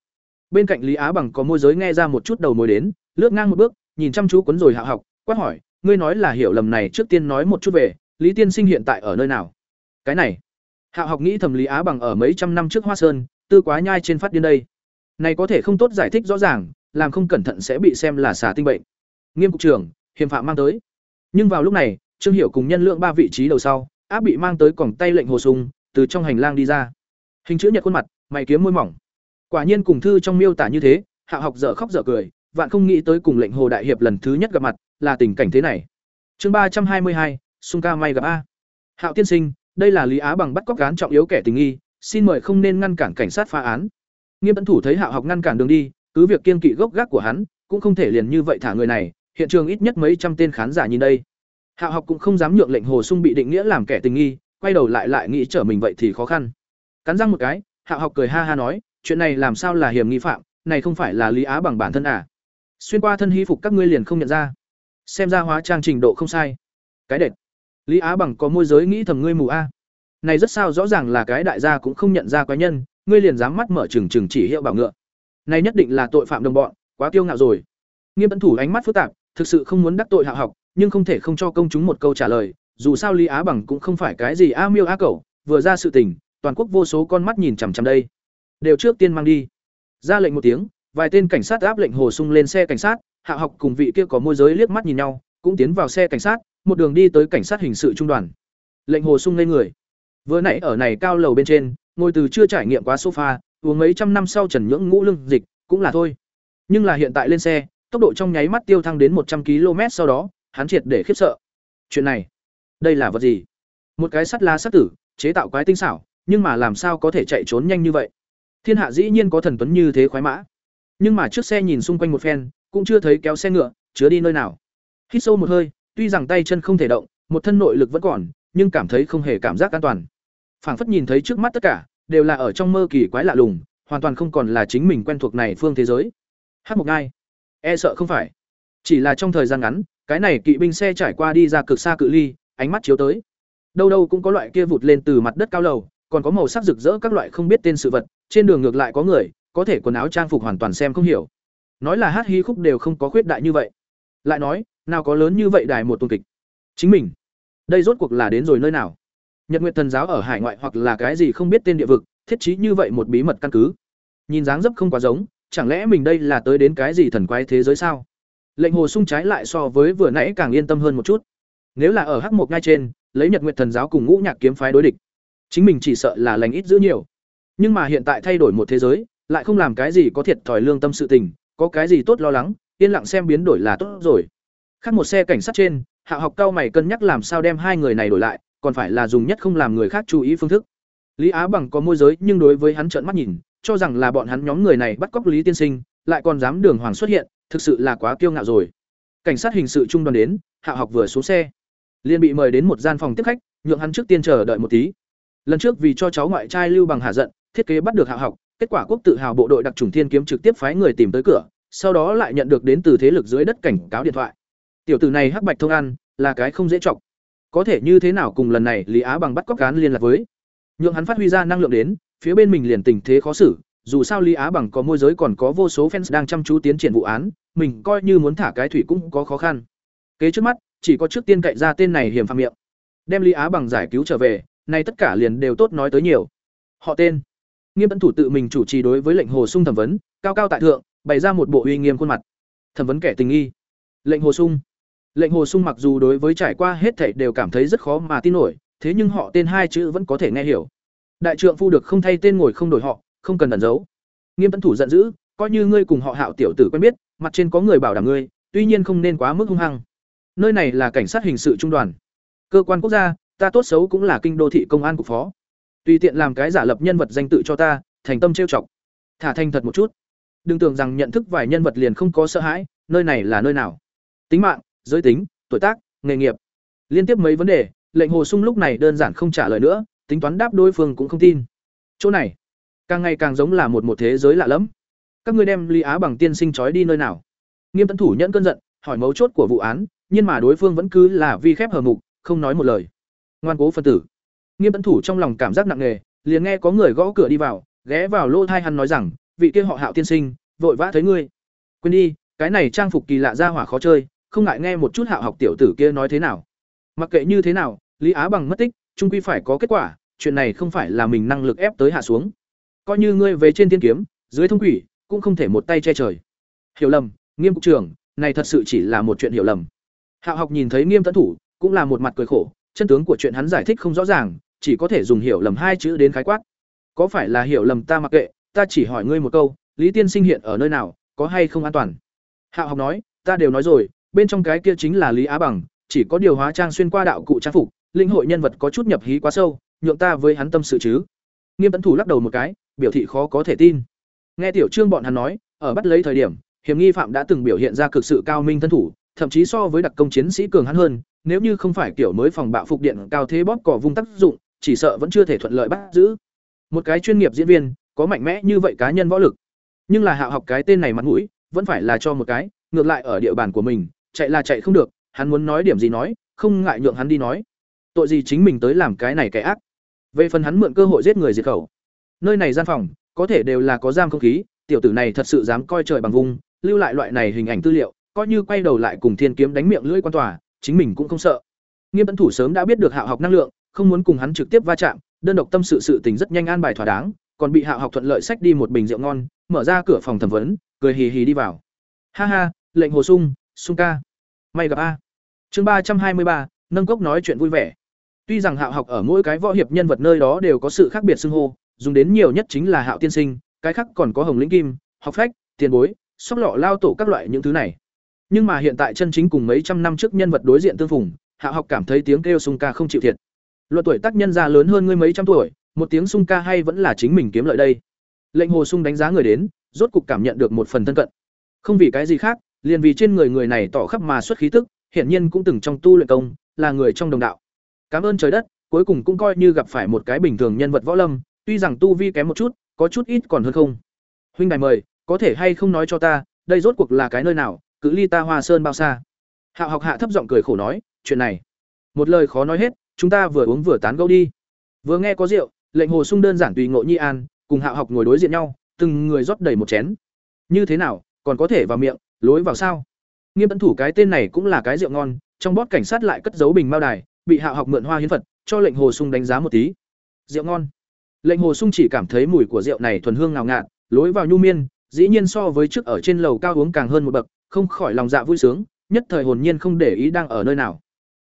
bên cạnh lý á bằng có môi giới nghe ra một chút đầu mối đến lướt ngang một bước, nhìn chăm chú cuốn rồi hạ học, quát hỏi, ngươi nói là hiểu lầm này, trước tiên nói một chút về, lý tiên sinh hiện tại ở nơi nào? Cái này. Hạ học nghĩ thầm lý á bằng ở mấy trăm năm trước hoa sơn, tư quá nhai trên phát điên đây. Này có thể không tốt giải thích rõ ràng, làm không cẩn thận sẽ bị xem là xả tinh bệnh. Nghiêm cục trưởng, hiểm phạm mang tới. Nhưng vào lúc này, trương hiểu cùng nhân lượng ba vị trí đầu sau áp bị mang tới còng tay lệnh hồ sùng từ trong hành lang đi ra. Hình chữ nhật khuôn mặt, mày kiếm môi mỏng. Quả nhiên cùng thư trong miêu tả như thế, hạ học dở khóc dở cười vạn không nghĩ tới cùng lệnh hồ đại hiệp lần thứ nhất gặp mặt là tình cảnh thế này. Chương ba trăm hai mươi hai, sung ca may gặp a. Hạo tiên sinh, đây là lý á bằng bắt cóc cán trọng yếu kẻ tình nghi, xin mời không nên ngăn cản cảnh sát phá án. Nghiêm tấn thủ thấy hạo học ngăn cản đường đi, cứ việc kiên kỵ gốc gác của hắn, cũng không thể liền như vậy thả người này, hiện trường ít nhất mấy trăm tên khán giả nhìn đây. Hạo học cũng không dám nhượng lệnh hồ sung bị định nghĩa làm kẻ tình nghi, quay đầu lại lại nghĩ trở mình vậy thì khó khăn. Cắn răng một cái, hạo học cười ha ha nói, chuyện này làm sao là hiểm nghi phạm, này không phải là lý á bằng bản thân à? Xuyên qua thân hy phục các ngươi liền không nhận ra. Xem ra hóa trang trình độ không sai. Cái đệt. Lý á bằng có môi giới nghĩ thầm ngươi mù a. Này rất sao rõ ràng là cái đại gia cũng không nhận ra quái nhân, ngươi liền dám mắt mở trừng trừng chỉ hiệu bảo ngựa. Này nhất định là tội phạm đồng bọn, quá kiêu ngạo rồi. Nghiêm tấn thủ ánh mắt phức tạp, thực sự không muốn đắc tội hạ học, nhưng không thể không cho công chúng một câu trả lời, dù sao lý á bằng cũng không phải cái gì a miêu a cẩu, vừa ra sự tình, toàn quốc vô số con mắt nhìn chằm chằm đây. Đều trước tiên mang đi. Ra lệnh một tiếng vài tên cảnh sát áp lệnh hồ sung lên xe cảnh sát, hạ học cùng vị kia có môi giới liếc mắt nhìn nhau, cũng tiến vào xe cảnh sát, một đường đi tới cảnh sát hình sự trung đoàn. Lệnh hồ sung lên người. Vừa nãy ở này cao lầu bên trên, ngồi từ chưa trải nghiệm quá sofa, uống mấy trăm năm sau trần nhưỡng ngũ lương dịch, cũng là thôi. Nhưng là hiện tại lên xe, tốc độ trong nháy mắt tiêu thăng đến một trăm km sau đó, hắn triệt để khiếp sợ. Chuyện này, đây là vật gì? Một cái sắt lá sắt tử, chế tạo quái tinh xảo, nhưng mà làm sao có thể chạy trốn nhanh như vậy? Thiên hạ dĩ nhiên có thần tuấn như thế khoái mã nhưng mà trước xe nhìn xung quanh một phen, cũng chưa thấy kéo xe ngựa, chứa đi nơi nào. Hít sâu một hơi, tuy rằng tay chân không thể động, một thân nội lực vẫn còn, nhưng cảm thấy không hề cảm giác an toàn. Phảng phất nhìn thấy trước mắt tất cả, đều là ở trong mơ kỳ quái lạ lùng, hoàn toàn không còn là chính mình quen thuộc này phương thế giới. Hát một ngai. E sợ không phải. Chỉ là trong thời gian ngắn, cái này kỵ binh xe trải qua đi ra cực xa cự ly, ánh mắt chiếu tới. Đâu đâu cũng có loại kia vụt lên từ mặt đất cao lầu, còn có màu sắc rực rỡ các loại không biết tên sự vật, trên đường ngược lại có người có thể quần áo trang phục hoàn toàn xem không hiểu. Nói là hát hí khúc đều không có khuyết đại như vậy. Lại nói, nào có lớn như vậy đài một tuần kịch. Chính mình, đây rốt cuộc là đến rồi nơi nào? Nhật nguyện thần giáo ở hải ngoại hoặc là cái gì không biết tên địa vực, thiết trí như vậy một bí mật căn cứ. Nhìn dáng dấp không quá giống, chẳng lẽ mình đây là tới đến cái gì thần quái thế giới sao? Lệnh hồ sung trái lại so với vừa nãy càng yên tâm hơn một chút. Nếu là ở hắc một ngay trên, lấy nhật nguyện thần giáo cùng ngũ nhạc kiếm phái đối địch, chính mình chỉ sợ là lành ít giữ nhiều. Nhưng mà hiện tại thay đổi một thế giới lại không làm cái gì có thiệt thòi lương tâm sự tình, có cái gì tốt lo lắng, yên lặng xem biến đổi là tốt rồi. Khác một xe cảnh sát trên, hạ học cao mày cân nhắc làm sao đem hai người này đổi lại, còn phải là dùng nhất không làm người khác chú ý phương thức. Lý á bằng có môi giới nhưng đối với hắn trợn mắt nhìn, cho rằng là bọn hắn nhóm người này bắt cóc lý tiên sinh, lại còn dám đường hoàng xuất hiện, thực sự là quá kiêu ngạo rồi. Cảnh sát hình sự trung đoàn đến, hạ học vừa xuống xe. Liền bị mời đến một gian phòng tiếp khách, nhượng hắn trước tiên chờ đợi một tí. Lần trước vì cho cháu ngoại trai lưu bằng hạ giận, thiết kế bắt được hạ học kết quả quốc tự hào bộ đội đặc trùng thiên kiếm trực tiếp phái người tìm tới cửa, sau đó lại nhận được đến từ thế lực dưới đất cảnh cáo điện thoại. Tiểu tử này hắc bạch thông ăn là cái không dễ chọc. Có thể như thế nào cùng lần này lý á bằng bắt cóc cán liên lạc với? Nhượng hắn phát huy ra năng lượng đến, phía bên mình liền tình thế khó xử, dù sao lý á bằng có môi giới còn có vô số fans đang chăm chú tiến triển vụ án, mình coi như muốn thả cái thủy cũng có khó khăn. Kế trước mắt, chỉ có trước tiên cậy ra tên này hiểm phạm miệng. Đem lý á bằng giải cứu trở về, nay tất cả liền đều tốt nói tới nhiều. Họ tên? Nghiêm tấn thủ tự mình chủ trì đối với lệnh hồ sung thẩm vấn, cao cao tại thượng, bày ra một bộ uy nghiêm khuôn mặt. Thẩm vấn kẻ tình nghi. Lệnh hồ sung. Lệnh hồ sung mặc dù đối với trải qua hết thảy đều cảm thấy rất khó mà tin nổi, thế nhưng họ tên hai chữ vẫn có thể nghe hiểu. Đại trượng phu được không thay tên ngồi không đổi họ, không cần ẩn giấu. Nghiêm tấn thủ giận dữ, coi như ngươi cùng họ hạo tiểu tử quen biết, mặt trên có người bảo đảm ngươi, tuy nhiên không nên quá mức hung hăng. Nơi này là cảnh sát hình sự trung đoàn. Cơ quan quốc gia, ta tốt xấu cũng là kinh đô thị công an cục phó tùy tiện làm cái giả lập nhân vật danh tự cho ta, thành tâm trêu chọc. Thả thành thật một chút. Đừng tưởng rằng nhận thức vài nhân vật liền không có sợ hãi, nơi này là nơi nào. Tính mạng, giới tính, tuổi tác, nghề nghiệp. Liên tiếp mấy vấn đề, lệnh hồ sung lúc này đơn giản không trả lời nữa, tính toán đáp đối phương cũng không tin. Chỗ này, càng ngày càng giống là một một thế giới lạ lẫm. Các ngươi đem ly á bằng tiên sinh trói đi nơi nào? Nghiêm tấn thủ nhẫn cơn giận, hỏi mấu chốt của vụ án, nhưng mà đối phương vẫn cứ là vi khép hờ mục, không nói một lời. Ngoan cố phân tử nghiêm tấn thủ trong lòng cảm giác nặng nề, liền nghe có người gõ cửa đi vào, ghé vào lô thai hắn nói rằng, vị kia họ hạo tiên sinh, vội vã thấy ngươi. Quên đi, cái này trang phục kỳ lạ ra hỏa khó chơi, không ngại nghe một chút hạo học tiểu tử kia nói thế nào. Mặc kệ như thế nào, lý á bằng mất tích trung quy phải có kết quả, chuyện này không phải là mình năng lực ép tới hạ xuống. Coi như ngươi về trên tiên kiếm, dưới thông quỷ, cũng không thể một tay che trời. Hiểu lầm, nghiêm cục trưởng, này thật sự chỉ là một chuyện hiểu lầm. Hạo học nhìn thấy nghiêm tấn thủ, cũng là một mặt cười khổ, chân tướng của chuyện hắn giải thích không rõ ràng chỉ có thể dùng hiểu lầm hai chữ đến khái quát. Có phải là hiểu lầm ta mặc kệ, ta chỉ hỏi ngươi một câu, lý tiên sinh hiện ở nơi nào, có hay không an toàn? Hạo học nói, ta đều nói rồi, bên trong cái kia chính là lý á bằng, chỉ có điều hóa trang xuyên qua đạo cụ trang phục, linh hội nhân vật có chút nhập hí quá sâu, nhượng ta với hắn tâm sự chứ. Nghiêm tấn thủ lắc đầu một cái, biểu thị khó có thể tin. Nghe tiểu trương bọn hắn nói, ở bắt lấy thời điểm, hiểm nghi phạm đã từng biểu hiện ra cực sự cao minh thân thủ, thậm chí so với đặc công chiến sĩ cường hắn hơn, nếu như không phải kiểu mới phòng bạo phục điện cao thế bóp cỏ vung tác dụng chỉ sợ vẫn chưa thể thuận lợi bắt giữ. Một cái chuyên nghiệp diễn viên, có mạnh mẽ như vậy cá nhân võ lực. Nhưng là hạo học cái tên này mặt mũi, vẫn phải là cho một cái, ngược lại ở địa bàn của mình, chạy là chạy không được, hắn muốn nói điểm gì nói, không ngại nhượng hắn đi nói. Tội gì chính mình tới làm cái này cái ác. Về phần hắn mượn cơ hội giết người diệt khẩu. Nơi này gian phòng, có thể đều là có giam không khí, tiểu tử này thật sự dám coi trời bằng vùng, lưu lại loại này hình ảnh tư liệu, coi như quay đầu lại cùng thiên kiếm đánh miệng lưỡi quan tòa, chính mình cũng không sợ. Nghiêm tấn thủ sớm đã biết được hạo học năng lượng không muốn cùng hắn trực tiếp va chạm, đơn độc tâm sự sự tình rất nhanh an bài thỏa đáng, còn bị hạ học thuận lợi sách đi một bình rượu ngon, mở ra cửa phòng thẩm vấn, cười hì hì đi vào. Ha ha, lệnh hồ sung sung ca. May gặp a. Chương ba trăm hai mươi ba, nâng cốc nói chuyện vui vẻ. Tuy rằng hạo học ở mỗi cái võ hiệp nhân vật nơi đó đều có sự khác biệt xưng hô, dùng đến nhiều nhất chính là hạo tiên sinh, cái khác còn có hồng lĩnh kim, học phách, tiền bối, sóc lọ, lao tổ các loại những thứ này. Nhưng mà hiện tại chân chính cùng mấy trăm năm trước nhân vật đối diện tương phùng Hạo học cảm thấy tiếng kêu sung ca không chịu thiệt luật tuổi tác nhân ra lớn hơn ngươi mấy trăm tuổi, một tiếng sung ca hay vẫn là chính mình kiếm lợi đây. Lệnh hồ sung đánh giá người đến, rốt cục cảm nhận được một phần thân cận. Không vì cái gì khác, liền vì trên người người này tỏ khắp mà xuất khí tức, hiển nhiên cũng từng trong tu luyện công, là người trong đồng đạo. Cảm ơn trời đất, cuối cùng cũng coi như gặp phải một cái bình thường nhân vật võ lâm, tuy rằng tu vi kém một chút, có chút ít còn hơn không. Huynh đài mời, có thể hay không nói cho ta, đây rốt cuộc là cái nơi nào, cự ly ta hoa sơn bao xa? Hạo học hạ thấp giọng cười khổ nói, chuyện này. Một lời khó nói hết chúng ta vừa uống vừa tán gẫu đi. Vừa nghe có rượu, lệnh hồ sung đơn giản tùy ngộ nhi an, cùng hạo học ngồi đối diện nhau, từng người rót đầy một chén. Như thế nào, còn có thể vào miệng, lối vào sao? Nghiêm tấn thủ cái tên này cũng là cái rượu ngon, trong bót cảnh sát lại cất giấu bình mao đài, bị hạo học mượn hoa hiến phật, cho lệnh hồ sung đánh giá một tí. Rượu ngon. Lệnh hồ sung chỉ cảm thấy mùi của rượu này thuần hương ngào ngạt, lối vào nhu miên, dĩ nhiên so với trước ở trên lầu cao uống càng hơn một bậc, không khỏi lòng dạ vui sướng, nhất thời hồn nhiên không để ý đang ở nơi nào.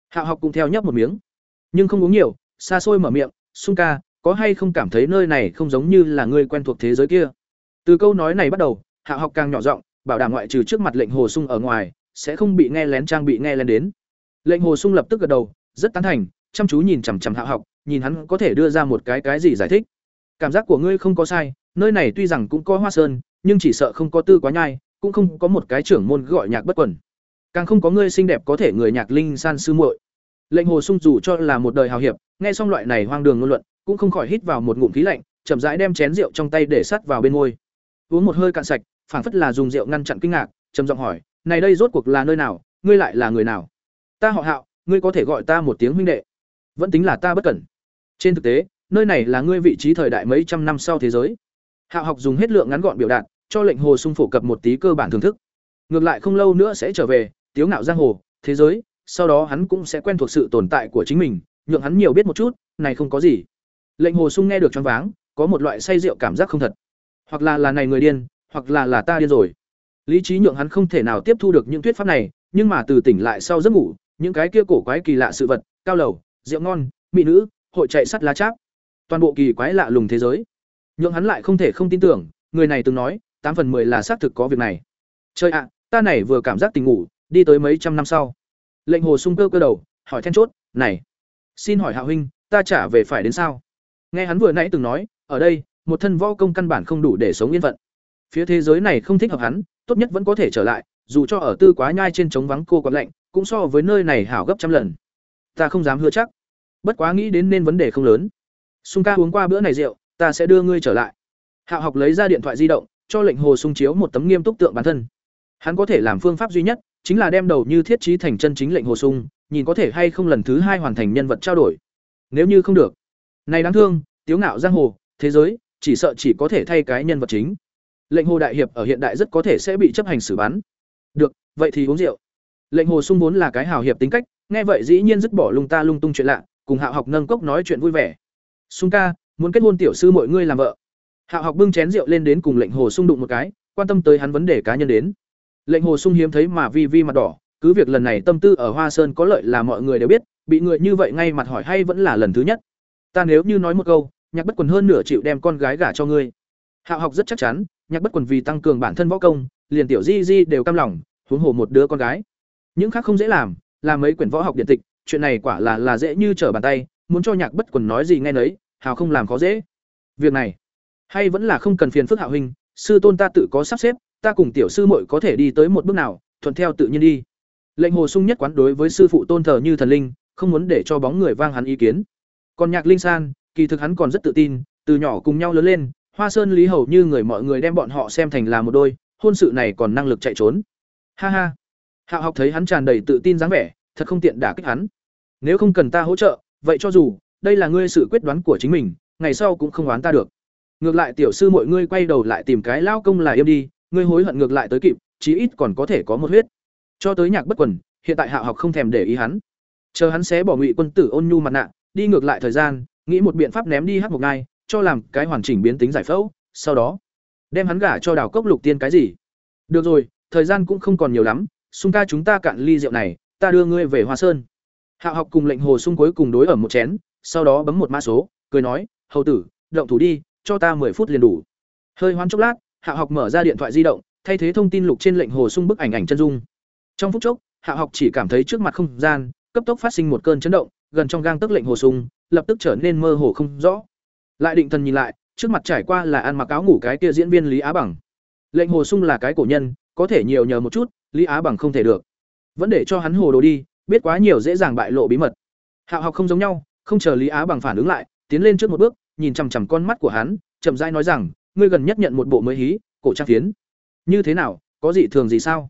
Hạo học cũng theo nhấp một miếng nhưng không uống nhiều, xa xôi mở miệng, sung ca, có hay không cảm thấy nơi này không giống như là người quen thuộc thế giới kia? Từ câu nói này bắt đầu, hạ học càng nhỏ giọng, bảo đảm ngoại trừ trước mặt lệnh hồ sung ở ngoài, sẽ không bị nghe lén trang bị nghe lén đến. Lệnh hồ sung lập tức gật đầu, rất tán thành, chăm chú nhìn chằm chằm hạ học, nhìn hắn có thể đưa ra một cái cái gì giải thích. Cảm giác của ngươi không có sai, nơi này tuy rằng cũng có hoa sơn, nhưng chỉ sợ không có tư quá nhai, cũng không có một cái trưởng môn gọi nhạc bất quần. Càng không có ngươi xinh đẹp có thể người nhạc linh san sư muội lệnh hồ sung dù cho là một đời hào hiệp, nghe xong loại này hoang đường ngôn luận, cũng không khỏi hít vào một ngụm khí lạnh, chậm rãi đem chén rượu trong tay để sắt vào bên môi. Uống một hơi cạn sạch, phảng phất là dùng rượu ngăn chặn kinh ngạc, trầm giọng hỏi, này đây rốt cuộc là nơi nào, ngươi lại là người nào? Ta họ hạo, ngươi có thể gọi ta một tiếng huynh đệ. Vẫn tính là ta bất cẩn. Trên thực tế, nơi này là ngươi vị trí thời đại mấy trăm năm sau thế giới. Hạo học dùng hết lượng ngắn gọn biểu đạt, cho lệnh hồ sung phổ cập một tí cơ bản thưởng thức. Ngược lại không lâu nữa sẽ trở về, tiếu ngạo giang hồ, thế giới sau đó hắn cũng sẽ quen thuộc sự tồn tại của chính mình, nhượng hắn nhiều biết một chút, này không có gì. Lệnh hồ sung nghe được choáng váng, có một loại say rượu cảm giác không thật. Hoặc là là này người điên, hoặc là là ta điên rồi. Lý trí nhượng hắn không thể nào tiếp thu được những thuyết pháp này, nhưng mà từ tỉnh lại sau giấc ngủ, những cái kia cổ quái kỳ lạ sự vật, cao lầu, rượu ngon, mỹ nữ, hội chạy sắt lá cháp. Toàn bộ kỳ quái lạ lùng thế giới. Nhượng hắn lại không thể không tin tưởng, người này từng nói, tám phần mười là xác thực có việc này. Chơi ạ, ta này vừa cảm giác tình ngủ, đi tới mấy trăm năm sau lệnh hồ sung cơ cơ đầu, hỏi then chốt, này, xin hỏi hạ huynh, ta trả về phải đến sao? Nghe hắn vừa nãy từng nói, ở đây, một thân võ công căn bản không đủ để sống yên phận. Phía thế giới này không thích hợp hắn, tốt nhất vẫn có thể trở lại, dù cho ở tư quá nhai trên trống vắng cô còn lạnh, cũng so với nơi này hảo gấp trăm lần. Ta không dám hứa chắc. Bất quá nghĩ đến nên vấn đề không lớn. Sung ca uống qua bữa này rượu, ta sẽ đưa ngươi trở lại. Hạ học lấy ra điện thoại di động, cho lệnh hồ sung chiếu một tấm nghiêm túc tượng bản thân. Hắn có thể làm phương pháp duy nhất chính là đem đầu như thiết trí thành chân chính lệnh hồ sung, nhìn có thể hay không lần thứ hai hoàn thành nhân vật trao đổi. Nếu như không được. Này đáng thương, tiếu ngạo giang hồ, thế giới, chỉ sợ chỉ có thể thay cái nhân vật chính. Lệnh hồ đại hiệp ở hiện đại rất có thể sẽ bị chấp hành xử bắn. Được, vậy thì uống rượu. Lệnh hồ sung vốn là cái hào hiệp tính cách, nghe vậy dĩ nhiên dứt bỏ lung ta lung tung chuyện lạ, cùng hạ học nâng cốc nói chuyện vui vẻ. Sung ca, muốn kết hôn tiểu sư mọi ngươi làm vợ. Hạ học bưng chén rượu lên đến cùng lệnh hồ sung đụng một cái, quan tâm tới hắn vấn đề cá nhân đến lệnh hồ sung hiếm thấy mà vi vi mặt đỏ, cứ việc lần này tâm tư ở hoa sơn có lợi là mọi người đều biết, bị người như vậy ngay mặt hỏi hay vẫn là lần thứ nhất. Ta nếu như nói một câu, nhạc bất quần hơn nửa chịu đem con gái gả cho ngươi. Hạ học rất chắc chắn, nhạc bất quần vì tăng cường bản thân võ công, liền tiểu di di đều cam lòng, huống hồ một đứa con gái. Những khác không dễ làm làm mấy quyển võ học điện tịch, chuyện này quả là là dễ như trở bàn tay, muốn cho nhạc bất quần nói gì nghe nấy, hào không làm khó dễ. Việc này, hay vẫn là không cần phiền phức hạo hình sư tôn ta tự có sắp xếp ta cùng tiểu sư muội có thể đi tới một bước nào, thuận theo tự nhiên đi. Lệnh hồ sung nhất quán đối với sư phụ tôn thờ như thần linh, không muốn để cho bóng người vang hắn ý kiến. Còn nhạc linh san, kỳ thực hắn còn rất tự tin, từ nhỏ cùng nhau lớn lên, hoa sơn lý hầu như người mọi người đem bọn họ xem thành là một đôi, hôn sự này còn năng lực chạy trốn. Ha ha. Hạo học thấy hắn tràn đầy tự tin dáng vẻ, thật không tiện đả kích hắn. Nếu không cần ta hỗ trợ, vậy cho dù, đây là ngươi sự quyết đoán của chính mình, ngày sau cũng không oán ta được. Ngược lại tiểu sư mọi ngươi quay đầu lại tìm cái lao công là im đi ngươi hối hận ngược lại tới kịp, chí ít còn có thể có một huyết. Cho tới nhạc bất quần, hiện tại hạ học không thèm để ý hắn. Chờ hắn sẽ bỏ ngụy quân tử ôn nhu mặt nạ, đi ngược lại thời gian, nghĩ một biện pháp ném đi hắc một ngai, cho làm cái hoàn chỉnh biến tính giải phẫu, sau đó, đem hắn gả cho đào cốc lục tiên cái gì. Được rồi, thời gian cũng không còn nhiều lắm xung ca chúng ta cạn ly rượu này, ta đưa ngươi về hoa sơn. Hạ học cùng lệnh hồ sung cuối cùng đối ở một chén, sau đó bấm một mã số, cười nói, hầu tử, động thủ đi, cho ta mười phút liền đủ. Hơi hoán chốc lát hạ học mở ra điện thoại di động, thay thế thông tin lục trên lệnh hồ sung bức ảnh ảnh chân dung. Trong phút chốc, hạ học chỉ cảm thấy trước mặt không gian, cấp tốc phát sinh một cơn chấn động, gần trong gang tức lệnh hồ sung, lập tức trở nên mơ hồ không rõ. Lại định thần nhìn lại, trước mặt trải qua là ăn mặc áo ngủ cái kia diễn viên lý á bằng. Lệnh hồ sung là cái cổ nhân, có thể nhiều nhờ một chút, lý á bằng không thể được. Vẫn để cho hắn hồ đồ đi, biết quá nhiều dễ dàng bại lộ bí mật. Hạ học không giống nhau, không chờ lý á bằng phản ứng lại, tiến lên trước một bước, nhìn chằm chằm con mắt của hắn, chậm rãi nói rằng ngươi gần nhất nhận một bộ mới hí, cổ trang phiến. Như thế nào, có gì thường gì sao?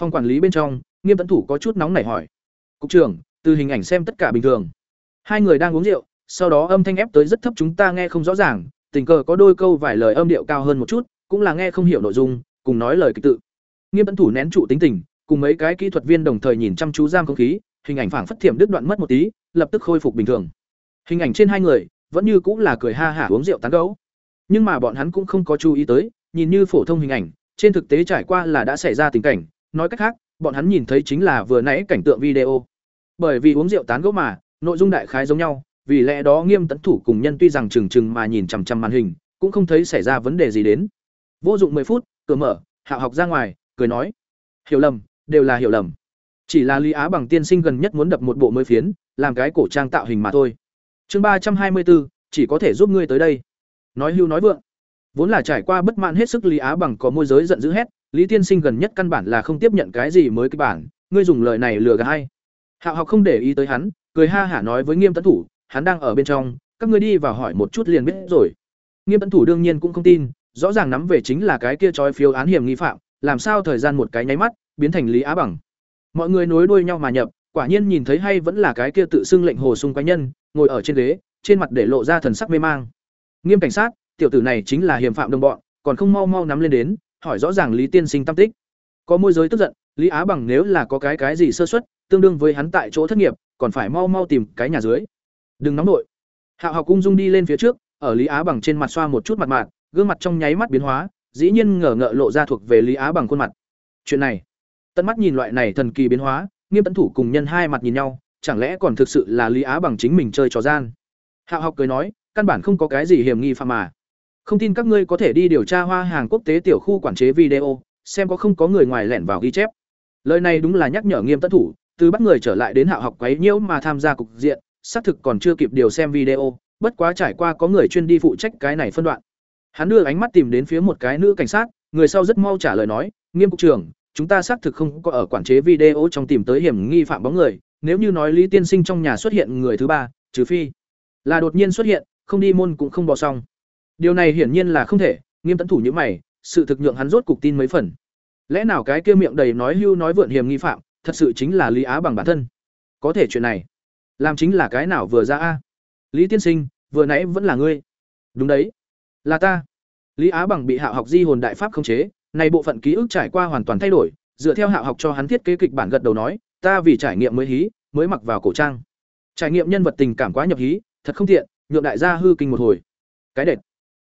Phòng quản lý bên trong, nghiêm tấn thủ có chút nóng nảy hỏi. Cục trưởng, từ hình ảnh xem tất cả bình thường. Hai người đang uống rượu, sau đó âm thanh ép tới rất thấp chúng ta nghe không rõ ràng, tình cờ có đôi câu vài lời âm điệu cao hơn một chút, cũng là nghe không hiểu nội dung, cùng nói lời kịch tự. Nghiêm tấn thủ nén trụ tính tình, cùng mấy cái kỹ thuật viên đồng thời nhìn chăm chú giam không khí, hình ảnh phảng phất thiểm đứt đoạn mất một tí, lập tức khôi phục bình thường. Hình ảnh trên hai người, vẫn như cũng là cười ha hả uống rượu tán gấu nhưng mà bọn hắn cũng không có chú ý tới, nhìn như phổ thông hình ảnh, trên thực tế trải qua là đã xảy ra tình cảnh. Nói cách khác, bọn hắn nhìn thấy chính là vừa nãy cảnh tượng video. Bởi vì uống rượu tán gẫu mà, nội dung đại khái giống nhau, vì lẽ đó nghiêm tấn thủ cùng nhân tuy rằng trừng trừng mà nhìn chằm chằm màn hình, cũng không thấy xảy ra vấn đề gì đến. Vô dụng 10 phút, cửa mở, hạ học ra ngoài, cười nói. Hiểu lầm, đều là hiểu lầm. Chỉ là lý á bằng tiên sinh gần nhất muốn đập một bộ mới phiến, làm cái cổ trang tạo hình mà thôi. Chương ba trăm hai mươi bốn chỉ có thể giúp ngươi tới đây nói hưu nói vượng. Vốn là trải qua bất mãn hết sức lý á bằng có môi giới giận dữ hét, lý tiên sinh gần nhất căn bản là không tiếp nhận cái gì mới cái bản, ngươi dùng lời này lừa gạt hay hạo học không để ý tới hắn, cười ha hả nói với nghiêm tấn thủ, hắn đang ở bên trong, các ngươi đi vào hỏi một chút liền biết rồi. Nghiêm tấn thủ đương nhiên cũng không tin, rõ ràng nắm về chính là cái kia trói phiếu án hiểm nghi phạm, làm sao thời gian một cái nháy mắt, biến thành lý á bằng. Mọi người nối đuôi nhau mà nhập, quả nhiên nhìn thấy hay vẫn là cái kia tự xưng lệnh hồ sung cá nhân, ngồi ở trên ghế, trên mặt để lộ ra thần sắc mê mang nghiêm cảnh sát, tiểu tử này chính là hiểm phạm đồng bọn, còn không mau mau nắm lên đến, hỏi rõ ràng lý tiên sinh tâm tích. Có môi giới tức giận, lý á bằng nếu là có cái cái gì sơ xuất tương đương với hắn tại chỗ thất nghiệp, còn phải mau mau tìm cái nhà dưới. Đừng nóng nội. Hạo học cung dung đi lên phía trước, ở lý á bằng trên mặt xoa một chút mặt mạn, gương mặt trong nháy mắt biến hóa, dĩ nhiên ngờ ngợ lộ ra thuộc về lý á bằng khuôn mặt. Chuyện này, tận mắt nhìn loại này thần kỳ biến hóa, nghiêm tấn thủ cùng nhân hai mặt nhìn nhau, chẳng lẽ còn thực sự là lý á bằng chính mình chơi trò gian? Hạo học cười nói căn bản không có cái gì hiểm nghi phạm mà. Không tin các ngươi có thể đi điều tra hoa hàng quốc tế tiểu khu quản chế video, xem có không có người ngoài lẻn vào ghi chép. Lời này đúng là nhắc nhở nghiêm tấn thủ, từ bắt người trở lại đến hạ học quấy nhiễu mà tham gia cục diện, xác thực còn chưa kịp điều xem video, bất quá trải qua có người chuyên đi phụ trách cái này phân đoạn. Hắn đưa ánh mắt tìm đến phía một cái nữ cảnh sát, người sau rất mau trả lời nói, nghiêm cục trưởng, chúng ta xác thực không có ở quản chế video trong tìm tới hiểm nghi phạm bóng người, nếu như nói lý tiên sinh trong nhà xuất hiện người thứ ba, trừ phi là đột nhiên xuất hiện không đi môn cũng không bỏ xong. Điều này hiển nhiên là không thể, nghiêm tấn thủ như mày, sự thực nhượng hắn rốt cục tin mấy phần. Lẽ nào cái kia miệng đầy nói hưu nói vượn hiểm nghi phạm, thật sự chính là lý á bằng bản thân? Có thể chuyện này, làm chính là cái nào vừa ra a? Lý tiên sinh, vừa nãy vẫn là ngươi. Đúng đấy. Là ta. Lý á bằng bị hạo học di hồn đại pháp khống chế, này bộ phận ký ức trải qua hoàn toàn thay đổi, dựa theo hạo học cho hắn thiết kế kịch bản gật đầu nói, ta vì trải nghiệm mới hí, mới mặc vào cổ trang. Trải nghiệm nhân vật tình cảm quá nhập hí, thật không tiện nhượng đại gia hư kinh một hồi. Cái đệt.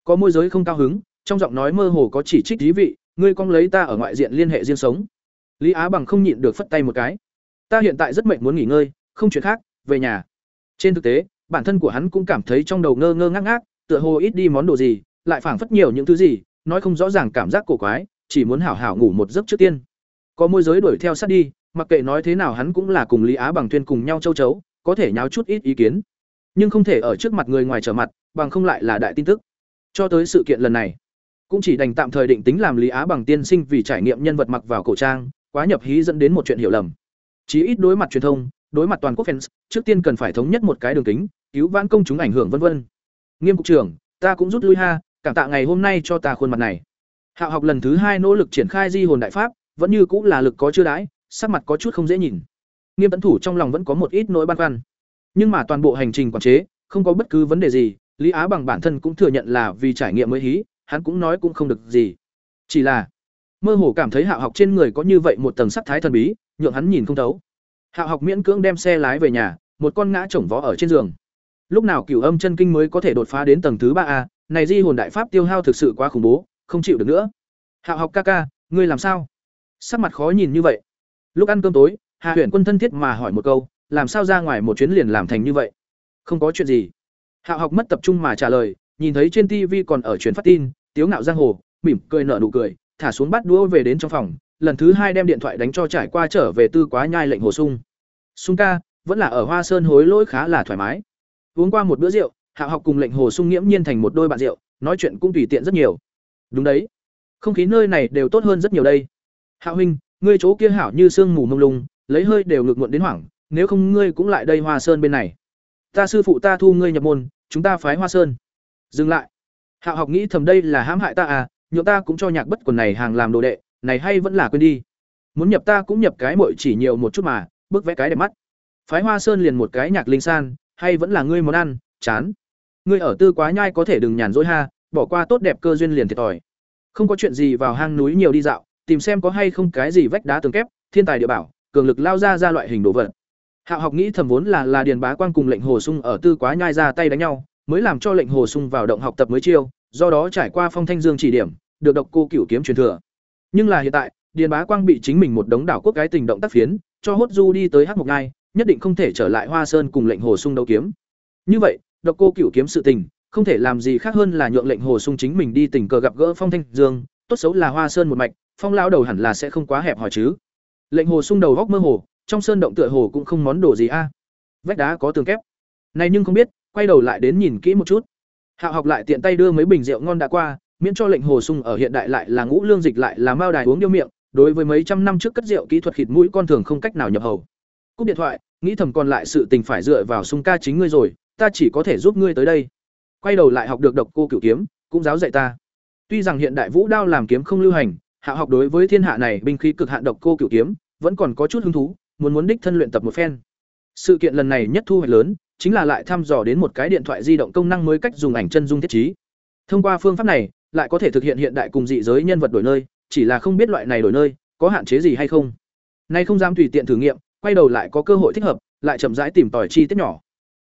Có môi giới không cao hứng, trong giọng nói mơ hồ có chỉ trích thí vị, ngươi cong lấy ta ở ngoại diện liên hệ riêng sống. Lý á bằng không nhịn được phất tay một cái. Ta hiện tại rất mệt muốn nghỉ ngơi, không chuyện khác, về nhà. Trên thực tế, bản thân của hắn cũng cảm thấy trong đầu ngơ ngơ ngác ngác, tựa hồ ít đi món đồ gì, lại phảng phất nhiều những thứ gì, nói không rõ ràng cảm giác cổ quái, chỉ muốn hảo hảo ngủ một giấc trước tiên. Có môi giới đuổi theo sát đi, mặc kệ nói thế nào hắn cũng là cùng lý á bằng tuyên cùng nhau châu chấu, có thể nháo chút ít ý kiến nhưng không thể ở trước mặt người ngoài trở mặt, bằng không lại là đại tin tức. Cho tới sự kiện lần này, cũng chỉ đành tạm thời định tính làm lý á bằng tiên sinh vì trải nghiệm nhân vật mặc vào cổ trang, quá nhập hí dẫn đến một chuyện hiểu lầm. Chí ít đối mặt truyền thông, đối mặt toàn quốc fans, trước tiên cần phải thống nhất một cái đường kính, cứu vãn công chúng ảnh hưởng vân vân. Nghiêm cục trưởng, ta cũng rút lui ha, cảm tạ ngày hôm nay cho ta khuôn mặt này. Hạo học lần thứ hai nỗ lực triển khai di hồn đại pháp, vẫn như cũng là lực có chưa đãi, sắc mặt có chút không dễ nhìn. Nghiêm tấn thủ trong lòng vẫn có một ít nỗi băn khoăn nhưng mà toàn bộ hành trình quản chế, không có bất cứ vấn đề gì. Lý á bằng bản thân cũng thừa nhận là vì trải nghiệm mới hí, hắn cũng nói cũng không được gì. Chỉ là, mơ hồ cảm thấy hạ học trên người có như vậy một tầng sắc thái thần bí, nhượng hắn nhìn không thấu. Hạ học miễn cưỡng đem xe lái về nhà, một con ngã chổng vó ở trên giường. Lúc nào cửu âm chân kinh mới có thể đột phá đến tầng thứ ba a, này di hồn đại pháp tiêu hao thực sự quá khủng bố, không chịu được nữa. Hạ học ca ca, ngươi làm sao? Sắc mặt khó nhìn như vậy. Lúc ăn cơm tối, hạ huyền quân thân thiết mà hỏi một câu làm sao ra ngoài một chuyến liền làm thành như vậy? Không có chuyện gì. Hạ học mất tập trung mà trả lời, nhìn thấy trên tv còn ở truyền phát tin, tiếu ngạo giang hồ, mỉm cười nở nụ cười, thả xuống bắt đũa về đến trong phòng, lần thứ hai đem điện thoại đánh cho trải qua trở về tư quá nhai lệnh hồ sung. Sung ca, vẫn là ở hoa sơn hối lỗi khá là thoải mái. Uống qua một bữa rượu, hạ học cùng lệnh hồ sung nghiễm nhiên thành một đôi bạn rượu, nói chuyện cũng tùy tiện rất nhiều. Đúng đấy, không khí nơi này đều tốt hơn rất nhiều đây. Hạ huynh, ngươi chỗ kia hảo như sương mù mông lung, lấy hơi đều ngược muộn đến hoảng nếu không ngươi cũng lại đây hoa sơn bên này. Ta sư phụ ta thu ngươi nhập môn, chúng ta phái hoa sơn. Dừng lại. Hạo học nghĩ thầm đây là hãm hại ta à nhượng ta cũng cho nhạc bất quần này hàng làm đồ đệ, này hay vẫn là quên đi. Muốn nhập ta cũng nhập cái mội chỉ nhiều một chút mà, bước vẽ cái đẹp mắt. Phái hoa sơn liền một cái nhạc linh san, hay vẫn là ngươi món ăn, chán. Ngươi ở tư quá nhai có thể đừng nhàn rỗi ha, bỏ qua tốt đẹp cơ duyên liền thiệt thòi. Không có chuyện gì vào hang núi nhiều đi dạo, tìm xem có hay không cái gì vách đá tường kép, thiên tài địa bảo, cường lực lao ra ra loại hình đồ vật hạo học nghĩ thầm vốn là là điền bá quang cùng lệnh hồ sung ở tư quá nhai ra tay đánh nhau, mới làm cho lệnh hồ sung vào động học tập mới chiêu, do đó trải qua phong thanh dương chỉ điểm, được độc cô cửu kiếm truyền thừa. Nhưng là hiện tại, điền bá quang bị chính mình một đống đảo quốc cái tình động tác phiến, cho hốt du đi tới hắc mộc ngai nhất định không thể trở lại hoa sơn cùng lệnh hồ sung đấu kiếm. Như vậy, độc cô cửu kiếm sự tình, không thể làm gì khác hơn là nhượng lệnh hồ sung chính mình đi tình cờ gặp gỡ phong thanh dương, tốt xấu là hoa sơn một mạch, phong Lão đầu hẳn là sẽ không quá hẹp hòi chứ. Lệnh hồ sung đầu góc mơ hồ trong sơn động tựa hồ cũng không món đồ gì a. Vách đá có tường kép. Này nhưng không biết, quay đầu lại đến nhìn kỹ một chút. Hạo học lại tiện tay đưa mấy bình rượu ngon đã qua, miễn cho lệnh hồ sung ở hiện đại lại là ngũ lương dịch lại là mao đài uống điêu miệng, đối với mấy trăm năm trước cất rượu kỹ thuật khịt mũi con thường không cách nào nhập hầu. Cúp điện thoại, nghĩ thầm còn lại sự tình phải dựa vào sung ca chính ngươi rồi, ta chỉ có thể giúp ngươi tới đây. Quay đầu lại học được độc cô cửu kiếm, cũng giáo dạy ta. Tuy rằng hiện đại vũ đao làm kiếm không lưu hành, hạ học đối với thiên hạ này binh khí cực hạn độc cô cửu kiếm, vẫn còn có chút hứng thú muốn muốn đích thân luyện tập một phen. Sự kiện lần này nhất thu hoạch lớn, chính là lại thăm dò đến một cái điện thoại di động công năng mới cách dùng ảnh chân dung thiết trí. Thông qua phương pháp này, lại có thể thực hiện hiện đại cùng dị giới nhân vật đổi nơi, chỉ là không biết loại này đổi nơi, có hạn chế gì hay không. Nay không dám tùy tiện thử nghiệm, quay đầu lại có cơ hội thích hợp, lại chậm rãi tìm tòi chi tiết nhỏ.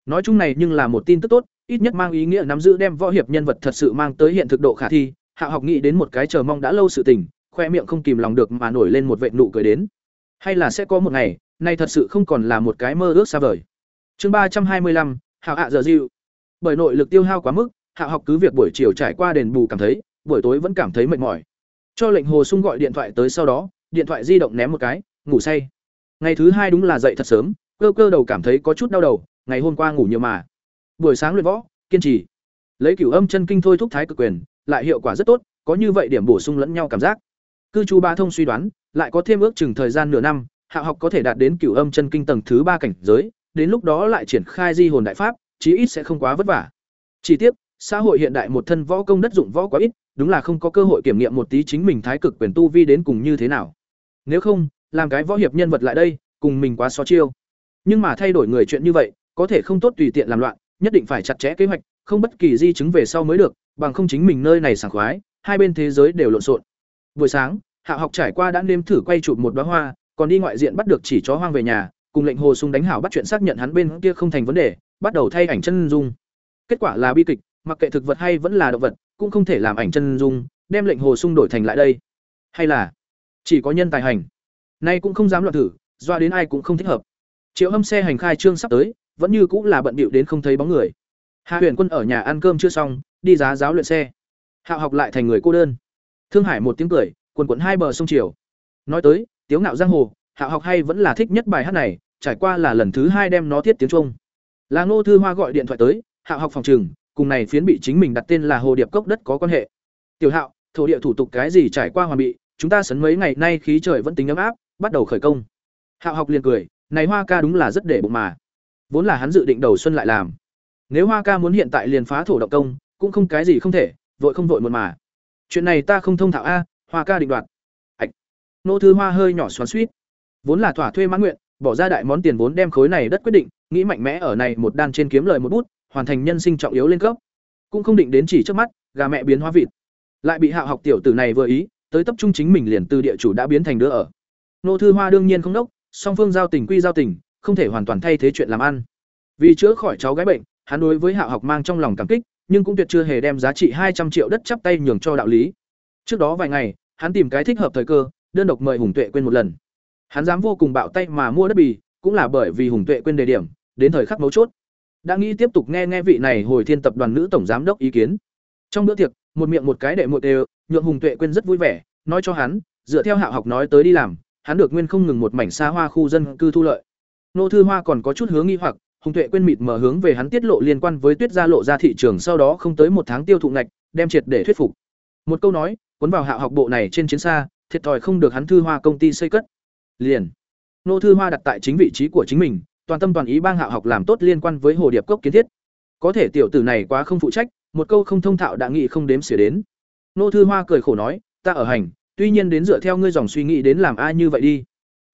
Nói chung này nhưng là một tin tức tốt, ít nhất mang ý nghĩa nắm giữ đem võ hiệp nhân vật thật sự mang tới hiện thực độ khả thi, hạ học nghĩ đến một cái chờ mong đã lâu sự tình, khoe miệng không kìm lòng được mà nổi lên một vệt nụ cười đến hay là sẽ có một ngày, nay thật sự không còn là một cái mơ ước xa vời. Chương ba trăm hai mươi lăm hạ hạ giờ dịu. Bởi nội lực tiêu hao quá mức, hạ học cứ việc buổi chiều trải qua đền bù cảm thấy, buổi tối vẫn cảm thấy mệt mỏi. Cho lệnh hồ sung gọi điện thoại tới sau đó, điện thoại di động ném một cái, ngủ say. Ngày thứ hai đúng là dậy thật sớm, cơ cơ đầu cảm thấy có chút đau đầu, ngày hôm qua ngủ nhiều mà. Buổi sáng luyện võ, kiên trì. Lấy cửu âm chân kinh thôi thúc thái cực quyền, lại hiệu quả rất tốt, có như vậy điểm bổ sung lẫn nhau cảm giác. Cư chú ba thông suy đoán lại có thêm ước chừng thời gian nửa năm, hạ học có thể đạt đến cửu âm chân kinh tầng thứ ba cảnh giới, đến lúc đó lại triển khai di hồn đại pháp, chí ít sẽ không quá vất vả. Chỉ tiếc, xã hội hiện đại một thân võ công đất dụng võ quá ít, đúng là không có cơ hội kiểm nghiệm một tí chính mình thái cực quyền tu vi đến cùng như thế nào. Nếu không, làm cái võ hiệp nhân vật lại đây, cùng mình quá so chiêu. Nhưng mà thay đổi người chuyện như vậy, có thể không tốt tùy tiện làm loạn, nhất định phải chặt chẽ kế hoạch, không bất kỳ di chứng về sau mới được, bằng không chính mình nơi này sảng khoái, hai bên thế giới đều lộn xộn. Buổi sáng hạ học trải qua đã nếm thử quay chụp một đoá hoa, còn đi ngoại diện bắt được chỉ chó hoang về nhà, cùng lệnh hồ sung đánh hảo bắt chuyện xác nhận hắn bên kia không thành vấn đề, bắt đầu thay ảnh chân dung. Kết quả là bi kịch, mặc kệ thực vật hay vẫn là động vật, cũng không thể làm ảnh chân dung, đem lệnh hồ sung đổi thành lại đây. Hay là, chỉ có nhân tài hành. Nay cũng không dám loạn thử, doa đến ai cũng không thích hợp. Triệu hâm xe hành khai trương sắp tới, vẫn như cũng là bận bịu đến không thấy bóng người. Hạ huyền quân ở nhà ăn cơm chưa xong, đi giá giáo luyện xe. Hạ học lại thành người cô đơn. Thương hải một tiếng cười quần quận hai bờ sông triều. Nói tới, tiếu ngạo giang hồ, hạ học hay vẫn là thích nhất bài hát này, trải qua là lần thứ hai đem nó thiết tiếng trung. Là ngô thư hoa gọi điện thoại tới, hạ học phòng trường, cùng này phiến bị chính mình đặt tên là hồ điệp cốc đất có quan hệ. Tiểu hạo, thổ địa thủ tục cái gì trải qua hoàn bị, chúng ta sấn mấy ngày nay khí trời vẫn tính ấm áp, bắt đầu khởi công. Hạ học liền cười, này hoa ca đúng là rất để bụng mà. Vốn là hắn dự định đầu xuân lại làm. Nếu hoa ca muốn hiện tại liền phá thổ động công, cũng không cái gì không thể, vội không vội một mà. Chuyện này ta không thông thạo a hoa ca định đoạt. Ạch. Nô thư hoa hơi nhỏ xoắn suýt vốn là thỏa thuê mãn nguyện, bỏ ra đại món tiền vốn đem khối này đất quyết định, nghĩ mạnh mẽ ở này một đan trên kiếm lời một bút, hoàn thành nhân sinh trọng yếu lên cấp. Cũng không định đến chỉ trước mắt, gà mẹ biến hóa vịt. Lại bị hạ học tiểu tử này vừa ý, tới tập trung chính mình liền từ địa chủ đã biến thành đứa ở. Nô thư hoa đương nhiên không đốc, song phương giao tình quy giao tình, không thể hoàn toàn thay thế chuyện làm ăn. Vì chữa khỏi cháu gái bệnh, hắn đối với hạ học mang trong lòng cảm kích, nhưng cũng tuyệt chưa hề đem giá trị hai trăm triệu đất chắp tay nhường cho đạo lý trước đó vài ngày, hắn tìm cái thích hợp thời cơ, đơn độc mời hùng tuệ quên một lần. Hắn dám vô cùng bạo tay mà mua đất bì, cũng là bởi vì hùng tuệ quên đề điểm, đến thời khắc mấu chốt. Đã nghĩ tiếp tục nghe nghe vị này hồi thiên tập đoàn nữ tổng giám đốc ý kiến. Trong bữa tiệc, một miệng một cái đệ một đều, nhượng hùng tuệ quên rất vui vẻ, nói cho hắn, dựa theo hạ học nói tới đi làm, hắn được nguyên không ngừng một mảnh xa hoa khu dân cư thu lợi. Nô thư hoa còn có chút hướng nghi hoặc, hùng tuệ quên mịt mở hướng về hắn tiết lộ liên quan với tuyết gia lộ ra thị trường sau đó không tới một tháng tiêu thụ ngạch, đem triệt để thuyết phục. Một câu nói cuốn vào hạ học bộ này trên chiến xa, thiệt thòi không được hắn thư hoa công ty xây cất. Liền, nô thư hoa đặt tại chính vị trí của chính mình, toàn tâm toàn ý bang hạ học làm tốt liên quan với hồ điệp cốc kiến thiết. Có thể tiểu tử này quá không phụ trách, một câu không thông thạo đã nghị không đếm xỉa đến. Nô thư hoa cười khổ nói, ta ở hành, tuy nhiên đến dựa theo ngươi dòng suy nghĩ đến làm ai như vậy đi.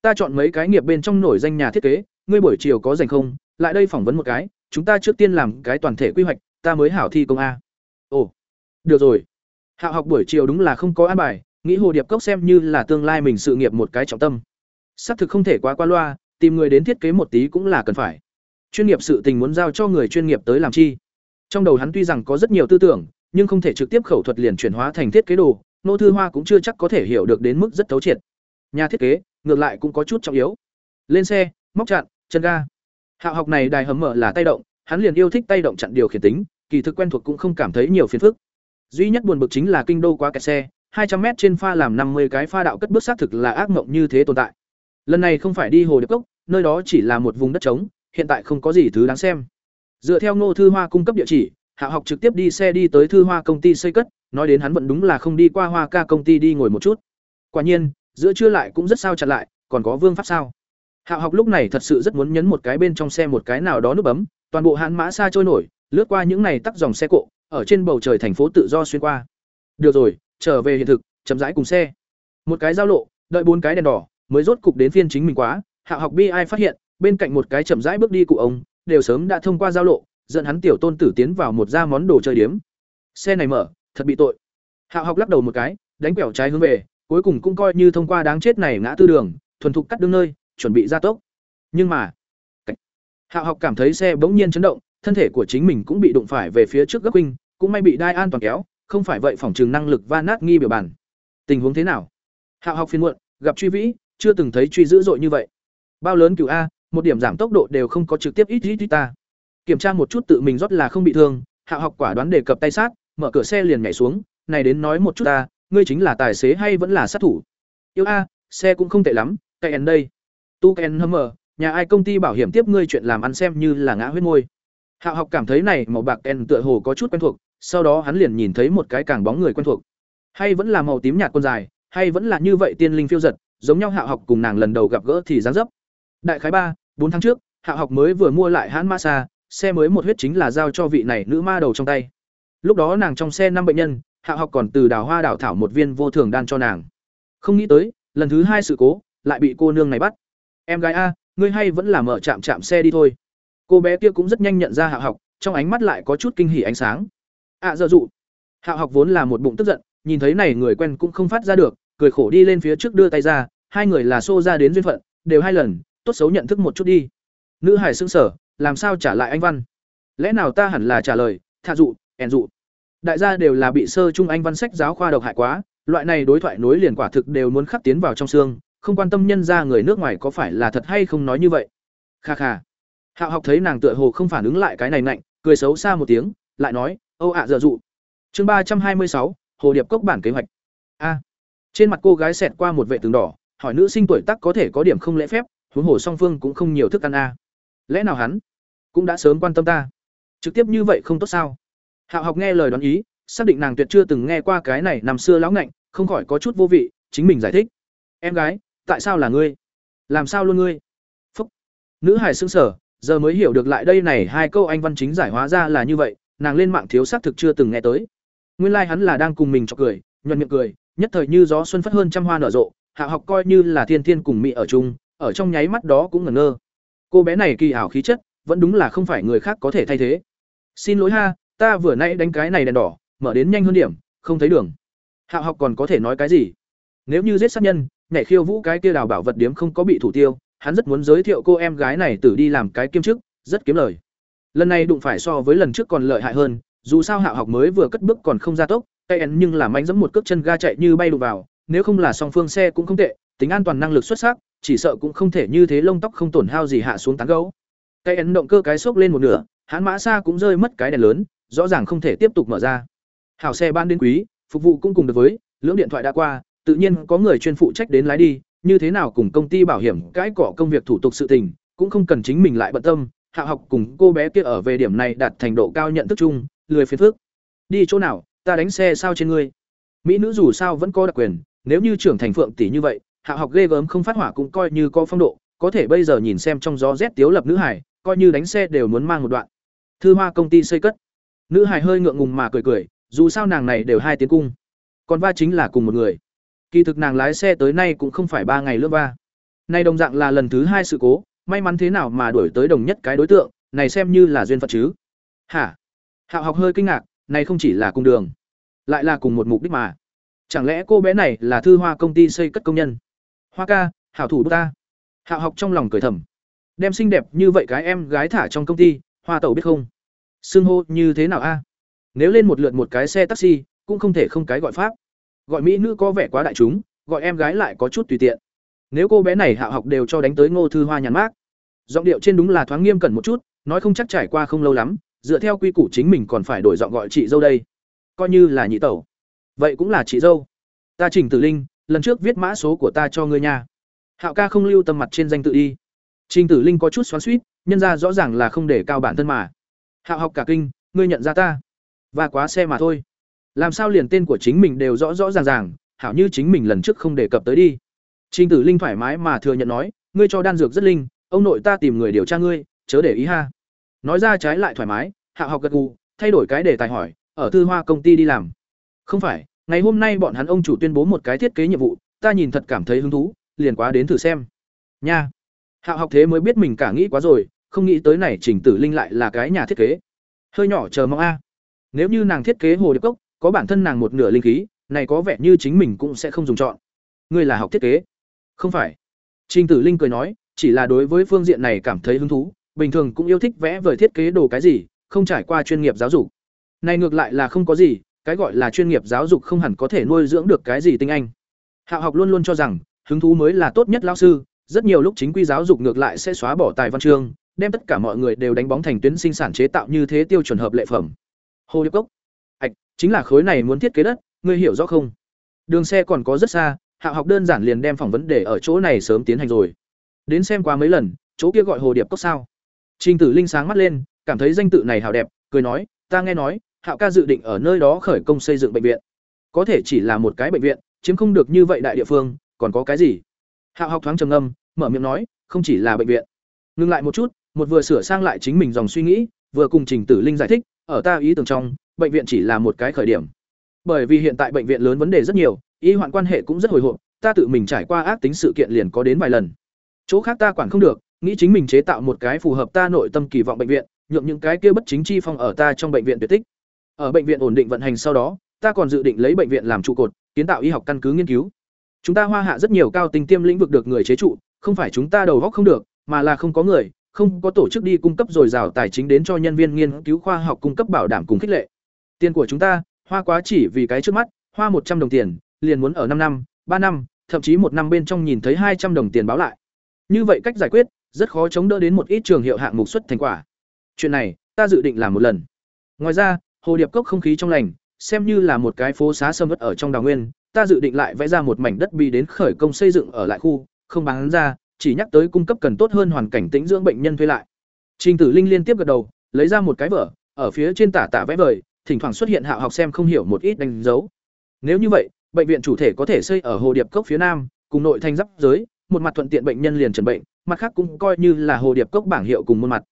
Ta chọn mấy cái nghiệp bên trong nổi danh nhà thiết kế, ngươi buổi chiều có dành không? Lại đây phỏng vấn một cái, chúng ta trước tiên làm cái toàn thể quy hoạch, ta mới hảo thi công a. Ồ, được rồi. Hạo học buổi chiều đúng là không có an bài, nghĩ hồ điệp cốc xem như là tương lai mình sự nghiệp một cái trọng tâm. Xác thực không thể quá qua loa, tìm người đến thiết kế một tí cũng là cần phải. Chuyên nghiệp sự tình muốn giao cho người chuyên nghiệp tới làm chi. Trong đầu hắn tuy rằng có rất nhiều tư tưởng, nhưng không thể trực tiếp khẩu thuật liền chuyển hóa thành thiết kế đồ, nô thư hoa cũng chưa chắc có thể hiểu được đến mức rất thấu triệt. Nhà thiết kế, ngược lại cũng có chút trọng yếu. Lên xe, móc chặn, chân ga. Hạo học này đài hầm mở là tay động, hắn liền yêu thích tay động chặn điều khiển tính, kỳ thực quen thuộc cũng không cảm thấy nhiều phiền phức duy nhất buồn bực chính là kinh đô quá kẹt xe, hai trăm m trên pha làm năm mươi cái pha đạo cất bước xác thực là ác mộng như thế tồn tại. Lần này không phải đi hồ điệp cốc, nơi đó chỉ là một vùng đất trống, hiện tại không có gì thứ đáng xem. Dựa theo ngô thư hoa cung cấp địa chỉ, hạ học trực tiếp đi xe đi tới thư hoa công ty xây cất, nói đến hắn vẫn đúng là không đi qua hoa ca công ty đi ngồi một chút. Quả nhiên, giữa trưa lại cũng rất sao chặt lại, còn có vương pháp sao? Hạ học lúc này thật sự rất muốn nhấn một cái bên trong xe một cái nào đó nút bấm, toàn bộ hãn mã xa trôi nổi, lướt qua những này tắc dòng xe cộ ở trên bầu trời thành phố tự do xuyên qua. Được rồi, trở về hiện thực, chậm rãi cùng xe. Một cái giao lộ, đợi bốn cái đèn đỏ, mới rốt cục đến phiên chính mình quá. Hạ học bi ai phát hiện, bên cạnh một cái chậm rãi bước đi cụ ông, đều sớm đã thông qua giao lộ, dẫn hắn tiểu tôn tử tiến vào một gia món đồ chơi điếm. Xe này mở, thật bị tội. Hạ học lắc đầu một cái, đánh quẹo trái hướng về, cuối cùng cũng coi như thông qua đáng chết này ngã tư đường, thuần thục cắt đương nơi, chuẩn bị ra tốc. Nhưng mà, hạ học cảm thấy xe bỗng nhiên chấn động, thân thể của chính mình cũng bị đụng phải về phía trước gấp huynh cũng may bị đai an toàn kéo, không phải vậy phòng trường năng lực va nát nghi biểu bản tình huống thế nào? Hạ học phiên muộn, gặp truy vĩ, chưa từng thấy truy dữ dội như vậy. Bao lớn cựu a, một điểm giảm tốc độ đều không có trực tiếp ít ít ít ta. Kiểm tra một chút tự mình rót là không bị thương hạ học quả đoán đề cập tay sát, mở cửa xe liền nhảy xuống, này đến nói một chút ta, ngươi chính là tài xế hay vẫn là sát thủ? Yêu a, xe cũng không tệ lắm cây en đây. Tu ken hâm mờ nhà ai công ty bảo hiểm tiếp ngươi chuyện làm ăn xem như là ngã huyết môi. Hạ học cảm thấy này màu bạc ken tựa hồ có chút quen thuộc sau đó hắn liền nhìn thấy một cái càng bóng người quen thuộc. Hay vẫn là màu tím nhạt con dài, hay vẫn là như vậy tiên linh phiêu giật, giống nhau hạ học cùng nàng lần đầu gặp gỡ thì dáng dấp. Đại khái ba, bốn tháng trước, hạ học mới vừa mua lại hãn ma xa xe mới một huyết chính là giao cho vị này nữ ma đầu trong tay. Lúc đó nàng trong xe năm bệnh nhân, hạ học còn từ đào hoa đào thảo một viên vô thường đan cho nàng. Không nghĩ tới, lần thứ hai sự cố, lại bị cô nương này bắt. Em gái a, ngươi hay vẫn là mở chạm chạm xe đi thôi. Cô bé kia cũng rất nhanh nhận ra hạ học, trong ánh mắt lại có chút kinh hỉ ánh sáng ạ à, dợ dụ hạ học vốn là một bụng tức giận nhìn thấy này người quen cũng không phát ra được, cười khổ đi lên phía trước đưa tay ra, hai người là xô ra đến duyên phận, đều hai lần, tốt xấu nhận thức một chút đi. Nữ hải xưng sở, làm sao trả lại anh văn? Lẽ nào ta hẳn là trả lời, thạ dụ, ẻn dụ. Đại gia đều là bị sơ trung anh văn sách giáo khoa độc hại quá, loại này đối thoại nối liền quả thực đều muốn khắc tiến vào trong xương, không quan tâm nhân ra người nước ngoài có phải là thật hay không nói như vậy. Kha kha. Hạo học thấy nàng tựa hồ không phản ứng lại cái này nạnh, cười xấu xa một tiếng, lại nói, "Âu ạ à dụ." Chương ba trăm hai mươi sáu, Hồ điệp cốc bản kế hoạch. A. Trên mặt cô gái xẹt qua một vệ tường đỏ, hỏi nữ sinh tuổi tác có thể có điểm không lễ phép, huống hồ song phương cũng không nhiều thức ăn a. Lẽ nào hắn cũng đã sớm quan tâm ta? Trực tiếp như vậy không tốt sao? Hạo học nghe lời đoán ý, xác định nàng tuyệt chưa từng nghe qua cái này năm xưa lão ngạnh, không khỏi có chút vô vị, chính mình giải thích. "Em gái, tại sao là ngươi? Làm sao luôn ngươi?" Phúc. Nữ hải sững sờ, giờ mới hiểu được lại đây này hai câu anh văn chính giải hóa ra là như vậy, nàng lên mạng thiếu xác thực chưa từng nghe tới. Nguyên lai like hắn là đang cùng mình trò cười, nhuận miệng cười, nhất thời như gió xuân phất hơn trăm hoa nở rộ, Hạ học coi như là thiên thiên cùng mỹ ở chung, ở trong nháy mắt đó cũng ngẩn ngơ. Cô bé này kỳ ảo khí chất, vẫn đúng là không phải người khác có thể thay thế. Xin lỗi ha, ta vừa nãy đánh cái này đèn đỏ, mở đến nhanh hơn điểm, không thấy đường. Hạ học còn có thể nói cái gì? Nếu như giết sát nhân, nhảy khiêu vũ cái kia đào bảo vật điếm không có bị thủ tiêu, hắn rất muốn giới thiệu cô em gái này tử đi làm cái kiêm chức, rất kiếm lời. Lần này đụng phải so với lần trước còn lợi hại hơn, dù sao Hạ học mới vừa cất bước còn không ra tốc, tay ấn nhưng làm anh dẫm một cước chân ga chạy như bay đụng vào, nếu không là song phương xe cũng không tệ, tính an toàn năng lực xuất sắc, chỉ sợ cũng không thể như thế lông tóc không tổn hao gì hạ xuống tán gấu. Tay ấn động cơ cái xốc lên một nửa, hãn mã xa cũng rơi mất cái đèn lớn, rõ ràng không thể tiếp tục mở ra. Hảo xe ban đến quý, phục vụ cũng cùng được với, lưỡng điện thoại đã qua, tự nhiên có người chuyên phụ trách đến lái đi, như thế nào cùng công ty bảo hiểm cái cỏ công việc thủ tục sự tình, cũng không cần chính mình lại bận tâm, hạ học cùng cô bé kia ở về điểm này đạt thành độ cao nhận thức chung, lười phiền phức. Đi chỗ nào, ta đánh xe sao trên ngươi. Mỹ nữ dù sao vẫn có đặc quyền, nếu như trưởng thành phượng tỷ như vậy, hạ học ghê gớm không phát hỏa cũng coi như có phong độ, có thể bây giờ nhìn xem trong gió rét tiếu lập nữ hải, coi như đánh xe đều muốn mang một đoạn. Thư Hoa công ty xây cất. Nữ hải hơi ngượng ngùng mà cười cười, dù sao nàng này đều hai tiếng cung. Còn va chính là cùng một người. Kỳ thực nàng lái xe tới nay cũng không phải ba ngày lướt va. Nay đồng dạng là lần thứ hai sự cố, may mắn thế nào mà đuổi tới đồng nhất cái đối tượng, này xem như là duyên phận chứ. Hả? Hạo học hơi kinh ngạc, này không chỉ là cùng đường, lại là cùng một mục đích mà. Chẳng lẽ cô bé này là thư hoa công ty xây cất công nhân? Hoa ca, hảo thủ ta. Hạo học trong lòng cười thầm. Đem xinh đẹp như vậy cái em gái thả trong công ty, hoa tẩu biết không? Xưng hô như thế nào a? Nếu lên một lượt một cái xe taxi, cũng không thể không cái gọi pháp. Gọi mỹ nữ có vẻ quá đại chúng, gọi em gái lại có chút tùy tiện. Nếu cô bé này hạ học đều cho đánh tới Ngô Thư Hoa nhàn mát. Giọng điệu trên đúng là thoáng nghiêm cẩn một chút, nói không chắc trải qua không lâu lắm, dựa theo quy củ chính mình còn phải đổi giọng gọi chị dâu đây. Coi như là nhị tẩu. Vậy cũng là chị dâu. Ta Trình Tử Linh, lần trước viết mã số của ta cho ngươi nha. Hạo ca không lưu tâm mặt trên danh tự đi. Trình Tử Linh có chút xoắn suýt nhân ra rõ ràng là không để cao bản thân mà. Hạo học cả kinh, ngươi nhận ra ta. Và quá xe mà thôi. Làm sao liền tên của chính mình đều rõ rõ ràng ràng, hảo như chính mình lần trước không đề cập tới đi. Trình Tử Linh thoải mái mà thừa nhận nói, ngươi cho đan dược rất linh, ông nội ta tìm người điều tra ngươi, chớ để ý ha. Nói ra trái lại thoải mái, Hạ học gật gù, thay đổi cái đề tài hỏi, ở Thư Hoa công ty đi làm. Không phải, ngày hôm nay bọn hắn ông chủ tuyên bố một cái thiết kế nhiệm vụ, ta nhìn thật cảm thấy hứng thú, liền quá đến thử xem. Nha. Hạ học thế mới biết mình cả nghĩ quá rồi, không nghĩ tới này Trình Tử Linh lại là cái nhà thiết kế. Hơi nhỏ chờ mong a. Nếu như nàng thiết kế hồ điệp cốc, có bản thân nàng một nửa linh khí, này có vẻ như chính mình cũng sẽ không dùng chọn. Ngươi là học thiết kế? Không phải. Trình Tử Linh cười nói, chỉ là đối với phương diện này cảm thấy hứng thú, bình thường cũng yêu thích vẽ vời thiết kế đồ cái gì, không trải qua chuyên nghiệp giáo dục. Này ngược lại là không có gì, cái gọi là chuyên nghiệp giáo dục không hẳn có thể nuôi dưỡng được cái gì tinh anh. Hạo học luôn luôn cho rằng, hứng thú mới là tốt nhất lão sư, rất nhiều lúc chính quy giáo dục ngược lại sẽ xóa bỏ tài văn chương, đem tất cả mọi người đều đánh bóng thành tuyến sinh sản chế tạo như thế tiêu chuẩn hợp lệ phẩm. Hồ Điệp Cốc. Ảch, chính là khối này muốn thiết kế đất, ngươi hiểu rõ không? Đường xe còn có rất xa, Hạo học đơn giản liền đem phỏng vấn để ở chỗ này sớm tiến hành rồi. Đến xem qua mấy lần, chỗ kia gọi Hồ Điệp Cốc sao? Trình Tử Linh sáng mắt lên, cảm thấy danh tự này hào đẹp, cười nói, ta nghe nói, Hạo ca dự định ở nơi đó khởi công xây dựng bệnh viện. Có thể chỉ là một cái bệnh viện, chiếm không được như vậy đại địa phương, còn có cái gì? Hạo học thoáng trầm ngâm, mở miệng nói, không chỉ là bệnh viện. ngừng lại một chút, một vừa sửa sang lại chính mình dòng suy nghĩ, vừa cùng Trình Tử Linh giải thích, ở ta ý tưởng trong, bệnh viện chỉ là một cái khởi điểm. Bởi vì hiện tại bệnh viện lớn vấn đề rất nhiều, y hoạn quan hệ cũng rất hồi hộp, ta tự mình trải qua ác tính sự kiện liền có đến vài lần. Chỗ khác ta quản không được, nghĩ chính mình chế tạo một cái phù hợp ta nội tâm kỳ vọng bệnh viện, nhượng những cái kia bất chính chi phong ở ta trong bệnh viện tuyệt tích. Ở bệnh viện ổn định vận hành sau đó, ta còn dự định lấy bệnh viện làm trụ cột, kiến tạo y học căn cứ nghiên cứu. Chúng ta Hoa Hạ rất nhiều cao tinh tiêm lĩnh vực được người chế trụ, không phải chúng ta đầu óc không được, mà là không có người, không có tổ chức đi cung cấp dồi dào tài chính đến cho nhân viên nghiên cứu khoa học cung cấp bảo đảm cùng khích lệ. Tiền của chúng ta, hoa quá chỉ vì cái trước mắt, hoa một trăm đồng tiền, liền muốn ở năm năm, ba năm, thậm chí một năm bên trong nhìn thấy hai trăm đồng tiền báo lại. Như vậy cách giải quyết, rất khó chống đỡ đến một ít trường hiệu hạng mục xuất thành quả. Chuyện này, ta dự định làm một lần. Ngoài ra, hồ điệp cốc không khí trong lành, xem như là một cái phố xá sâm vất ở trong đào nguyên, ta dự định lại vẽ ra một mảnh đất bị đến khởi công xây dựng ở lại khu, không bán ra, chỉ nhắc tới cung cấp cần tốt hơn hoàn cảnh tĩnh dưỡng bệnh nhân thuê lại. Trình Tử Linh liên tiếp gật đầu, lấy ra một cái vở, ở phía trên tả tả vẽ vời, thỉnh thoảng xuất hiện hạ học xem không hiểu một ít đánh dấu. Nếu như vậy, bệnh viện chủ thể có thể xây ở hồ điệp cốc phía nam, cùng nội thành giáp giới, một mặt thuận tiện bệnh nhân liền trần bệnh, mặt khác cũng coi như là hồ điệp cốc bảng hiệu cùng môn mặt.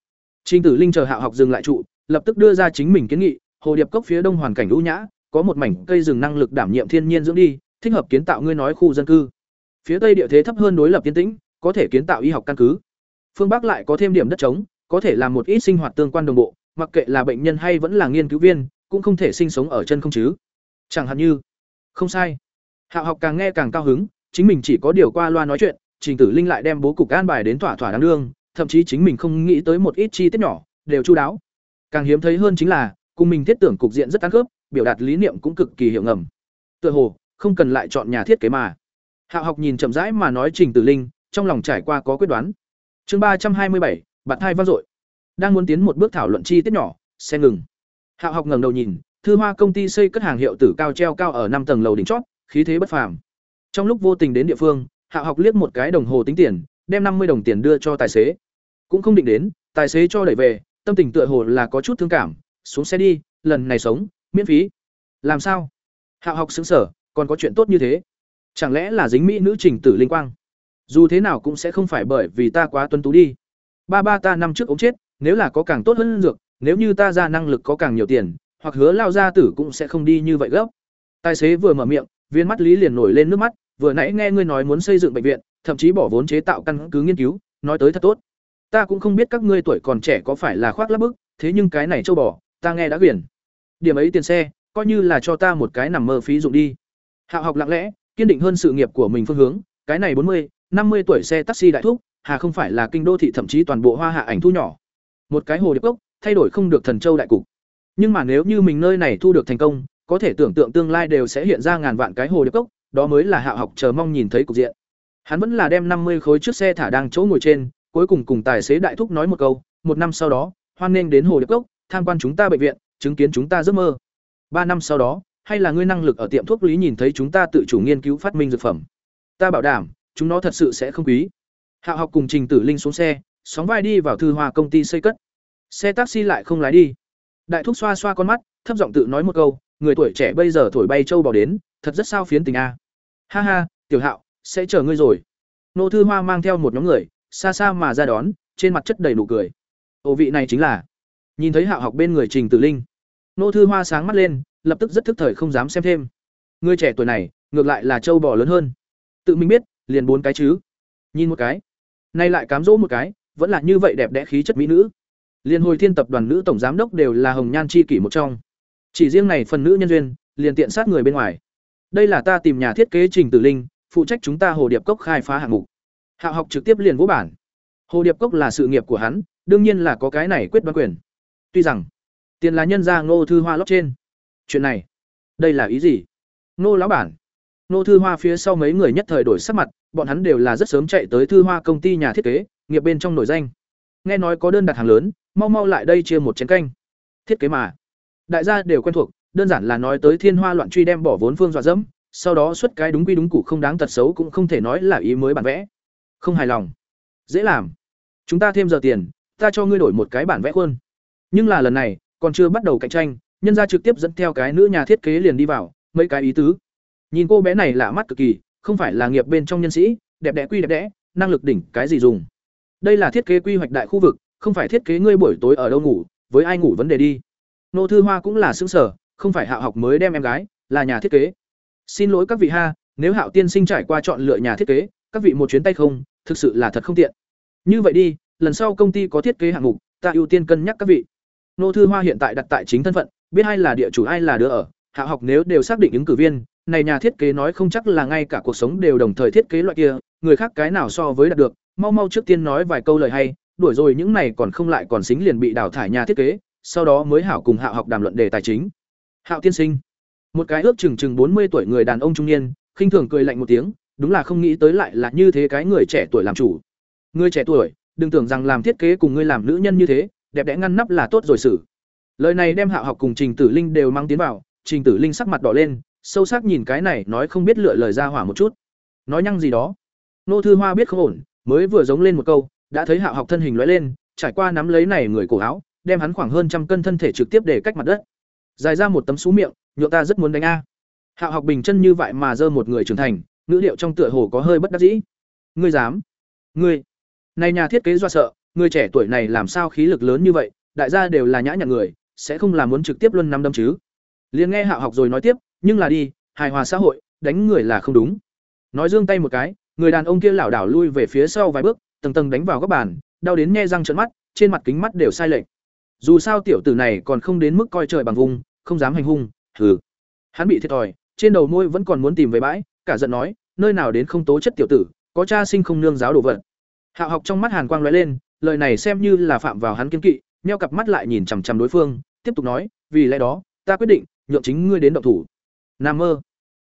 Trinh Tử Linh chờ hạ học dừng lại trụ, lập tức đưa ra chính mình kiến nghị, hồ điệp cốc phía đông hoàn cảnh lũ nhã, có một mảnh cây rừng năng lực đảm nhiệm thiên nhiên dưỡng đi, thích hợp kiến tạo ngươi nói khu dân cư. Phía tây địa thế thấp hơn đối lập tiến tĩnh, có thể kiến tạo y học căn cứ. Phương Bắc lại có thêm điểm đất trống, có thể làm một ít sinh hoạt tương quan đồng bộ, mặc kệ là bệnh nhân hay vẫn là nghiên cứu viên, cũng không thể sinh sống ở chân không chứ. Chẳng hạn như, không sai. Hạo học càng nghe càng cao hứng, chính mình chỉ có điều qua loa nói chuyện, Trình Tử Linh lại đem bố cục an bài đến thỏa thỏa đáng đương, thậm chí chính mình không nghĩ tới một ít chi tiết nhỏ, đều chu đáo. Càng hiếm thấy hơn chính là, cùng mình thiết tưởng cục diện rất ăn khớp, biểu đạt lý niệm cũng cực kỳ hiệu ngầm. Tựa hồ, không cần lại chọn nhà thiết kế mà. Hạo học nhìn chậm rãi mà nói Trình Tử Linh, trong lòng trải qua có quyết đoán. Chương ba trăm hai mươi bảy, bạn thai vang dội. Đang muốn tiến một bước thảo luận chi tiết nhỏ, xe ngừng. Hạo học ngẩng đầu nhìn, Thư Hoa công ty xây cất hàng hiệu tử cao treo cao ở năm tầng lầu đỉnh chót, khí thế bất phàm. Trong lúc vô tình đến địa phương, Hạo học liếc một cái đồng hồ tính tiền, đem năm mươi đồng tiền đưa cho tài xế. Cũng không định đến, tài xế cho đẩy về, tâm tình tựa hồ là có chút thương cảm, xuống xe đi, lần này sống, miễn phí. Làm sao? Hạo học sững sở, còn có chuyện tốt như thế. Chẳng lẽ là dính mỹ nữ trình tử linh quang? dù thế nào cũng sẽ không phải bởi vì ta quá tuân tú đi ba ba ta năm trước ống chết nếu là có càng tốt hơn dược nếu như ta ra năng lực có càng nhiều tiền hoặc hứa lao gia tử cũng sẽ không đi như vậy gấp tài xế vừa mở miệng viên mắt lý liền nổi lên nước mắt vừa nãy nghe ngươi nói muốn xây dựng bệnh viện thậm chí bỏ vốn chế tạo căn cứ nghiên cứu nói tới thật tốt ta cũng không biết các ngươi tuổi còn trẻ có phải là khoác lắp bức thế nhưng cái này châu bỏ ta nghe đã quyển điểm ấy tiền xe coi như là cho ta một cái nằm mơ phí dụng đi hạo học lặng lẽ kiên định hơn sự nghiệp của mình phương hướng cái này bốn mươi năm mươi tuổi xe taxi đại thúc, hà không phải là kinh đô thị thậm chí toàn bộ hoa hạ ảnh thu nhỏ. Một cái hồ điệp cốc, thay đổi không được thần châu đại cục. Nhưng mà nếu như mình nơi này thu được thành công, có thể tưởng tượng tương lai đều sẽ hiện ra ngàn vạn cái hồ điệp cốc, đó mới là hạ học chờ mong nhìn thấy cục diện. Hắn vẫn là đem năm mươi khối trước xe thả đang chỗ ngồi trên, cuối cùng cùng tài xế đại thúc nói một câu, một năm sau đó, hoan nghênh đến hồ điệp cốc, tham quan chúng ta bệnh viện, chứng kiến chúng ta giấc mơ. Ba năm sau đó, hay là ngươi năng lực ở tiệm thuốc lý nhìn thấy chúng ta tự chủ nghiên cứu phát minh dược phẩm. Ta bảo đảm, chúng nó thật sự sẽ không quý hạ học cùng trình tử linh xuống xe sóng vai đi vào thư hoa công ty xây cất xe taxi lại không lái đi đại thúc xoa xoa con mắt, thấp giọng tự nói một câu, người tuổi trẻ bây giờ thổi bay châu bò đến, thật rất sao phiến tình a. Ha ha, tiểu hạo, sẽ chờ ngươi rồi. Nô thư hoa mang theo một nhóm người, xa xa mà ra đón, trên mặt chất đầy nụ cười. Ồ vị này chính là, nhìn thấy hạo học bên người trình tử linh. Nô thư hoa sáng mắt lên, lập tức rất thức thời không dám xem thêm. Người trẻ tuổi này, ngược lại là châu bò lớn hơn. Tự mình biết, liền bốn cái chứ. Nhìn một cái, nay lại cám dỗ một cái, vẫn là như vậy đẹp đẽ khí chất mỹ nữ liên hồi thiên tập đoàn nữ tổng giám đốc đều là hồng nhan chi kỷ một trong. Chỉ riêng này phần nữ nhân duyên liền tiện sát người bên ngoài. Đây là ta tìm nhà thiết kế trình tử linh phụ trách chúng ta hồ điệp cốc khai phá hạng mục. Hạ học trực tiếp liền vũ bản. Hồ điệp cốc là sự nghiệp của hắn đương nhiên là có cái này quyết đoán quyền. Tuy rằng tiền là nhân ra ngô thư hoa lót trên. Chuyện này đây là ý gì? Ngô lão bản. Nô Thư Hoa phía sau mấy người nhất thời đổi sắc mặt, bọn hắn đều là rất sớm chạy tới Thư Hoa công ty nhà thiết kế, nghiệp bên trong nổi danh. Nghe nói có đơn đặt hàng lớn, mau mau lại đây chia một chén canh. Thiết kế mà, đại gia đều quen thuộc, đơn giản là nói tới Thiên Hoa loạn truy đem bỏ vốn phương dọa dẫm, sau đó xuất cái đúng quy đúng củ không đáng tật xấu cũng không thể nói là ý mới bản vẽ. Không hài lòng. Dễ làm. Chúng ta thêm giờ tiền, ta cho ngươi đổi một cái bản vẽ khuôn. Nhưng là lần này, còn chưa bắt đầu cạnh tranh, nhân gia trực tiếp dẫn theo cái nữ nhà thiết kế liền đi vào, mấy cái ý tứ. Nhìn cô bé này lạ mắt cực kỳ, không phải là nghiệp bên trong nhân sĩ, đẹp đẽ quy đẹp đẽ, năng lực đỉnh cái gì dùng. Đây là thiết kế quy hoạch đại khu vực, không phải thiết kế ngươi buổi tối ở đâu ngủ, với ai ngủ vấn đề đi. Nô Thư Hoa cũng là xứng sở, không phải Hạo học mới đem em gái, là nhà thiết kế. Xin lỗi các vị ha, nếu Hạo tiên sinh trải qua chọn lựa nhà thiết kế, các vị một chuyến tay không, thực sự là thật không tiện. Như vậy đi, lần sau công ty có thiết kế hạng mục, ta ưu tiên cân nhắc các vị. Nô Thư Hoa hiện tại đặt tại chính thân phận, biết ai là địa chủ ai là đứa ở, hạ học nếu đều xác định ứng cử viên này nhà thiết kế nói không chắc là ngay cả cuộc sống đều đồng thời thiết kế loại kia người khác cái nào so với đạt được mau mau trước tiên nói vài câu lời hay đuổi rồi những này còn không lại còn xính liền bị đào thải nhà thiết kế, sau đó mới hảo cùng hạo học đàm luận đề tài chính. Hạo tiên sinh. Một cái ước chừng chừng bốn mươi tuổi người đàn ông trung niên, khinh thường cười lạnh một tiếng, đúng là không nghĩ tới lại là như thế cái người trẻ tuổi làm chủ. Người trẻ tuổi, đừng tưởng rằng làm thiết kế cùng ngươi làm nữ nhân như thế, đẹp đẽ ngăn nắp là tốt rồi xử. Lời này đem hạo học cùng trình tử linh đều mang tiến vào, trình tử linh sắc mặt đỏ lên, sâu sắc nhìn cái này nói không biết lựa lời ra hỏa một chút. Nói nhăng gì đó. Nô thư hoa biết không ổn, mới vừa giống lên một câu đã thấy hạo học thân hình lóe lên, trải qua nắm lấy này người cổ áo, đem hắn khoảng hơn trăm cân thân thể trực tiếp để cách mặt đất. Dài ra một tấm xú miệng nhựa ta rất muốn đánh a. Hạo học bình chân như vậy mà dơ một người trưởng thành, ngữ liệu trong tựa hồ có hơi bất đắc dĩ. Ngươi dám? Ngươi! Này nhà thiết kế do sợ, người trẻ tuổi này làm sao khí lực lớn như vậy, đại gia đều là nhã nhặn người, sẽ không làm muốn trực tiếp luân năm đâm chứ? Liền nghe hạo học rồi nói tiếp, nhưng là đi, hài hòa xã hội, đánh người là không đúng. Nói dương tay một cái, người đàn ông kia lảo đảo lui về phía sau vài bước tầng tầng đánh vào góc bàn, đau đến nhe răng trợn mắt, trên mặt kính mắt đều sai lệch. Dù sao tiểu tử này còn không đến mức coi trời bằng vùng, không dám hành hung, hừ. Hắn bị thiệt thòi, trên đầu môi vẫn còn muốn tìm về bãi, cả giận nói, nơi nào đến không tố chất tiểu tử, có cha sinh không nương giáo đồ vật. Hạo học trong mắt hàn quang lóe lên, lời này xem như là phạm vào hắn kiên kỵ, nheo cặp mắt lại nhìn chằm chằm đối phương, tiếp tục nói, vì lẽ đó, ta quyết định, nhượng chính ngươi đến động thủ. Nam mơ.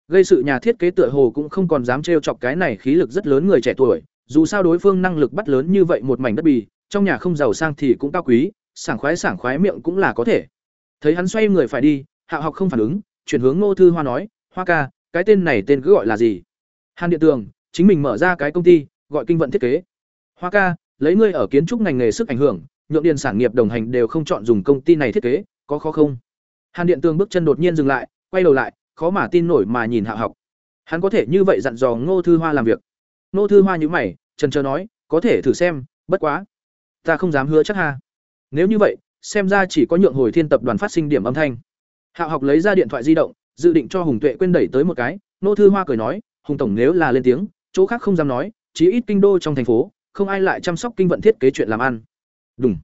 Gây sự nhà thiết kế tựa hồ cũng không còn dám trêu chọc cái này khí lực rất lớn người trẻ tuổi dù sao đối phương năng lực bắt lớn như vậy một mảnh đất bì, trong nhà không giàu sang thì cũng cao quý, sảng khoái sảng khoái miệng cũng là có thể. Thấy hắn xoay người phải đi, hạ học không phản ứng, chuyển hướng ngô thư hoa nói, hoa ca, cái tên này tên cứ gọi là gì? Hàn điện tường, chính mình mở ra cái công ty, gọi kinh vận thiết kế. Hoa ca, lấy ngươi ở kiến trúc ngành nghề sức ảnh hưởng, nhượng điện sản nghiệp đồng hành đều không chọn dùng công ty này thiết kế, có khó không? Hàn điện tường bước chân đột nhiên dừng lại, quay đầu lại, khó mà tin nổi mà nhìn hạ học. Hắn có thể như vậy dặn dò ngô thư hoa làm việc nô thư hoa nhữ mày, trần trờ nói, có thể thử xem, bất quá, ta không dám hứa chắc ha. Nếu như vậy, xem ra chỉ có nhượng hồi thiên tập đoàn phát sinh điểm âm thanh. Hạo học lấy ra điện thoại di động, dự định cho hùng tuệ quên đẩy tới một cái. Nô thư hoa cười nói, hùng tổng nếu là lên tiếng, chỗ khác không dám nói, chí ít kinh đô trong thành phố, không ai lại chăm sóc kinh vận thiết kế chuyện làm ăn. Đúng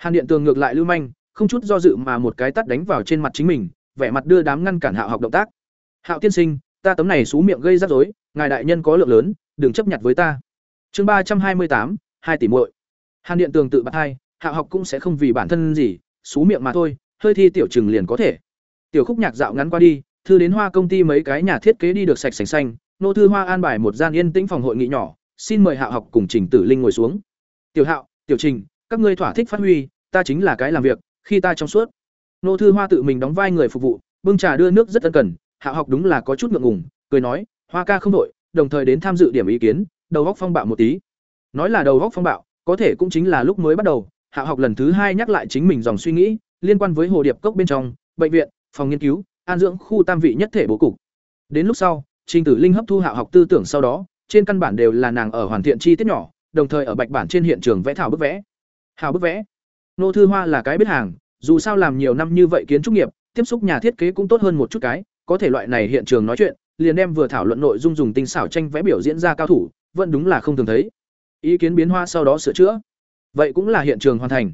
hàn điện tường ngược lại lưu manh, không chút do dự mà một cái tắt đánh vào trên mặt chính mình, vẻ mặt đưa đám ngăn cản hạo học động tác. Hạo tiên sinh, ta tấm này xú miệng gây rắc rối, ngài đại nhân có lượng lớn đừng chấp nhận với ta. Chương ba trăm hai mươi tám, hai tỷ muội. Hàn điện tường tự bạt hai, hạ học cũng sẽ không vì bản thân gì, xú miệng mà thôi, hơi thi tiểu trừng liền có thể. Tiểu khúc nhạc dạo ngắn qua đi, thư đến hoa công ty mấy cái nhà thiết kế đi được sạch sành xanh, nô thư hoa an bài một gian yên tĩnh phòng hội nghị nhỏ, xin mời hạ học cùng trình tử linh ngồi xuống. Tiểu hạo, tiểu trình, các ngươi thỏa thích phát huy, ta chính là cái làm việc, khi ta trong suốt. Nô thư hoa tự mình đóng vai người phục vụ, bưng trà đưa nước rất ân cần, Hạ học đúng là có chút ngượng ngùng, cười nói, hoa ca không đổi đồng thời đến tham dự điểm ý kiến, đầu góc phong bạo một tí. Nói là đầu góc phong bạo, có thể cũng chính là lúc mới bắt đầu, hạ học lần thứ hai nhắc lại chính mình dòng suy nghĩ, liên quan với hồ điệp cốc bên trong, bệnh viện, phòng nghiên cứu, an dưỡng khu tam vị nhất thể bố cục. Đến lúc sau, trình tử linh hấp thu hạ học tư tưởng sau đó, trên căn bản đều là nàng ở hoàn thiện chi tiết nhỏ, đồng thời ở bạch bản trên hiện trường vẽ thảo bức vẽ. Hào bức vẽ. Nô thư hoa là cái biết hàng, dù sao làm nhiều năm như vậy kiến trúc nghiệp, tiếp xúc nhà thiết kế cũng tốt hơn một chút cái, có thể loại này hiện trường nói chuyện liền đem vừa thảo luận nội dung dùng tinh xảo tranh vẽ biểu diễn ra cao thủ, vẫn đúng là không thường thấy. Ý kiến biến hoa sau đó sửa chữa. Vậy cũng là hiện trường hoàn thành.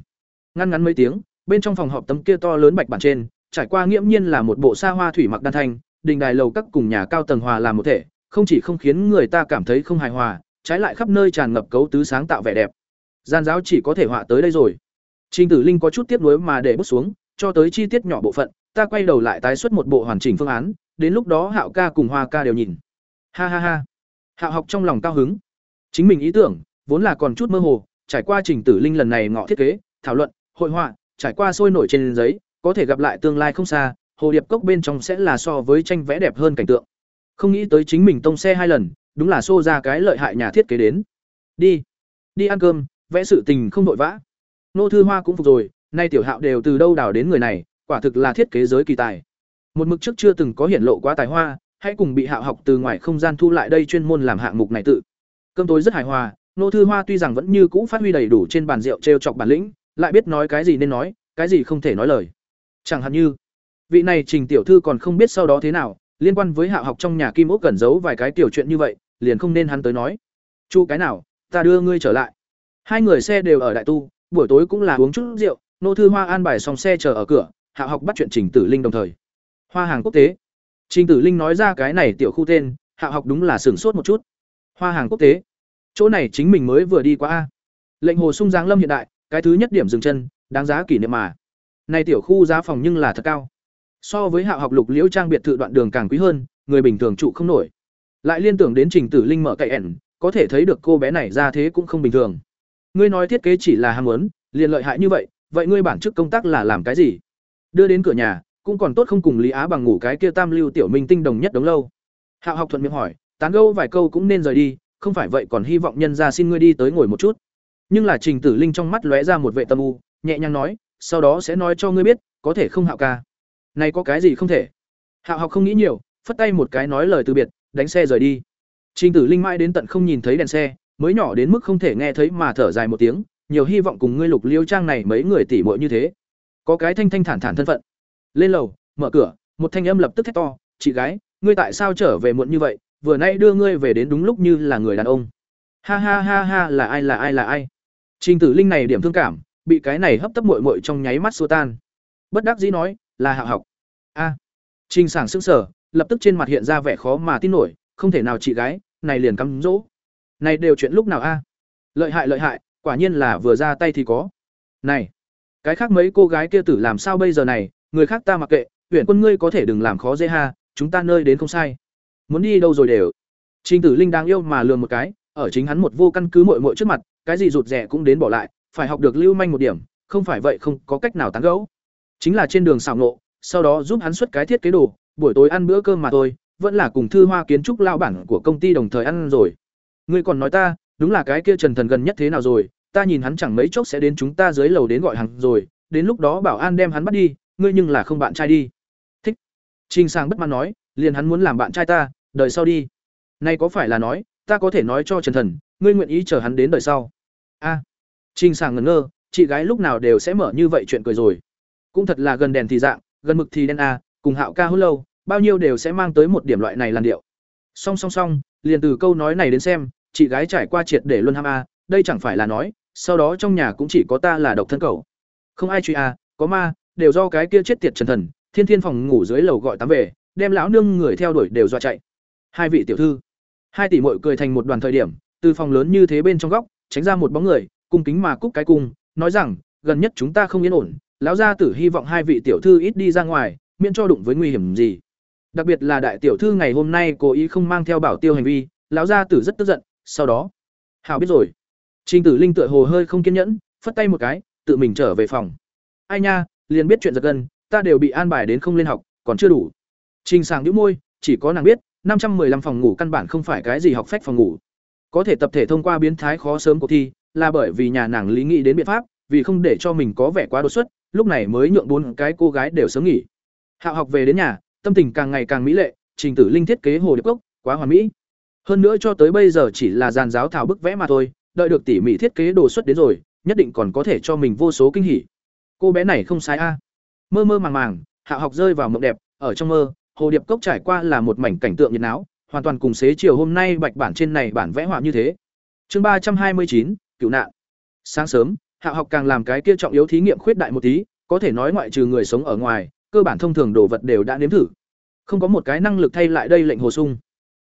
Ngăn ngắn mấy tiếng, bên trong phòng họp tấm kia to lớn bạch bản trên, trải qua nghiễm nhiên là một bộ xa hoa thủy mặc đan thanh, đình đài lầu các cùng nhà cao tầng hòa làm một thể, không chỉ không khiến người ta cảm thấy không hài hòa, trái lại khắp nơi tràn ngập cấu tứ sáng tạo vẻ đẹp. Gian giáo chỉ có thể họa tới đây rồi. Trình tử linh có chút tiếc nuối mà để bút xuống, cho tới chi tiết nhỏ bộ phận, ta quay đầu lại tái xuất một bộ hoàn chỉnh phương án đến lúc đó hạo ca cùng hoa ca đều nhìn. Ha ha ha. Hạo học trong lòng cao hứng. Chính mình ý tưởng, vốn là còn chút mơ hồ, trải qua trình tử linh lần này ngọ thiết kế, thảo luận, hội họa, trải qua sôi nổi trên giấy, có thể gặp lại tương lai không xa, hồ điệp cốc bên trong sẽ là so với tranh vẽ đẹp hơn cảnh tượng. Không nghĩ tới chính mình tông xe hai lần, đúng là xô ra cái lợi hại nhà thiết kế đến. Đi. Đi ăn cơm, vẽ sự tình không vội vã. Nô thư hoa cũng phục rồi, nay tiểu hạo đều từ đâu đào đến người này, quả thực là thiết kế giới kỳ tài một mực trước chưa từng có hiển lộ quá tài hoa, hãy cùng bị hạo học từ ngoài không gian thu lại đây chuyên môn làm hạng mục này tự. Cơm tối rất hài hòa, nô thư hoa tuy rằng vẫn như cũ phát huy đầy đủ trên bàn rượu t chọc bản lĩnh, lại biết nói cái gì nên nói, cái gì không thể nói lời. Chẳng hạn như, vị này trình tiểu thư còn không biết sau đó thế nào, liên quan với hạ học trong nhà kim ốc cẩn giấu vài cái tiểu chuyện như vậy, liền không nên hắn tới nói. Chu cái nào, ta đưa ngươi trở lại. Hai người xe đều ở đại tu, buổi tối cũng là uống chút rượu, nô thư hoa an bài xong xe chờ ở cửa, hạ học bắt chuyện trình tử linh đồng thời. Hoa hàng quốc tế. Trình Tử Linh nói ra cái này tiểu khu tên, Hạ học đúng là sửng sốt một chút. Hoa hàng quốc tế. Chỗ này chính mình mới vừa đi qua a. Lệnh Hồ Sung Giáng Lâm hiện đại, cái thứ nhất điểm dừng chân, đáng giá kỷ niệm mà. Này tiểu khu giá phòng nhưng là thật cao. So với Hạ học Lục Liễu trang biệt thự đoạn đường càng quý hơn, người bình thường trụ không nổi. Lại liên tưởng đến Trình Tử Linh mở cậy ẻn, có thể thấy được cô bé này ra thế cũng không bình thường. Ngươi nói thiết kế chỉ là ham muốn, liền lợi hại như vậy, vậy ngươi bản chức công tác là làm cái gì? Đưa đến cửa nhà, cũng còn tốt không cùng Lý Á bằng ngủ cái kia tam lưu tiểu minh tinh đồng nhất đống lâu. Hạo học thuận miệng hỏi, tán gâu vài câu cũng nên rời đi, không phải vậy còn hy vọng nhân ra xin ngươi đi tới ngồi một chút. Nhưng là Trình Tử Linh trong mắt lóe ra một vệ tâm u, nhẹ nhàng nói, sau đó sẽ nói cho ngươi biết, có thể không Hạo ca. Này có cái gì không thể? Hạo học không nghĩ nhiều, phất tay một cái nói lời từ biệt, đánh xe rời đi. Trình Tử Linh mãi đến tận không nhìn thấy đèn xe, mới nhỏ đến mức không thể nghe thấy mà thở dài một tiếng, nhiều hy vọng cùng ngươi Lục Liêu Trang này mấy người tỉ muội như thế. Có cái thanh thanh thản thản thân phận. Lên lầu, mở cửa, một thanh âm lập tức thét to, "Chị gái, ngươi tại sao trở về muộn như vậy? Vừa nay đưa ngươi về đến đúng lúc như là người đàn ông." Ha ha ha ha, là ai là ai là ai? Trình Tử Linh này điểm thương cảm, bị cái này hấp tấp muội muội trong nháy mắt xua tan. Bất đắc dĩ nói, "Là hạ học." A. Trình Sảng sững sờ, lập tức trên mặt hiện ra vẻ khó mà tin nổi, không thể nào chị gái, này liền cắm dỗ. Này đều chuyện lúc nào a? Lợi hại lợi hại, quả nhiên là vừa ra tay thì có. Này, cái khác mấy cô gái kia tử làm sao bây giờ này, người khác ta mặc kệ, huyện quân ngươi có thể đừng làm khó dễ ha, chúng ta nơi đến không sai. Muốn đi đâu rồi đều. Trình Tử Linh đang yêu mà lường một cái, ở chính hắn một vô căn cứ muội muội trước mặt, cái gì rụt rẻ cũng đến bỏ lại, phải học được lưu manh một điểm, không phải vậy không có cách nào tán gẫu. Chính là trên đường xảo nộ, sau đó giúp hắn xuất cái thiết kế đồ, buổi tối ăn bữa cơm mà thôi, vẫn là cùng thư hoa kiến trúc lao bản của công ty đồng thời ăn rồi. Ngươi còn nói ta, đúng là cái kia Trần Thần gần nhất thế nào rồi, ta nhìn hắn chẳng mấy chốc sẽ đến chúng ta dưới lầu đến gọi hắn rồi, đến lúc đó bảo an đem hắn bắt đi, ngươi nhưng là không bạn trai đi. Thích. Trình Sang bất mãn nói, liền hắn muốn làm bạn trai ta, đời sau đi. Nay có phải là nói, ta có thể nói cho Trần Thần, ngươi nguyện ý chờ hắn đến đời sau. A. À. Trình Sang ngẩn ngơ, chị gái lúc nào đều sẽ mở như vậy chuyện cười rồi. Cũng thật là gần đèn thì dạng, gần mực thì đen a, cùng Hạo ca hôn lâu, bao nhiêu đều sẽ mang tới một điểm loại này làn điệu. Song song song, liền từ câu nói này đến xem, chị gái trải qua triệt để luân ham a, à, đây chẳng phải là nói, sau đó trong nhà cũng chỉ có ta là độc thân cậu. Không ai truy a, có ma, đều do cái kia chết tiệt Trần Thần, thiên thiên phòng ngủ dưới lầu gọi tám về, đem lão nương người theo đuổi đều dọa chạy. Hai vị tiểu thư, hai tỷ muội cười thành một đoàn thời điểm, từ phòng lớn như thế bên trong góc, tránh ra một bóng người, cung kính mà cúc cái cung, nói rằng, gần nhất chúng ta không yên ổn, lão gia tử hy vọng hai vị tiểu thư ít đi ra ngoài, miễn cho đụng với nguy hiểm gì. Đặc biệt là đại tiểu thư ngày hôm nay cố ý không mang theo bảo tiêu hành vi, lão gia tử rất tức giận, sau đó, hảo biết rồi. Trình Tử Linh tựa hồ hơi không kiên nhẫn, phất tay một cái, tự mình trở về phòng. Ai nha, liền biết chuyện giật gân, ta đều bị an bài đến không lên học, còn chưa đủ. Trình Sàng nhíu môi, chỉ có nàng biết, năm trăm 515 phòng ngủ căn bản không phải cái gì học phách phòng ngủ. Có thể tập thể thông qua biến thái khó sớm cuộc thi, là bởi vì nhà nàng lý nghĩ đến biện pháp, vì không để cho mình có vẻ quá đột xuất, lúc này mới nhượng bốn cái cô gái đều sớm nghỉ. Hạo học về đến nhà, tâm tình càng ngày càng mỹ lệ, Trình Tử Linh thiết kế hồ điệp cốc, quá hoàn mỹ. Hơn nữa cho tới bây giờ chỉ là dàn giáo thảo bức vẽ mà thôi, đợi được tỉ mỉ thiết kế đồ xuất đến rồi, nhất định còn có thể cho mình vô số kinh hỉ. Cô bé này không sai a. Mơ mơ màng màng, Hạ học rơi vào mộng đẹp, ở trong mơ, hồ điệp cốc trải qua là một mảnh cảnh tượng nhiệt náo, hoàn toàn cùng xế chiều hôm nay bạch bản trên này bản vẽ họa như thế. Chương ba trăm hai mươi chín, cựu nạn. Sáng sớm, Hạ học càng làm cái kia trọng yếu thí nghiệm khuyết đại một tí, có thể nói ngoại trừ người sống ở ngoài, cơ bản thông thường đồ vật đều đã nếm thử. Không có một cái năng lực thay lại đây lệnh hồ sung.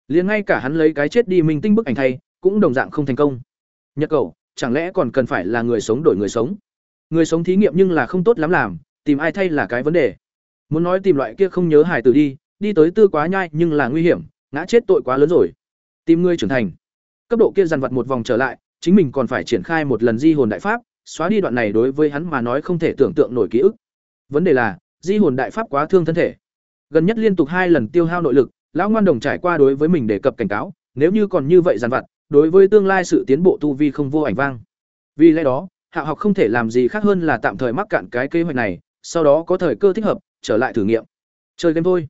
Liền ngay cả hắn lấy cái chết đi minh tinh bức ảnh thay, cũng đồng dạng không thành công. Nhật cầu, chẳng lẽ còn cần phải là người sống đổi người sống? Người sống thí nghiệm nhưng là không tốt lắm làm, tìm ai thay là cái vấn đề. Muốn nói tìm loại kia không nhớ hải tử đi, đi tới tư quá nhai nhưng là nguy hiểm, ngã chết tội quá lớn rồi. Tìm người trưởng thành. Cấp độ kia dằn vặt một vòng trở lại, chính mình còn phải triển khai một lần di hồn đại pháp, xóa đi đoạn này đối với hắn mà nói không thể tưởng tượng nổi ký ức. Vấn đề là, di hồn đại pháp quá thương thân thể. Gần nhất liên tục hai lần tiêu hao nội lực, lão ngoan đồng trải qua đối với mình đề cập cảnh cáo, nếu như còn như vậy dằn vặt, đối với tương lai sự tiến bộ tu vi không vô ảnh vang. Vì lẽ đó, Hạ học không thể làm gì khác hơn là tạm thời mắc cạn cái kế hoạch này, sau đó có thời cơ thích hợp, trở lại thử nghiệm. Chơi game thôi.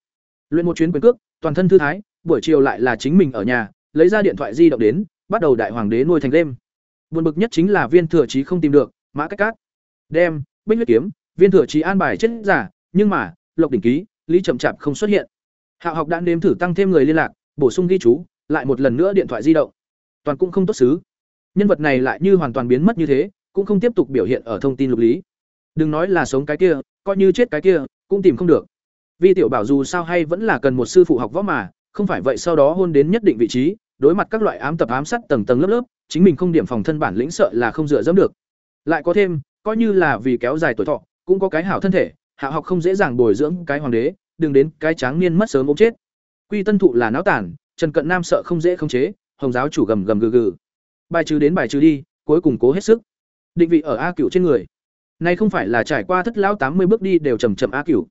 Luyện một chuyến quyền cước, toàn thân thư thái, buổi chiều lại là chính mình ở nhà, lấy ra điện thoại di động đến, bắt đầu đại hoàng đế nuôi thành đêm. Buồn bực nhất chính là viên thừa trí không tìm được, mã cách cát. Đem, bích huyết kiếm, viên thừa trí an bài chết giả, nhưng mà, lộc đỉnh ký, lý chậm chạp không xuất hiện. Hạ học đã nếm thử tăng thêm người liên lạc, bổ sung ghi chú, lại một lần nữa điện thoại di động. Toàn cũng không tốt xứ. Nhân vật này lại như hoàn toàn biến mất như thế, cũng không tiếp tục biểu hiện ở thông tin lục lý. Đừng nói là sống cái kia, coi như chết cái kia, cũng tìm không được. Vi tiểu bảo dù sao hay vẫn là cần một sư phụ học võ mà, không phải vậy sau đó hôn đến nhất định vị trí, đối mặt các loại ám tập ám sát tầng tầng lớp lớp, chính mình không điểm phòng thân bản lĩnh sợ là không dựa dẫm được. Lại có thêm, coi như là vì kéo dài tuổi thọ, cũng có cái hảo thân thể, hạ học không dễ dàng bồi dưỡng cái hoàng đế, đừng đến cái tráng niên mất sớm ốm chết. Quy Tân thụ là náo tản, Trần Cận Nam sợ không dễ khống chế, Hồng giáo chủ gầm gầm gừ gừ. Bài trừ đến bài trừ đi, cuối cùng cố hết sức. Định vị ở A Cửu trên người. Này không phải là trải qua thất lão tám mươi bước đi đều chậm chậm A Cửu.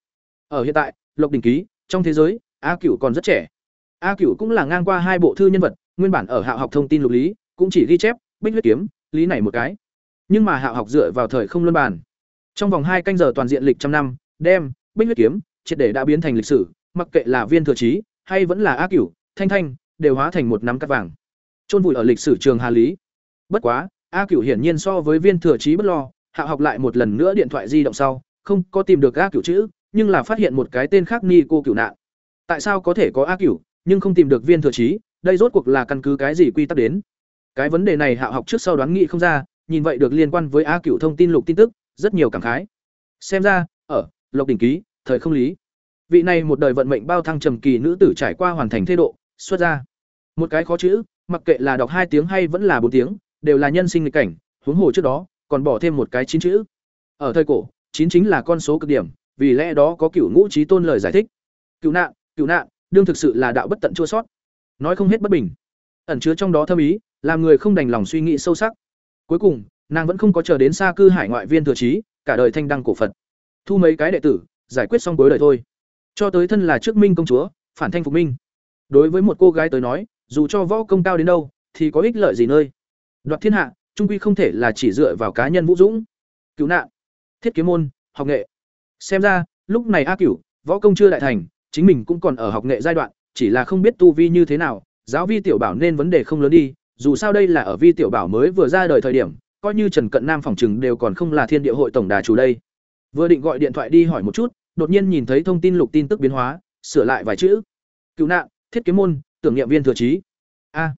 Ở hiện tại, Lộc đỉnh ký, trong thế giới, A Cửu còn rất trẻ. A Cửu cũng là ngang qua hai bộ thư nhân vật, nguyên bản ở Hạ học thông tin lục lý, cũng chỉ ghi chép Bích huyết kiếm, lý này một cái. Nhưng mà Hạ học dựa vào thời không luân bản. Trong vòng hai canh giờ toàn diện lịch trăm năm, đem Bích huyết kiếm triệt để đã biến thành lịch sử, mặc kệ là viên thừa trí hay vẫn là A Cửu, Thanh Thanh, đều hóa thành một nắm cát vàng. Chôn vùi ở lịch sử trường Hà Lý. Bất quá, A Cửu hiển nhiên so với viên thừa trí bất lo, Hạ học lại một lần nữa điện thoại di động sau, không có tìm được A Cửu chữ, nhưng là phát hiện một cái tên khác Ni cô Cửu nạn. Tại sao có thể có A Cửu, nhưng không tìm được viên thừa trí, đây rốt cuộc là căn cứ cái gì quy tắc đến? Cái vấn đề này Hạ học trước sau đoán nghị không ra, nhìn vậy được liên quan với A Cửu thông tin lục tin tức, rất nhiều cảm khái. Xem ra, ở Lộc đỉnh ký, thời không lý. Vị này một đời vận mệnh bao thăng trầm kỳ nữ tử trải qua hoàn thành thế độ, xuất ra. Một cái khó chữ, mặc kệ là đọc hai tiếng hay vẫn là bốn tiếng, đều là nhân sinh nghịch cảnh, huống hồ trước đó, còn bỏ thêm một cái chín chữ. Ở thời cổ, chín chính là con số cực điểm, vì lẽ đó có cửu ngũ trí tôn lời giải thích. Cửu nạn, cửu nạn, đương thực sự là đạo bất tận chua sót. Nói không hết bất bình. Ẩn chứa trong đó thâm ý, làm người không đành lòng suy nghĩ sâu sắc. Cuối cùng, nàng vẫn không có chờ đến xa cư hải ngoại viên thừa trí, cả đời thanh đăng cổ Phật. Thu mấy cái đệ tử, giải quyết xong cuối đời thôi. Cho tới thân là trước minh công chúa, phản thanh phục minh. Đối với một cô gái tới nói, dù cho võ công cao đến đâu, thì có ích lợi gì nơi. Đoạt thiên hạ, trung quy không thể là chỉ dựa vào cá nhân vũ dũng. Cứu nạn, thiết kế môn, học nghệ. Xem ra, lúc này A Cửu, võ công chưa đại thành, chính mình cũng còn ở học nghệ giai đoạn, chỉ là không biết tu vi như thế nào, giáo vi tiểu bảo nên vấn đề không lớn đi, dù sao đây là ở vi tiểu bảo mới vừa ra đời thời điểm, coi như Trần Cận Nam phòng trừng đều còn không là Thiên Địa hội tổng đà chủ đây. Vừa định gọi điện thoại đi hỏi một chút, đột nhiên nhìn thấy thông tin lục tin tức biến hóa, sửa lại vài chữ. Cứu nạn, thiết kế môn, tưởng niệm viên thừa trí. A.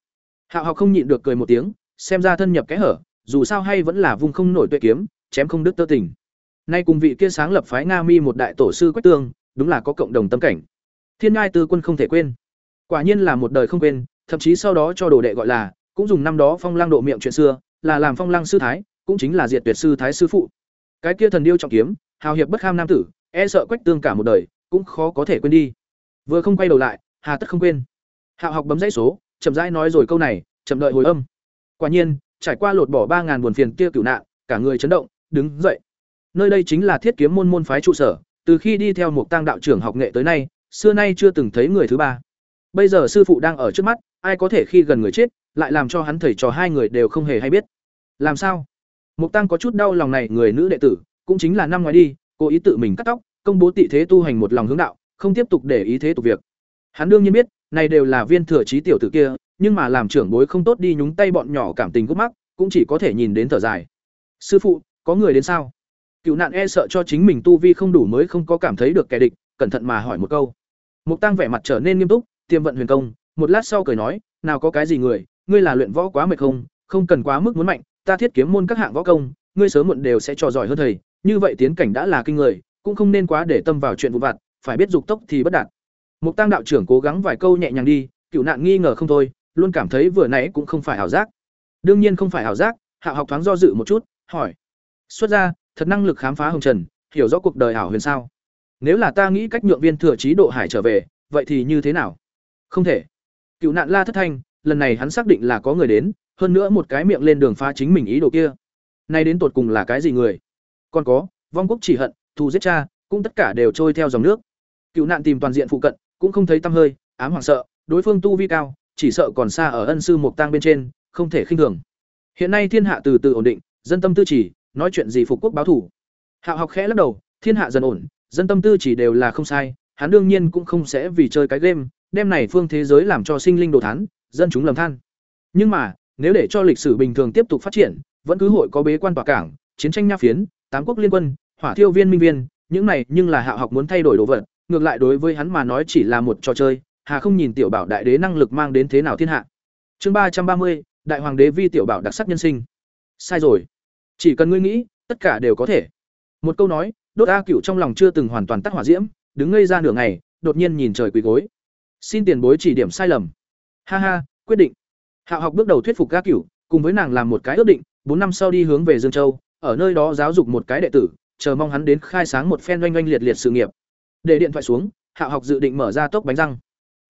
Hạo Học không nhịn được cười một tiếng, xem ra thân nhập kẽ hở, dù sao hay vẫn là vùng không nổi tuệ kiếm, chém không đứt tơ tình. Nay cùng vị kia sáng lập phái Nga Mi một đại tổ sư Quách Tương, đúng là có cộng đồng tâm cảnh. Thiên Ngai Tư Quân không thể quên. Quả nhiên là một đời không quên, thậm chí sau đó cho đồ đệ gọi là, cũng dùng năm đó Phong lang độ miệng chuyện xưa, là làm Phong lang sư thái, cũng chính là diệt tuyệt sư thái sư phụ. Cái kia thần điêu trọng kiếm, hào hiệp bất kham nam tử, e sợ Quách Tương cả một đời, cũng khó có thể quên đi. Vừa không quay đầu lại, hà tất không quên. Hạo học bấm dãy số, chậm rãi nói rồi câu này, chậm đợi hồi âm. Quả nhiên, trải qua lột bỏ ba ngàn buồn phiền kia cửu nạn, cả người chấn động, đứng dậy. Nơi đây chính là Thiết Kiếm môn môn phái trụ sở, từ khi đi theo một tăng đạo trưởng học nghệ tới nay, xưa nay chưa từng thấy người thứ ba. Bây giờ sư phụ đang ở trước mắt, ai có thể khi gần người chết, lại làm cho hắn thầy trò hai người đều không hề hay biết. Làm sao? Mục Tăng có chút đau lòng này, người nữ đệ tử, cũng chính là năm ngoái đi, cố ý tự mình cắt tóc, công bố tị thế tu hành một lòng hướng đạo, không tiếp tục để ý thế tục việc. Hắn đương nhiên biết, này đều là viên thừa trí tiểu tử kia, nhưng mà làm trưởng bối không tốt đi nhúng tay bọn nhỏ cảm tình gút mắc, cũng chỉ có thể nhìn đến thở dài. Sư phụ, có người đến sao? Cựu nạn e sợ cho chính mình tu vi không đủ mới không có cảm thấy được kẻ địch, cẩn thận mà hỏi một câu. Mục Tăng vẻ mặt trở nên nghiêm túc, tiêm vận huyền công, một lát sau cười nói, nào có cái gì người, ngươi là luyện võ quá mệt không, không cần quá mức muốn mạnh, ta thiết kiếm môn các hạng võ công, ngươi sớm muộn đều sẽ trò giỏi hơn thầy, như vậy tiến cảnh đã là kinh người, cũng không nên quá để tâm vào chuyện vụ vặt, phải biết dục tốc thì bất đạt. Mục Tăng đạo trưởng cố gắng vài câu nhẹ nhàng đi, cựu nạn nghi ngờ không thôi, luôn cảm thấy vừa nãy cũng không phải ảo giác. Đương nhiên không phải ảo giác, Hạ học thoáng do dự một chút, hỏi: "Xuất ra, thật năng lực khám phá hồng trần, hiểu rõ cuộc đời ảo huyền sao? Nếu là ta nghĩ cách nhượng viên thừa trí độ hải trở về, vậy thì như thế nào?" "Không thể." Cựu nạn la thất thanh, lần này hắn xác định là có người đến, hơn nữa một cái miệng lên đường phá chính mình ý đồ kia. Nay đến tột cùng là cái gì người? Còn có, vong quốc chỉ hận, thù giết cha, cũng tất cả đều trôi theo dòng nước. Cựu nạn tìm toàn diện phụ cận, cũng không thấy tăm hơi, ám hoảng sợ, đối phương tu vi cao, chỉ sợ còn xa ở ân sư mục tang bên trên, không thể khinh thường. Hiện nay thiên hạ từ từ ổn định, dân tâm tư chỉ, nói chuyện gì phục quốc báo thủ. Hạo học khẽ lắc đầu, thiên hạ dần ổn, dân tâm tư chỉ đều là không sai, hắn đương nhiên cũng không sẽ vì chơi cái game, đem này phương thế giới làm cho sinh linh đồ thán, dân chúng lầm than. Nhưng mà, nếu để cho lịch sử bình thường tiếp tục phát triển, vẫn cứ hội có bế quan tỏa cảng, chiến tranh nha phiến, tám quốc liên quân, hỏa thiêu viên minh viên, những này nhưng là Hạo học muốn thay đổi đồ vật, ngược lại đối với hắn mà nói chỉ là một trò chơi, hà không nhìn tiểu bảo đại đế năng lực mang đến thế nào thiên hạ. Chương ba trăm ba mươi, đại hoàng đế vi tiểu bảo đặc sắc nhân sinh. Sai rồi. Chỉ cần ngươi nghĩ, tất cả đều có thể. Một câu nói, đốt A Cửu trong lòng chưa từng hoàn toàn tắt hỏa diễm, đứng ngây ra nửa ngày đột nhiên nhìn trời quỳ gối xin tiền bối chỉ điểm sai lầm ha ha quyết định hạo học bước đầu thuyết phục a cửu cùng với nàng làm một cái ước định bốn năm sau đi hướng về dương châu ở nơi đó giáo dục một cái đệ tử chờ mong hắn đến khai sáng một phen oanh oanh liệt liệt sự nghiệp để điện thoại xuống hạo học dự định mở ra tốc bánh răng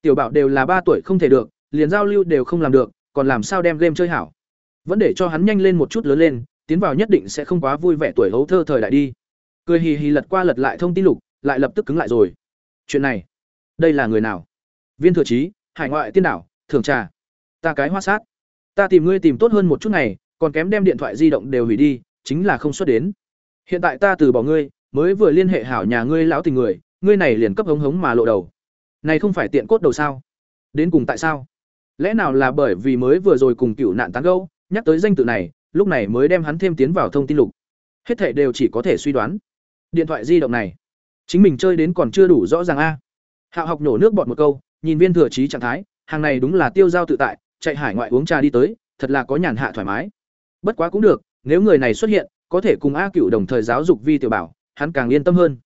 tiểu bảo đều là ba tuổi không thể được, liền giao lưu đều không làm được, còn làm sao đem game chơi hảo? Vẫn để cho hắn nhanh lên một chút lớn lên, tiến vào nhất định sẽ không quá vui vẻ tuổi hấu thơ thời đại đi. Cười hì hì lật qua lật lại thông tin lục, lại lập tức cứng lại rồi. Chuyện này, đây là người nào? Viên thừa trí, hải ngoại tiên đảo thường trà. Ta cái hoa sát. Ta tìm ngươi tìm tốt hơn một chút ngày, còn kém đem điện thoại di động đều hủy đi, chính là không xuất đến. Hiện tại ta từ bỏ ngươi, mới vừa liên hệ hảo nhà ngươi lão tình người, ngươi này liền cấp hống hống mà lộ đầu này không phải tiện cốt đầu sao? Đến cùng tại sao? Lẽ nào là bởi vì mới vừa rồi cùng cựu nạn tán gâu nhắc tới danh tự này, lúc này mới đem hắn thêm tiến vào thông tin lục? Hết thảy đều chỉ có thể suy đoán. Điện thoại di động này. Chính mình chơi đến còn chưa đủ rõ ràng a. Hạo học nổ nước bọt một câu, nhìn viên thừa trí trạng thái, hàng này đúng là tiêu giao tự tại, chạy hải ngoại uống trà đi tới, thật là có nhàn hạ thoải mái. Bất quá cũng được, nếu người này xuất hiện, có thể cùng a cựu đồng thời giáo dục vi tiểu bảo, hắn càng yên tâm hơn.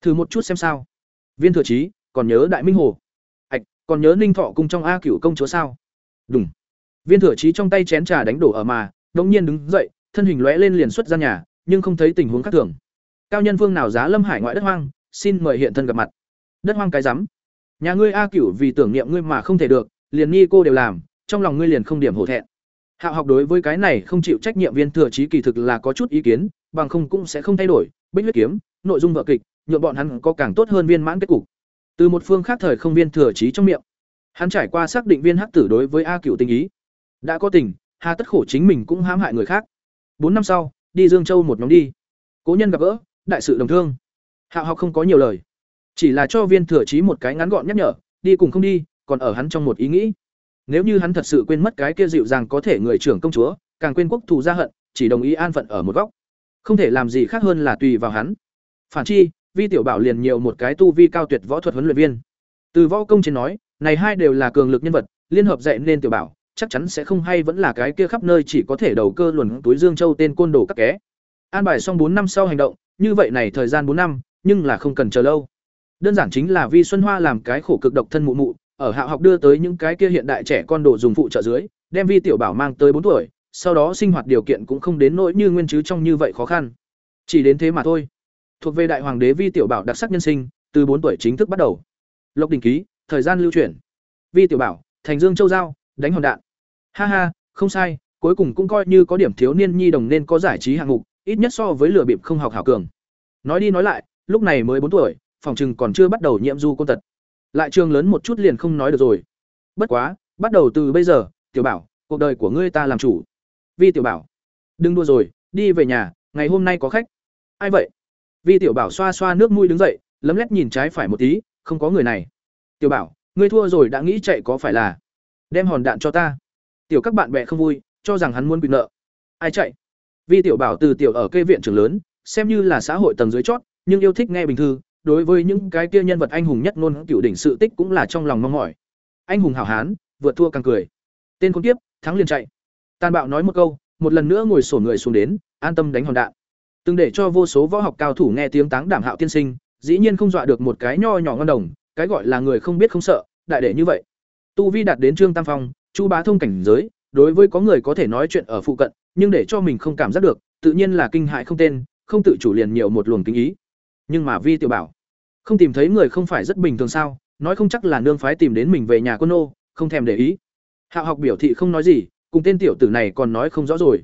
Thử một chút xem sao. Viên thừa trí còn nhớ đại minh hồ. Ạch, còn nhớ ninh thọ cùng trong a cựu công chúa sao? Đúng viên thừa trí trong tay chén trà đánh đổ ở mà, đống nhiên đứng dậy, thân hình lóe lên liền xuất ra nhà, nhưng không thấy tình huống khác thường. Cao nhân vương nào giá lâm hải ngoại đất hoang, xin mời hiện thân gặp mặt. Đất hoang cái rắm. Nhà ngươi a cửu vì tưởng niệm ngươi mà không thể được, liền nghi cô đều làm, trong lòng ngươi liền không điểm hổ thẹn. Hạ học đối với cái này không chịu trách nhiệm viên thừa trí kỳ thực là có chút ý kiến, bằng không cũng sẽ không thay đổi, bích huyết kiếm, nội dung vợ kịch nhuộm bọn hắn có càng tốt hơn viên mãn kết cục từ một phương khác thời không viên thừa trí trong miệng. Hắn trải qua xác định viên hắc tử đối với a cửu tình ý. Đã có tình, hà tất khổ chính mình cũng hãm hại người khác. Bốn năm sau, đi dương châu một nhóm đi. Cố nhân gặp gỡ, đại sự đồng thương. Hạ học không có nhiều lời. Chỉ là cho viên thừa trí một cái ngắn gọn nhắc nhở, đi cùng không đi, còn ở hắn trong một ý nghĩ. Nếu như hắn thật sự quên mất cái kia dịu dàng có thể người trưởng công chúa, càng quên quốc thù gia hận, chỉ đồng ý an phận ở một góc. Không thể làm gì khác hơn là tùy vào hắn. Phản chi vi tiểu bảo liền nhiều một cái tu vi cao tuyệt võ thuật huấn luyện viên từ võ công trên nói này hai đều là cường lực nhân vật liên hợp dạy nên tiểu bảo chắc chắn sẽ không hay vẫn là cái kia khắp nơi chỉ có thể đầu cơ luồn túi Dương Châu tên côn đồ các ké. An bài xong bốn năm sau hành động, như vậy này thời gian bốn năm, nhưng là không cần chờ lâu. Đơn giản chính là Vi Xuân Hoa làm cái khổ cực độc thân mụ mụ, ở hạ học đưa tới những cái kia hiện đại trẻ con đồ dùng phụ trợ dưới, đem Vi tiểu bảo mang tới bốn tuổi, sau đó sinh hoạt điều kiện cũng không đến nỗi như nguyên chứ trong như vậy khó khăn. Chỉ đến thế mà thôi. Thuộc về đại hoàng đế Vi tiểu bảo đặc sắc nhân sinh, từ bốn tuổi chính thức bắt đầu. Lộc đình ký, thời gian lưu chuyển. Vi tiểu bảo, thành Dương Châu giao, đánh hòn đạn. Ha ha, không sai, cuối cùng cũng coi như có điểm thiếu niên nhi đồng nên có giải trí hạng mục, ít nhất so với lửa bịp không học hảo cường. Nói đi nói lại, lúc này mới bốn tuổi, phòng chừng còn chưa bắt đầu nhiễm du côn tật. Lại trường lớn một chút liền không nói được rồi. Bất quá, bắt đầu từ bây giờ, tiểu bảo, cuộc đời của ngươi ta làm chủ. Vi tiểu bảo, đừng đua rồi, đi về nhà, ngày hôm nay có khách. Ai vậy? Vi tiểu bảo xoa xoa nước mũi đứng dậy, lấm lét nhìn trái phải một tí, không có người này. Tiểu bảo, ngươi thua rồi đã nghĩ chạy có phải là? Đem hòn đạn cho ta. Tiểu các bạn bè không vui cho rằng hắn muốn bị nợ. Ai chạy? Vi tiểu bảo từ tiểu ở cây viện trường lớn xem như là xã hội tầng dưới chót nhưng yêu thích nghe bình thư đối với những cái kia nhân vật anh hùng nhất ngôn cựu đỉnh sự tích cũng là trong lòng mong mỏi. Anh hùng hảo hán vượt thua càng cười. Tên con tiếp thắng liền chạy. Tàn bạo nói một câu một lần nữa ngồi sổ người xuống đến an tâm đánh hòn đạn từng để cho vô số võ học cao thủ nghe tiếng táng đảm hạo tiên sinh dĩ nhiên không dọa được một cái nho nhỏ ngon đồng cái gọi là người không biết không sợ đại để như vậy tu vi đạt đến trương tam phong Chu Bá Thông cảnh giới, đối với có người có thể nói chuyện ở phụ cận, nhưng để cho mình không cảm giác được, tự nhiên là kinh hại không tên, không tự chủ liền nhiều một luồng kinh ý. Nhưng mà Vi Tiểu Bảo, không tìm thấy người không phải rất bình thường sao? Nói không chắc là nương phái tìm đến mình về nhà quân ô, không thèm để ý. Hạo học biểu thị không nói gì, cùng tên tiểu tử này còn nói không rõ rồi.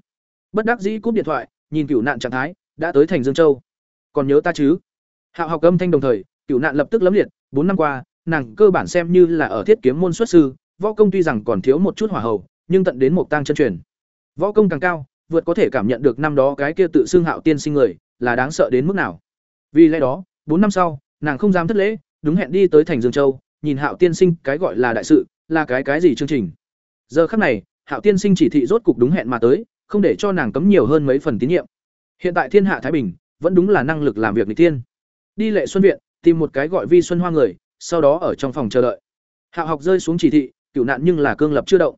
Bất đắc dĩ cúp điện thoại, nhìn cựu nạn trạng thái, đã tới thành Dương Châu. Còn nhớ ta chứ? Hạo học âm thanh đồng thời, cựu nạn lập tức lấm liệt, bốn năm qua, nàng cơ bản xem như là ở thiết kiếm môn xuất sư, võ công tuy rằng còn thiếu một chút hỏa hầu, nhưng tận đến một tang chân truyền. Võ công càng cao, vượt có thể cảm nhận được năm đó cái kia tự xưng Hạo tiên sinh người, là đáng sợ đến mức nào. Vì lẽ đó, bốn năm sau, nàng không dám thất lễ, đúng hẹn đi tới thành Dương Châu, nhìn Hạo tiên sinh cái gọi là đại sự, là cái cái gì chương trình. Giờ khắc này, Hạo tiên sinh chỉ thị rốt cục đúng hẹn mà tới, không để cho nàng cấm nhiều hơn mấy phần tín nhiệm. Hiện tại thiên hạ thái bình, vẫn đúng là năng lực làm việc nghịch tiên. Đi lệ xuân viện, tìm một cái gọi Vi Xuân Hoa người, sau đó ở trong phòng chờ đợi. hạ học rơi xuống chỉ thị, cựu nạn nhưng là cương lập chưa động.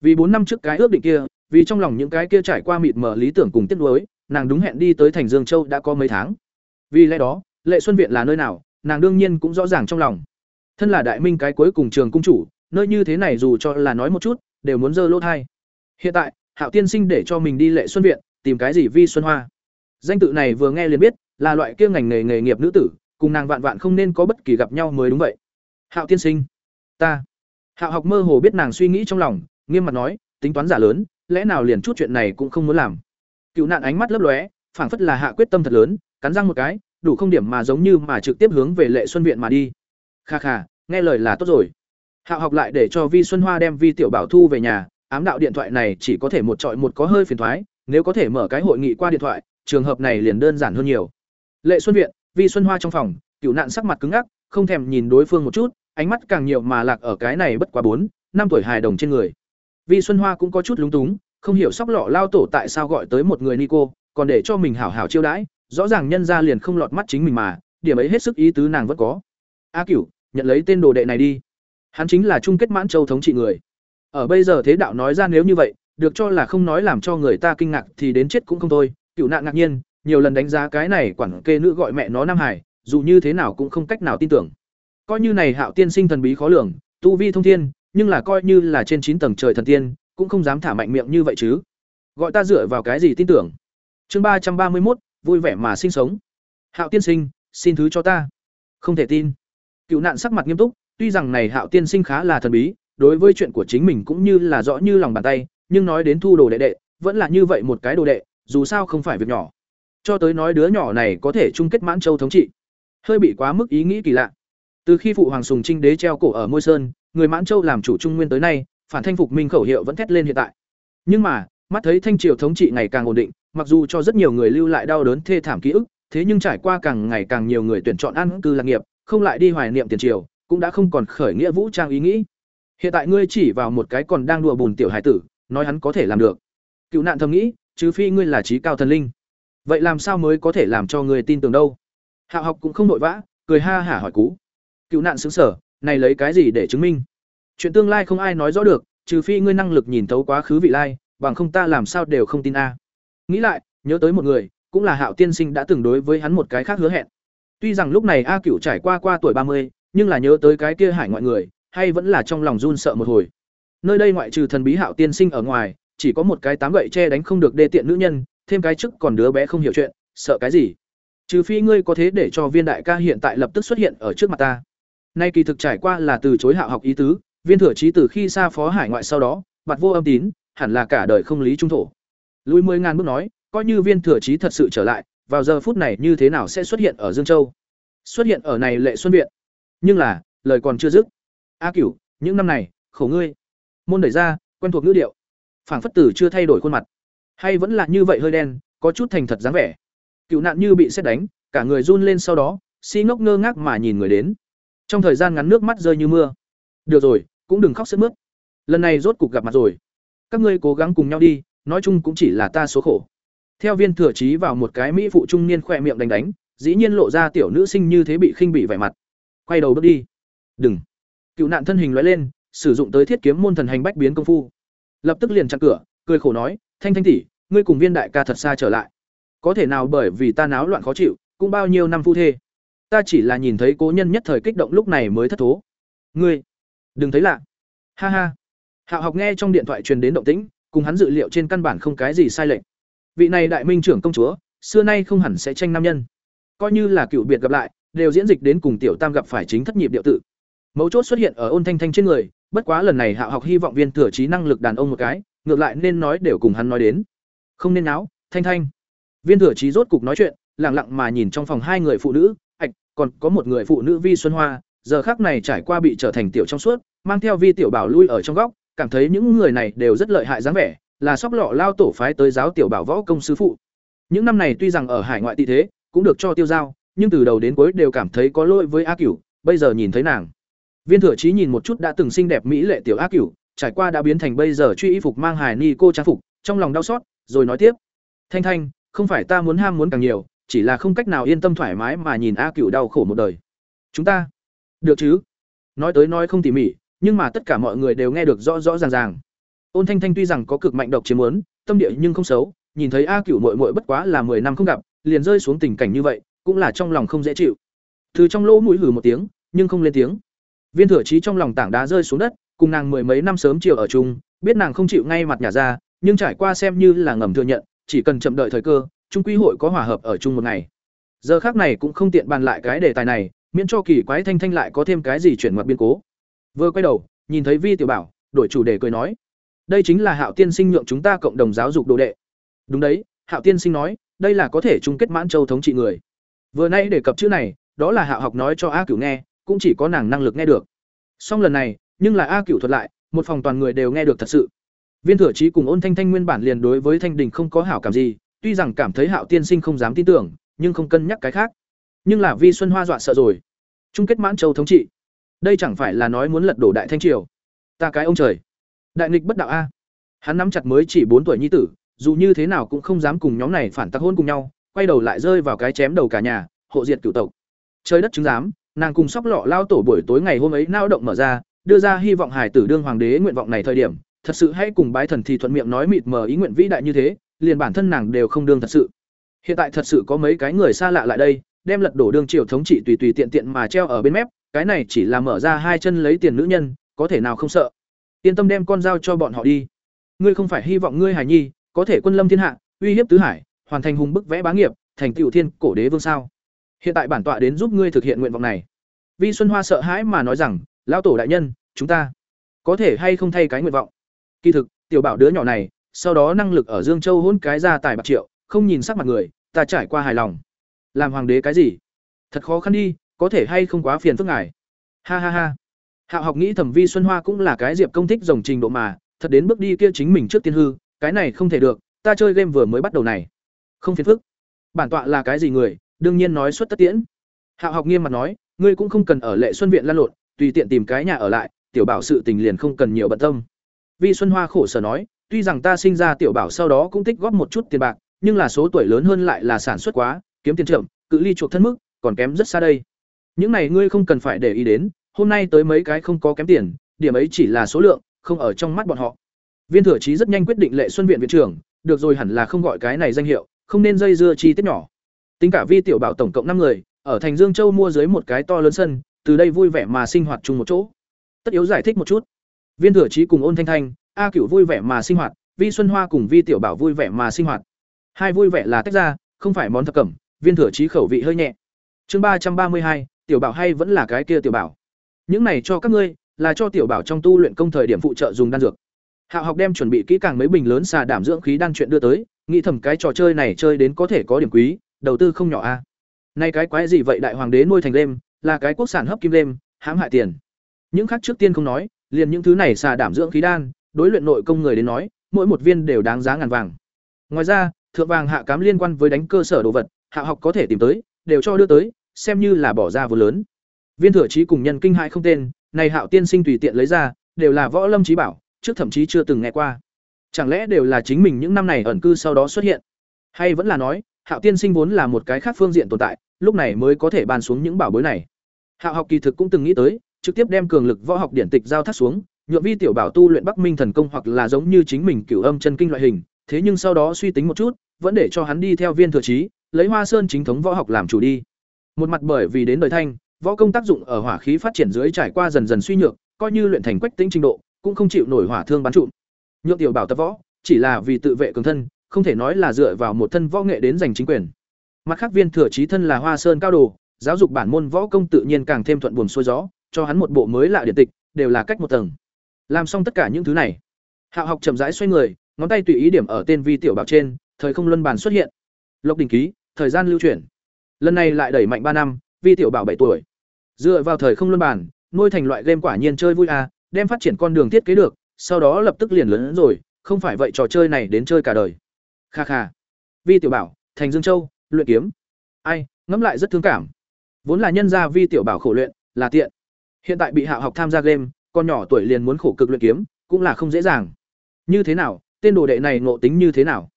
Vì bốn năm trước cái ước định kia vì trong lòng những cái kia trải qua mịt mờ lý tưởng cùng tiết nuối nàng đúng hẹn đi tới thành dương châu đã có mấy tháng. Vì lẽ đó lệ xuân viện là nơi nào nàng đương nhiên cũng rõ ràng trong lòng. Thân là đại minh cái cuối cùng trường cung chủ nơi như thế này dù cho là nói một chút đều muốn dơ lỗ thai. Hiện tại hạo tiên sinh để cho mình đi lệ xuân viện tìm cái gì vi xuân hoa? Danh tự này vừa nghe liền biết, là loại kia ngành nghề nghề nghiệp nữ tử, cùng nàng vạn vạn không nên có bất kỳ gặp nhau mới đúng vậy. Hạo tiên sinh, ta. Hạo học mơ hồ biết nàng suy nghĩ trong lòng, nghiêm mặt nói, tính toán giả lớn, lẽ nào liền chút chuyện này cũng không muốn làm. Cựu nạn ánh mắt lấp lóe, phảng phất là hạ quyết tâm thật lớn, cắn răng một cái, đủ không điểm mà giống như mà trực tiếp hướng về lệ xuân viện mà đi. Kha kha, nghe lời là tốt rồi. Hạo học lại để cho vi xuân hoa đem vi tiểu bảo thu về nhà, ám đạo điện thoại này chỉ có thể một trọi một có hơi phiền thoái, nếu có thể mở cái hội nghị qua điện thoại trường hợp này liền đơn giản hơn nhiều. Lệ xuân viện, vi xuân hoa trong phòng, cựu nạn sắc mặt cứng ngắc, không thèm nhìn đối phương một chút, ánh mắt càng nhiều mà lạc ở cái này bất quá bốn, năm tuổi hài đồng trên người. Vi xuân hoa cũng có chút lúng túng, không hiểu sóc lọ lao tổ tại sao gọi tới một người ni cô, còn để cho mình hảo hảo chiêu đãi, rõ ràng nhân ra liền không lọt mắt chính mình mà, điểm ấy hết sức ý tứ nàng vẫn có. A cửu, nhận lấy tên đồ đệ này đi. Hắn chính là chung kết mãn châu thống trị người. Ở bây giờ thế đạo nói ra nếu như vậy, được cho là không nói làm cho người ta kinh ngạc thì đến chết cũng không thôi cựu nạn ngạc nhiên, nhiều lần đánh giá cái này quản kê nữ gọi mẹ nó nam hải, dù như thế nào cũng không cách nào tin tưởng. Coi như này hạo tiên sinh thần bí khó lường, tu vi thông thiên, nhưng là coi như là trên chín tầng trời thần tiên, cũng không dám thả mạnh miệng như vậy chứ. Gọi ta dựa vào cái gì tin tưởng? Chương ba trăm ba mươi một vui vẻ mà sinh sống. Hạo tiên sinh, xin thứ cho ta. Không thể tin. Cựu nạn sắc mặt nghiêm túc, tuy rằng này hạo tiên sinh khá là thần bí, đối với chuyện của chính mình cũng như là rõ như lòng bàn tay, nhưng nói đến thu đồ đệ đệ, vẫn là như vậy một cái đồ đệ dù sao không phải việc nhỏ. Cho tới nói đứa nhỏ này có thể chung kết mãn châu thống trị. Hơi bị quá mức ý nghĩ kỳ lạ. Từ khi phụ hoàng sùng trinh đế treo cổ ở môi sơn, người mãn châu làm chủ trung nguyên tới nay, phản thanh phục minh khẩu hiệu vẫn thét lên hiện tại. Nhưng mà, mắt thấy thanh triều thống trị ngày càng ổn định, mặc dù cho rất nhiều người lưu lại đau đớn thê thảm ký ức, thế nhưng trải qua càng ngày càng nhiều người tuyển chọn ăn cư lạc nghiệp, không lại đi hoài niệm tiền triều, cũng đã không còn khởi nghĩa vũ trang ý nghĩ. Hiện tại ngươi chỉ vào một cái còn đang đùa bùn tiểu hải tử, nói hắn có thể làm được. Cựu nạn thầm nghĩ trừ phi ngươi là trí cao thần linh. Vậy làm sao mới có thể làm cho người tin tưởng đâu? Hạo học cũng không nội vã, cười ha hả hỏi cú. Cựu nạn xứng sở này lấy cái gì để chứng minh? Chuyện tương lai không ai nói rõ được, trừ phi ngươi năng lực nhìn thấu quá khứ vị lai, bằng không ta làm sao đều không tin a. Nghĩ lại, nhớ tới một người, cũng là hạo tiên sinh đã từng đối với hắn một cái khác hứa hẹn. Tuy rằng lúc này a cựu trải qua qua tuổi ba mươi, nhưng là nhớ tới cái kia hải ngoại người, hay vẫn là trong lòng run sợ một hồi. Nơi đây ngoại trừ thần bí hạo tiên sinh ở ngoài chỉ có một cái tám gậy che đánh không được đê tiện nữ nhân, thêm cái chức còn đứa bé không hiểu chuyện, sợ cái gì? Trừ phi ngươi có thế để cho viên đại ca hiện tại lập tức xuất hiện ở trước mặt ta. Nay kỳ thực trải qua là từ chối hạ học ý tứ, viên thừa trí từ khi xa phó hải ngoại sau đó bạt vô âm tín, hẳn là cả đời không lý trung thổ. Lùi mười ngàn bước nói, coi như viên thừa trí thật sự trở lại, vào giờ phút này như thế nào sẽ xuất hiện ở dương châu? Xuất hiện ở này lệ xuân viện. Nhưng là, lời còn chưa dứt. A cửu, những năm này, khổ ngươi. Môn đẩy ra, quen thuộc ngữ điệu phảng phất tử chưa thay đổi khuôn mặt. Hay vẫn là như vậy hơi đen, có chút thành thật dáng vẻ. Cựu nạn như bị xét đánh, cả người run lên sau đó, si ngốc ngơ ngác mà nhìn người đến. Trong thời gian ngắn nước mắt rơi như mưa. Được rồi, cũng đừng khóc sức mướt. Lần này rốt cục gặp mặt rồi. Các ngươi cố gắng cùng nhau đi, nói chung cũng chỉ là ta số khổ. Theo viên thừa trí vào một cái mỹ phụ trung niên khỏe miệng đánh đánh, dĩ nhiên lộ ra tiểu nữ sinh như thế bị khinh bị vẻ mặt. Quay đầu bước đi. Đừng. Cựu nạn thân hình loại lên, sử dụng tới thiết kiếm môn thần hành bách biến công phu lập tức liền chặn cửa, cười khổ nói, thanh thanh tỷ, ngươi cùng viên đại ca thật xa trở lại. Có thể nào bởi vì ta náo loạn khó chịu, cũng bao nhiêu năm phu thê. Ta chỉ là nhìn thấy cố nhân nhất thời kích động lúc này mới thất thố. Ngươi, đừng thấy lạ. Ha ha. Hạo học nghe trong điện thoại truyền đến động tĩnh, cùng hắn dự liệu trên căn bản không cái gì sai lệch. Vị này đại minh trưởng công chúa, xưa nay không hẳn sẽ tranh nam nhân. Coi như là cựu biệt gặp lại, đều diễn dịch đến cùng tiểu tam gặp phải chính thất nhịp điệu tự. Mấu chốt xuất hiện ở ôn thanh thanh trên người bất quá lần này hạo học hy vọng viên thừa trí năng lực đàn ông một cái, ngược lại nên nói đều cùng hắn nói đến. Không nên náo, thanh thanh. Viên thừa trí rốt cục nói chuyện lẳng lặng mà nhìn trong phòng hai người phụ nữ, ạch, còn có một người phụ nữ vi xuân hoa, giờ khác này trải qua bị trở thành tiểu trong suốt, mang theo vi tiểu bảo lui ở trong góc, cảm thấy những người này đều rất lợi hại dáng vẻ, là sóc lọ lao tổ phái tới giáo tiểu bảo võ công sư phụ. Những năm này tuy rằng ở hải ngoại tị thế, cũng được cho tiêu giao, nhưng từ đầu đến cuối đều cảm thấy có lỗi với a cửu, bây giờ nhìn thấy nàng viên thừa Chí nhìn một chút đã từng xinh đẹp mỹ lệ tiểu ác cửu, trải qua đã biến thành bây giờ truy y phục mang hài ni cô trang phục, trong lòng đau xót, rồi nói tiếp. Thanh thanh, không phải ta muốn ham muốn càng nhiều, chỉ là không cách nào yên tâm thoải mái mà nhìn a cửu đau khổ một đời. Chúng ta, được chứ? Nói tới nói không tỉ mỉ, nhưng mà tất cả mọi người đều nghe được rõ rõ ràng ràng. Ôn thanh thanh tuy rằng có cực mạnh độc chiếm muốn, tâm địa nhưng không xấu, nhìn thấy a cửu muội muội bất quá là mười năm không gặp, liền rơi xuống tình cảnh như vậy, cũng là trong lòng không dễ chịu. Từ trong lỗ mũi hừ một tiếng, nhưng không lên tiếng viên thừa trí trong lòng tảng đá rơi xuống đất, cùng nàng mười mấy năm sớm chiều ở chung, biết nàng không chịu ngay mặt nhà ra, nhưng trải qua xem như là ngầm thừa nhận, chỉ cần chậm đợi thời cơ trung quy hội có hòa hợp ở chung một ngày. Giờ khác này cũng không tiện bàn lại cái đề tài này, miễn cho kỳ quái thanh thanh lại có thêm cái gì chuyển ngoặt biên cố. Vừa quay đầu, nhìn thấy vi tiểu bảo, đổi chủ đề cười nói, đây chính là hạo tiên sinh nhượng chúng ta cộng đồng giáo dục đồ đệ. Đúng đấy, hạo tiên sinh nói, đây là có thể chung kết mãn châu thống trị người. Vừa nay đề cập chữ này, đó là hạo học nói cho a cửu nghe cũng chỉ có nàng năng lực nghe được. Song lần này, nhưng là a cửu thuật lại, một phòng toàn người đều nghe được thật sự. Viên thừa trí cùng ôn thanh thanh nguyên bản liền đối với thanh đình không có hảo cảm gì, tuy rằng cảm thấy hạo tiên sinh không dám tin tưởng, nhưng không cân nhắc cái khác. Nhưng là vi xuân hoa dọa sợ rồi. Chung kết mãn châu thống trị. Đây chẳng phải là nói muốn lật đổ đại thanh triều. Ta cái ông trời. Đại nghịch bất đạo a. Hắn nắm chặt mới chỉ bốn tuổi nhi tử, dù như thế nào cũng không dám cùng nhóm này phản tắc hôn cùng nhau, quay đầu lại rơi vào cái chém đầu cả nhà, hộ diệt cửu tộc. Trời đất chứng giám nàng cùng sóc lọ lao tổ buổi tối ngày hôm ấy nao động mở ra, đưa ra hy vọng hải tử đương hoàng đế nguyện vọng này thời điểm, thật sự hãy cùng bái thần thì thuận miệng nói mịt mờ ý nguyện vĩ đại như thế, liền bản thân nàng đều không đương thật sự. Hiện tại thật sự có mấy cái người xa lạ lại đây, đem lật đổ đương triều thống trị tùy tùy tiện tiện mà treo ở bên mép, cái này chỉ là mở ra hai chân lấy tiền nữ nhân, có thể nào không sợ. Yên tâm đem con dao cho bọn họ đi. Ngươi không phải hy vọng ngươi hải nhi, có thể quân lâm thiên hạ, uy hiếp tứ hải, hoàn thành hùng bức vẽ bá nghiệp, thành tựu thiên cổ đế vương sao? Hiện tại bản tọa đến giúp ngươi thực hiện nguyện vọng này. Vi xuân hoa sợ hãi mà nói rằng, lão tổ đại nhân, chúng ta có thể hay không thay cái nguyện vọng? Kỳ thực, tiểu bảo đứa nhỏ này, sau đó năng lực ở dương châu hôn cái ra tài bạc triệu, không nhìn sắc mặt người, ta trải qua hài lòng. Làm hoàng đế cái gì? Thật khó khăn đi, có thể hay không quá phiền phức ngài. Ha ha ha. Hạo học nghĩ thẩm vi xuân hoa cũng là cái diệp công thích dòng trình độ mà, thật đến bước đi kia chính mình trước tiên hư, cái này không thể được, ta chơi game vừa mới bắt đầu này. Không phiền phức. Bản tọa là cái gì người đương nhiên nói xuất tất tiễn. Hạ học nghiêm mặt nói, ngươi cũng không cần ở lệ xuân viện lan lộn, tùy tiện tìm cái nhà ở lại, tiểu bảo sự tình liền không cần nhiều bận tâm. Vi xuân hoa khổ sở nói, tuy rằng ta sinh ra tiểu bảo sau đó cũng tích góp một chút tiền bạc, nhưng là số tuổi lớn hơn lại là sản xuất quá, kiếm tiền chậm, cự ly chuộc thân mức, còn kém rất xa đây. Những này ngươi không cần phải để ý đến, hôm nay tới mấy cái không có kém tiền, điểm ấy chỉ là số lượng, không ở trong mắt bọn họ. Viên thừa trí rất nhanh quyết định lệ xuân viện viện trưởng, được rồi hẳn là không gọi cái này danh hiệu, không nên dây dưa chi tiết nhỏ tính cả vi tiểu bảo tổng cộng năm người, ở thành dương châu mua dưới một cái to lớn sân, từ đây vui vẻ mà sinh hoạt chung một chỗ. Tất yếu giải thích một chút. Viên thừa chí cùng ôn thanh thanh, a cửu vui vẻ mà sinh hoạt, vi xuân hoa cùng vi tiểu bảo vui vẻ mà sinh hoạt. Hai vui vẻ là tách ra, không phải món thập cẩm, viên thừa chí khẩu vị hơi nhẹ. Chương ba trăm ba mươi hai, tiểu bảo hay vẫn là cái kia tiểu bảo? Những này cho các ngươi, là cho tiểu bảo trong tu luyện công thời điểm phụ trợ dùng đan dược. Hạo học đem chuẩn bị kỹ càng mấy bình lớn xà đảm dưỡng khí đan chuyện đưa tới, nghĩ thầm cái trò chơi này chơi đến có thể có điểm quý đầu tư không nhỏ a. À. nay cái quái gì vậy đại hoàng đế nuôi thành đêm là cái quốc sản hấp kim đêm hãm hại tiền. Những khác trước tiên không nói, liền những thứ này xà đảm dưỡng khí đan, đối luyện nội công người đến nói, mỗi một viên đều đáng giá ngàn vàng. Ngoài ra, thượng vàng hạ cám liên quan với đánh cơ sở đồ vật, hạ học có thể tìm tới, đều cho đưa tới, xem như là bỏ ra vừa lớn. Viên thừa trí cùng nhân kinh hại không tên, này hạo tiên sinh tùy tiện lấy ra, đều là võ lâm trí bảo, trước thậm chí chưa từng nghe qua. Chẳng lẽ đều là chính mình những năm này ẩn cư sau đó xuất hiện? Hay vẫn là nói hạo tiên sinh vốn là một cái khác phương diện tồn tại, lúc này mới có thể ban xuống những bảo bối này. Hạo học kỳ thực cũng từng nghĩ tới, trực tiếp đem cường lực võ học điển tịch giao thác xuống, nhượng vi tiểu bảo tu luyện bắc minh thần công hoặc là giống như chính mình cửu âm chân kinh loại hình, thế nhưng sau đó suy tính một chút, vẫn để cho hắn đi theo viên thừa trí, lấy hoa sơn chính thống võ học làm chủ đi. Một mặt bởi vì đến đời thanh, võ công tác dụng ở hỏa khí phát triển dưới trải qua dần dần suy nhược, coi như luyện thành quách tính trình độ, cũng không chịu nổi hỏa thương bắn trụm. Nhượng tiểu bảo tập võ, chỉ là vì tự vệ cường thân không thể nói là dựa vào một thân võ nghệ đến giành chính quyền. Mặt khác viên thừa trí thân là hoa sơn cao đồ, giáo dục bản môn võ công tự nhiên càng thêm thuận buồm xuôi gió, cho hắn một bộ mới lạ điển tịch, đều là cách một tầng. Làm xong tất cả những thứ này, hạo học chậm rãi xoay người, ngón tay tùy ý điểm ở tên vi tiểu bảo trên, thời không luân bàn xuất hiện. Lộc đình ký, thời gian lưu chuyển. Lần này lại đẩy mạnh ba năm, vi tiểu bảo bảy tuổi. Dựa vào thời không luân bàn, nuôi thành loại game quả nhiên chơi vui à đem phát triển con đường thiết kế được, sau đó lập tức liền lớn rồi, không phải vậy trò chơi này đến chơi cả đời kha kha. Vi tiểu bảo, thành dương châu, luyện kiếm. Ai, ngẫm lại rất thương cảm. Vốn là nhân gia vi tiểu bảo khổ luyện, là tiện. Hiện tại bị hạ học tham gia game, con nhỏ tuổi liền muốn khổ cực luyện kiếm, cũng là không dễ dàng. Như thế nào, tên đồ đệ này ngộ tính như thế nào?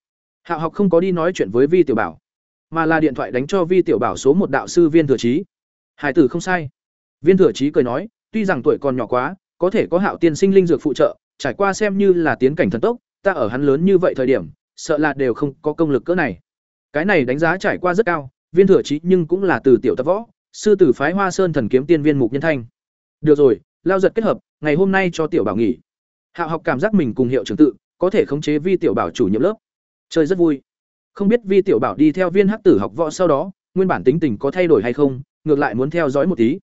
Hạ học không có đi nói chuyện với vi tiểu bảo, mà là điện thoại đánh cho vi tiểu bảo số một đạo sư viên thừa trí hải tử không sai. Viên thừa trí cười nói, tuy rằng tuổi còn nhỏ quá, có thể có hạo tiên sinh linh dược phụ trợ, trải qua xem như là tiến cảnh thần tốc, ta ở hắn lớn như vậy thời điểm sợ là đều không có công lực cỡ này cái này đánh giá trải qua rất cao viên thừa trí nhưng cũng là từ tiểu tập võ sư tử phái Hoa Sơn thần kiếm tiên viên mục nhân thanh. Được rồi, lao giật kết hợp, ngày hôm nay cho tiểu bảo nghỉ. Hạo học cảm giác mình cùng hiệu trưởng tự, có thể khống chế vi tiểu bảo chủ nhiệm lớp. Chơi rất vui. Không biết vi tiểu bảo đi theo viên hắc tử học võ sau đó, nguyên bản tính tình có thay đổi hay không, ngược lại muốn theo dõi một tí.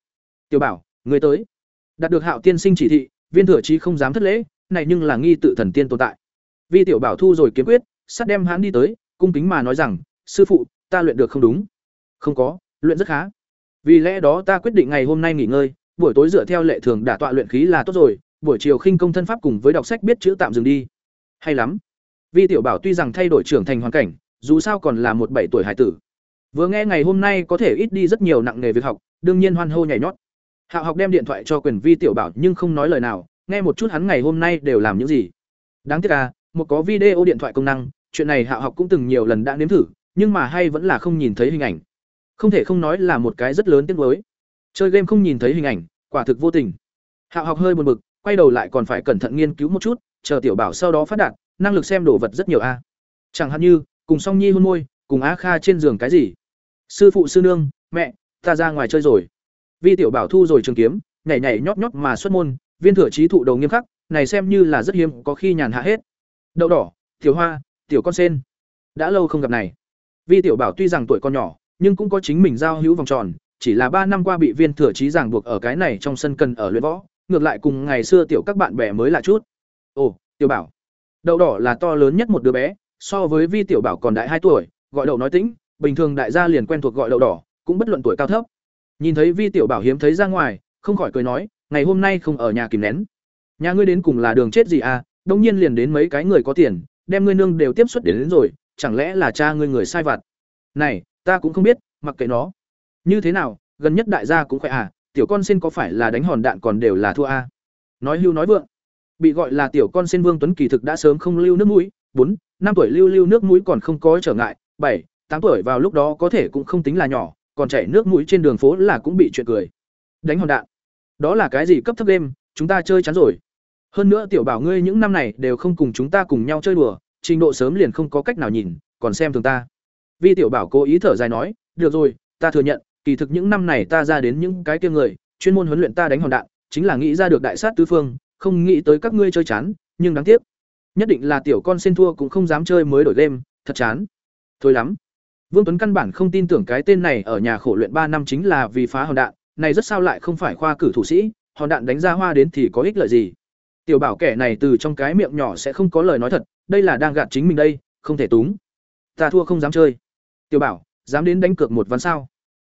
Tiểu bảo, người tới. Đạt được Hạo tiên sinh chỉ thị, viên thừa chí không dám thất lễ, này nhưng là nghi tự thần tiên tồn tại. Vi tiểu bảo thu rồi kiếm quyết, sát đem hắn đi tới, cung kính mà nói rằng, sư phụ, ta luyện được không đúng. Không có, luyện rất khá. Vì lẽ đó ta quyết định ngày hôm nay nghỉ ngơi, buổi tối dựa theo lệ thường đả tọa luyện khí là tốt rồi, buổi chiều khinh công thân pháp cùng với đọc sách biết chữ tạm dừng đi. Hay lắm. Vi tiểu bảo tuy rằng thay đổi trưởng thành hoàn cảnh, dù sao còn là một bảy tuổi hải tử. Vừa nghe ngày hôm nay có thể ít đi rất nhiều nặng nghề việc học, đương nhiên hoan hô nhảy nhót. Hạo học đem điện thoại cho quyền Vi tiểu bảo nhưng không nói lời nào, nghe một chút hắn ngày hôm nay đều làm những gì. Đáng tiếc à, một có video điện thoại công năng, chuyện này Hạo học cũng từng nhiều lần đã nếm thử, nhưng mà hay vẫn là không nhìn thấy hình ảnh. Không thể không nói là một cái rất lớn tiếng nuối. Chơi game không nhìn thấy hình ảnh, quả thực vô tình. Hạo học hơi buồn bực, quay đầu lại còn phải cẩn thận nghiên cứu một chút, chờ tiểu bảo sau đó phát đạt, năng lực xem đồ vật rất nhiều a. Chẳng hạn như, cùng Song Nhi hôn môi, cùng Á Kha trên giường cái gì. Sư phụ sư nương, mẹ, ta ra ngoài chơi rồi. Vi tiểu bảo thu rồi trường kiếm, nhảy nhảy nhót nhót mà xuất môn, viên thừa trí thụ đầu nghiêm khắc, này xem như là rất hiếm, có khi nhàn hạ hết. Đậu đỏ, thiếu hoa, tiểu con sen. Đã lâu không gặp này. Vi tiểu bảo tuy rằng tuổi còn nhỏ, nhưng cũng có chính mình giao hữu vòng tròn, chỉ là ba năm qua bị viên thừa trí giảng buộc ở cái này trong sân cần ở luyện võ, ngược lại cùng ngày xưa tiểu các bạn bè mới là chút. Ồ, tiểu bảo. Đậu đỏ là to lớn nhất một đứa bé, so với Vi tiểu bảo còn đại hai tuổi, gọi đậu nói tĩnh, bình thường đại gia liền quen thuộc gọi đậu đỏ, cũng bất luận tuổi cao thấp. Nhìn thấy Vi tiểu bảo hiếm thấy ra ngoài, không khỏi cười nói, ngày hôm nay không ở nhà kìm nén. Nhà ngươi đến cùng là đường chết gì à, đông nhiên liền đến mấy cái người có tiền, đem ngươi nương đều tiếp xuất đến, đến rồi, chẳng lẽ là cha ngươi người sai vặt. Này, ta cũng không biết, mặc kệ nó. Như thế nào, gần nhất đại gia cũng khỏe à, tiểu con xin có phải là đánh hòn đạn còn đều là thua a? À? Nói hưu nói vượng. Bị gọi là tiểu con xin Vương Tuấn kỳ thực đã sớm không lưu nước mũi, bốn, năm tuổi lưu lưu nước mũi còn không có trở ngại, bảy, tám tuổi vào lúc đó có thể cũng không tính là nhỏ, còn chảy nước mũi trên đường phố là cũng bị chuyện cười. Đánh hòn đạn. Đó là cái gì cấp thấp đêm? chúng ta chơi chán rồi. Hơn nữa tiểu bảo ngươi những năm này đều không cùng chúng ta cùng nhau chơi đùa, trình độ sớm liền không có cách nào nhìn, còn xem thường ta. Vi tiểu bảo cố ý thở dài nói, được rồi, ta thừa nhận, kỳ thực những năm này ta ra đến những cái kia người, chuyên môn huấn luyện ta đánh hòn đạn, chính là nghĩ ra được đại sát tứ phương, không nghĩ tới các ngươi chơi chán, nhưng đáng tiếc. Nhất định là tiểu con xin thua cũng không dám chơi mới đổi game, thật chán. Thôi lắm. Vương Tuấn căn bản không tin tưởng cái tên này ở nhà khổ luyện ba năm chính là vì phá hòn đạn, này rất sao lại không phải khoa cử thủ sĩ, hòn đạn đánh ra hoa đến thì có ích lợi gì. Tiểu bảo kẻ này từ trong cái miệng nhỏ sẽ không có lời nói thật, đây là đang gạt chính mình đây, không thể túng. Ta thua không dám chơi. Tiểu bảo, dám đến đánh cược một ván sao?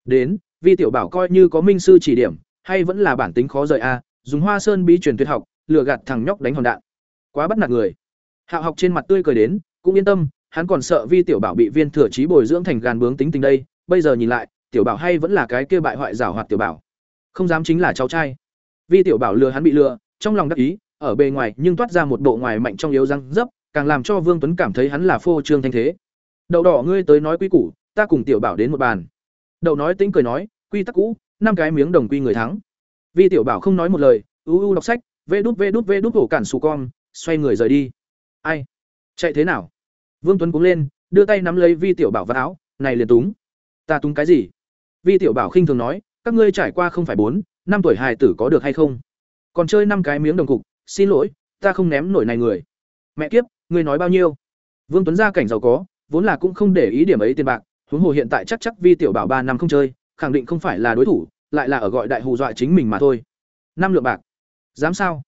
Đến, Vi tiểu bảo coi như có minh sư chỉ điểm, hay vẫn là bản tính khó rời a, dùng Hoa Sơn bí truyền tuyệt học, lừa gạt thằng nhóc đánh hòn đạn. Quá bắt nạt người. Hạo học trên mặt tươi cười đến, cũng yên tâm, hắn còn sợ Vi tiểu bảo bị viên thừa trí bồi dưỡng thành gàn bướng tính tình đây, bây giờ nhìn lại, tiểu bảo hay vẫn là cái kia bại hoại giảo hoạt tiểu bảo. Không dám chính là cháu trai. Vi tiểu bảo lừa hắn bị lừa, trong lòng đắc ý, ở bề ngoài nhưng toát ra một bộ ngoài mạnh trong yếu răng dấp, càng làm cho Vương Tuấn cảm thấy hắn là phô trương thanh thế. Đậu đỏ ngươi tới nói quý củ, ta cùng tiểu bảo đến một bàn. Đậu nói tính cười nói, quy tắc cũ, năm cái miếng đồng quy người thắng. Vi tiểu bảo không nói một lời, u u đọc sách, vê đút vê đút vê đút hổ cản sù con, xoay người rời đi. Ai? Chạy thế nào? Vương Tuấn cũng lên, đưa tay nắm lấy Vi tiểu bảo vào áo, này liền túng. Ta túng cái gì? Vi tiểu bảo khinh thường nói, các ngươi trải qua không phải bốn, năm tuổi hài tử có được hay không? Còn chơi năm cái miếng đồng cục, xin lỗi, ta không ném nổi này người. Mẹ kiếp, ngươi nói bao nhiêu? Vương Tuấn gia cảnh giàu có, vốn là cũng không để ý điểm ấy tiền bạc, huống hồ hiện tại chắc chắc Vi tiểu bảo ba năm không chơi, khẳng định không phải là đối thủ, lại là ở gọi đại hù dọa chính mình mà thôi. Năm lượng bạc. Dám sao?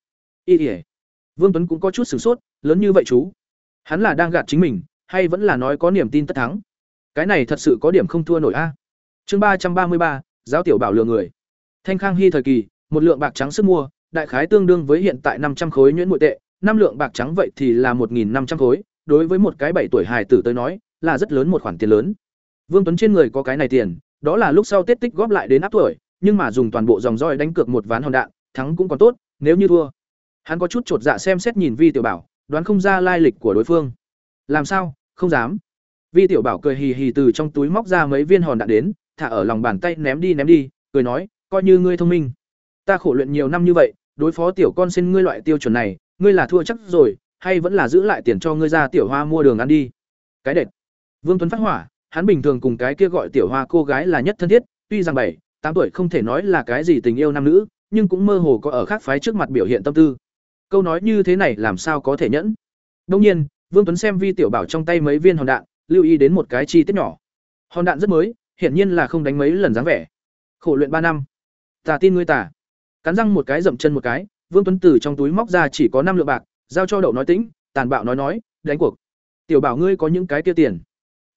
Y ỉa Vương Tuấn cũng có chút sửng sốt, lớn như vậy chú. Hắn là đang gạt chính mình, hay vẫn là nói có niềm tin tất thắng? Cái này thật sự có điểm không thua nổi a. Chương ba trăm ba mươi ba, giáo tiểu bảo lừa người. Thanh Khang Hy thời kỳ, một lượng bạc trắng sức mua, đại khái tương đương với hiện tại năm trăm khối nhuyễn nội tệ, năm lượng bạc trắng vậy thì là một năm trăm khối, đối với một cái bảy tuổi hài tử tới nói, là rất lớn một khoản tiền lớn. Vương Tuấn trên người có cái này tiền, đó là lúc sau Tết tích góp lại đến áp tuổi, nhưng mà dùng toàn bộ dòng roi đánh cược một ván hòn đạn, thắng cũng còn tốt, nếu như thua. Hắn có chút chột dạ xem xét nhìn Vi Tiểu Bảo, đoán không ra lai lịch của đối phương. Làm sao? Không dám. Vi Tiểu Bảo cười hì hì từ trong túi móc ra mấy viên hòn đạn đến, thả ở lòng bàn tay ném đi ném đi, cười nói, coi như ngươi thông minh. Ta khổ luyện nhiều năm như vậy, đối phó tiểu con xin ngươi loại tiêu chuẩn này, ngươi là thua chắc rồi, hay vẫn là giữ lại tiền cho ngươi ra tiểu hoa mua đường ăn đi. Cái đệt. Vương Tuấn phát hỏa, hắn bình thường cùng cái kia gọi tiểu hoa cô gái là nhất thân thiết, tuy rằng bảy, tám tuổi không thể nói là cái gì tình yêu nam nữ nhưng cũng mơ hồ có ở khác phái trước mặt biểu hiện tâm tư. Câu nói như thế này làm sao có thể nhẫn? Đông nhiên vương tuấn xem vi tiểu bảo trong tay mấy viên hòn đạn lưu ý đến một cái chi tiết nhỏ. Hòn đạn rất mới hiển nhiên là không đánh mấy lần dáng vẻ. Khổ luyện ba năm. Ta tin ngươi tả cắn răng một cái dậm chân một cái, vương tuấn từ trong túi móc ra chỉ có năm lượng bạc, giao cho đậu nói tĩnh, tàn bạo nói nói, đánh cuộc. Tiểu bảo ngươi có những cái kia tiền?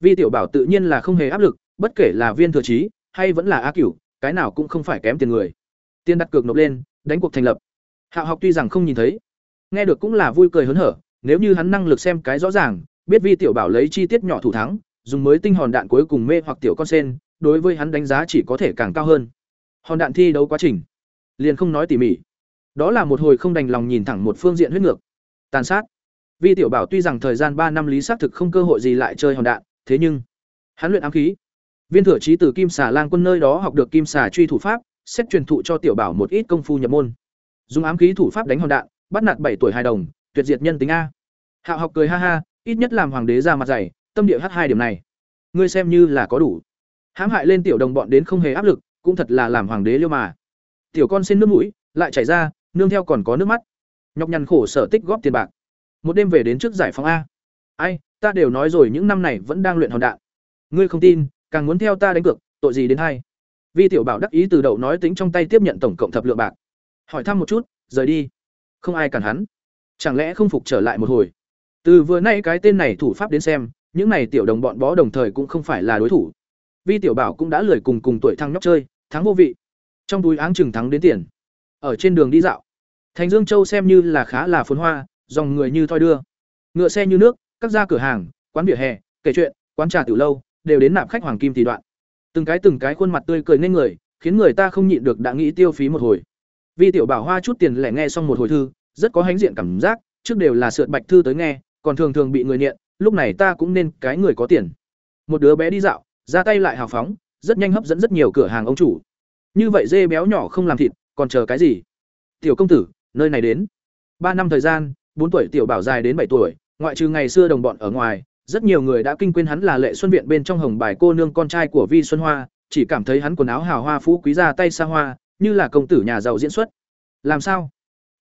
Vi tiểu bảo tự nhiên là không hề áp lực, bất kể là viên thừa trí, hay vẫn là a cửu, cái nào cũng không phải kém tiền người. Tiền đặt cược nộp lên, đánh cuộc thành lập. Hạo học tuy rằng không nhìn thấy, nghe được cũng là vui cười hớn hở, nếu như hắn năng lực xem cái rõ ràng, biết vi tiểu bảo lấy chi tiết nhỏ thủ thắng, dùng mới tinh hòn đạn cuối cùng mê hoặc tiểu con sen, đối với hắn đánh giá chỉ có thể càng cao hơn. Hòn đạn thi đấu quá trình liền không nói tỉ mỉ. Đó là một hồi không đành lòng nhìn thẳng một phương diện huyết ngược. Tàn sát. Vi tiểu bảo tuy rằng thời gian ba năm lý xác thực không cơ hội gì lại chơi hòn đạn, thế nhưng, hắn luyện ám khí. Viên thừa trí từ kim xà lang quân nơi đó học được kim xà truy thủ pháp, xét truyền thụ cho tiểu bảo một ít công phu nhập môn. Dùng ám khí thủ pháp đánh hòn đạn, bắt nạt bảy tuổi hài đồng, tuyệt diệt nhân tính a. Hạo học cười ha ha, ít nhất làm hoàng đế ra mặt dày, tâm địa h hai điểm này. Ngươi xem như là có đủ. Hãm hại lên tiểu đồng bọn đến không hề áp lực, cũng thật là làm hoàng đế liêu mà tiểu con xin nước mũi, lại chảy ra, nương theo còn có nước mắt. Nhọc nhằn khổ sở tích góp tiền bạc. Một đêm về đến trước giải phóng a. Ai, ta đều nói rồi những năm này vẫn đang luyện hòn đạn. Ngươi không tin, càng muốn theo ta đánh cược, tội gì đến hay vi tiểu bảo đắc ý từ đầu nói tính trong tay tiếp nhận tổng cộng thập lượng bạc. Hỏi thăm một chút, rời đi. Không ai cản hắn. Chẳng lẽ không phục trở lại một hồi? Từ vừa nay cái tên này thủ pháp đến xem, những này tiểu đồng bọn bó đồng thời cũng không phải là đối thủ. Vi tiểu bảo cũng đã lười cùng cùng tuổi thăng nhóc chơi, thắng vô vị trong túi áng chừng thắng đến tiền. Ở trên đường đi dạo, thành dương châu xem như là khá là phồn hoa, dòng người như thoi đưa. Ngựa xe như nước, các gia cửa hàng, quán vỉa hè, kể chuyện, quán trà tiểu lâu, đều đến nạp khách hoàng kim tỷ đoạn. Từng cái từng cái khuôn mặt tươi cười nên người, khiến người ta không nhịn được đã nghĩ tiêu phí một hồi. Vi tiểu bảo hoa chút tiền lẻ nghe xong một hồi thư, rất có hãnh diện cảm giác, trước đều là sượt bạch thư tới nghe, còn thường thường bị người niệm lúc này ta cũng nên cái người có tiền. Một đứa bé đi dạo, ra tay lại hào phóng, rất nhanh hấp dẫn rất nhiều cửa hàng ông chủ như vậy dê béo nhỏ không làm thịt, còn chờ cái gì? Tiểu công tử, nơi này đến. Ba năm thời gian, bốn tuổi tiểu bảo dài đến bảy tuổi, ngoại trừ ngày xưa đồng bọn ở ngoài, rất nhiều người đã kinh quên hắn là lệ xuân viện bên trong hồng bài cô nương con trai của vi xuân hoa, chỉ cảm thấy hắn quần áo hào hoa phú quý ra tay xa hoa, như là công tử nhà giàu diễn xuất. Làm sao?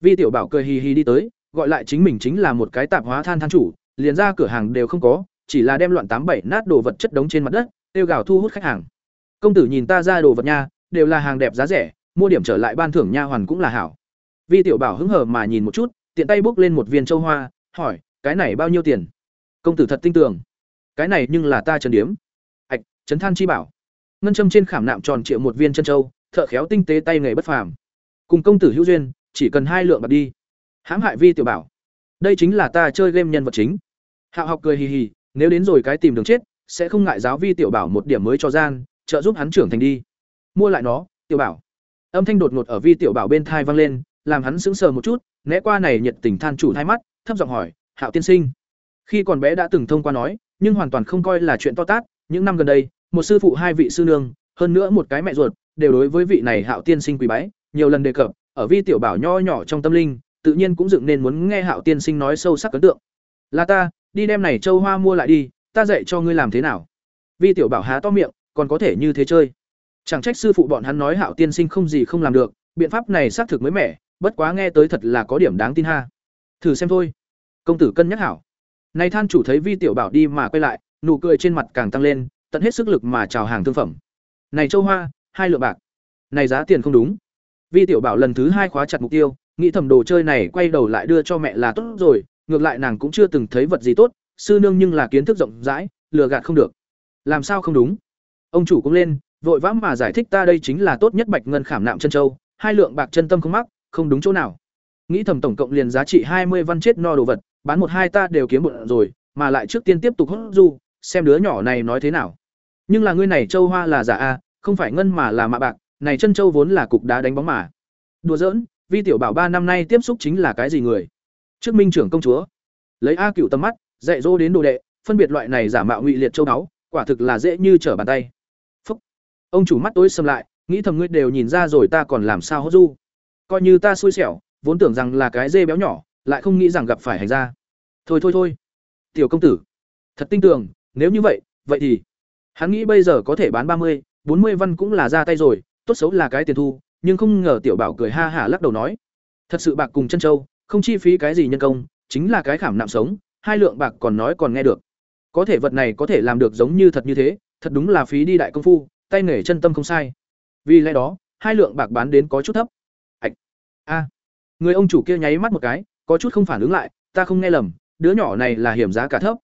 Vi tiểu bảo cười hì hì đi tới, gọi lại chính mình chính là một cái tạp hóa than than chủ, liền ra cửa hàng đều không có, chỉ là đem loạn tám bảy nát đồ vật chất đống trên mặt đất, tiêu gào thu hút khách hàng. Công tử nhìn ta ra đồ vật nha đều là hàng đẹp giá rẻ, mua điểm trở lại ban thưởng nha hoàn cũng là hảo. Vi tiểu bảo hứng hở mà nhìn một chút, tiện tay bốc lên một viên châu hoa, hỏi, cái này bao nhiêu tiền? Công tử thật tinh tường. Cái này nhưng là ta trần điếm. Ạch trấn than chi bảo. Ngân châm trên khảm nạm tròn triệu một viên chân châu, thợ khéo tinh tế tay nghề bất phàm. Cùng công tử hữu duyên, chỉ cần hai lượng bạc đi. Hãm hại vi tiểu bảo. Đây chính là ta chơi game nhân vật chính. Hạo học cười hì hì, nếu đến rồi cái tìm đường chết, sẽ không ngại giáo vi tiểu bảo một điểm mới cho gian, trợ giúp hắn trưởng thành đi mua lại nó, tiểu bảo. Âm thanh đột ngột ở vi tiểu bảo bên thai vang lên, làm hắn sững sờ một chút, né qua này nhiệt tình than chủ hai mắt, thấp giọng hỏi, hạo tiên sinh. Khi còn bé đã từng thông qua nói, nhưng hoàn toàn không coi là chuyện to tát, những năm gần đây, một sư phụ hai vị sư nương, hơn nữa một cái mẹ ruột, đều đối với vị này hạo tiên sinh quý bái, nhiều lần đề cập, ở vi tiểu bảo nho nhỏ trong tâm linh, tự nhiên cũng dựng nên muốn nghe hạo tiên sinh nói sâu sắc ấn tượng. Là ta, đi đem này châu hoa mua lại đi, ta dạy cho ngươi làm thế nào. Vi tiểu bảo há to miệng, còn có thể như thế chơi chẳng trách sư phụ bọn hắn nói hạo tiên sinh không gì không làm được, biện pháp này xác thực mới mẻ, bất quá nghe tới thật là có điểm đáng tin ha. Thử xem thôi. Công tử cân nhắc hảo. Này than chủ thấy vi tiểu bảo đi mà quay lại, nụ cười trên mặt càng tăng lên, tận hết sức lực mà chào hàng thương phẩm. Này châu hoa, hai lượng bạc. Này giá tiền không đúng. Vi tiểu bảo lần thứ hai khóa chặt mục tiêu, nghĩ thầm đồ chơi này quay đầu lại đưa cho mẹ là tốt rồi, ngược lại nàng cũng chưa từng thấy vật gì tốt, sư nương nhưng là kiến thức rộng rãi, lừa gạt không được. Làm sao không đúng? Ông chủ cũng lên vội vã mà giải thích ta đây chính là tốt nhất bạch ngân khảm nạm chân châu, hai lượng bạc chân tâm không mắc, không đúng chỗ nào. Nghĩ thầm tổng cộng liền giá trị hai mươi văn chết no đồ vật, bán một hai ta đều kiếm bộn rồi, mà lại trước tiên tiếp tục hốt du, xem đứa nhỏ này nói thế nào. Nhưng là ngươi này châu hoa là giả a, không phải ngân mà là mạ bạc, này chân châu vốn là cục đá đánh bóng mà. Đùa giỡn, vi tiểu bảo ba năm nay tiếp xúc chính là cái gì người? Trước minh trưởng công chúa. Lấy a Cửu tầm mắt, dạy dỗ đến đồ đệ, phân biệt loại này giả mạo ngụy liệt châu đáo quả thực là dễ như trở bàn tay ông chủ mắt tối xâm lại, nghĩ thầm ngươi đều nhìn ra rồi ta còn làm sao hốt du. Coi như ta xui xẻo, vốn tưởng rằng là cái dê béo nhỏ, lại không nghĩ rằng gặp phải hành gia. Thôi thôi thôi. Tiểu công tử. Thật tin tưởng, nếu như vậy vậy thì. Hắn nghĩ bây giờ có thể bán ba mươi, bốn mươi văn cũng là ra tay rồi, tốt xấu là cái tiền thu, nhưng không ngờ tiểu bảo cười ha hả lắc đầu nói. Thật sự bạc cùng chân châu, không chi phí cái gì nhân công, chính là cái khảm nạm sống, hai lượng bạc còn nói còn nghe được. Có thể vật này có thể làm được giống như thật như thế, thật đúng là phí đi đại công phu tay nghề chân tâm không sai. Vì lẽ đó, hai lượng bạc bán đến có chút thấp. Ạch a. Người ông chủ kia nháy mắt một cái, có chút không phản ứng lại, ta không nghe lầm, đứa nhỏ này là hiểm giá cả thấp.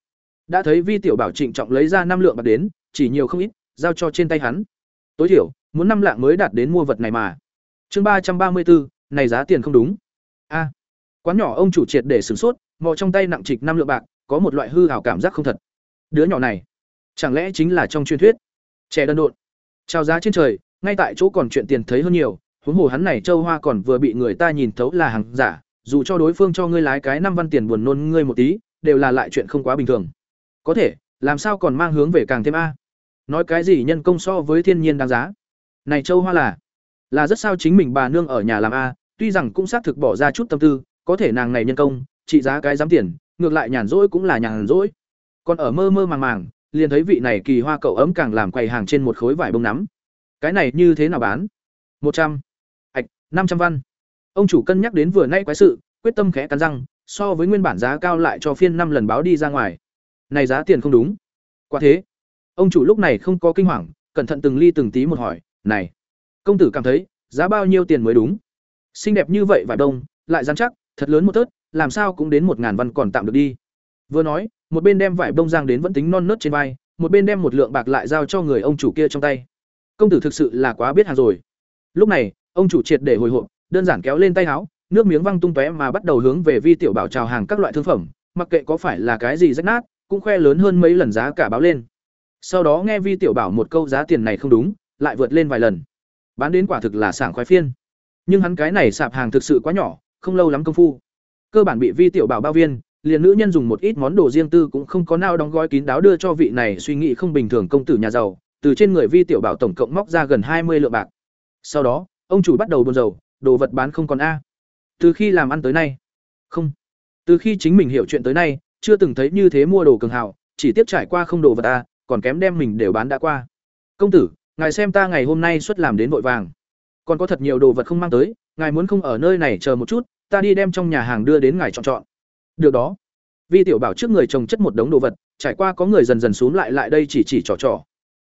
Đã thấy vi tiểu bảo trịnh trọng lấy ra năm lượng bạc đến, chỉ nhiều không ít, giao cho trên tay hắn. Tối thiểu, muốn năm lạng mới đạt đến mua vật này mà. Chương ba trăm ba mươi bốn, này giá tiền không đúng. A. Quán nhỏ ông chủ triệt để sửng sốt, mò trong tay nặng trịch năm lượng bạc, có một loại hư hảo cảm giác không thật. Đứa nhỏ này, chẳng lẽ chính là trong truyền thuyết? Trẻ đơn độn trao giá trên trời, ngay tại chỗ còn chuyện tiền thấy hơn nhiều, huống hồ hắn này châu hoa còn vừa bị người ta nhìn thấu là hàng giả, dù cho đối phương cho ngươi lái cái năm văn tiền buồn nôn ngươi một tí, đều là lại chuyện không quá bình thường. Có thể, làm sao còn mang hướng về càng thêm a? Nói cái gì nhân công so với thiên nhiên đáng giá? Này châu hoa là là rất sao chính mình bà nương ở nhà làm a, tuy rằng cũng xác thực bỏ ra chút tâm tư, có thể nàng này nhân công, trị giá cái dám tiền, ngược lại nhàn rỗi cũng là nhàn rỗi. Còn ở mơ mơ màng màng liền thấy vị này kỳ hoa cậu ấm càng làm quầy hàng trên một khối vải bông nắm. Cái này như thế nào bán? Một trăm. Ạch năm trăm văn. Ông chủ cân nhắc đến vừa nay quái sự, quyết tâm khẽ cắn răng, so với nguyên bản giá cao lại cho phiên năm lần báo đi ra ngoài. Này giá tiền không đúng. Quả thế. Ông chủ lúc này không có kinh hoàng, cẩn thận từng ly từng tí một hỏi, này, công tử cảm thấy giá bao nhiêu tiền mới đúng? Xinh đẹp như vậy vải đông lại dán chắc, thật lớn một tớt, làm sao cũng đến một ngàn văn còn tạm được đi. Vừa nói một bên đem vải bông giang đến vẫn tính non nớt trên vai, một bên đem một lượng bạc lại giao cho người ông chủ kia trong tay. Công tử thực sự là quá biết hàng rồi. Lúc này, ông chủ triệt để hồi hộp, đơn giản kéo lên tay áo, nước miếng văng tung tóe mà bắt đầu hướng về vi tiểu bảo chào hàng các loại thương phẩm, mặc kệ có phải là cái gì rách nát, cũng khoe lớn hơn mấy lần giá cả báo lên. Sau đó nghe vi tiểu bảo một câu giá tiền này không đúng, lại vượt lên vài lần. Bán đến quả thực là sảng khoái phiên. Nhưng hắn cái này sạp hàng thực sự quá nhỏ, không lâu lắm công phu. Cơ bản bị vi tiểu bảo bao viên liền nữ nhân dùng một ít món đồ riêng tư cũng không có nào đóng gói kín đáo đưa cho vị này suy nghĩ không bình thường công tử nhà giàu. Từ trên người vi tiểu bảo tổng cộng móc ra gần hai mươi lượng bạc. Sau đó, ông chủ bắt đầu buôn dầu đồ vật bán không còn a. Từ khi làm ăn tới nay, không. Từ khi chính mình hiểu chuyện tới nay, chưa từng thấy như thế mua đồ cường hào, chỉ tiếp trải qua không đồ vật a, còn kém đem mình đều bán đã qua. Công tử, ngài xem ta ngày hôm nay xuất làm đến vội vàng. Còn có thật nhiều đồ vật không mang tới, ngài muốn không ở nơi này chờ một chút, ta đi đem trong nhà hàng đưa đến ngài chọn chọn được đó. Vi tiểu bảo trước người trồng chất một đống đồ vật trải qua có người dần dần xuống lại lại đây chỉ chỉ trò trò.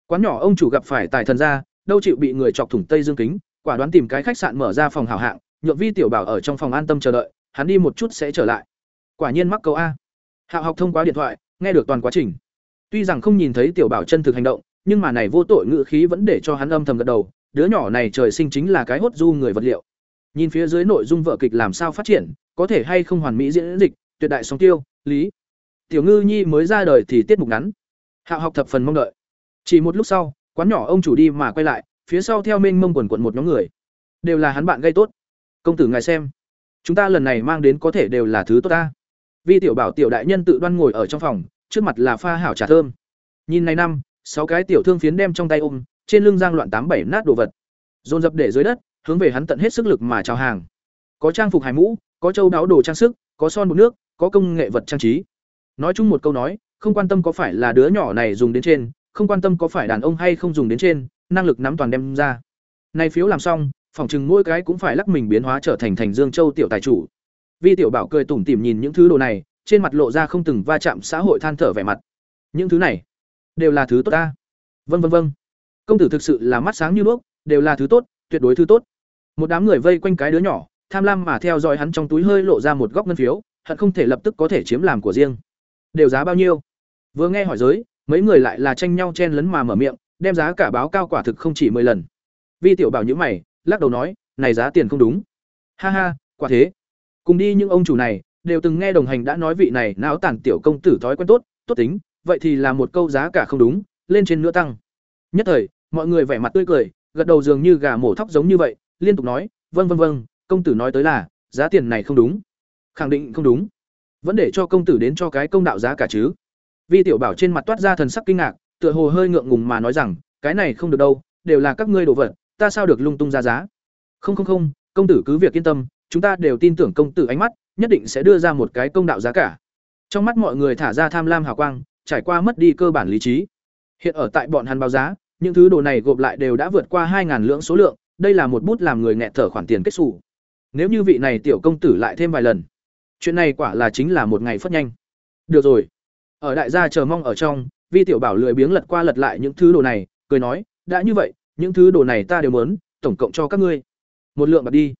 Quán nhỏ ông chủ gặp phải tài thần Gia, đâu chịu bị người chọc thủng tây dương kính quả đoán tìm cái khách sạn mở ra phòng hảo hạng nhượng vi tiểu bảo ở trong phòng an tâm chờ đợi hắn đi một chút sẽ trở lại. Quả nhiên mắc câu a. Hạo học thông qua điện thoại nghe được toàn quá trình. Tuy rằng không nhìn thấy tiểu bảo chân thực hành động nhưng mà này vô tội ngự khí vẫn để cho hắn âm thầm gật đầu đứa nhỏ này trời sinh chính là cái hốt du người vật liệu. Nhìn phía dưới nội dung vở kịch làm sao phát triển có thể hay không hoàn mỹ diễn dịch tuyệt đại song tiêu, lý. Tiểu ngư nhi mới ra đời thì tiết mục ngắn. Hạ học thập phần mong đợi. Chỉ một lúc sau, quán nhỏ ông chủ đi mà quay lại, phía sau theo mênh mông quần quận một nhóm người. Đều là hắn bạn gây tốt. Công tử ngài xem. Chúng ta lần này mang đến có thể đều là thứ tốt ta. Vi tiểu bảo tiểu đại nhân tự đoan ngồi ở trong phòng, trước mặt là pha hảo trà thơm. Nhìn này năm, sáu cái tiểu thương phiến đem trong tay ôm, trên lưng giang loạn tám bảy nát đồ vật. Dồn dập để dưới đất, hướng về hắn tận hết sức lực mà chào hàng. Có trang phục hải mũ, có châu đáo đồ trang sức, có son bột nước có công nghệ vật trang trí. Nói chung một câu nói, không quan tâm có phải là đứa nhỏ này dùng đến trên, không quan tâm có phải đàn ông hay không dùng đến trên, năng lực nắm toàn đem ra. Nay phiếu làm xong, phòng chừng mỗi cái cũng phải lắc mình biến hóa trở thành thành dương châu tiểu tài chủ. Vi tiểu bảo cười tủm tỉm nhìn những thứ đồ này, trên mặt lộ ra không từng va chạm xã hội than thở vẻ mặt. Những thứ này, đều là thứ tốt ta. Vân vân vân công tử thực sự là mắt sáng như đuốc, đều là thứ tốt, tuyệt đối thứ tốt. Một đám người vây quanh cái đứa nhỏ, tham lam mà theo dõi hắn trong túi hơi lộ ra một góc ngân phiếu hận không thể lập tức có thể chiếm làm của riêng. Đều giá bao nhiêu? Vừa nghe hỏi giới, mấy người lại là tranh nhau chen lấn mà mở miệng, đem giá cả báo cao quả thực không chỉ mười lần. Vi tiểu bảo nhữ mày, lắc đầu nói, này giá tiền không đúng. Ha ha, quả thế. Cùng đi những ông chủ này, đều từng nghe đồng hành đã nói vị này não tản tiểu công tử thói quen tốt tốt tính, vậy thì là một câu giá cả không đúng, lên trên nữa tăng. Nhất thời, mọi người vẻ mặt tươi cười, gật đầu dường như gà mổ thóc giống như vậy, liên tục nói vâng vâng vâng công tử nói tới là, giá tiền này không đúng khẳng định không đúng. Vẫn để cho công tử đến cho cái công đạo giá cả chứ. Vi tiểu bảo trên mặt toát ra thần sắc kinh ngạc tựa hồ hơi ngượng ngùng mà nói rằng cái này không được đâu đều là các ngươi đồ vật ta sao được lung tung ra giá? Không không không công tử cứ việc yên tâm chúng ta đều tin tưởng công tử ánh mắt nhất định sẽ đưa ra một cái công đạo giá cả. Trong mắt mọi người thả ra tham lam hào quang trải qua mất đi cơ bản lý trí. Hiện ở tại bọn hắn báo giá những thứ đồ này gộp lại đều đã vượt qua hai ngàn lượng số lượng, đây là một bút làm người nghẹt thở khoản tiền kết xù. Nếu như vị này tiểu công tử lại thêm vài lần, chuyện này quả là chính là một ngày phất nhanh. Được rồi. Ở đại gia chờ mong ở trong, Vi tiểu bảo lười biếng lật qua lật lại những thứ đồ này, cười nói, đã như vậy, những thứ đồ này ta đều muốn, tổng cộng cho các ngươi. Một lượng bạc đi.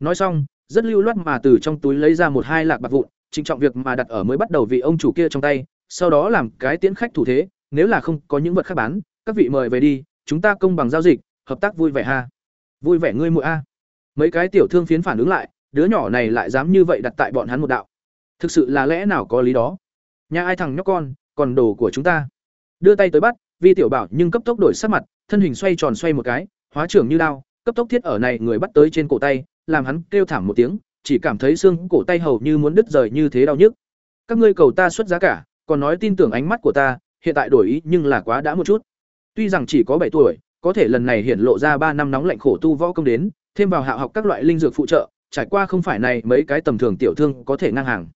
Nói xong, rất lưu loát mà từ trong túi lấy ra một hai lạc bạc vụn, trịnh trọng việc mà đặt ở mới bắt đầu vị ông chủ kia trong tay, sau đó làm cái tiễn khách thủ thế, nếu là không có những vật khác bán, các vị mời về đi, chúng ta công bằng giao dịch, hợp tác vui vẻ ha. Vui vẻ ngươi muội a. Mấy cái tiểu thương phiến phản ứng lại, đứa nhỏ này lại dám như vậy đặt tại bọn hắn một đạo. Thực sự là lẽ nào có lý đó. Nhà ai thằng nhóc con, còn đồ của chúng ta. Đưa tay tới bắt, Vi tiểu bảo nhưng cấp tốc đổi sắc mặt, thân hình xoay tròn xoay một cái, hóa trưởng như đao, cấp tốc thiết ở này người bắt tới trên cổ tay, làm hắn kêu thảm một tiếng, chỉ cảm thấy xương cổ tay hầu như muốn đứt rời như thế đau nhức. Các ngươi cầu ta xuất giá cả, còn nói tin tưởng ánh mắt của ta, hiện tại đổi ý nhưng là quá đã một chút. Tuy rằng chỉ có bảy tuổi, có thể lần này hiện lộ ra ba năm nóng lạnh khổ tu võ công đến, thêm vào hạ học các loại linh dược phụ trợ, trải qua không phải này mấy cái tầm thường tiểu thương có thể ngang hàng.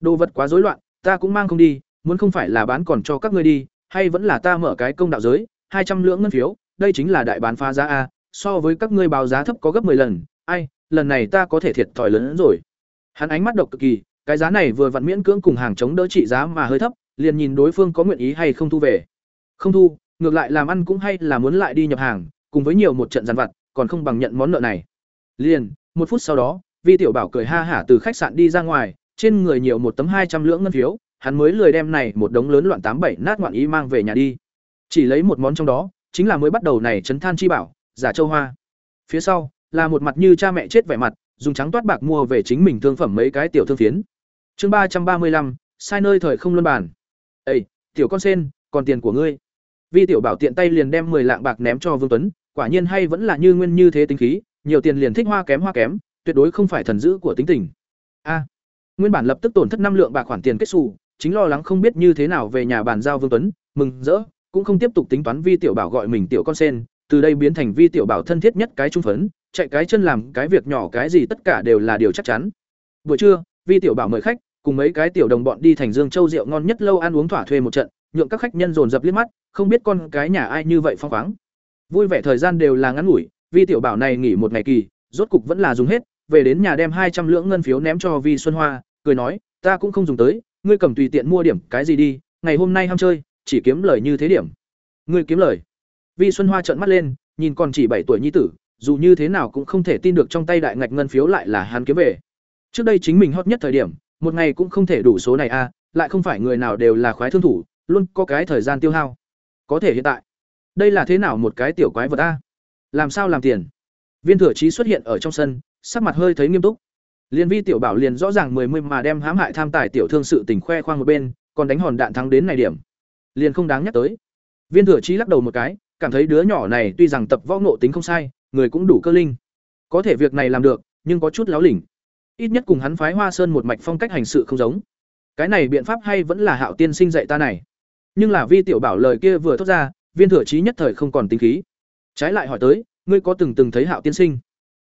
Đồ vật quá rối loạn, ta cũng mang không đi, muốn không phải là bán còn cho các ngươi đi, hay vẫn là ta mở cái công đạo giới, hai trăm lượng ngân phiếu, đây chính là đại bán phá giá a, so với các ngươi báo giá thấp có gấp 10 lần, ai, lần này ta có thể thiệt thòi lớn hơn rồi. Hắn ánh mắt độc cực kỳ, cái giá này vừa vặn miễn cưỡng cùng hàng chống đỡ trị giá mà hơi thấp, liền nhìn đối phương có nguyện ý hay không thu về. Không thu, ngược lại làm ăn cũng hay là muốn lại đi nhập hàng, cùng với nhiều một trận giàn vặt, còn không bằng nhận món nợ này. Liền, một phút sau đó, Vi tiểu bảo cười ha hả từ khách sạn đi ra ngoài, trên người nhiều một tấm hai trăm lưỡng ngân phiếu, hắn mới lười đem này một đống lớn loạn tám bảy nát ngoạn ý mang về nhà đi. Chỉ lấy một món trong đó, chính là mới bắt đầu này chấn than chi bảo, giả châu hoa. Phía sau, là một mặt như cha mẹ chết vẻ mặt, dùng trắng toát bạc mua về chính mình thương phẩm mấy cái tiểu thương phiến. Chương ba trăm ba mươi lăm sai nơi thời không luân bản. ây tiểu con sen, còn tiền của ngươi." Vi tiểu bảo tiện tay liền đem 10 lạng bạc ném cho Vương Tuấn, quả nhiên hay vẫn là như nguyên như thế tính khí, nhiều tiền liền thích hoa kém hoa kém, tuyệt đối không phải thần dữ của tính tình. A. À, nguyên bản lập tức tổn thất năm lượng bạc khoản tiền kết sủ, chính lo lắng không biết như thế nào về nhà bàn giao Vương Tuấn, mừng rỡ, cũng không tiếp tục tính toán Vi tiểu bảo gọi mình tiểu con sen, từ đây biến thành Vi tiểu bảo thân thiết nhất cái trung phấn, chạy cái chân làm cái việc nhỏ cái gì tất cả đều là điều chắc chắn. Buổi trưa, Vi tiểu bảo mời khách, cùng mấy cái tiểu đồng bọn đi thành Dương Châu rượu ngon nhất lâu ăn uống thỏa thuê một trận, nhượng các khách nhân dồn dập liếc mắt, không biết con cái nhà ai như vậy phong khoáng. Vui vẻ thời gian đều là ngắn ngủi, Vi tiểu bảo này nghỉ một ngày kỳ, rốt cục vẫn là dùng hết, về đến nhà đem hai trăm lượng ngân phiếu ném cho Vi Xuân Hoa, cười nói, ta cũng không dùng tới, ngươi cầm tùy tiện mua điểm cái gì đi, ngày hôm nay ham chơi, chỉ kiếm lời như thế điểm. Ngươi kiếm lời. Vi Xuân Hoa trợn mắt lên, nhìn còn chỉ bảy tuổi nhi tử, dù như thế nào cũng không thể tin được trong tay đại ngạch ngân phiếu lại là hắn kiếm về. Trước đây chính mình hot nhất thời điểm, một ngày cũng không thể đủ số này a, lại không phải người nào đều là khoái thương thủ, luôn có cái thời gian tiêu hao. Có thể hiện tại, đây là thế nào một cái tiểu quái vật a? Làm sao làm tiền? Viên Thừa trí xuất hiện ở trong sân, sắc mặt hơi thấy nghiêm túc. Liên Vi tiểu bảo liền rõ ràng mười mươi mà đem hãm hại tham tài tiểu thương sự tình khoe khoang một bên, còn đánh hòn đạn thắng đến này điểm, liền không đáng nhắc tới. Viên Thừa trí lắc đầu một cái, cảm thấy đứa nhỏ này tuy rằng tập võ ngộ tính không sai, người cũng đủ cơ linh. Có thể việc này làm được, nhưng có chút láo lỉnh. Ít nhất cùng hắn phái Hoa Sơn một mạch phong cách hành sự không giống. Cái này biện pháp hay vẫn là Hạo Tiên sinh dạy ta này. Nhưng là Vi tiểu bảo lời kia vừa thốt ra, Viên Thừa trí nhất thời không còn tính khí. Trái lại hỏi tới, ngươi có từng từng thấy Hạo Tiên sinh?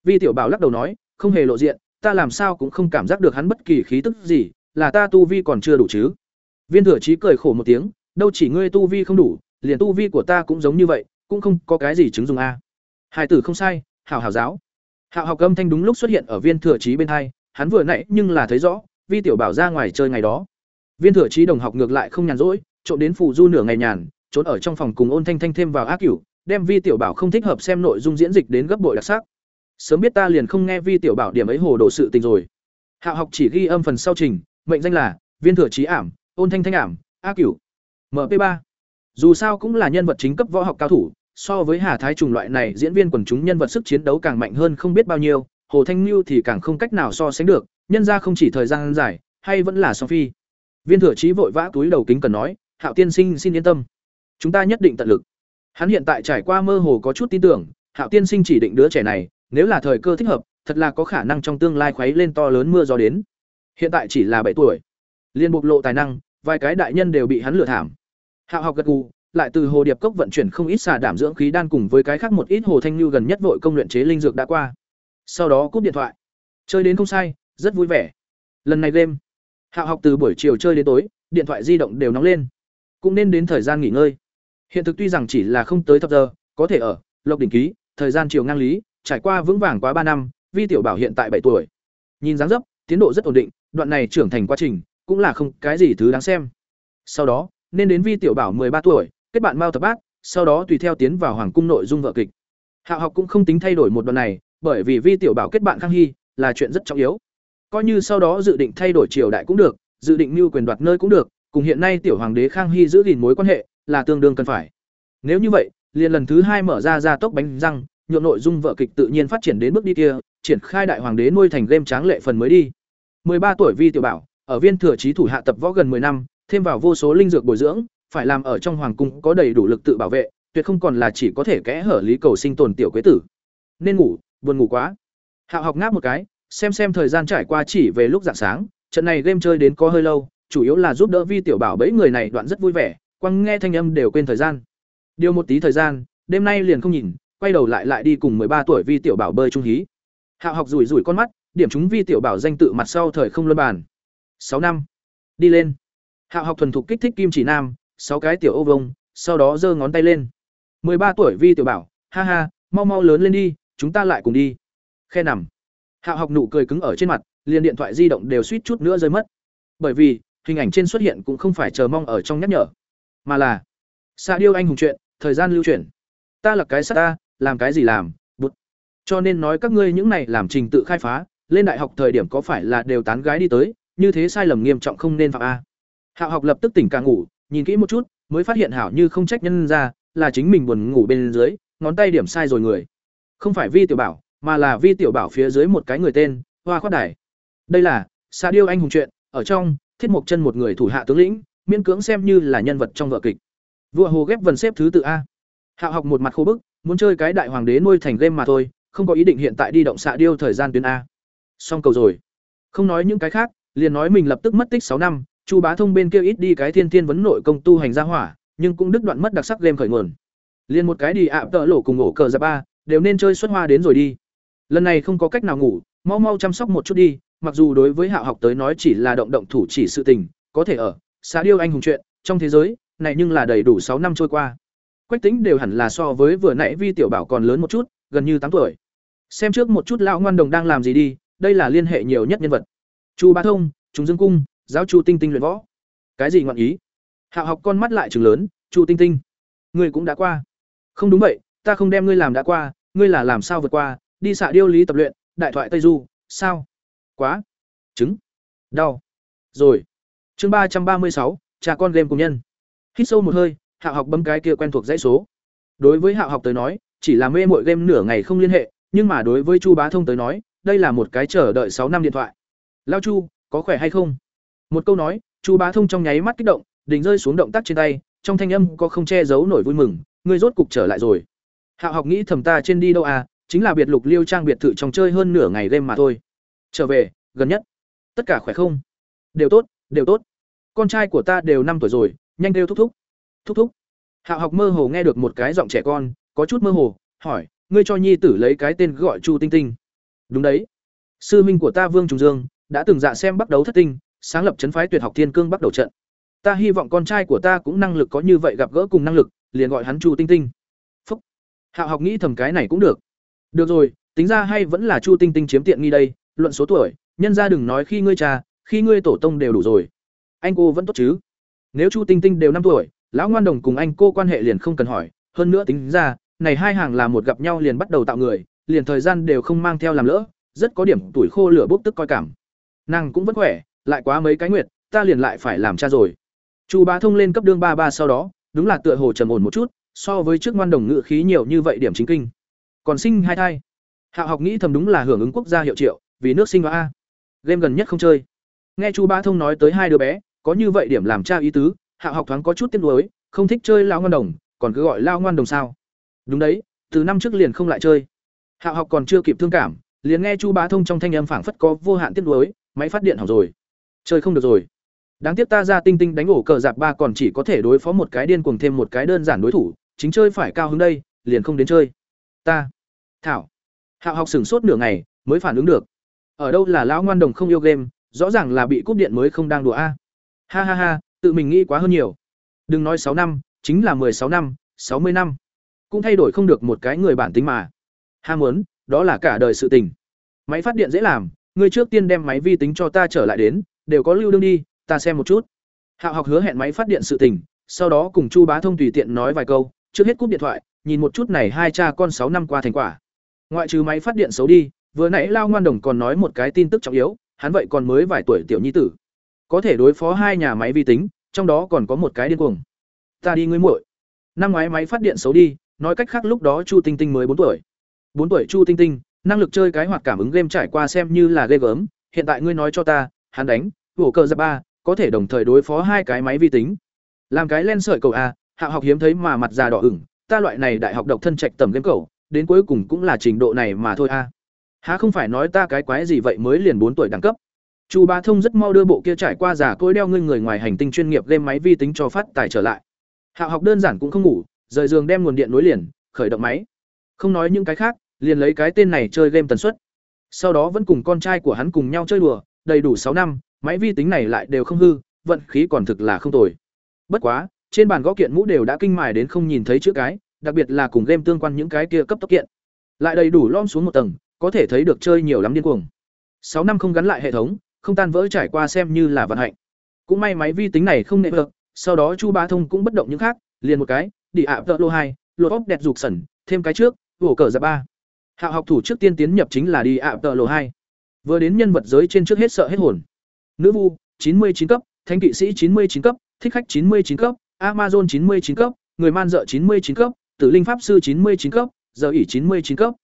Vi tiểu bảo lắc đầu nói, không hề lộ diện, ta làm sao cũng không cảm giác được hắn bất kỳ khí tức gì, là ta tu vi còn chưa đủ chứ? Viên Thừa trí cười khổ một tiếng, đâu chỉ ngươi tu vi không đủ, liền tu vi của ta cũng giống như vậy, cũng không có cái gì chứng dùng a. Hai tử không sai, hảo hảo giáo. Hạo học âm thanh đúng lúc xuất hiện ở Viên Thừa trí bên hai, hắn vừa nãy nhưng là thấy rõ, Vi tiểu bảo ra ngoài chơi ngày đó. Viên Thừa trí đồng học ngược lại không nhàn rỗi, trộn đến phù du nửa ngày nhàn, trốn ở trong phòng cùng Ôn Thanh Thanh thêm vào ác cửu, đem Vi tiểu bảo không thích hợp xem nội dung diễn dịch đến gấp bội đặc sắc. Sớm biết ta liền không nghe Vi tiểu bảo điểm ấy hồ đồ sự tình rồi. Hạo học chỉ ghi âm phần sau trình, mệnh danh là Viên Thừa Chí ảm, Ôn Thanh Thanh ảm, A cửu. MP3. Dù sao cũng là nhân vật chính cấp võ học cao thủ, so với Hà Thái trùng loại này diễn viên quần chúng nhân vật sức chiến đấu càng mạnh hơn không biết bao nhiêu, Hồ Thanh Nưu thì càng không cách nào so sánh được, nhân ra không chỉ thời gian dài, hay vẫn là so phi. Viên Thừa Chí vội vã túi đầu kính cần nói, Hạo tiên sinh xin yên tâm, chúng ta nhất định tận lực. Hắn hiện tại trải qua mơ hồ có chút tin tưởng, Hạo tiên sinh chỉ định đứa trẻ này, nếu là thời cơ thích hợp, thật là có khả năng trong tương lai khuấy lên to lớn mưa gió đến. Hiện tại chỉ là bảy tuổi, liên bộc lộ tài năng, vài cái đại nhân đều bị hắn lừa thảm. Hạo học gật gù, lại từ hồ điệp cốc vận chuyển không ít xà đảm dưỡng khí đan cùng với cái khác một ít hồ thanh lưu gần nhất vội công luyện chế linh dược đã qua. Sau đó cúp điện thoại. Chơi đến không sai, rất vui vẻ. Lần này game, Hạo học từ buổi chiều chơi đến tối, điện thoại di động đều nóng lên. Cũng nên đến thời gian nghỉ ngơi hiện thực tuy rằng chỉ là không tới thập giờ, có thể ở, lộc đỉnh ký, thời gian chiều ngang lý, trải qua vững vàng quá ba năm, vi tiểu bảo hiện tại bảy tuổi. Nhìn dáng dấp, tiến độ rất ổn định, đoạn này trưởng thành quá trình, cũng là không cái gì thứ đáng xem. Sau đó, nên đến vi tiểu bảo ba tuổi, kết bạn mao tập bác sau đó tùy theo tiến vào hoàng cung nội dung vợ kịch. Hạ học cũng không tính thay đổi một đoạn này, bởi vì vi tiểu bảo kết bạn khang hy là chuyện rất trọng yếu. Coi như sau đó dự định thay đổi triều đại cũng được, dự định mưu quyền đoạt nơi cũng được, cùng hiện nay tiểu hoàng đế khang hy giữ gìn mối quan hệ là tương đương cần phải. Nếu như vậy, liền lần thứ hai mở ra ra tốc bánh răng, nhượng nội dung vợ kịch tự nhiên phát triển đến bước đi kia, triển khai đại hoàng đế nuôi thành game tráng lệ phần mới đi. 13 tuổi vi tiểu bảo, ở viên thừa trí thủ hạ tập võ gần 10 năm, thêm vào vô số linh dược bồi dưỡng, phải làm ở trong hoàng cung có đầy đủ lực tự bảo vệ, tuyệt không còn là chỉ có thể kẽ hở lý cầu sinh tồn tiểu quế tử. Nên ngủ, buồn ngủ quá. Hạo học ngáp một cái, xem xem thời gian trải qua chỉ về lúc dạng sáng, trận này game chơi đến có hơi lâu, chủ yếu là giúp đỡ vi tiểu bảo bấy người này đoạn rất vui vẻ quăng nghe thanh âm đều quên thời gian. Điều một tí thời gian, đêm nay liền không nhìn, quay đầu lại lại đi cùng ba tuổi vi tiểu bảo bơi trung hí. Hạo học rủi rủi con mắt, điểm chúng vi tiểu bảo danh tự mặt sau thời không luân bàn. Sáu năm. Đi lên. Hạo học thuần thục kích thích kim chỉ nam, sáu cái tiểu ô vông sau đó giơ ngón tay lên. Ba tuổi vi tiểu bảo, ha ha, mau mau lớn lên đi, chúng ta lại cùng đi. Khe nằm. Hạo học nụ cười cứng ở trên mặt, liền điện thoại di động đều suýt chút nữa rơi mất. Bởi vì, hình ảnh trên xuất hiện cũng không phải chờ mong ở trong nhắc nhở mà là xạ điêu anh hùng chuyện, thời gian lưu chuyển ta là cái sắt ta, làm cái gì làm, bụt. Cho nên nói các ngươi những này làm trình tự khai phá, lên đại học thời điểm có phải là đều tán gái đi tới, như thế sai lầm nghiêm trọng không nên phạm a. Hạo học lập tức tỉnh càng ngủ, nhìn kỹ một chút, mới phát hiện hảo như không trách nhân ra, là chính mình buồn ngủ bên dưới, ngón tay điểm sai rồi người. Không phải vi tiểu bảo, mà là vi tiểu bảo phía dưới một cái người tên, hoa khoát đài. Đây là xa điêu anh hùng chuyện, ở trong, thiết mộc chân một người thủ hạ tướng lĩnh miễn cưỡng xem như là nhân vật trong vở kịch. Vua hồ ghép vần xếp thứ tự a. Hạo học một mặt khô bức, muốn chơi cái đại hoàng đế nuôi thành game mà thôi, không có ý định hiện tại đi động xạ điêu thời gian tuyến a. Xong cầu rồi. Không nói những cái khác, liền nói mình lập tức mất tích sáu năm, chu bá thông bên kia ít đi cái thiên thiên vấn nội công tu hành gia hỏa, nhưng cũng đứt đoạn mất đặc sắc game khởi nguồn. Liền một cái đi ạ, tợ lỗ cùng ổ cờ ra ba, đều nên chơi xuất hoa đến rồi đi. Lần này không có cách nào ngủ, mau mau chăm sóc một chút đi, mặc dù đối với hạo học tới nói chỉ là động động thủ chỉ sự tình, có thể ở xá điêu anh hùng chuyện, trong thế giới, này nhưng là đầy đủ sáu năm trôi qua. Quách tính đều hẳn là so với vừa nãy vi tiểu bảo còn lớn một chút, gần như tám tuổi. Xem trước một chút lão ngoan đồng đang làm gì đi, đây là liên hệ nhiều nhất nhân vật. Chu bá thông chúng dương cung, giáo chu tinh tinh luyện võ. Cái gì ngọn ý? Hạo học con mắt lại trường lớn, chu tinh tinh, ngươi cũng đã qua. Không đúng vậy, ta không đem ngươi làm đã qua, ngươi là làm sao vượt qua, đi xạ điêu lý tập luyện, đại thoại tây du, sao? Quá. Trứng đau. Rồi chương ba trăm ba mươi sáu, cha con game cùng nhân. Hít sâu một hơi, hạ học bấm cái kia quen thuộc dãy số. Đối với hạ học tới nói, chỉ là mê mội game nửa ngày không liên hệ, nhưng mà đối với chu bá thông tới nói, đây là một cái chờ đợi sáu năm điện thoại. Lao chu, có khỏe hay không? Một câu nói, chu bá thông trong nháy mắt kích động, đỉnh rơi xuống động tác trên tay, trong thanh âm có không che giấu nổi vui mừng, ngươi rốt cục trở lại rồi. Hạ học nghĩ thầm ta trên đi đâu à chính là biệt lục liêu trang biệt thự trong chơi hơn nửa ngày game mà thôi. Trở về, gần nhất. Tất cả khỏe không? Đều tốt đều tốt. Con trai của ta đều năm tuổi rồi, nhanh đều thúc thúc. Thúc thúc. Hạ học mơ hồ nghe được một cái giọng trẻ con, có chút mơ hồ, hỏi, ngươi cho nhi tử lấy cái tên gọi chu tinh tinh. Đúng đấy. Sư minh của ta vương trùng dương, đã từng dạ xem bắt đầu thất tinh, sáng lập chấn phái tuyệt học thiên cương bắt đầu trận. Ta hy vọng con trai của ta cũng năng lực có như vậy gặp gỡ cùng năng lực, liền gọi hắn chu tinh tinh. Phúc. Hạ học nghĩ thầm cái này cũng được. Được rồi, tính ra hay vẫn là chu tinh tinh chiếm tiện nghi đây, luận số tuổi, nhân ra đừng nói khi ngươi cha khi ngươi tổ tông đều đủ rồi. Anh cô vẫn tốt chứ? Nếu chu tinh tinh đều năm tuổi, lão ngoan đồng cùng anh cô quan hệ liền không cần hỏi. Hơn nữa tính ra, này hai hàng là một gặp nhau liền bắt đầu tạo người, liền thời gian đều không mang theo làm lỡ, rất có điểm tuổi khô lửa bốc tức coi cảm. Nàng cũng vẫn khỏe, lại quá mấy cái nguyệt, ta liền lại phải làm cha rồi. Chu bá thông lên cấp đương ba ba sau đó, đúng là tựa hồ trầm ổn một chút, so với trước ngoan đồng ngự khí nhiều như vậy điểm chính kinh. Còn sinh hai thai. Hạ học nghĩ thầm đúng là hưởng ứng quốc gia hiệu triệu, vì nước sinh hoa. A game gần nhất không chơi nghe chu Ba thông nói tới hai đứa bé, có như vậy điểm làm cha ý tứ, hạ học thoáng có chút tiếc nuối, không thích chơi lao ngoan đồng, còn cứ gọi lao ngoan đồng sao? Đúng đấy, từ năm trước liền không lại chơi. Hạ học còn chưa kịp thương cảm, liền nghe chu bá thông trong thanh âm phảng phất có vô hạn tiếc nuối, máy phát điện hỏng rồi. Chơi không được rồi. Đáng tiếc ta ra tinh tinh đánh ổ cờ giạp ba còn chỉ có thể đối phó một cái điên cuồng thêm một cái đơn giản đối thủ, chính chơi phải cao hứng đây, liền không đến chơi. Ta, thảo. Hạo học sửng sốt nửa ngày, mới phản ứng được. Ở đâu là lão ngoan đồng không yêu game rõ ràng là bị cúp điện mới không đang đùa a. Ha ha ha, tự mình nghĩ quá hơn nhiều. Đừng nói sáu năm, chính là sáu năm, sáu mươi năm. Cũng thay đổi không được một cái người bản tính mà. Ham muốn, đó là cả đời sự tình. Máy phát điện dễ làm ngươi trước tiên đem máy vi tính cho ta trở lại đến, đều có lưu đương đi, ta xem một chút. Hạo học hứa hẹn máy phát điện sự tình, sau đó cùng chu bá thông tùy tiện nói vài câu, trước hết cúp điện thoại, nhìn một chút này hai cha con sáu năm qua thành quả. Ngoại trừ máy phát điện xấu đi, vừa nãy lao ngoan đồng còn nói một cái tin tức trọng yếu hắn vậy còn mới vài tuổi tiểu nhi tử. Có thể đối phó hai nhà máy vi tính, trong đó còn có một cái điên cuồng. Ta đi ngươi muội. Năm ngoái máy phát điện xấu đi, nói cách khác lúc đó chu tinh tinh mới bốn tuổi. Bốn tuổi chu tinh tinh, năng lực chơi cái hoạt cảm ứng game trải qua xem như là ghê gớm, hiện tại ngươi nói cho ta, hắn đánh vỗ cờ giáp ba, có thể đồng thời đối phó hai cái máy vi tính. Làm cái len sợi cầu a, hạ học hiếm thấy mà mặt già đỏ ửng, ta loại này đại học độc thân trạch tầm game cầu, đến cuối cùng cũng là trình độ này mà thôi a há không phải nói ta cái quái gì vậy mới liền bốn tuổi đẳng cấp? Chu Bá thông rất mau đưa bộ kia trải qua giả cối đeo ngươi người ngoài hành tinh chuyên nghiệp game máy vi tính cho phát tài trở lại. Hạ học đơn giản cũng không ngủ, rời giường đem nguồn điện nối liền, khởi động máy. Không nói những cái khác, liền lấy cái tên này chơi game tần suất. Sau đó vẫn cùng con trai của hắn cùng nhau chơi đùa, đầy đủ sáu năm, máy vi tính này lại đều không hư, vận khí còn thực là không tồi. Bất quá, trên bàn gõ kiện mũ đều đã kinh mài đến không nhìn thấy chữ cái, đặc biệt là cùng game tương quan những cái kia cấp tốc kiện. Lại đầy đủ lom xuống một tầng có thể thấy được chơi nhiều lắm điên cuồng. Sáu năm không gắn lại hệ thống, không tan vỡ trải qua xem như là vận hạnh. Cũng may máy vi tính này không nệ được sau đó chu ba thông cũng bất động những khác, liền một cái, đi ạ tợ lô hai, lột óc đẹp dục sẩn, thêm cái trước, vỗ cờ ra ba. Hạo học thủ trước tiên tiến nhập chính là đi ạ tợ lô hai. Vừa đến nhân vật giới trên trước hết sợ hết hồn. Nữ vu, chín mươi chín cấp thanh kỵ sĩ chín mươi chín cấp, thích khách chín mươi chín cấp, amazon chín mươi chín cấp, người man dợ chín mươi chín cấp, tử linh pháp sư chín mươi chín cấp, giờ ỉ chín mươi chín cấp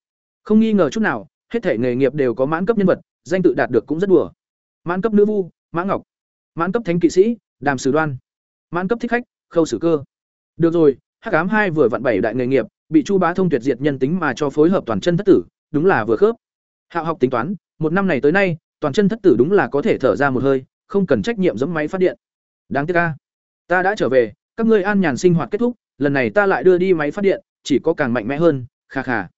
không nghi ngờ chút nào, hết thể nghề nghiệp đều có mãn cấp nhân vật, danh tự đạt được cũng rất đùa. Mãn cấp nữ vu, mã ngọc. Mãn cấp thánh kỵ sĩ, đàm sử đoan. Mãn cấp thích khách, khâu sử cơ. Được rồi, hắc ám hai vừa vặn bảy đại nghề nghiệp, bị chu bá thông tuyệt diệt nhân tính mà cho phối hợp toàn chân thất tử, đúng là vừa khớp. Hạo học tính toán, một năm này tới nay, toàn chân thất tử đúng là có thể thở ra một hơi, không cần trách nhiệm giống máy phát điện. Đáng tiếc ca ta đã trở về, các ngươi an nhàn sinh hoạt kết thúc, lần này ta lại đưa đi máy phát điện, chỉ có càng mạnh mẽ hơn, kha kha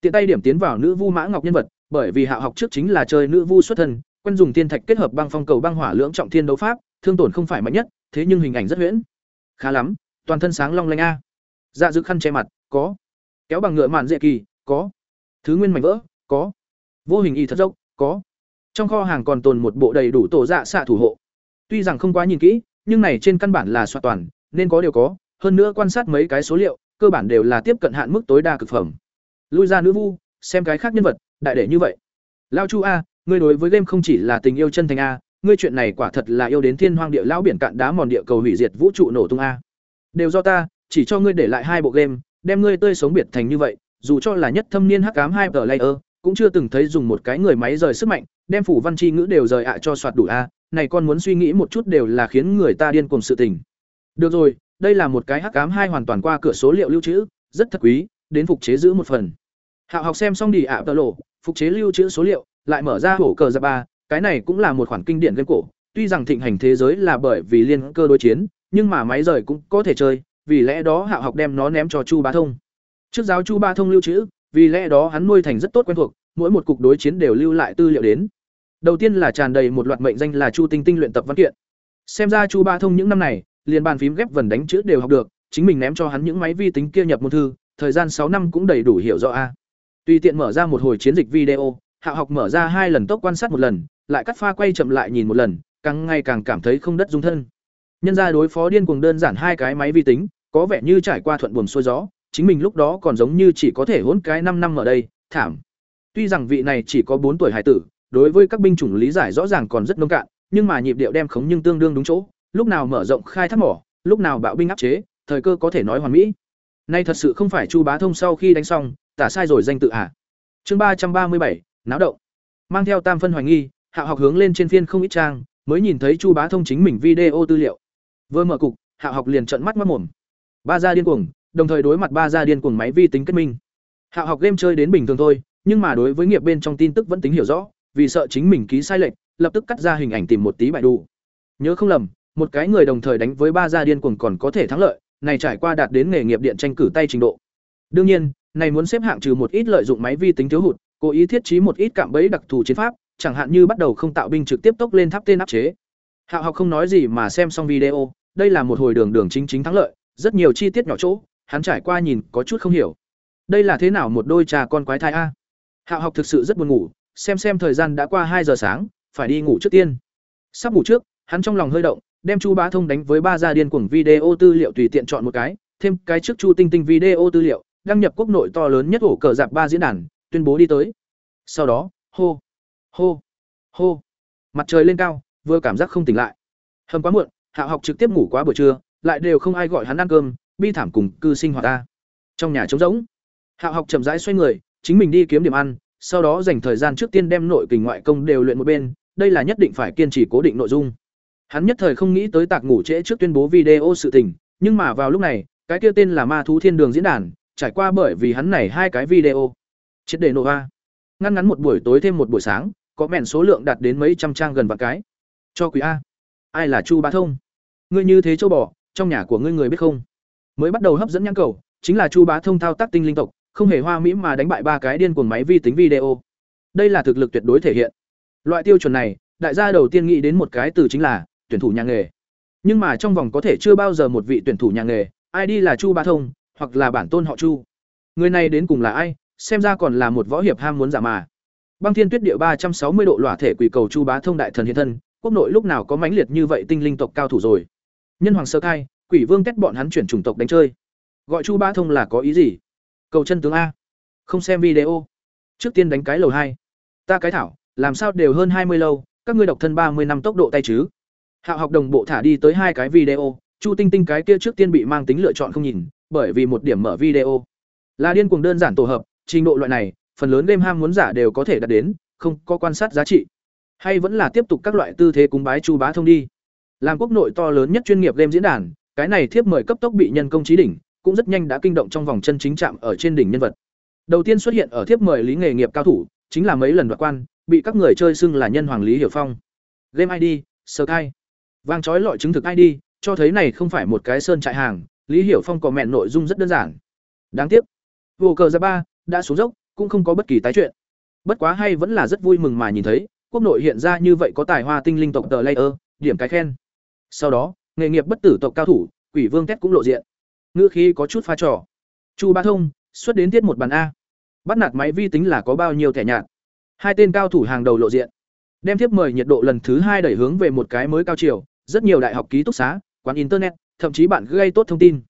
tiện tay điểm tiến vào nữ vu mã ngọc nhân vật, bởi vì hạ học trước chính là chơi nữ vu xuất thân, quen dùng tiên thạch kết hợp băng phong cầu băng hỏa lưỡng trọng thiên đấu pháp, thương tổn không phải mạnh nhất, thế nhưng hình ảnh rất huyễn. Khá lắm, toàn thân sáng long lanh a. Dạ dự khăn che mặt, có. Kéo bằng ngựa mạn dễ kỳ, có. Thứ nguyên mảnh vỡ, có. Vô hình y thật dốc, có. Trong kho hàng còn tồn một bộ đầy đủ tổ dạ xạ thủ hộ. Tuy rằng không quá nhìn kỹ, nhưng này trên căn bản là soạn toàn, nên có đều có. Hơn nữa quan sát mấy cái số liệu, cơ bản đều là tiếp cận hạn mức tối đa cực phẩm lui ra nữ vu, xem cái khác nhân vật, đại để như vậy. Lao chu a, ngươi đối với game không chỉ là tình yêu chân thành a, ngươi chuyện này quả thật là yêu đến thiên hoang địa lão biển cạn đá mòn địa cầu hủy diệt vũ trụ nổ tung a. Đều do ta, chỉ cho ngươi để lại hai bộ game, đem ngươi tươi sống biệt thành như vậy, dù cho là nhất thâm niên hắc cám hai tờ layer, cũng chưa từng thấy dùng một cái người máy rời sức mạnh, đem phủ văn chi ngữ đều rời ạ cho soạt đủ a, này con muốn suy nghĩ một chút đều là khiến người ta điên cuồng sự tình. Được rồi, đây là một cái hắc cám hai hoàn toàn qua cửa số liệu lưu trữ, rất thật quý, đến phục chế giữ một phần hạo học xem xong đi ạ, tờ lộ, phục chế lưu trữ số liệu, lại mở ra hổ cờ ra ba. Cái này cũng là một khoản kinh điển game cổ. Tuy rằng thịnh hành thế giới là bởi vì liên cơ đối chiến, nhưng mà máy rời cũng có thể chơi, vì lẽ đó hạo học đem nó ném cho chu ba thông. Trước giáo chu ba thông lưu trữ, vì lẽ đó hắn nuôi thành rất tốt quen thuộc, mỗi một cục đối chiến đều lưu lại tư liệu đến. Đầu tiên là tràn đầy một loạt mệnh danh là chu tinh tinh luyện tập văn kiện. Xem ra chu ba thông những năm này, liền bàn phím ghép vần đánh chữ đều học được, chính mình ném cho hắn những máy vi tính kia nhập môn thư, thời gian sáu năm cũng đầy đủ hiểu rõ a tùy tiện mở ra một hồi chiến dịch video, hạ học mở ra hai lần tốc quan sát một lần, lại cắt pha quay chậm lại nhìn một lần, càng ngày càng cảm thấy không đất dung thân. Nhân ra đối phó điên cuồng đơn giản hai cái máy vi tính, có vẻ như trải qua thuận buồm xuôi gió, chính mình lúc đó còn giống như chỉ có thể hỗn cái năm năm ở đây, thảm. Tuy rằng vị này chỉ có bốn tuổi hải tử, đối với các binh chủng lý giải rõ ràng còn rất nông cạn, nhưng mà nhịp điệu đem khống nhưng tương đương đúng chỗ, lúc nào mở rộng khai thác mỏ, lúc nào bạo binh áp chế, thời cơ có thể nói hoàn mỹ. Nay thật sự không phải chu bá thông sau khi đánh xong tả sai rồi danh tự à. chương ba trăm ba mươi bảy, náo động. Mang theo tam phân hoài nghi, hạ học hướng lên trên phiên không ít trang, mới nhìn thấy chu bá thông chính mình video tư liệu. Vừa mở cục, hạ học liền trợn mắt mắt mồm. Ba gia điên cuồng, đồng thời đối mặt ba gia điên cuồng máy vi tính kết minh. Hạ học game chơi đến bình thường thôi, nhưng mà đối với nghiệp bên trong tin tức vẫn tính hiểu rõ, vì sợ chính mình ký sai lệch, lập tức cắt ra hình ảnh tìm một tí bài đủ. Nhớ không lầm, một cái người đồng thời đánh với ba gia điên cuồng còn có thể thắng lợi, này trải qua đạt đến nghề nghiệp điện tranh cử tay trình độ. Đương nhiên này muốn xếp hạng trừ một ít lợi dụng máy vi tính thiếu hụt cố ý thiết trí một ít cạm bẫy đặc thù chiến pháp chẳng hạn như bắt đầu không tạo binh trực tiếp tốc lên tháp tên áp chế hạo học không nói gì mà xem xong video đây là một hồi đường đường chính chính thắng lợi rất nhiều chi tiết nhỏ chỗ hắn trải qua nhìn có chút không hiểu. Đây là thế nào một đôi trà con quái thai a? Hạo học thực sự rất buồn ngủ, xem xem thời gian đã qua hai giờ sáng, phải đi ngủ trước tiên. Sắp ngủ trước, hắn trong lòng hơi động, đem Chu Bá Thông đánh với ba gia điên cuồng video tư liệu tùy tiện chọn một cái, thêm cái trước Chu Tinh Tinh video tư liệu, đăng nhập quốc nội to lớn nhất ổ cờ dạp ba diễn đàn, tuyên bố đi tới. Sau đó, hô, hô, hô. Mặt trời lên cao, vừa cảm giác không tỉnh lại. Hầm quá muộn, Hạo học trực tiếp ngủ quá buổi trưa, lại đều không ai gọi hắn ăn cơm, bi thảm cùng cư sinh hoạt ta. Trong nhà trống rỗng, Hạo học chậm rãi xoay người, chính mình đi kiếm điểm ăn, sau đó dành thời gian trước tiên đem nội kình ngoại công đều luyện một bên, đây là nhất định phải kiên trì cố định nội dung. Hắn nhất thời không nghĩ tới tạc ngủ trễ trước tuyên bố video sự tình, nhưng mà vào lúc này, cái kia tên là Ma thú thiên đường diễn đàn, trải qua bởi vì hắn này hai cái video. Chết để nổ a. Ngắn ngắn một buổi tối thêm một buổi sáng, có mẹn số lượng đạt đến mấy trăm trang gần vạn cái. Cho quý a. Ai là Chu Bá Thông? Ngươi như thế châu bò, trong nhà của ngươi người biết không? Mới bắt đầu hấp dẫn nhãn cầu, chính là Chu Bá Thông thao tác tinh linh tộc, không hề hoa mỹ mà đánh bại ba cái điên cuồng máy vi tính video. Đây là thực lực tuyệt đối thể hiện. Loại tiêu chuẩn này, đại gia đầu tiên nghĩ đến một cái từ chính là tuyển thủ nhà nghề. Nhưng mà trong vòng có thể chưa bao giờ một vị tuyển thủ nhà nghề, ai đi là Chu Bá Thông, hoặc là bản tôn họ Chu. Người này đến cùng là ai, xem ra còn là một võ hiệp ham muốn giả mà. Băng Thiên Tuyết Địa ba trăm sáu mươi độ lỏa thể quỷ cầu Chu Bá Thông đại thần hiện thân, quốc nội lúc nào có mãnh liệt như vậy tinh linh tộc cao thủ rồi. Nhân hoàng sơ khai, quỷ vương kết bọn hắn chuyển chủng tộc đánh chơi. Gọi Chu Bá Thông là có ý gì? Cầu chân tướng a. Không xem video. Trước tiên đánh cái lầu hai. Ta cái thảo, làm sao đều hơn hai mươi lâu, các ngươi độc thân ba mươi năm tốc độ tay chứ? Hạo học đồng bộ thả đi tới hai cái video, Chu Tinh Tinh cái kia trước tiên bị mang tính lựa chọn không nhìn, bởi vì một điểm mở video. Là điên cuồng đơn giản tổ hợp, trình độ loại này, phần lớn game ham muốn giả đều có thể đạt đến, không có quan sát giá trị. Hay vẫn là tiếp tục các loại tư thế cúng bái Chu Bá Thông đi. Làm quốc nội to lớn nhất chuyên nghiệp game diễn đàn, cái này thiếp mời cấp tốc bị nhân công trí đỉnh, cũng rất nhanh đã kinh động trong vòng chân chính chạm ở trên đỉnh nhân vật. Đầu tiên xuất hiện ở thiếp mời lý nghề nghiệp cao thủ, chính là mấy lần đoạt quan, bị các người chơi xưng là nhân hoàng lý hiểu phong. Game ID, Sky. Vang chói lọi chứng thực ID, cho thấy này không phải một cái sơn trại hàng, Lý Hiểu Phong có mẹn nội dung rất đơn giản. Đáng tiếc, vô cờ ra ba đã xuống dốc, cũng không có bất kỳ tái chuyện. Bất quá hay vẫn là rất vui mừng mà nhìn thấy, quốc nội hiện ra như vậy có tài hoa tinh linh tộc tờ layer, điểm cái khen. Sau đó, nghề nghiệp bất tử tộc cao thủ, Quỷ Vương tét cũng lộ diện. Ngữ khí có chút pha trò. Chu Ba Thông, xuất đến tiết một bàn a. Bắt nạt máy vi tính là có bao nhiêu thẻ nhạt. Hai tên cao thủ hàng đầu lộ diện. Đem tiếp mời nhiệt độ lần thứ hai đẩy hướng về một cái mới cao chiều, rất nhiều đại học ký túc xá, quán internet, thậm chí bạn gây tốt thông tin,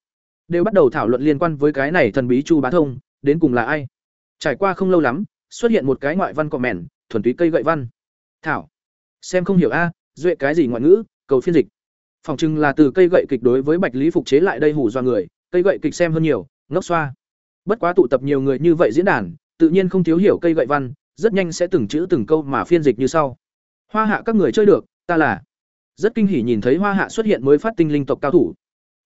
đều bắt đầu thảo luận liên quan với cái này thần bí Chu Bá Thông, đến cùng là ai. Trải qua không lâu lắm, xuất hiện một cái ngoại văn comment, thuần túy cây gậy văn. Thảo, xem không hiểu a, duệ cái gì ngoại ngữ, cầu phiên dịch. Phòng trưng là từ cây gậy kịch đối với Bạch Lý phục chế lại đây hủ do người, cây gậy kịch xem hơn nhiều, ngốc xoa. Bất quá tụ tập nhiều người như vậy diễn đàn, tự nhiên không thiếu hiểu cây gậy văn, rất nhanh sẽ từng chữ từng câu mà phiên dịch như sau. Hoa hạ các người chơi được, ta là rất kinh hỉ nhìn thấy Hoa Hạ xuất hiện mới phát tinh linh tộc cao thủ.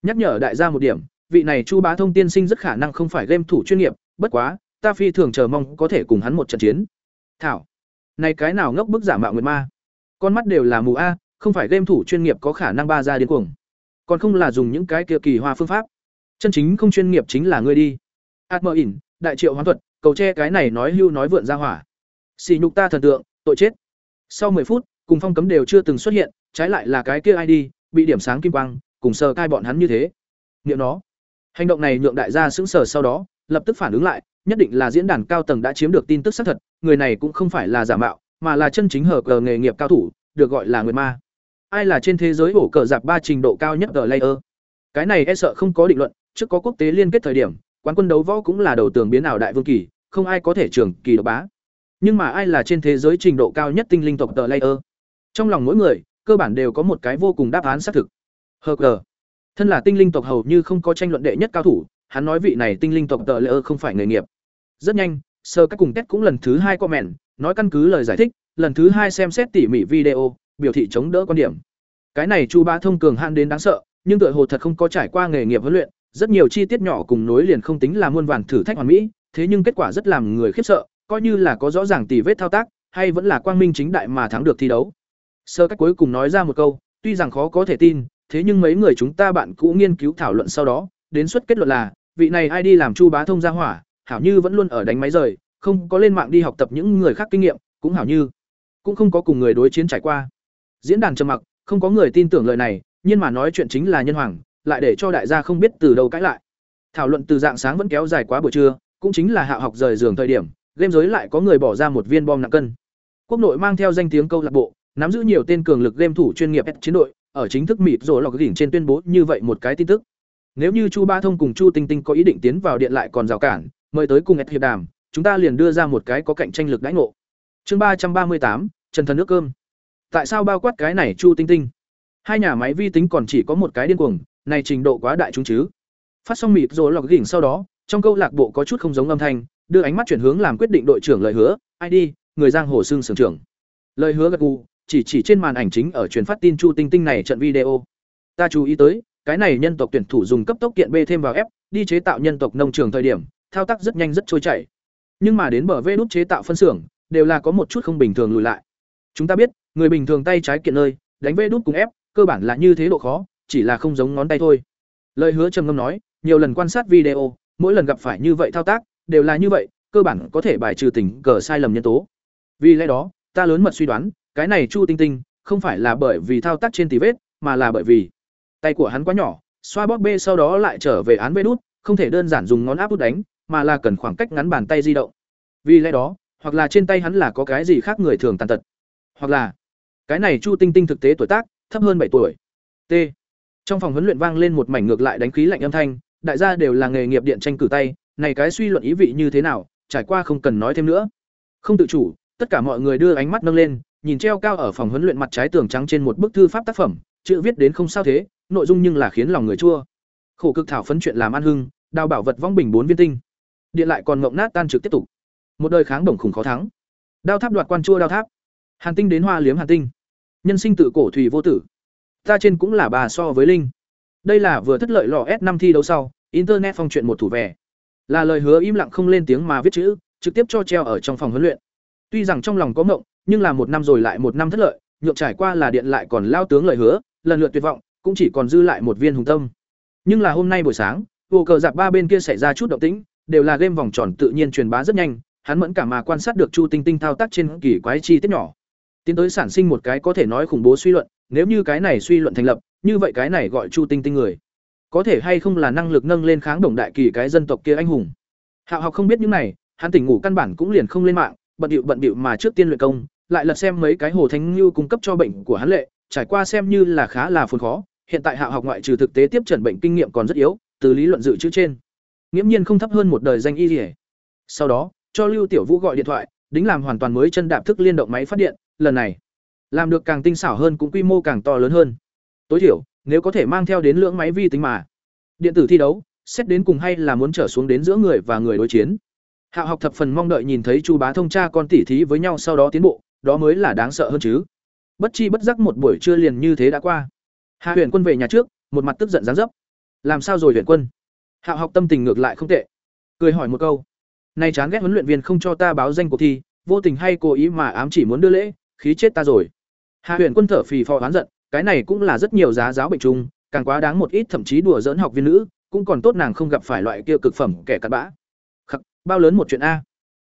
Nhắc nhở đại gia một điểm, vị này Chu Bá Thông tiên sinh rất khả năng không phải game thủ chuyên nghiệp, bất quá, ta phi thường chờ mong có thể cùng hắn một trận chiến. Thảo, này cái nào ngốc bức giả mạo nguyệt ma? Con mắt đều là mù a, không phải game thủ chuyên nghiệp có khả năng ba ra điên cuồng. Còn không là dùng những cái kia kỳ hoa phương pháp. Chân chính không chuyên nghiệp chính là ngươi đi. Atmer ỉn, đại triệu hoán thuật, cầu tre cái này nói hưu nói vượn ra hỏa. Xỉ nhục ta thần tượng, tội chết. Sau 10 phút, cùng phong cấm đều chưa từng xuất hiện, trái lại là cái kia ID, bị điểm sáng kim quang, cùng sờ cai bọn hắn như thế. Niệm nó. Hành động này nhượng đại gia sững sờ sau đó, lập tức phản ứng lại, nhất định là diễn đàn cao tầng đã chiếm được tin tức xác thật, người này cũng không phải là giả mạo, mà là chân chính hở cờ nghề nghiệp cao thủ, được gọi là người ma. Ai là trên thế giới bổ cờ giặc ba trình độ cao nhất ở layer? Cái này e sợ không có định luận, trước có quốc tế liên kết thời điểm, quán quân đấu võ cũng là đầu tường biến ảo đại vương kỳ, không ai có thể trưởng kỳ độc bá. Nhưng mà ai là trên thế giới trình độ cao nhất tinh linh tộc tờ layer? Trong lòng mỗi người, cơ bản đều có một cái vô cùng đáp án xác thực. Hờ cờ. Thân là tinh linh tộc hầu như không có tranh luận đệ nhất cao thủ, hắn nói vị này tinh linh tộc tờ lỡ không phải nghề nghiệp. Rất nhanh, sơ các cùng test cũng lần thứ hai comment, nói căn cứ lời giải thích, lần thứ hai xem xét tỉ mỉ video, biểu thị chống đỡ quan điểm. Cái này Chu Bá thông cường hạn đến đáng sợ, nhưng tựa hồ thật không có trải qua nghề nghiệp huấn luyện, rất nhiều chi tiết nhỏ cùng nối liền không tính là muôn vàn thử thách hoàn mỹ, thế nhưng kết quả rất làm người khiếp sợ, coi như là có rõ ràng tỉ vết thao tác, hay vẫn là quang minh chính đại mà thắng được thi đấu. Sơ cách cuối cùng nói ra một câu, tuy rằng khó có thể tin, thế nhưng mấy người chúng ta bạn cũ nghiên cứu thảo luận sau đó, đến suất kết luận là, vị này ai đi làm Chu Bá thông gia hỏa, hảo như vẫn luôn ở đánh máy rời, không có lên mạng đi học tập những người khác kinh nghiệm, cũng hảo như cũng không có cùng người đối chiến trải qua. Diễn đàn trầm mặc, không có người tin tưởng lời này, nhưng mà nói chuyện chính là nhân hoàng, lại để cho đại gia không biết từ đâu cãi lại. thảo luận từ dạng sáng vẫn kéo dài quá buổi trưa cũng chính là hạ học rời giường thời điểm game giới lại có người bỏ ra một viên bom nặng cân quốc nội mang theo danh tiếng câu lạc bộ nắm giữ nhiều tên cường lực game thủ chuyên nghiệp chiến đội, ở chính thức mịt rồi lọc đỉnh trên tuyên bố như vậy một cái tin tức. Nếu như chu ba thông cùng chu tinh tinh có ý định tiến vào điện lại còn rào cản, mời tới cùng ép hiệp đàm, chúng ta liền đưa ra một cái có cạnh tranh lực đãi ngộ. Chương ba trăm ba mươi tám, trần thần nước cơm. Tại sao bao quát cái này chu tinh tinh? Hai nhà máy vi tính còn chỉ có một cái điên cuồng, này trình độ quá đại chúng chứ. Phát xong mịt rồi lọc đỉnh sau đó, trong câu lạc bộ có chút không giống âm thanh, đưa ánh mắt chuyển hướng làm quyết định đội trưởng lời hứa id người giang hồ xương sưởng trưởng. Lời hứa gật gù chỉ chỉ trên màn ảnh chính ở truyền phát tin chu tinh tinh này trận video. Ta chú ý tới, cái này nhân tộc tuyển thủ dùng cấp tốc kiện b thêm vào f, đi chế tạo nhân tộc nông trường thời điểm, thao tác rất nhanh rất trôi chảy. Nhưng mà đến bờ v đút chế tạo phân xưởng, đều là có một chút không bình thường lùi lại. Chúng ta biết, người bình thường tay trái kiện nơi, đánh v đút cùng f, cơ bản là như thế độ khó, chỉ là không giống ngón tay thôi. Lời hứa trầm ngâm nói, nhiều lần quan sát video, mỗi lần gặp phải như vậy thao tác, đều là như vậy, cơ bản có thể bài trừ tình cờ sai lầm nhân tố. Vì lẽ đó, ta lớn mật suy đoán cái này chu tinh tinh, không phải là bởi vì thao tác trên tì vết, mà là bởi vì tay của hắn quá nhỏ, xoa bóp b sau đó lại trở về án vê đút không thể đơn giản dùng ngón áp út đánh, mà là cần khoảng cách ngắn bàn tay di động. Vì lẽ đó, hoặc là trên tay hắn là có cái gì khác người thường tàn tật, hoặc là cái này chu tinh tinh thực tế tuổi tác, thấp hơn bảy tuổi. T. Trong phòng huấn luyện vang lên một mảnh ngược lại đánh khí lạnh âm thanh, đại gia đều là nghề nghiệp điện tranh cử tay, này cái suy luận ý vị như thế nào, trải qua không cần nói thêm nữa. Không tự chủ, tất cả mọi người đưa ánh mắt nâng lên nhìn treo cao ở phòng huấn luyện mặt trái tường trắng trên một bức thư pháp tác phẩm, chữ viết đến không sao thế, nội dung nhưng là khiến lòng người chua. Khổ cực thảo phấn chuyện làm ăn hưng, đào bảo vật vong bình bốn viên tinh. Điện lại còn ngộng nát tan trực tiếp tục. Một đời kháng đồng khủng khó thắng. Đao tháp đoạt quan chua đao tháp. Hàn tinh đến hoa liếm hàn tinh. Nhân sinh tự cổ thủy vô tử. Ta trên cũng là bà so với linh. Đây là vừa thất lợi lò s năm thi đấu sau, internet phong chuyện một thủ vẻ. Là lời hứa im lặng không lên tiếng mà viết chữ, trực tiếp cho treo ở trong phòng huấn luyện. Tuy rằng trong lòng có mộng nhưng là một năm rồi lại một năm thất lợi, nhượng trải qua là điện lại còn lao tướng lời hứa, lần lượt tuyệt vọng, cũng chỉ còn dư lại một viên hùng tâm. Nhưng là hôm nay buổi sáng vô cờ giặc ba bên kia xảy ra chút động tĩnh, đều là game vòng tròn tự nhiên truyền bá rất nhanh, hắn mẫn cả mà quan sát được chu tinh tinh thao tác trên kỳ quái chi tiết nhỏ. Tiến tới sản sinh một cái có thể nói khủng bố suy luận, nếu như cái này suy luận thành lập, như vậy cái này gọi chu tinh tinh người, có thể hay không là năng lực nâng lên kháng đồng đại kỳ cái dân tộc kia anh hùng. Hạo học không biết những này, hắn tỉnh ngủ căn bản cũng liền không lên mạng, bận điệu bận điệu mà trước tiên luyện công lại lật xem mấy cái hồ thánh như cung cấp cho bệnh của hắn lệ, trải qua xem như là khá là phồn khó, hiện tại hạ học ngoại trừ thực tế tiếp trần bệnh kinh nghiệm còn rất yếu, từ lý luận dự chữ trên. Nghiễm nhiên không thấp hơn một đời danh y rỉa sau đó, cho lưu tiểu vũ gọi điện thoại, đính làm hoàn toàn mới chân đạp thức liên động máy phát điện, lần này, làm được càng tinh xảo hơn cũng quy mô càng to lớn hơn. Tối thiểu, nếu có thể mang theo đến lưỡng máy vi tính mà. Điện tử thi đấu, xét đến cùng hay là muốn trở xuống đến giữa người và người đối chiến. Hạo học thập phần mong đợi nhìn thấy chu bá thông cha con tỉ thí với nhau sau đó tiến bộ đó mới là đáng sợ hơn chứ. Bất chi bất giác một buổi trưa liền như thế đã qua. Hạ huyền quân về nhà trước, một mặt tức giận gián dấp. Làm sao rồi huyền quân? Hạo học tâm tình ngược lại không tệ. Cười hỏi một câu. Nay chán ghét huấn luyện viên không cho ta báo danh cuộc thi, vô tình hay cố ý mà ám chỉ muốn đưa lễ, khí chết ta rồi. Hạ huyền quân thở phì phò oán giận, cái này cũng là rất nhiều giá giáo bệnh chung, càng quá đáng một ít thậm chí đùa dỡn học viên nữ, cũng còn tốt nàng không gặp phải loại kia cực phẩm kẻ cặn bã. Khắc, bao lớn một chuyện a.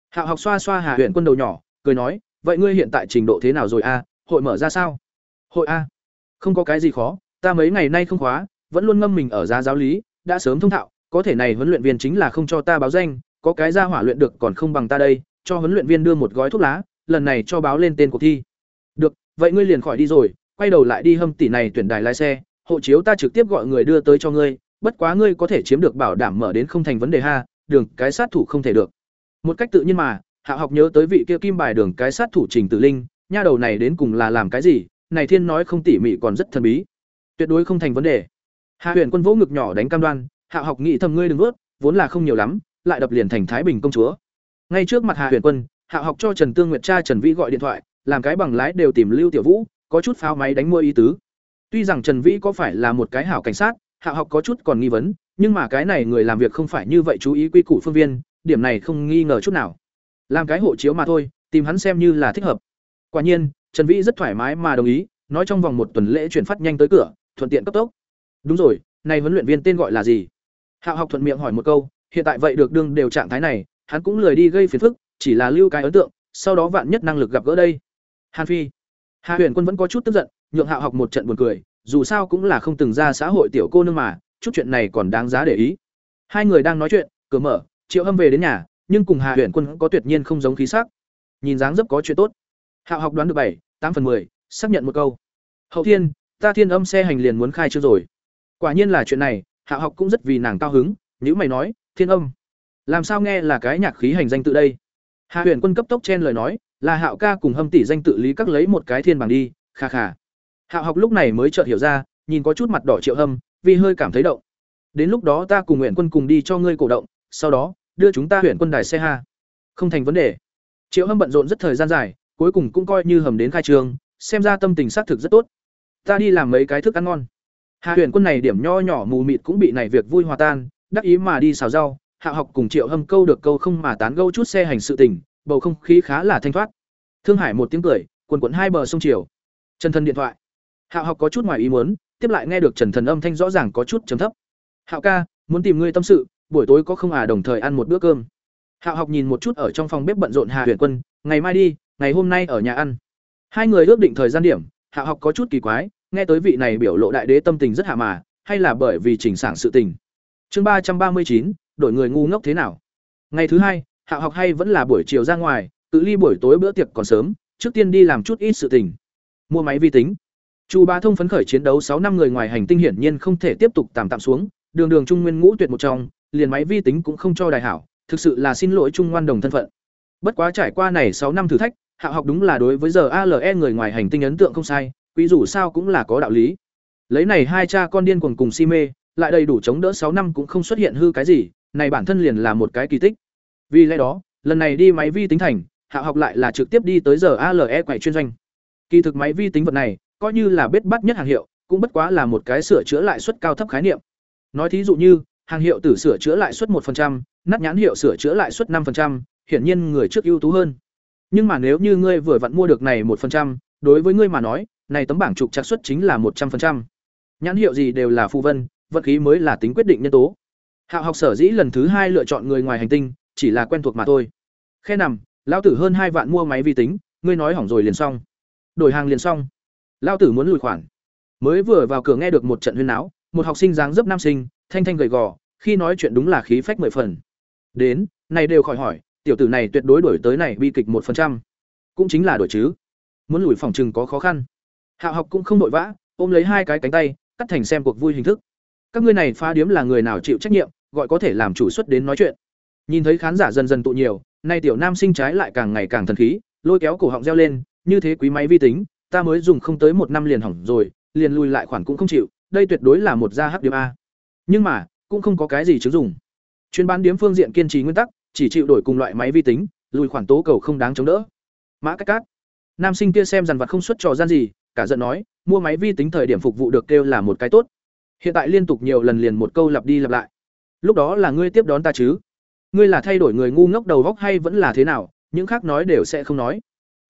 Hạo học xoa xoa hạ huyền quân đầu nhỏ, cười nói vậy ngươi hiện tại trình độ thế nào rồi a hội mở ra sao? Hội a. Không có cái gì khó, ta mấy ngày nay không khóa, vẫn luôn ngâm mình ở giá giáo lý, đã sớm thông thạo, có thể này huấn luyện viên chính là không cho ta báo danh, có cái ra hỏa luyện được còn không bằng ta đây, cho huấn luyện viên đưa một gói thuốc lá, lần này cho báo lên tên cuộc thi. Được, vậy ngươi liền khỏi đi rồi, quay đầu lại đi hâm tỷ này tuyển đài lái xe, hộ chiếu ta trực tiếp gọi người đưa tới cho ngươi, bất quá ngươi có thể chiếm được bảo đảm mở đến không thành vấn đề ha, đường, cái sát thủ không thể được. Một cách tự nhiên mà hạ học nhớ tới vị kia kim bài đường cái sát thủ trình tử linh, nha đầu này đến cùng là làm cái gì, này thiên nói không tỉ mỉ còn rất thần bí. Tuyệt đối không thành vấn đề. Hạ huyền quân vỗ ngực nhỏ đánh cam đoan, hạ học nghĩ thầm ngươi đừng ướt vốn là không nhiều lắm, lại đập liền thành thái bình công chúa. Ngay trước mặt hạ huyền quân, hạ học cho trần tương nguyệt cha trần vĩ gọi điện thoại, làm cái bằng lái đều tìm lưu tiểu vũ, có chút pháo máy đánh mua ý tứ. Tuy rằng trần vĩ có phải là một cái hảo cảnh sát, hạ học có chút còn nghi vấn, nhưng mà cái này người làm việc không phải như vậy chú ý quy củ phương viên, điểm này không nghi ngờ chút nào làm cái hộ chiếu mà thôi, tìm hắn xem như là thích hợp. Quả nhiên, trần vĩ rất thoải mái mà đồng ý, nói trong vòng một tuần lễ chuyển phát nhanh tới cửa, thuận tiện cấp tốc. Đúng rồi nay huấn luyện viên tên gọi là gì? Hạo học thuận miệng hỏi một câu, hiện tại vậy được đương đều trạng thái này, hắn cũng lười đi gây phiền phức, chỉ là lưu cái ấn tượng, sau đó vạn nhất năng lực gặp gỡ đây. Hàn phi. Hà huyền quân vẫn có chút tức giận, nhượng hạo học một trận buồn cười, dù sao cũng là không từng ra xã hội tiểu cô nương mà, chút chuyện này còn đáng giá để ý. Hai người đang nói chuyện, cửa mở, triệu hâm về đến nhà nhưng cùng hà Huyền quân có tuyệt nhiên không giống khí sắc. Nhìn dáng dấp có chuyện tốt. Hạo học đoán được bảy, tám phần mười, xác nhận một câu. Hậu thiên, ta thiên âm xe hành liền muốn khai trương rồi. Quả nhiên là chuyện này, hạo học cũng rất vì nàng cao hứng nếu mày nói, thiên âm. Làm sao nghe là cái nhạc khí hành danh tự đây? Hà Huyền quân cấp tốc chen lời nói, là hạo ca cùng hâm tỷ danh tự lý các lấy một cái thiên bằng đi, kha kha. Hạo học lúc này mới chợt hiểu ra, nhìn có chút mặt đỏ triệu hâm, vì hơi cảm thấy động. Đến lúc đó ta cùng nguyện quân cùng đi cho ngươi cổ động, sau đó đưa chúng ta huyện quân đài xe ha. Không thành vấn đề. Triệu hâm bận rộn rất thời gian dài, cuối cùng cũng coi như hầm đến khai trường, xem ra tâm tình xác thực rất tốt. Ta đi làm mấy cái thức ăn ngon. Hạ huyện quân này điểm nho nhỏ mù mịt cũng bị này việc vui hòa tan, đắc ý mà đi xào rau. Hạ học cùng triệu hâm câu được câu không mà tán gâu chút xe hành sự tình, bầu không khí khá là thanh thoát. Thương hải một tiếng cười, quần quận hai bờ sông chiều trần thần điện thoại. Hạ học có chút ngoài ý muốn, tiếp lại nghe được trần thần âm thanh rõ ràng có chút chấm thấp. Hạo ca, muốn tìm ngươi tâm sự buổi tối có không à đồng thời ăn một bữa cơm. Hạo học nhìn một chút ở trong phòng bếp bận rộn hà huyền quân, ngày mai đi, ngày hôm nay ở nhà ăn. Hai người ước định thời gian điểm, hạo học có chút kỳ quái, nghe tới vị này biểu lộ đại đế tâm tình rất hạ mà, hay là bởi vì chỉnh sảng sự tình. Chương ba trăm ba mươi chín, đổi người ngu ngốc thế nào? Ngày thứ hai, hạo học hay vẫn là buổi chiều ra ngoài, tự ly buổi tối bữa tiệc còn sớm, trước tiên đi làm chút ít sự tình. Mua máy vi tính. Chu ba thông phấn khởi chiến đấu sáu năm người ngoài hành tinh hiển nhiên không thể tiếp tục tạm tạm xuống, đường đường trung nguyên ngũ tuyệt một trong liền máy vi tính cũng không cho đại hảo, thực sự là xin lỗi trung ngoan đồng thân phận. Bất quá trải qua này sáu năm thử thách, Hạ học đúng là đối với giờ ALE người ngoài hành tinh ấn tượng không sai, quý dù sao cũng là có đạo lý. Lấy này hai cha con điên cuồng cùng si mê, lại đầy đủ chống đỡ sáu năm cũng không xuất hiện hư cái gì, này bản thân liền là một cái kỳ tích. Vì lẽ đó, lần này đi máy vi tính thành, Hạ học lại là trực tiếp đi tới giờ ALE quầy chuyên doanh. Kỳ thực máy vi tính vật này, coi như là biết bắt nhất hàng hiệu, cũng bất quá là một cái sửa chữa lại suất cao thấp khái niệm. Nói thí dụ như, hàng hiệu tử sửa chữa lại suất 1%, nát nhãn hiệu sửa chữa lại suất 5%, hiển nhiên người trước ưu tú hơn. Nhưng mà nếu như ngươi vừa vặn mua được này 1%, đối với ngươi mà nói, này tấm bảng trục trặc suất chính là 100%. Nhãn hiệu gì đều là phù vân, vật khí mới là tính quyết định nhân tố. Hạo học sở dĩ lần thứ hai lựa chọn người ngoài hành tinh, chỉ là quen thuộc mà thôi. Khe nằm, lão tử hơn hai vạn mua máy vi tính, ngươi nói hỏng rồi liền xong. Đổi hàng liền xong. Lão tử muốn lùi khoản. Mới vừa vào cửa nghe được một trận huyên náo, một học sinh dáng dấp nam sinh, thanh thanh gầy gò, khi nói chuyện đúng là khí phách mười phần. Đến, này đều khỏi hỏi, tiểu tử này tuyệt đối đổi tới này bi kịch một phần trăm, Cũng chính là đổi chứ. Muốn lùi phòng trừng có khó khăn. Hạ học cũng không nội vã, ôm lấy hai cái cánh tay, cắt thành xem cuộc vui hình thức. Các ngươi này phá điếm là người nào chịu trách nhiệm, gọi có thể làm chủ xuất đến nói chuyện. Nhìn thấy khán giả dần dần tụ nhiều, nay tiểu nam sinh trái lại càng ngày càng thần khí, lôi kéo cổ họng reo lên, như thế quý máy vi tính, ta mới dùng không tới một năm liền hỏng rồi, liền lùi lại khoản cũng không chịu, đây tuyệt đối là một gia hắc điểm a. Nhưng mà, cũng không có cái gì chứng dùng. Chuyên bán điếm phương diện kiên trì nguyên tắc, chỉ chịu đổi cùng loại máy vi tính, lùi khoản tố cầu không đáng chống đỡ. Mã Cách Cát. Nam sinh kia xem dàn vật không xuất trò gian gì, cả giận nói, mua máy vi tính thời điểm phục vụ được kêu là một cái tốt. Hiện tại liên tục nhiều lần liền một câu lặp đi lặp lại. Lúc đó là ngươi tiếp đón ta chứ? Ngươi là thay đổi người ngu ngốc đầu góc hay vẫn là thế nào, những khác nói đều sẽ không nói.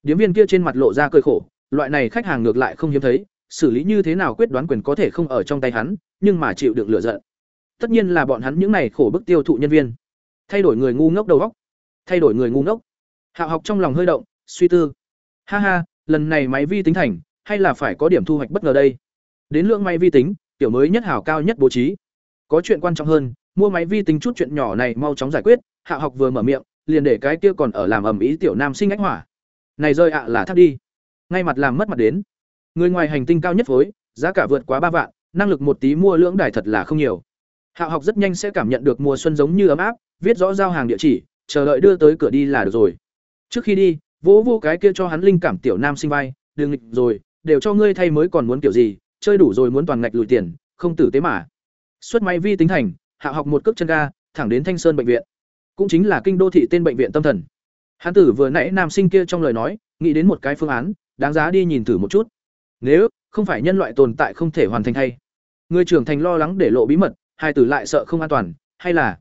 Điếm viên kia trên mặt lộ ra cơi khổ, loại này khách hàng ngược lại không hiếm thấy, xử lý như thế nào quyết đoán quyền có thể không ở trong tay hắn, nhưng mà chịu được lựa giận tất nhiên là bọn hắn những này khổ bức tiêu thụ nhân viên. Thay đổi người ngu ngốc đầu óc. Thay đổi người ngu ngốc. Hạo học trong lòng hơi động, suy tư. Ha ha, lần này máy vi tính thành, hay là phải có điểm thu hoạch bất ngờ đây? Đến lượng máy vi tính, tiểu mới nhất hảo cao nhất bố trí. Có chuyện quan trọng hơn, mua máy vi tính chút chuyện nhỏ này mau chóng giải quyết hạ học vừa mở miệng, liền để cái kia còn ở làm ẩm ý tiểu nam sinh ách hỏa. Này rơi ạ à là thắt đi. Ngay mặt làm mất mặt đến. Người ngoài hành tinh cao nhất phối, giá cả vượt quá ba vạn, năng lực một tí mua lưỡng đài thật là không nhiều. Hạo học rất nhanh sẽ cảm nhận được mùa xuân giống như ấm áp, viết rõ giao hàng địa chỉ, chờ đợi đưa tới cửa đi là được rồi. Trước khi đi, vỗ vô cái kia cho hắn linh cảm tiểu nam sinh vai, đường nghịch rồi, đều cho ngươi thay mới còn muốn kiểu gì, chơi đủ rồi muốn toàn ngạch lùi tiền, không tử tế mà. Xuất máy vi tính thành, Hạo học một cước chân ga, thẳng đến Thanh Sơn bệnh viện. Cũng chính là kinh đô thị tên bệnh viện tâm thần. Hắn tử vừa nãy nam sinh kia trong lời nói, nghĩ đến một cái phương án, đáng giá đi nhìn thử một chút. Nếu không phải nhân loại tồn tại không thể hoàn thành hay, người trưởng thành lo lắng để lộ bí mật, hai tử lại sợ không an toàn, hay là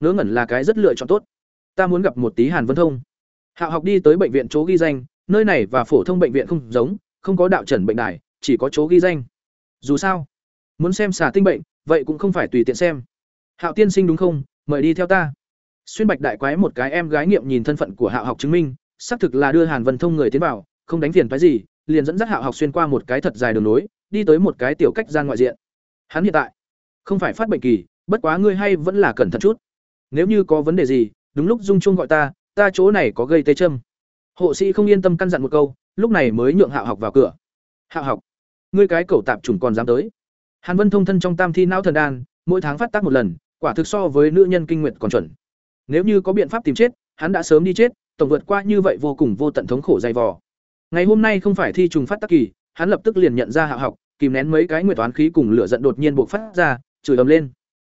ngớ ngẩn là cái rất lựa chọn tốt. Ta muốn gặp một tí hàn vân thông. Hạo học đi tới bệnh viện chỗ ghi danh, nơi này và phổ thông bệnh viện không giống, không có đạo trần bệnh đài, chỉ có chỗ ghi danh. Dù sao, muốn xem xà tinh bệnh, vậy cũng không phải tùy tiện xem. Hạo tiên sinh đúng không? Mời đi theo ta. Xuyên bạch đại quái một cái em gái nghiệm nhìn thân phận của hạo học chứng minh, xác thực là đưa hàn vân thông người tiến vào, không đánh phiền phái gì, liền dẫn dắt hạo học xuyên qua một cái thật dài đường nối, đi tới một cái tiểu cách gian ngoại diện. Hắn hiện tại không phải phát bệnh kỳ, bất quá ngươi hay vẫn là cẩn thận chút. Nếu như có vấn đề gì đúng lúc dung chuông gọi ta ta chỗ này có gây tê châm. Hộ sĩ không yên tâm căn dặn một câu lúc này mới nhượng hạo học vào cửa. Hạo học ngươi cái cẩu tạp trùng còn dám tới. Hàn vân thông thân trong tam thi não thần đan mỗi tháng phát tác một lần quả thực so với nữ nhân kinh nguyệt còn chuẩn. Nếu như có biện pháp tìm chết hắn đã sớm đi chết tổng vượt qua như vậy vô cùng vô tận thống khổ dày vò. Ngày hôm nay không phải thi trùng phát tác kỳ hắn lập tức liền nhận ra hạo học kìm nén mấy cái nguyệt toán khí cùng lửa giận đột nhiên buộc phát ra chửi ầm lên.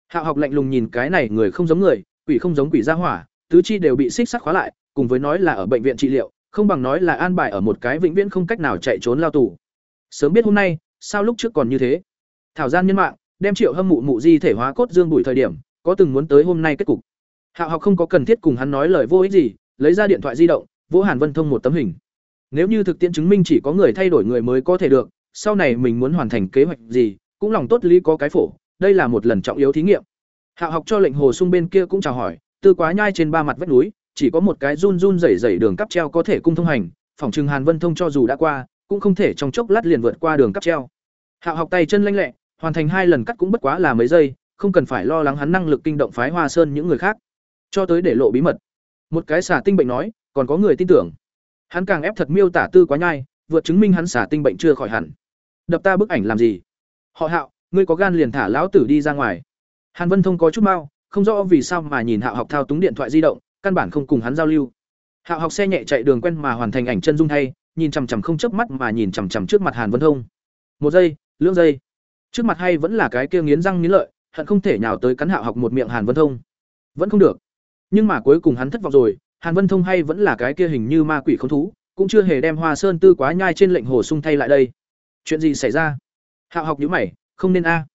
Hạo học lạnh lùng nhìn cái này người không giống người, quỷ không giống quỷ ra hỏa, tứ chi đều bị xích sắt khóa lại, cùng với nói là ở bệnh viện trị liệu, không bằng nói là an bài ở một cái vĩnh viễn không cách nào chạy trốn lao tù. Sớm biết hôm nay, sao lúc trước còn như thế? Thảo gian nhân mạng, đem triệu hâm mụ mụ di thể hóa cốt dương bụi thời điểm, có từng muốn tới hôm nay kết cục. Hạo học không có cần thiết cùng hắn nói lời vô ích gì, lấy ra điện thoại di động vỗ hàn vân thông một tấm hình. Nếu như thực tiễn chứng minh chỉ có người thay đổi người mới có thể được, sau này mình muốn hoàn thành kế hoạch gì, cũng lòng tốt lý có cái phổ đây là một lần trọng yếu thí nghiệm. Hạo học cho lệnh hồ sung bên kia cũng chào hỏi tư quá nhai trên ba mặt vách núi, chỉ có một cái run run rẩy rẩy đường cắp treo có thể cung thông hành, phòng trừng hàn vân thông cho dù đã qua, cũng không thể trong chốc lát liền vượt qua đường cắp treo. Hạo học tay chân lanh lẹ, hoàn thành hai lần cắt cũng bất quá là mấy giây, không cần phải lo lắng hắn năng lực kinh động phái hoa sơn những người khác. Cho tới để lộ bí mật. Một cái xả tinh bệnh nói, còn có người tin tưởng. Hắn càng ép thật miêu tả tư quá nhai, vượt chứng minh hắn xả tinh bệnh chưa khỏi hẳn. Đập ta bức ảnh làm gì? Họ hạo ngươi có gan liền thả lão tử đi ra ngoài. Hàn vân thông có chút mau, không rõ vì sao mà nhìn hạo học thao túng điện thoại di động, căn bản không cùng hắn giao lưu. Hạo học xe nhẹ chạy đường quen mà hoàn thành ảnh chân dung thay, nhìn chằm chằm không chớp mắt mà nhìn chằm chằm trước mặt hàn vân thông. Một giây, lưỡng giây. Trước mặt hay vẫn là cái kia nghiến răng nghiến lợi, hận không thể nhào tới cắn hạo học một miệng hàn vân thông. Vẫn không được. Nhưng mà cuối cùng hắn thất vọng rồi, hàn vân thông hay vẫn là cái kia hình như ma quỷ không thú, cũng chưa hề đem hoa sơn tư quá nhai trên lệnh hồ sung thay lại đây. Chuyện gì xảy ra? Hạo học nhữ mày không nên a.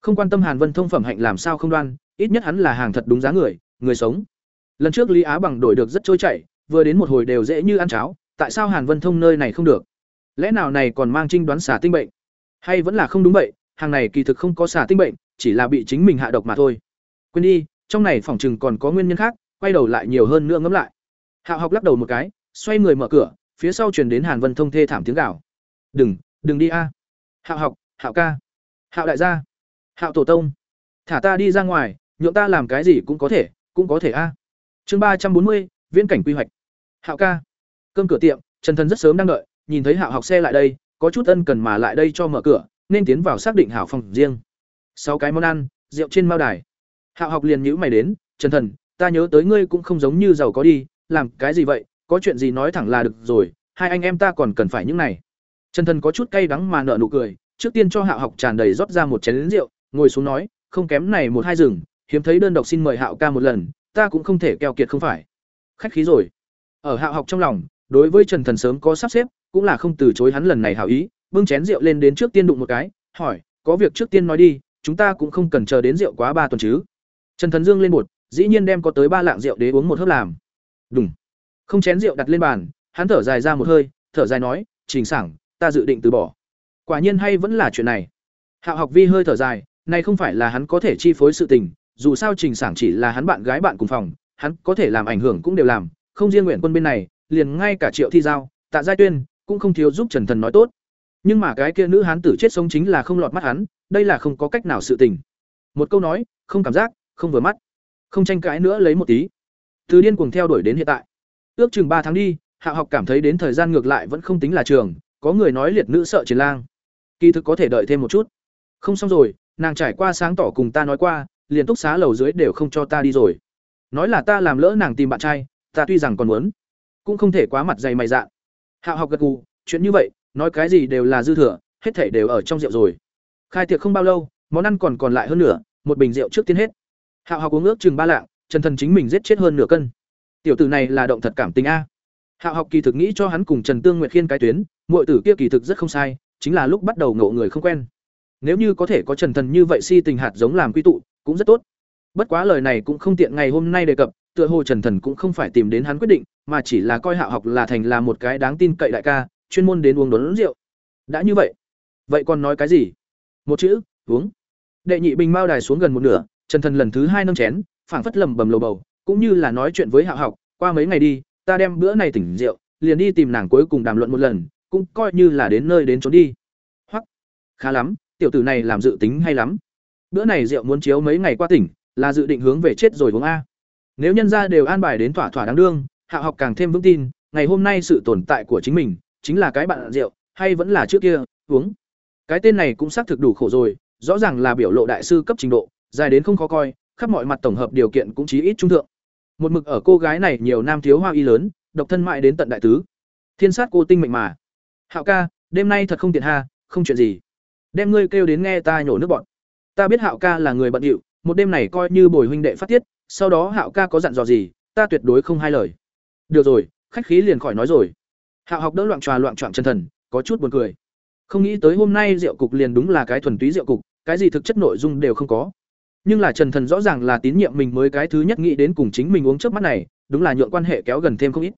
Không quan tâm hàn vân thông phẩm hạnh làm sao không đoan, ít nhất hắn là hàng thật đúng giá người người sống. Lần trước lý á bằng đổi được rất trôi chảy, vừa đến một hồi đều dễ như ăn cháo, tại sao hàn vân thông nơi này không được? Lẽ nào này còn mang trinh đoán xả tinh bệnh? Hay vẫn là không đúng vậy, hàng này kỳ thực không có xả tinh bệnh, chỉ là bị chính mình hạ độc mà thôi. Quên đi, trong này phỏng chừng còn có nguyên nhân khác, quay đầu lại nhiều hơn nữa ngẫm lại. Hạo học lắc đầu một cái, xoay người mở cửa, phía sau truyền đến hàn vân thông thê thảm tiếng gào. Đừng đừng đi a. Hạo học hạo ca hạo đại gia. Hạo tổ tông. Thả ta đi ra ngoài, nhượng ta làm cái gì cũng có thể, cũng có thể a. Chương ba trăm bốn mươi, viễn cảnh quy hoạch. Hạo ca. Cơm cửa tiệm, trần thần rất sớm đang đợi, nhìn thấy hạo học xe lại đây, có chút ân cần mà lại đây cho mở cửa, nên tiến vào xác định hảo phòng riêng. Sáu cái món ăn, rượu trên mao đài. Hạo học liền nhữ mày đến, trần thần, ta nhớ tới ngươi cũng không giống như giàu có đi, làm cái gì vậy, có chuyện gì nói thẳng là được rồi, hai anh em ta còn cần phải những này. Trần thần có chút cay đắng mà nợ nụ cười trước tiên cho hạo học tràn đầy rót ra một chén lính rượu, ngồi xuống nói, không kém này một hai rừng, hiếm thấy đơn độc xin mời hạo ca một lần, ta cũng không thể keo kiệt không phải. Khách khí rồi. Ở hạo học trong lòng, đối với trần thần sớm có sắp xếp, cũng là không từ chối hắn lần này hảo ý, bưng chén rượu lên đến trước tiên đụng một cái, hỏi, có việc trước tiên nói đi, chúng ta cũng không cần chờ đến rượu quá ba tuần chứ? Trần thần dương lên một dĩ nhiên đem có tới ba lạng rượu để uống một hớp làm. Đúng không chén rượu đặt lên bàn, hắn thở dài ra một hơi, thở dài nói, trình sảng, ta dự định từ bỏ quả nhiên hay vẫn là chuyện này. Hạo học vi hơi thở dài, này không phải là hắn có thể chi phối sự tình, dù sao trình sảng chỉ là hắn bạn gái bạn cùng phòng, hắn có thể làm ảnh hưởng cũng đều làm, không riêng nguyện quân bên này, liền ngay cả triệu thi giao, tạ giai tuyên, cũng không thiếu giúp trần thần nói tốt. Nhưng mà cái kia nữ hán tử chết sống chính là không lọt mắt hắn, đây là không có cách nào sự tình. Một câu nói, không cảm giác, không vừa mắt. Không tranh cãi nữa lấy một tí. Từ điên cuồng theo đuổi đến hiện tại. Ước chừng ba tháng đi hạ học cảm thấy đến thời gian ngược lại vẫn không tính là trường, có người nói liệt nữ sợ chiến lang kỳ thực có thể đợi thêm một chút. Không xong rồi, nàng trải qua sáng tỏ cùng ta nói qua, liền túc xá lầu dưới đều không cho ta đi rồi. Nói là ta làm lỡ nàng tìm bạn trai, ta tuy rằng còn muốn, cũng không thể quá mặt dày mày dạn. Hạo học gật gù, chuyện như vậy, nói cái gì đều là dư thừa, hết thể đều ở trong rượu rồi. Khai tiệc không bao lâu, món ăn còn còn lại hơn nửa, một bình rượu trước tiên hết. Hạo học uống ước chừng ba lạng trần thần chính mình giết chết hơn nửa cân. Tiểu tử này là động thật cảm tình a. Hạo học kỳ thực nghĩ cho hắn cùng trần tương nguyệt khiên cái tuyến mọi tử kia kỳ thực rất không sai chính là lúc bắt đầu ngộ người không quen. Nếu như có thể có trần thần như vậy si tình hạt giống làm quy tụ, cũng rất tốt. Bất quá lời này cũng không tiện ngày hôm nay đề cập, tựa hồ trần thần cũng không phải tìm đến hắn quyết định, mà chỉ là coi hạo học là thành là một cái đáng tin cậy đại ca, chuyên môn đến uống đốn rượu. Đã như vậy vậy còn nói cái gì? Một chữ, uống. Đệ nhị bình mao đài xuống gần một nửa, trần thần lần thứ hai nâng chén, phảng phất lầm bầm lầu bầu, cũng như là nói chuyện với hạo học, qua mấy ngày đi, ta đem bữa này tỉnh rượu, liền đi tìm nàng cuối cùng đàm luận một lần cũng coi như là đến nơi đến trốn đi. Hoặc khá lắm, tiểu tử này làm dự tính hay lắm. Bữa này rượu muốn chiếu mấy ngày qua tỉnh, là dự định hướng về chết rồi uống a. Nếu nhân gia đều an bài đến thỏa thỏa đáng đương, hạ học càng thêm vững tin, ngày hôm nay sự tồn tại của chính mình, chính là cái bạn rượu, hay vẫn là trước kia, uống. Cái tên này cũng xác thực đủ khổ rồi, rõ ràng là biểu lộ đại sư cấp trình độ, dài đến không khó coi, khắp mọi mặt tổng hợp điều kiện cũng chí ít trung thượng. Một mực ở cô gái này nhiều nam thiếu hoa y lớn, độc thân mại đến tận đại tứ. Thiên sát cô tinh mệnh mà hạo ca, đêm nay thật không tiện ha, không chuyện gì. Đem ngươi kêu đến nghe ta nhổ nước bọn. Ta biết hạo ca là người bận điệu, một đêm này coi như bồi huynh đệ phát tiết, sau đó hạo ca có dặn dò gì, ta tuyệt đối không hai lời. Được rồi, khách khí liền khỏi nói rồi. Hạo học đỡ loạn tròa loạn trọn chân thần, có chút buồn cười. Không nghĩ tới hôm nay rượu cục liền đúng là cái thuần túy rượu cục, cái gì thực chất nội dung đều không có. Nhưng là trần thần rõ ràng là tín nhiệm mình mới cái thứ nhất nghĩ đến cùng chính mình uống trước mắt này, đúng là nhượng quan hệ kéo gần thêm không ít.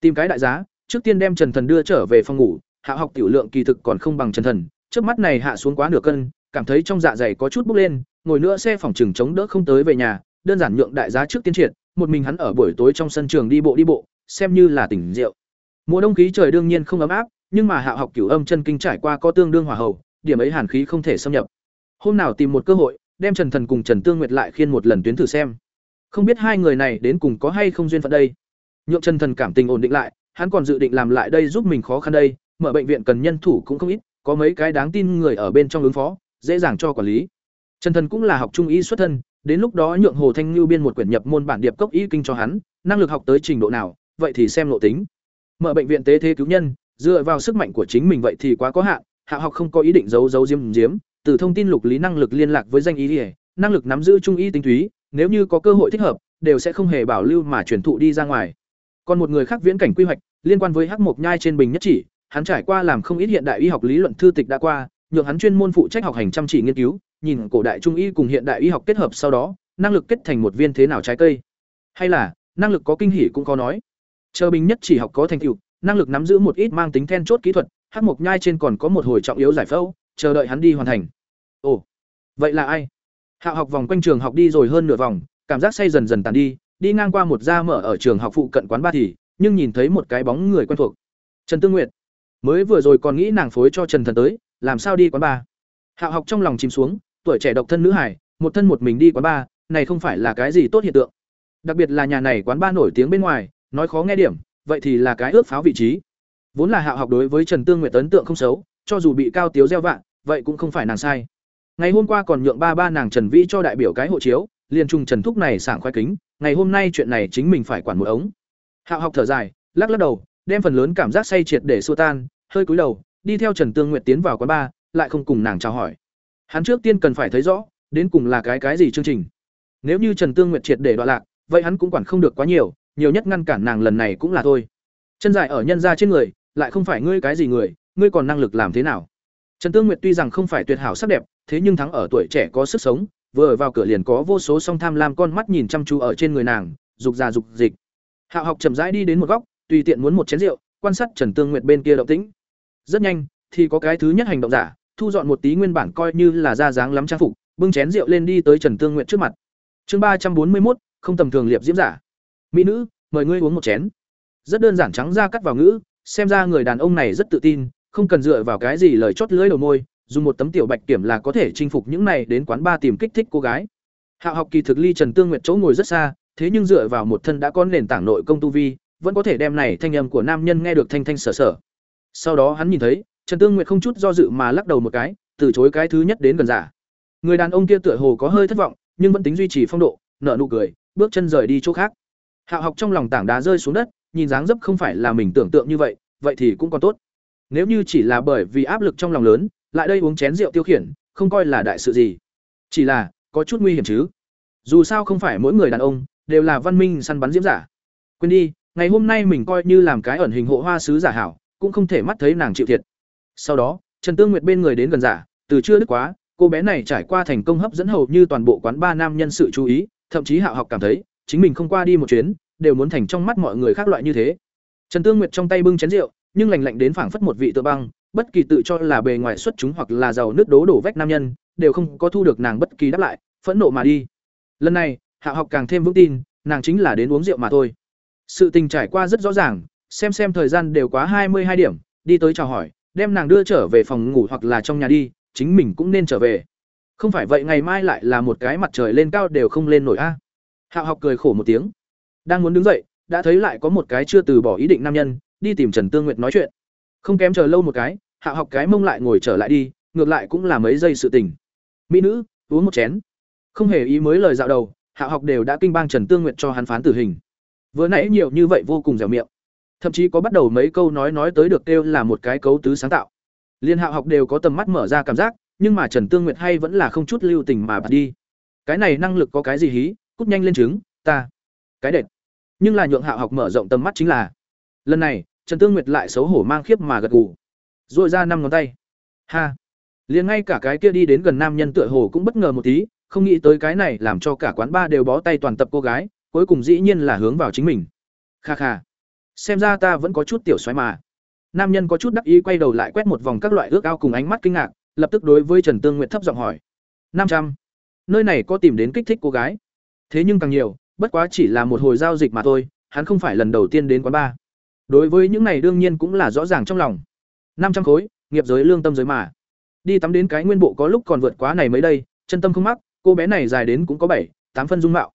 Tìm cái đại giá, trước tiên đem trần thần đưa trở về phòng ngủ hạ học tiểu lượng kỳ thực còn không bằng trần thần trước mắt này hạ xuống quá nửa cân cảm thấy trong dạ dày có chút bốc lên ngồi nữa xe phòng chừng chống đỡ không tới về nhà đơn giản nhượng đại giá trước tiên triệt một mình hắn ở buổi tối trong sân trường đi bộ đi bộ xem như là tỉnh rượu. Mùa đông khí trời đương nhiên không ấm áp nhưng mà hạ học cửu âm chân kinh trải qua có tương đương hỏa hậu, điểm ấy hàn khí không thể xâm nhập. Hôm nào tìm một cơ hội đem trần thần cùng trần tương nguyệt lại khiên một lần tuyến thử xem. Không biết hai người này đến cùng có hay không duyên phận đây. Nhượng trần thần cảm tình ổn định lại hắn còn dự định làm lại đây giúp mình khó khăn đây mở bệnh viện cần nhân thủ cũng không ít, có mấy cái đáng tin người ở bên trong ứng phó, dễ dàng cho quản lý. Trần thần cũng là học trung y xuất thân, đến lúc đó nhượng hồ thanh lưu biên một quyển nhập môn bản điệp cốc y kinh cho hắn, năng lực học tới trình độ nào, vậy thì xem lộ tính. Mở bệnh viện tế thế cứu nhân, dựa vào sức mạnh của chính mình vậy thì quá có hạn, hạ học không có ý định giấu giấu diếm diếm từ thông tin lục lý năng lực liên lạc với danh y năng lực nắm giữ trung y tinh túy, nếu như có cơ hội thích hợp, đều sẽ không hề bảo lưu mà truyền thụ đi ra ngoài. Còn một người khác viễn cảnh quy hoạch, liên quan với hắc mộc nhai trên bình nhất chỉ hắn trải qua làm không ít hiện đại y học lý luận thư tịch đã qua, nhượng hắn chuyên môn phụ trách học hành chăm chỉ nghiên cứu, nhìn cổ đại trung y cùng hiện đại y học kết hợp sau đó, năng lực kết thành một viên thế nào trái cây. Hay là, năng lực có kinh hỉ cũng có nói. Chờ bình nhất chỉ học có thành tựu, năng lực nắm giữ một ít mang tính then chốt kỹ thuật, hắc mộc nhai trên còn có một hồi trọng yếu giải phẫu, chờ đợi hắn đi hoàn thành. Ồ, vậy là ai? Hạ học vòng quanh trường học đi rồi hơn nửa vòng, cảm giác say dần dần tàn đi đi ngang qua một gia mở ở trường học phụ cận quán ba thì, nhưng nhìn thấy một cái bóng người quen thuộc. Trần Tư nguyệt mới vừa rồi còn nghĩ nàng phối cho trần thần tới làm sao đi quán ba? Hạo học trong lòng chìm xuống tuổi trẻ độc thân nữ hải một thân một mình đi quán ba này không phải là cái gì tốt hiện tượng. Đặc biệt là nhà này quán ba nổi tiếng bên ngoài nói khó nghe điểm vậy thì là cái ước pháo vị trí. Vốn là Hạo học đối với trần tương nguyệt ấn tượng không xấu cho dù bị cao tiếu gieo vạ, vậy cũng không phải nàng sai. Ngày hôm qua còn nhượng ba ba nàng trần vĩ cho đại biểu cái hộ chiếu liền trùng trần thúc này sảng khoái kính ngày hôm nay chuyện này chính mình phải quản một ống. Hạo học thở dài lắc lắc đầu đem phần lớn cảm giác say triệt để xua tan, hơi cúi đầu, đi theo trần tương nguyệt tiến vào quán ba lại không cùng nàng chào hỏi. Hắn trước tiên cần phải thấy rõ, đến cùng là cái cái gì chương trình. Nếu như trần tương nguyệt triệt để đoạn lạc, vậy hắn cũng quản không được quá nhiều nhiều nhất ngăn cản nàng lần này cũng là thôi. Chân dài ở nhân ra trên người, lại không phải ngươi cái gì người, ngươi còn năng lực làm thế nào? Trần tương nguyệt tuy rằng không phải tuyệt hảo sắc đẹp, thế nhưng thắng ở tuổi trẻ có sức sống, vừa ở vào cửa liền có vô số song tham lam con mắt nhìn chăm chú ở trên người nàng, dục già dục dịch. Hạo học chậm rãi đi đến một góc tùy tiện muốn một chén rượu, quan sát trần tương nguyệt bên kia động tĩnh. Rất nhanh, thì có cái thứ nhất hành động giả, thu dọn một tí nguyên bản coi như là ra dáng lắm trang phục, bưng chén rượu lên đi tới trần tương nguyệt trước mặt. Chương ba trăm bốn mươi một không tầm thường liệp diễm giả. Mỹ nữ, mời ngươi uống một chén. Rất đơn giản trắng ra cắt vào ngữ, xem ra người đàn ông này rất tự tin, không cần dựa vào cái gì lời chót lưỡi đầu môi, dùng một tấm tiểu bạch kiểm là có thể chinh phục những này đến quán ba tìm kích thích cô gái. Hạ học kỳ thực ly trần tương nguyệt chỗ ngồi rất xa, thế nhưng dựa vào một thân đã có nền tảng nội công tu vi vẫn có thể đem này thanh âm của nam nhân nghe được thanh thanh sở sở. Sau đó hắn nhìn thấy, trần tương nguyệt không chút do dự mà lắc đầu một cái, từ chối cái thứ nhất đến gần giả. Người đàn ông kia tựa hồ có hơi thất vọng, nhưng vẫn tính duy trì phong độ, nở nụ cười, bước chân rời đi chỗ khác. Hạ học trong lòng tảng đá rơi xuống đất, nhìn dáng dấp không phải là mình tưởng tượng như vậy vậy thì cũng còn tốt. Nếu như chỉ là bởi vì áp lực trong lòng lớn, lại đây uống chén rượu tiêu khiển, không coi là đại sự gì. Chỉ là, có chút nguy hiểm chứ. Dù sao không phải mỗi người đàn ông, đều là văn minh săn bắn diễm giả. Quên đi ngày hôm nay mình coi như làm cái ẩn hình hộ hoa sứ giả hảo, cũng không thể mắt thấy nàng chịu thiệt. Sau đó, trần tương nguyệt bên người đến gần giả, từ chưa đứt quá, cô bé này trải qua thành công hấp dẫn hầu như toàn bộ quán ba nam nhân sự chú ý, thậm chí hạ học cảm thấy, chính mình không qua đi một chuyến, đều muốn thành trong mắt mọi người khác loại như thế. Trần tương nguyệt trong tay bưng chén rượu, nhưng lành lạnh đến phảng phất một vị tự băng, bất kỳ tự cho là bề ngoài xuất chúng hoặc là giàu nước đố đổ vách nam nhân, đều không có thu được nàng bất kỳ đáp lại, phẫn nộ mà đi. Lần này, hạ học càng thêm vững tin, nàng chính là đến uống rượu mà thôi sự tình trải qua rất rõ ràng, xem xem thời gian đều quá hai mươi hai điểm, đi tới chào hỏi, đem nàng đưa trở về phòng ngủ hoặc là trong nhà đi, chính mình cũng nên trở về. Không phải vậy ngày mai lại là một cái mặt trời lên cao đều không lên nổi a. Hạo học cười khổ một tiếng. Đang muốn đứng dậy, đã thấy lại có một cái chưa từ bỏ ý định nam nhân, đi tìm trần tương nguyệt nói chuyện. Không kém chờ lâu một cái, hạo học cái mông lại ngồi trở lại đi, ngược lại cũng là mấy giây sự tình. Mỹ nữ, uống một chén. Không hề ý mới lời dạo đầu, hạo học đều đã kinh bang trần tương nguyệt cho hắn phán tử hình vừa nãy nhiều như vậy vô cùng dẻo miệng. Thậm chí có bắt đầu mấy câu nói nói tới được kêu là một cái cấu tứ sáng tạo. Liên hạo học đều có tầm mắt mở ra cảm giác, nhưng mà trần tương nguyệt hay vẫn là không chút lưu tình mà bật đi. Cái này năng lực có cái gì hí, cút nhanh lên trứng, ta. Cái đệt. Nhưng là nhượng hạo học mở rộng tầm mắt chính là, lần này, trần tương nguyệt lại xấu hổ mang khiếp mà gật gù. Dội ra năm ngón tay. Ha. Liền ngay cả cái kia đi đến gần nam nhân tựa hồ cũng bất ngờ một tí, không nghĩ tới cái này làm cho cả quán ba đều bó tay toàn tập cô gái cuối cùng dĩ nhiên là hướng vào chính mình. Kha kha. Xem ra ta vẫn có chút tiểu xoáy mà. Nam nhân có chút đắc ý quay đầu lại quét một vòng các loại ước ao cùng ánh mắt kinh ngạc, lập tức đối với trần tương nguyện thấp giọng hỏi. Năm trăm. Nơi này có tìm đến kích thích cô gái. Thế nhưng càng nhiều, bất quá chỉ là một hồi giao dịch mà thôi, hắn không phải lần đầu tiên đến quán bar đối với những này đương nhiên cũng là rõ ràng trong lòng. Năm trăm khối, nghiệp giới lương tâm giới mà. Đi tắm đến cái nguyên bộ có lúc còn vượt quá này mấy đây, chân tâm không mắc, cô bé này dài đến cũng có bảy, tám phân dung mạo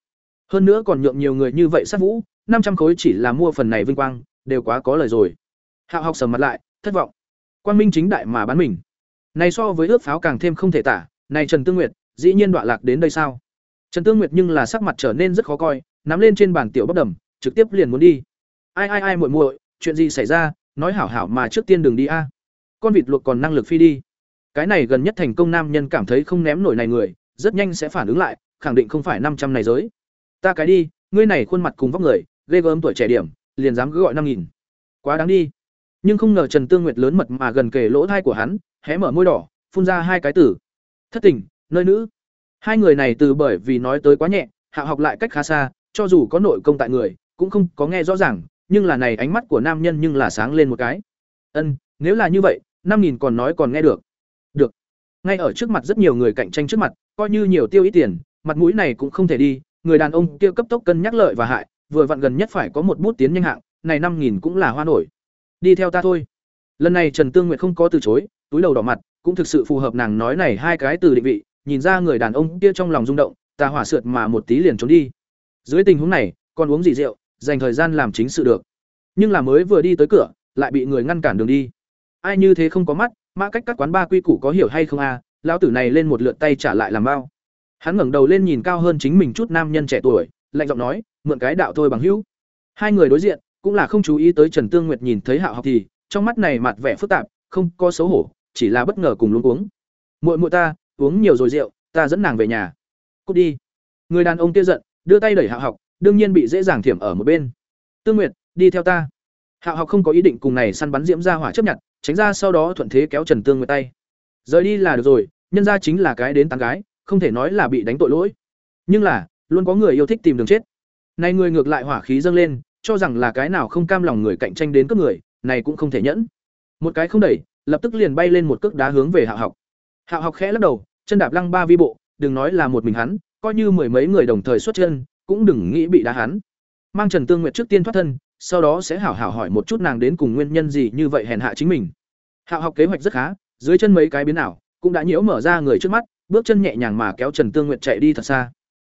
hơn nữa còn nhượng nhiều người như vậy sát vũ, năm trăm khối chỉ là mua phần này vinh quang, đều quá có lời rồi. Hạo học sầm mặt lại, thất vọng. Quang minh chính đại mà bán mình. Này so với ước pháo càng thêm không thể tả, này trần tương nguyệt, dĩ nhiên đọa lạc đến đây sao? Trần tương nguyệt nhưng là sắc mặt trở nên rất khó coi, nắm lên trên bàn tiểu bất đầm, trực tiếp liền muốn đi. Ai ai ai muội muội, chuyện gì xảy ra? Nói hảo hảo mà trước tiên đừng đi a. Con vịt luộc còn năng lực phi đi. Cái này gần nhất thành công nam nhân cảm thấy không ném nổi này người, rất nhanh sẽ phản ứng lại, khẳng định không phải năm trăm này giới ta cái đi, ngươi này khuôn mặt cùng vóc người, ghê gớm tuổi trẻ điểm, liền dám cứ gọi năm nghìn. Quá đáng đi. Nhưng không ngờ trần tương nguyệt lớn mật mà gần kề lỗ thai của hắn, hé mở môi đỏ, phun ra hai cái tử thất tình, nơi nữ. Hai người này từ bởi vì nói tới quá nhẹ, hạ học lại cách khá xa, cho dù có nội công tại người, cũng không có nghe rõ ràng, nhưng là này ánh mắt của nam nhân nhưng là sáng lên một cái. Ân, nếu là như vậy, năm nghìn còn nói còn nghe được. Được. Ngay ở trước mặt rất nhiều người cạnh tranh trước mặt, coi như nhiều tiêu ít tiền, mặt mũi này cũng không thể đi người đàn ông kia cấp tốc cân nhắc lợi và hại, vừa vặn gần nhất phải có một bút tiến nhanh hạng, này năm nghìn cũng là hoa nổi. Đi theo ta thôi. Lần này trần tương nguyệt không có từ chối, túi đầu đỏ mặt, cũng thực sự phù hợp nàng nói này hai cái từ định vị, nhìn ra người đàn ông kia trong lòng rung động, ta hỏa sượt mà một tí liền trốn đi. Dưới tình huống này, còn uống gì rượu, dành thời gian làm chính sự được. Nhưng là mới vừa đi tới cửa, lại bị người ngăn cản đường đi. Ai như thế không có mắt, mã cách các quán ba quy củ có hiểu hay không à lão tử này lên một lượt tay trả lại làm bao hắn ngẩng đầu lên nhìn cao hơn chính mình chút nam nhân trẻ tuổi, lạnh giọng nói, mượn cái đạo thôi bằng hữu. Hai người đối diện, cũng là không chú ý tới trần tương nguyệt nhìn thấy hạo học thì, trong mắt này mặt vẻ phức tạp, không có xấu hổ, chỉ là bất ngờ cùng luống uống muội muội ta, uống nhiều rồi rượu, ta dẫn nàng về nhà. Cút đi. Người đàn ông kia giận, đưa tay đẩy hạo học, đương nhiên bị dễ dàng thiểm ở một bên. Tương nguyệt, đi theo ta. Hạo học không có ý định cùng này săn bắn diễm ra hỏa chấp nhận, tránh ra sau đó thuận thế kéo trần tương nguyệt tay. Rời đi là được rồi, nhân ra chính là cái đến tán gái không thể nói là bị đánh tội lỗi. Nhưng là, luôn có người yêu thích tìm đường chết. Này người ngược lại hỏa khí dâng lên, cho rằng là cái nào không cam lòng người cạnh tranh đến cấp người, này cũng không thể nhẫn. Một cái không đẩy, lập tức liền bay lên một cước đá hướng về Hạo học. Hạo học khẽ lắc đầu, chân đạp lăng ba vi bộ, đừng nói là một mình hắn, coi như mười mấy người đồng thời xuất chân, cũng đừng nghĩ bị đá hắn. Mang trần tương nguyện trước tiên thoát thân, sau đó sẽ hảo hảo hỏi một chút nàng đến cùng nguyên nhân gì như vậy hèn hạ chính mình. Hạo học kế hoạch rất khá, dưới chân mấy cái biến ảo, cũng đã nhiễu mở ra người trước mắt bước chân nhẹ nhàng mà kéo trần tương nguyệt chạy đi thật xa.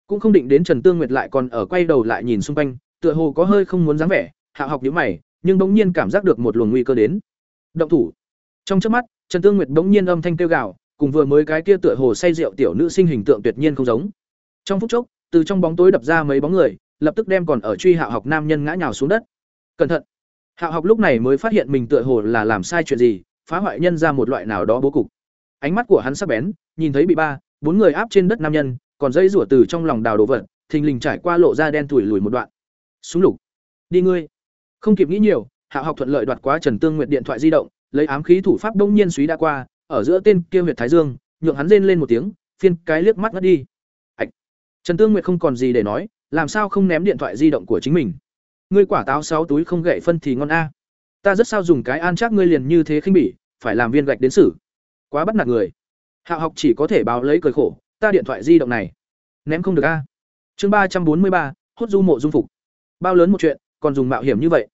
Cũng không định đến trần tương nguyệt lại còn ở quay đầu lại nhìn xung quanh, tựa hồ có hơi không muốn dáng vẻ, hạ học nhíu mày, nhưng bỗng nhiên cảm giác được một luồng nguy cơ đến. Động thủ. Trong chớp mắt, trần tương nguyệt bỗng nhiên âm thanh kêu gào, cùng vừa mới cái kia tựa hồ say rượu tiểu nữ sinh hình tượng tuyệt nhiên không giống. Trong phút chốc, từ trong bóng tối đập ra mấy bóng người, lập tức đem còn ở truy hạ học nam nhân ngã nhào xuống đất. Cẩn thận. Hạ học lúc này mới phát hiện mình tựa hồ là làm sai chuyện gì, phá hoại nhân ra một loại nào đó bố cục ánh mắt của hắn sắc bén, nhìn thấy bị ba, bốn người áp trên đất nam nhân, còn dây rủa từ trong lòng đào đồ vật, thình lình trải qua lộ ra đen thủi lùi một đoạn. Súng lục. Đi ngươi. Không kịp nghĩ nhiều, hạ học thuận lợi đoạt quá trần tương nguyện điện thoại di động, lấy ám khí thủ pháp đông nhiên suý đã qua, ở giữa tên kia huyệt thái dương, nhượng hắn rên lên một tiếng, phiên cái liếc mắt ngất đi. Ạch trần tương nguyện không còn gì để nói, làm sao không ném điện thoại di động của chính mình? Ngươi quả táo sáu túi không gậy phân thì ngon a. Ta rất sao dùng cái an chắc ngươi liền như thế khinh bỉ, phải làm viên gạch đến xử quá bắt nạt người. Hạ học chỉ có thể báo lấy cười khổ ta điện thoại di động này. Ném không được a. Chương ba trăm bốn mươi ba hốt du mộ dung phục. Bao lớn một chuyện còn dùng mạo hiểm như vậy.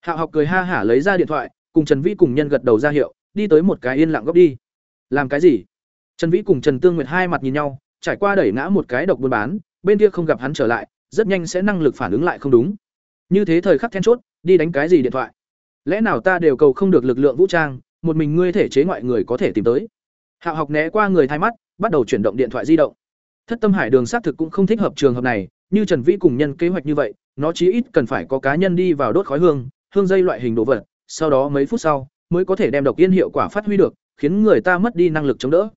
Hạ học cười ha hả lấy ra điện thoại cùng trần vĩ cùng nhân gật đầu ra hiệu đi tới một cái yên lặng góc đi. Làm cái gì? Trần Vĩ cùng Trần Tương Nguyệt hai mặt nhìn nhau, trải qua đẩy ngã một cái độc buôn bán, bên kia không gặp hắn trở lại, rất nhanh sẽ năng lực phản ứng lại không đúng. Như thế thời khắc then chốt, đi đánh cái gì điện thoại? Lẽ nào ta đều cầu không được lực lượng vũ trang, một mình ngươi thể chế ngoại người có thể tìm tới? Hạo học né qua người thay mắt, bắt đầu chuyển động điện thoại di động. Thất Tâm Hải Đường xác thực cũng không thích hợp trường hợp này, như Trần Vĩ cùng nhân kế hoạch như vậy, nó chí ít cần phải có cá nhân đi vào đốt khói hương, hương dây loại hình đồ vật, sau đó mấy phút sau mới có thể đem độc yên hiệu quả phát huy được, khiến người ta mất đi năng lực chống đỡ.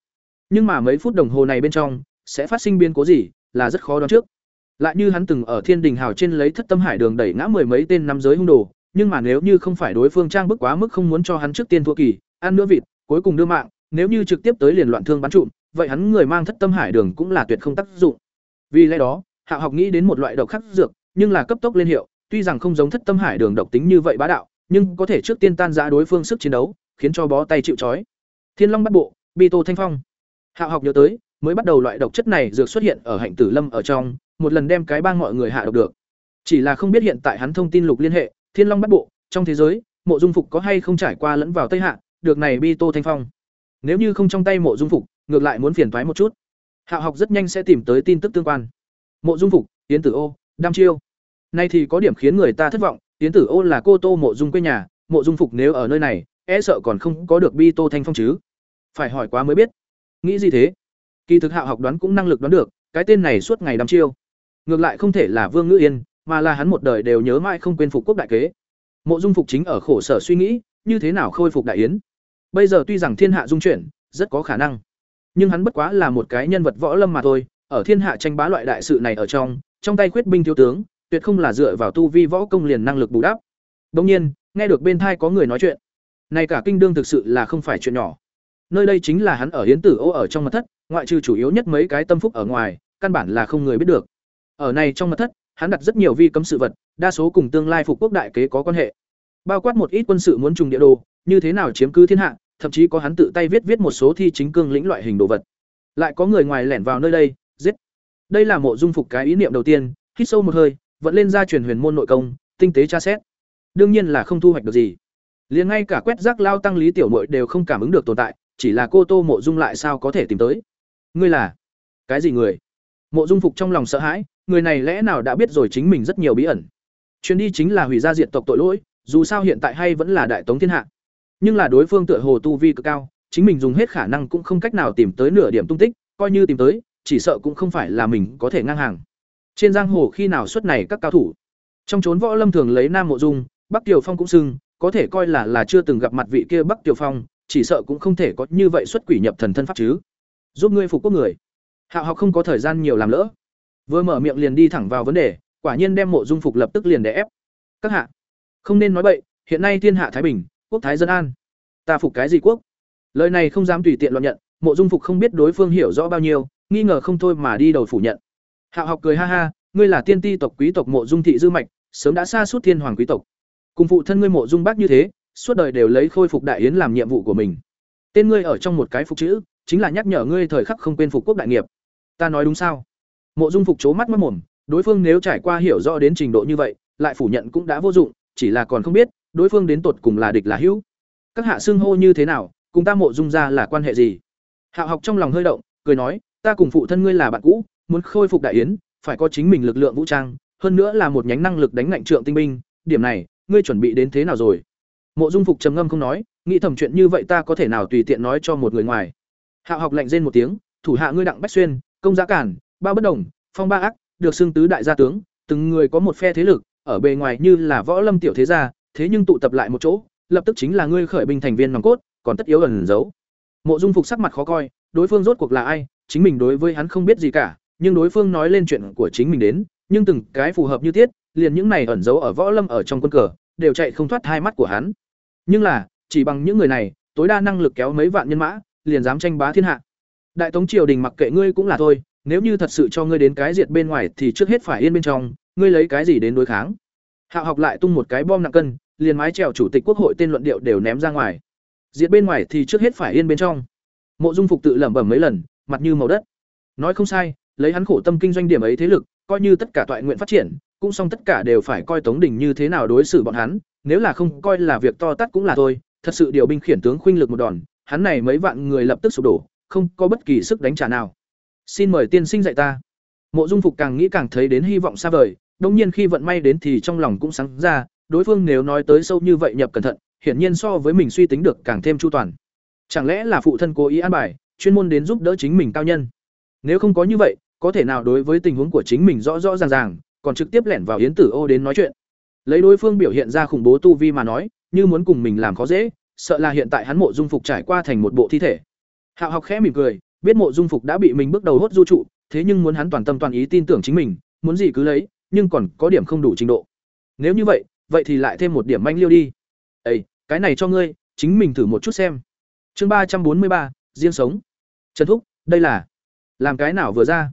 Nhưng mà mấy phút đồng hồ này bên trong sẽ phát sinh biến cố gì, là rất khó đoán trước. Lại như hắn từng ở Thiên Đình Hào trên lấy Thất Tâm Hải Đường đẩy ngã mười mấy tên nam giới hung đồ, nhưng mà nếu như không phải đối phương trang bức quá mức không muốn cho hắn trước tiên thua kỳ, ăn nữa vịt, cuối cùng đưa mạng, nếu như trực tiếp tới liền loạn thương bắn trụm, vậy hắn người mang Thất Tâm Hải Đường cũng là tuyệt không tác dụng. Vì lẽ đó, hạ học nghĩ đến một loại độc khắc dược, nhưng là cấp tốc lên hiệu, tuy rằng không giống Thất Tâm Hải Đường độc tính như vậy bá đạo, nhưng có thể trước tiên tan rã đối phương sức chiến đấu, khiến cho bó tay chịu trói. Thiên Long bắt bộ, Bi Tô Thanh Phong. hạ học nhớ tới, mới bắt đầu loại độc chất này dược xuất hiện ở hạnh tử lâm ở trong, một lần đem cái bang mọi người hạ độc được. Chỉ là không biết hiện tại hắn thông tin lục liên hệ, Thiên Long bắt bộ, trong thế giới, Mộ Dung Phục có hay không trải qua lẫn vào Tây Hạ, được này Bi Tô Thanh Phong. Nếu như không trong tay Mộ Dung Phục, ngược lại muốn phiền toái một chút. Hạo học rất nhanh sẽ tìm tới tin tức tương quan. Mộ Dung Phục, Tiến Tử Ô, Đam Chiêu. Nay thì có điểm khiến người ta thất vọng, Tiến Tử Ô là cô Tô Mộ Dung quê nhà, Mộ Dung Phục nếu ở nơi này, e sợ còn không có được Bi Tô Thanh Phong chứ. Phải hỏi quá mới biết. Nghĩ gì thế? Kỳ thực Hạo học đoán cũng năng lực đoán được, cái tên này suốt ngày đăm chiêu. Ngược lại không thể là Vương Ngữ Yên, mà là hắn một đời đều nhớ mãi không quên phục quốc đại kế. Mộ Dung Phục chính ở khổ sở suy nghĩ, như thế nào khôi phục đại yến. Bây giờ tuy rằng thiên hạ dung chuyển, rất có khả năng, nhưng hắn bất quá là một cái nhân vật võ lâm mà thôi, ở thiên hạ tranh bá loại đại sự này ở trong, trong tay khuyết binh thiếu tướng, tuyệt không là dựa vào tu vi võ công liền năng lực bù đắp. Đương nhiên, nghe được bên thai có người nói chuyện. Này cả kinh đương thực sự là không phải chuyện nhỏ. Nơi đây chính là hắn ở Yến Tử Ô ở trong mật thất, ngoại trừ chủ yếu nhất mấy cái tâm phúc ở ngoài, căn bản là không người biết được. Ở này trong mật thất, hắn đặt rất nhiều vi cấm sự vật, đa số cùng tương lai phục quốc đại kế có quan hệ. Bao quát một ít quân sự muốn trùng địa đồ, như thế nào chiếm cứ thiên hạ, thậm chí có hắn tự tay viết viết một số thi chính cương lĩnh loại hình đồ vật. Lại có người ngoài lẻn vào nơi đây, giết. Đây là mộ dung phục cái ý niệm đầu tiên, hít sâu một hơi, vẫn lên ra truyền huyền môn nội công, tinh tế tra xét. Đương nhiên là không thu hoạch được gì. Liền ngay cả quét rác lao tăng lý tiểu muội đều không cảm ứng được tồn tại, chỉ là cô Tô Mộ Dung lại sao có thể tìm tới? Ngươi là? Cái gì người? Mộ Dung phục trong lòng sợ hãi, người này lẽ nào đã biết rồi chính mình rất nhiều bí ẩn. Chuyến đi chính là hủy gia diệt tộc tội lỗi, dù sao hiện tại hay vẫn là đại tống thiên hạ. Nhưng là đối phương tựa hồ tu vi cực cao, chính mình dùng hết khả năng cũng không cách nào tìm tới nửa điểm tung tích, coi như tìm tới, chỉ sợ cũng không phải là mình có thể ngang hàng. Trên giang hồ khi nào xuất này các cao thủ. Trong chốn võ lâm thường lấy Nam Mộ Dung, Bắc tiểu Phong cũng xưng, có thể coi là là chưa từng gặp mặt vị kia Bắc tiểu Phong, chỉ sợ cũng không thể có như vậy xuất quỷ nhập thần thân pháp chứ. Giúp ngươi phục quốc người. Hạo học không có thời gian nhiều làm lỡ. Vừa mở miệng liền đi thẳng vào vấn đề, quả nhiên đem Mộ Dung phục lập tức liền đè ép. Các hạ, không nên nói bậy, hiện nay thiên hạ thái bình, quốc thái dân an. Ta phục cái gì quốc? Lời này không dám tùy tiện luận nhận, Mộ Dung phục không biết đối phương hiểu rõ bao nhiêu, nghi ngờ không thôi mà đi đầu phủ nhận. Hạo học cười ha ha, ngươi là tiên ti tộc quý tộc Mộ Dung thị dư mạch, sớm đã xa suốt thiên hoàng quý tộc. Cùng phụ thân ngươi Mộ Dung bác như thế, suốt đời đều lấy khôi phục đại yến làm nhiệm vụ của mình. Tên ngươi ở trong một cái phục chữ, chính là nhắc nhở ngươi thời khắc không quên phục quốc đại nghiệp. Ta nói đúng sao? Mộ Dung phục chố mắt mất mồm, đối phương nếu trải qua hiểu rõ đến trình độ như vậy, lại phủ nhận cũng đã vô dụng, chỉ là còn không biết, đối phương đến tột cùng là địch là hữu. Các hạ xưng hô như thế nào, cùng ta Mộ Dung ra là quan hệ gì? Hạo học trong lòng hơi động, cười nói, ta cùng phụ thân ngươi là bạn cũ, muốn khôi phục đại yến, phải có chính mình lực lượng vũ trang, hơn nữa là một nhánh năng lực đánh ngạnh trượng tinh binh, điểm này, ngươi chuẩn bị đến thế nào rồi? Mộ Dung Phục trầm ngâm không nói, nghĩ thầm chuyện như vậy ta có thể nào tùy tiện nói cho một người ngoài. Hạo học lạnh rên một tiếng, thủ hạ ngươi đặng bách xuyên, công giá cản, ba bất đồng, phong ba ác, được xưng tứ đại gia tướng, từng người có một phe thế lực, ở bề ngoài như là võ lâm tiểu thế gia, thế nhưng tụ tập lại một chỗ, lập tức chính là ngươi khởi binh thành viên nòng cốt, còn tất yếu ẩn giấu. Mộ Dung Phục sắc mặt khó coi, đối phương rốt cuộc là ai, chính mình đối với hắn không biết gì cả, nhưng đối phương nói lên chuyện của chính mình đến, nhưng từng cái phù hợp như tiết, liền những này ẩn giấu ở võ lâm ở trong quân cờ, đều chạy không thoát hai mắt của hắn. Nhưng là, chỉ bằng những người này, tối đa năng lực kéo mấy vạn nhân mã, liền dám tranh bá thiên hạ. Đại Tống triều đình mặc kệ ngươi cũng là thôi, nếu như thật sự cho ngươi đến cái diệt bên ngoài thì trước hết phải yên bên trong, ngươi lấy cái gì đến đối kháng? Hạo học lại tung một cái bom nặng cân, liền mái trèo chủ tịch quốc hội tên luận điệu đều ném ra ngoài. Diệt bên ngoài thì trước hết phải yên bên trong. Mộ Dung Phục tự lẩm bẩm mấy lần, mặt như màu đất. Nói không sai, lấy hắn khổ tâm kinh doanh điểm ấy thế lực, coi như tất cả toại nguyện phát triển, cũng xong tất cả đều phải coi Tống Đình như thế nào đối xử bọn hắn, nếu là không coi là việc to tát cũng là thôi, thật sự điều binh khiển tướng khuynh lực một đòn, hắn này mấy vạn người lập tức sụp đổ, không có bất kỳ sức đánh trả nào. Xin mời tiên sinh dạy ta. Mộ Dung Phục càng nghĩ càng thấy đến hy vọng xa vời, đông nhiên khi vận may đến thì trong lòng cũng sáng ra, đối phương nếu nói tới sâu như vậy nhập cẩn thận, hiển nhiên so với mình suy tính được càng thêm chu toàn. Chẳng lẽ là phụ thân cố ý an bài, chuyên môn đến giúp đỡ chính mình cao nhân? Nếu không có như vậy, có thể nào đối với tình huống của chính mình rõ rõ ràng ràng, còn trực tiếp lẻn vào yến tử ô đến nói chuyện. Lấy đối phương biểu hiện ra khủng bố tu vi mà nói, như muốn cùng mình làm khó dễ, sợ là hiện tại hắn mộ dung phục trải qua thành một bộ thi thể. Hạo học khẽ mỉm cười, biết mộ dung phục đã bị mình bước đầu hốt du trụ, thế nhưng muốn hắn toàn tâm toàn ý tin tưởng chính mình, muốn gì cứ lấy, nhưng còn có điểm không đủ trình độ. Nếu như vậy, vậy thì lại thêm một điểm manh liêu đi. ây cái này cho ngươi, chính mình thử một chút xem. Chương ba trăm bốn mươi ba, riêng sống. Trần Thúc, đây là làm cái nào vừa ra?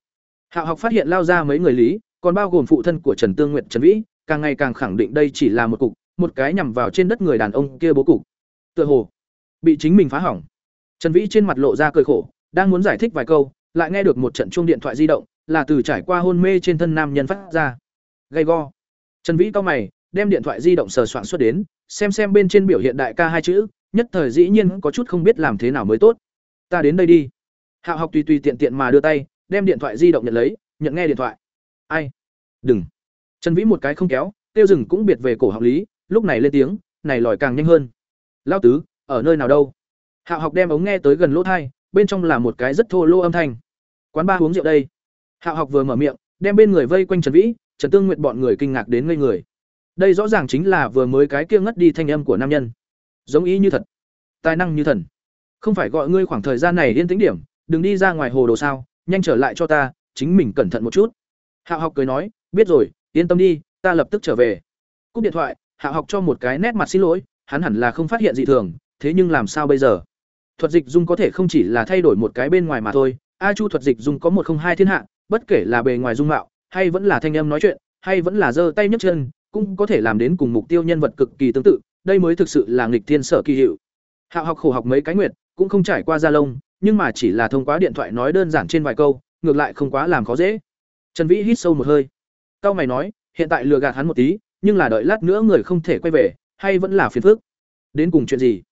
Hạo học phát hiện lao ra mấy người lý, còn bao gồm phụ thân của Trần Tương nguyện Trần Vĩ, càng ngày càng khẳng định đây chỉ là một cục, một cái nhằm vào trên đất người đàn ông kia bố cục. Tựa hồ bị chính mình phá hỏng. Trần Vĩ trên mặt lộ ra cười khổ, đang muốn giải thích vài câu, lại nghe được một trận chuông điện thoại di động, là từ trải qua hôn mê trên thân nam nhân phát ra. Gay go. Trần Vĩ cau mày, đem điện thoại di động sờ soạn xuất đến, xem xem bên trên biểu hiện đại ca hai chữ, nhất thời dĩ nhiên có chút không biết làm thế nào mới tốt. Ta đến đây đi. Hạo học tùy tùy tiện tiện mà đưa tay, đem điện thoại di động nhận lấy, nhận nghe điện thoại. Ai? Đừng. Trần Vĩ một cái không kéo, tiêu rừng cũng biệt về cổ học lý, lúc này lên tiếng, này lòi càng nhanh hơn. Lão tứ, ở nơi nào đâu? Hạo học đem ống nghe tới gần lỗ thai, bên trong là một cái rất thô lô âm thanh. Quán ba uống rượu đây. Hạo học vừa mở miệng, đem bên người vây quanh Trần Vĩ, Trần Tương Nguyệt bọn người kinh ngạc đến ngây người. Đây rõ ràng chính là vừa mới cái kia ngất đi thanh âm của nam nhân. Giống ý như thật, tài năng như thần. Không phải gọi ngươi khoảng thời gian này yên tĩnh điểm, đừng đi ra ngoài hồ đồ sao, nhanh trở lại cho ta, chính mình cẩn thận một chút. Hạo học cười nói, biết rồi, yên tâm đi, ta lập tức trở về. Cúp điện thoại, Hạo học cho một cái nét mặt xin lỗi, hắn hẳn là không phát hiện gì thường, thế nhưng làm sao bây giờ? Thuật dịch dung có thể không chỉ là thay đổi một cái bên ngoài mà thôi, A Chu thuật dịch dung có một không hai thiên hạ, bất kể là bề ngoài dung mạo, hay vẫn là thanh âm nói chuyện, hay vẫn là giơ tay nhấc chân, cũng có thể làm đến cùng mục tiêu nhân vật cực kỳ tương tự, đây mới thực sự là nghịch thiên sở kỳ hiệu. Hạo học khổ học mấy cái nguyệt, cũng không trải qua gia lông, nhưng mà chỉ là thông qua điện thoại nói đơn giản trên vài câu, ngược lại không quá làm khó dễ. Trần Vĩ hít sâu một hơi. Cao mày nói, hiện tại lừa gạt hắn một tí, nhưng là đợi lát nữa người không thể quay về, hay vẫn là phiền phức. Đến cùng chuyện gì?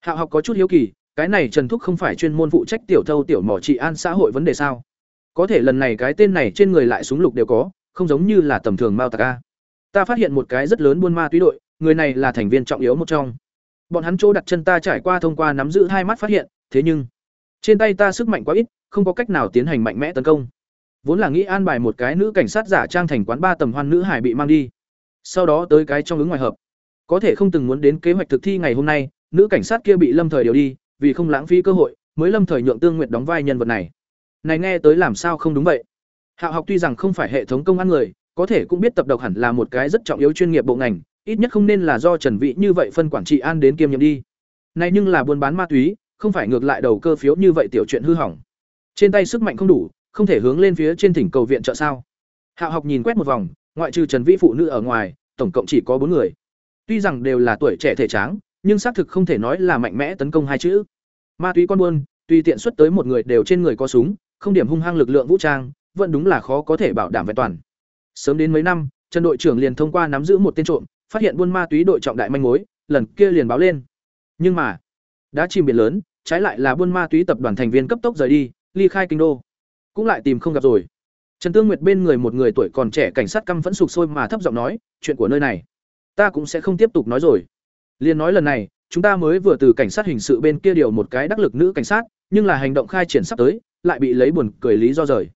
Hạo học có chút hiếu kỳ, cái này Trần Thúc không phải chuyên môn phụ trách tiểu thâu tiểu mỏ trị an xã hội vấn đề sao? Có thể lần này cái tên này trên người lại súng lục đều có, không giống như là tầm thường Mao Tạc A. Ta phát hiện một cái rất lớn buôn ma túy đội, người này là thành viên trọng yếu một trong. Bọn hắn chỗ đặt chân ta trải qua thông qua nắm giữ hai mắt phát hiện, thế nhưng trên tay ta sức mạnh quá ít, không có cách nào tiến hành mạnh mẽ tấn công. Vốn là nghĩ an bài một cái nữ cảnh sát giả trang thành quán ba tầm hoan nữ hải bị mang đi. Sau đó tới cái trong ứng ngoài hợp. Có thể không từng muốn đến kế hoạch thực thi ngày hôm nay, nữ cảnh sát kia bị lâm thời điều đi, vì không lãng phí cơ hội, mới lâm thời nhượng Tương Nguyệt đóng vai nhân vật này. Này nghe tới làm sao không đúng vậy? Hạo học tuy rằng không phải hệ thống công an người, có thể cũng biết tập độc hẳn là một cái rất trọng yếu chuyên nghiệp bộ ngành, ít nhất không nên là do Trần Vị như vậy phân quản trị an đến kiêm nhiệm đi. Này nhưng là buôn bán ma túy, không phải ngược lại đầu cơ phiếu như vậy tiểu chuyện hư hỏng. Trên tay sức mạnh không đủ, không thể hướng lên phía trên thỉnh cầu viện trợ sao? Hạo học nhìn quét một vòng, ngoại trừ Trần Vĩ phụ nữ ở ngoài, tổng cộng chỉ có bốn người. Tuy rằng đều là tuổi trẻ thể tráng, nhưng xác thực không thể nói là mạnh mẽ tấn công hai chữ. Ma túy con buôn, tùy tiện xuất tới một người đều trên người có súng, không điểm hung hăng lực lượng vũ trang, vẫn đúng là khó có thể bảo đảm vẹn toàn. Sớm đến mấy năm, Trần đội trưởng liền thông qua nắm giữ một tên trộm, phát hiện buôn ma túy đội trọng đại manh mối, lần kia liền báo lên. Nhưng mà, đã chìm biển lớn, trái lại là buôn ma túy tập đoàn thành viên cấp tốc rời đi, ly khai kinh đô. Cũng lại tìm không gặp rồi. Trần Tương Nguyệt bên người một người tuổi còn trẻ cảnh sát căm phẫn sục sôi mà thấp giọng nói, chuyện của nơi này, ta cũng sẽ không tiếp tục nói rồi. Liên nói lần này, chúng ta mới vừa từ cảnh sát hình sự bên kia điều một cái đắc lực nữ cảnh sát, nhưng là hành động khai triển sắp tới, lại bị lấy buồn cười lý do rời.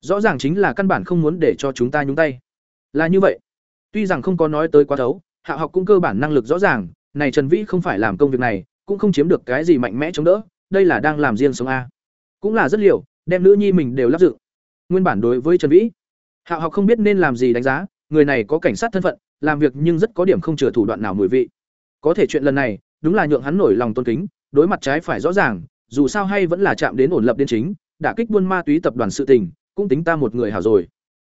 Rõ ràng chính là căn bản không muốn để cho chúng ta nhúng tay. Là như vậy. Tuy rằng không có nói tới quá thấu, Hạ học cũng cơ bản năng lực rõ ràng, này Trần Vĩ không phải làm công việc này, cũng không chiếm được cái gì mạnh mẽ chống đỡ, đây là đang làm riêng sống a. Cũng là rất liều, đem nữ nhi mình đều lắp dựng. Nguyên bản đối với Trần Vĩ, Hạ học không biết nên làm gì đánh giá, người này có cảnh sát thân phận, làm việc nhưng rất có điểm không chừa thủ đoạn nào mùi vị. Có thể chuyện lần này, đúng là nhượng hắn nổi lòng tôn kính, đối mặt trái phải rõ ràng, dù sao hay vẫn là chạm đến ổn lập đến chính, đả kích buôn ma túy tập đoàn sự tình, cũng tính ta một người hảo rồi.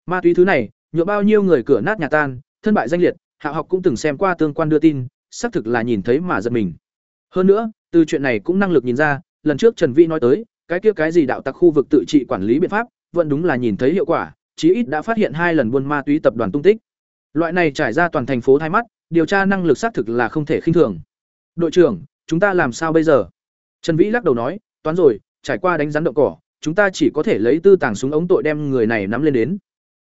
Ma túy thứ này, nhượng bao nhiêu người cửa nát nhà tan, thân bại danh liệt, Hạ học cũng từng xem qua tương quan đưa tin, xác thực là nhìn thấy mà giật mình. Hơn nữa, từ chuyện này cũng năng lực nhìn ra, lần trước Trần Vĩ nói tới, cái kia cái gì đạo tặc khu vực tự trị quản lý biện pháp, vẫn đúng là nhìn thấy hiệu quả, chí ít đã phát hiện hai lần buôn ma túy tập đoàn tung tích. Loại này trải ra toàn thành phố thay mắt, điều tra năng lực xác thực là không thể khinh thường. Đội trưởng, chúng ta làm sao bây giờ? Trần Vĩ lắc đầu nói, toán rồi, trải qua đánh rắn động cỏ chúng ta chỉ có thể lấy tư tàng súng ống tội đem người này nắm lên đến.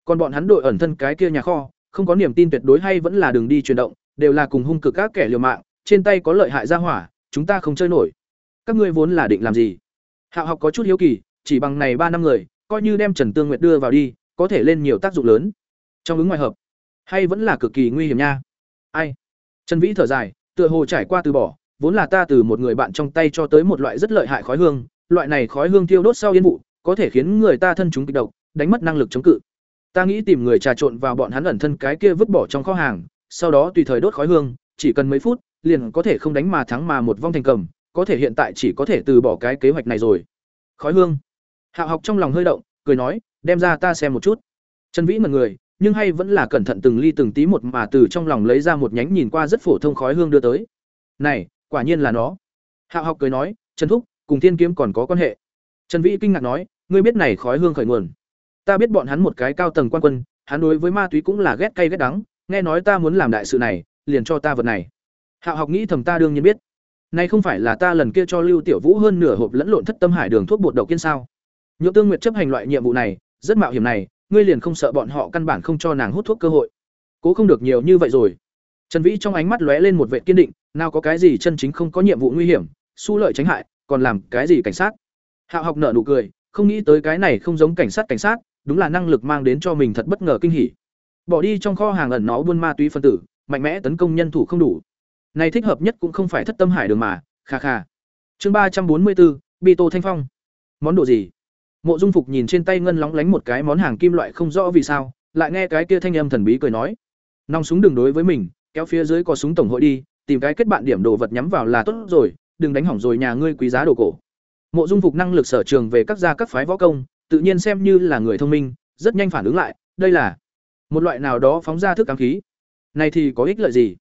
Còn bọn hắn đội ẩn thân cái kia nhà kho không có niềm tin tuyệt đối hay vẫn là đường đi chuyển động đều là cùng hung cực các kẻ liều mạng trên tay có lợi hại ra hỏa chúng ta không chơi nổi. Các ngươi vốn là định làm gì? Hạo học có chút hiếu kỳ chỉ bằng này ba năm người coi như đem trần tương nguyệt đưa vào đi có thể lên nhiều tác dụng lớn. Trong ứng ngoài hợp hay vẫn là cực kỳ nguy hiểm nha ai? Trần vĩ thở dài, tựa hồ trải qua từ bỏ, vốn là ta từ một người bạn trong tay cho tới một loại rất lợi hại khói hương, loại này khói hương tiêu đốt sau yên vụ, có thể khiến người ta thân chúng kịch độc, đánh mất năng lực chống cự. Ta nghĩ tìm người trà trộn vào bọn hắn ẩn thân cái kia vứt bỏ trong kho hàng, sau đó tùy thời đốt khói hương, chỉ cần mấy phút, liền có thể không đánh mà thắng mà một vong thành cầm, có thể hiện tại chỉ có thể từ bỏ cái kế hoạch này rồi. Khói hương. Hạo học trong lòng hơi động, cười nói, đem ra ta xem một chút. Trần vĩ mật người nhưng hay vẫn là cẩn thận từng ly từng tí một mà từ trong lòng lấy ra một nhánh nhìn qua rất phổ thông khói hương đưa tới. Này, quả nhiên là nó. Hạ học cười nói, trần thúc, cùng thiên kiếm còn có quan hệ. Trần vĩ kinh ngạc nói, ngươi biết này khói hương khởi nguồn. Ta biết bọn hắn một cái cao tầng quan quân, hắn đối với ma túy cũng là ghét cay ghét đắng, nghe nói ta muốn làm đại sự này, liền cho ta vật này. Hạ học nghĩ thầm ta đương nhiên biết. Này không phải là ta lần kia cho lưu tiểu vũ hơn nửa hộp lẫn lộn thất tâm hải đường thuốc bột đậu kiên sao? Nhược tương nguyệt chấp hành loại nhiệm vụ này, rất mạo hiểm này ngươi liền không sợ bọn họ căn bản không cho nàng hút thuốc cơ hội. Cố không được nhiều như vậy rồi. Trần vĩ trong ánh mắt lóe lên một vệ kiên định, nào có cái gì chân chính không có nhiệm vụ nguy hiểm su lợi tránh hại, còn làm cái gì cảnh sát? Hạo học nợ nụ cười, không nghĩ tới cái này không giống cảnh sát cảnh sát, đúng là năng lực mang đến cho mình thật bất ngờ kinh hỉ. Bỏ đi trong kho hàng ẩn nó buôn ma túy phân tử, mạnh mẽ tấn công nhân thủ không đủ. Này thích hợp nhất cũng không phải thất tâm hải đường mà, kha kha. Chương ba trăm bốn mươi bốn bị tô thanh phong. Món đồ gì? Mộ dung phục nhìn trên tay ngân lóng lánh một cái món hàng kim loại không rõ vì sao, lại nghe cái kia thanh âm thần bí cười nói. Nòng súng đừng đối với mình, kéo phía dưới có súng tổng hội đi, tìm cái kết bạn điểm đồ vật nhắm vào là tốt rồi, đừng đánh hỏng rồi nhà ngươi quý giá đồ cổ. Mộ dung phục năng lực sở trường về các gia các phái võ công, tự nhiên xem như là người thông minh, rất nhanh phản ứng lại, đây là một loại nào đó phóng ra thức ám khí. Này thì có ích lợi gì?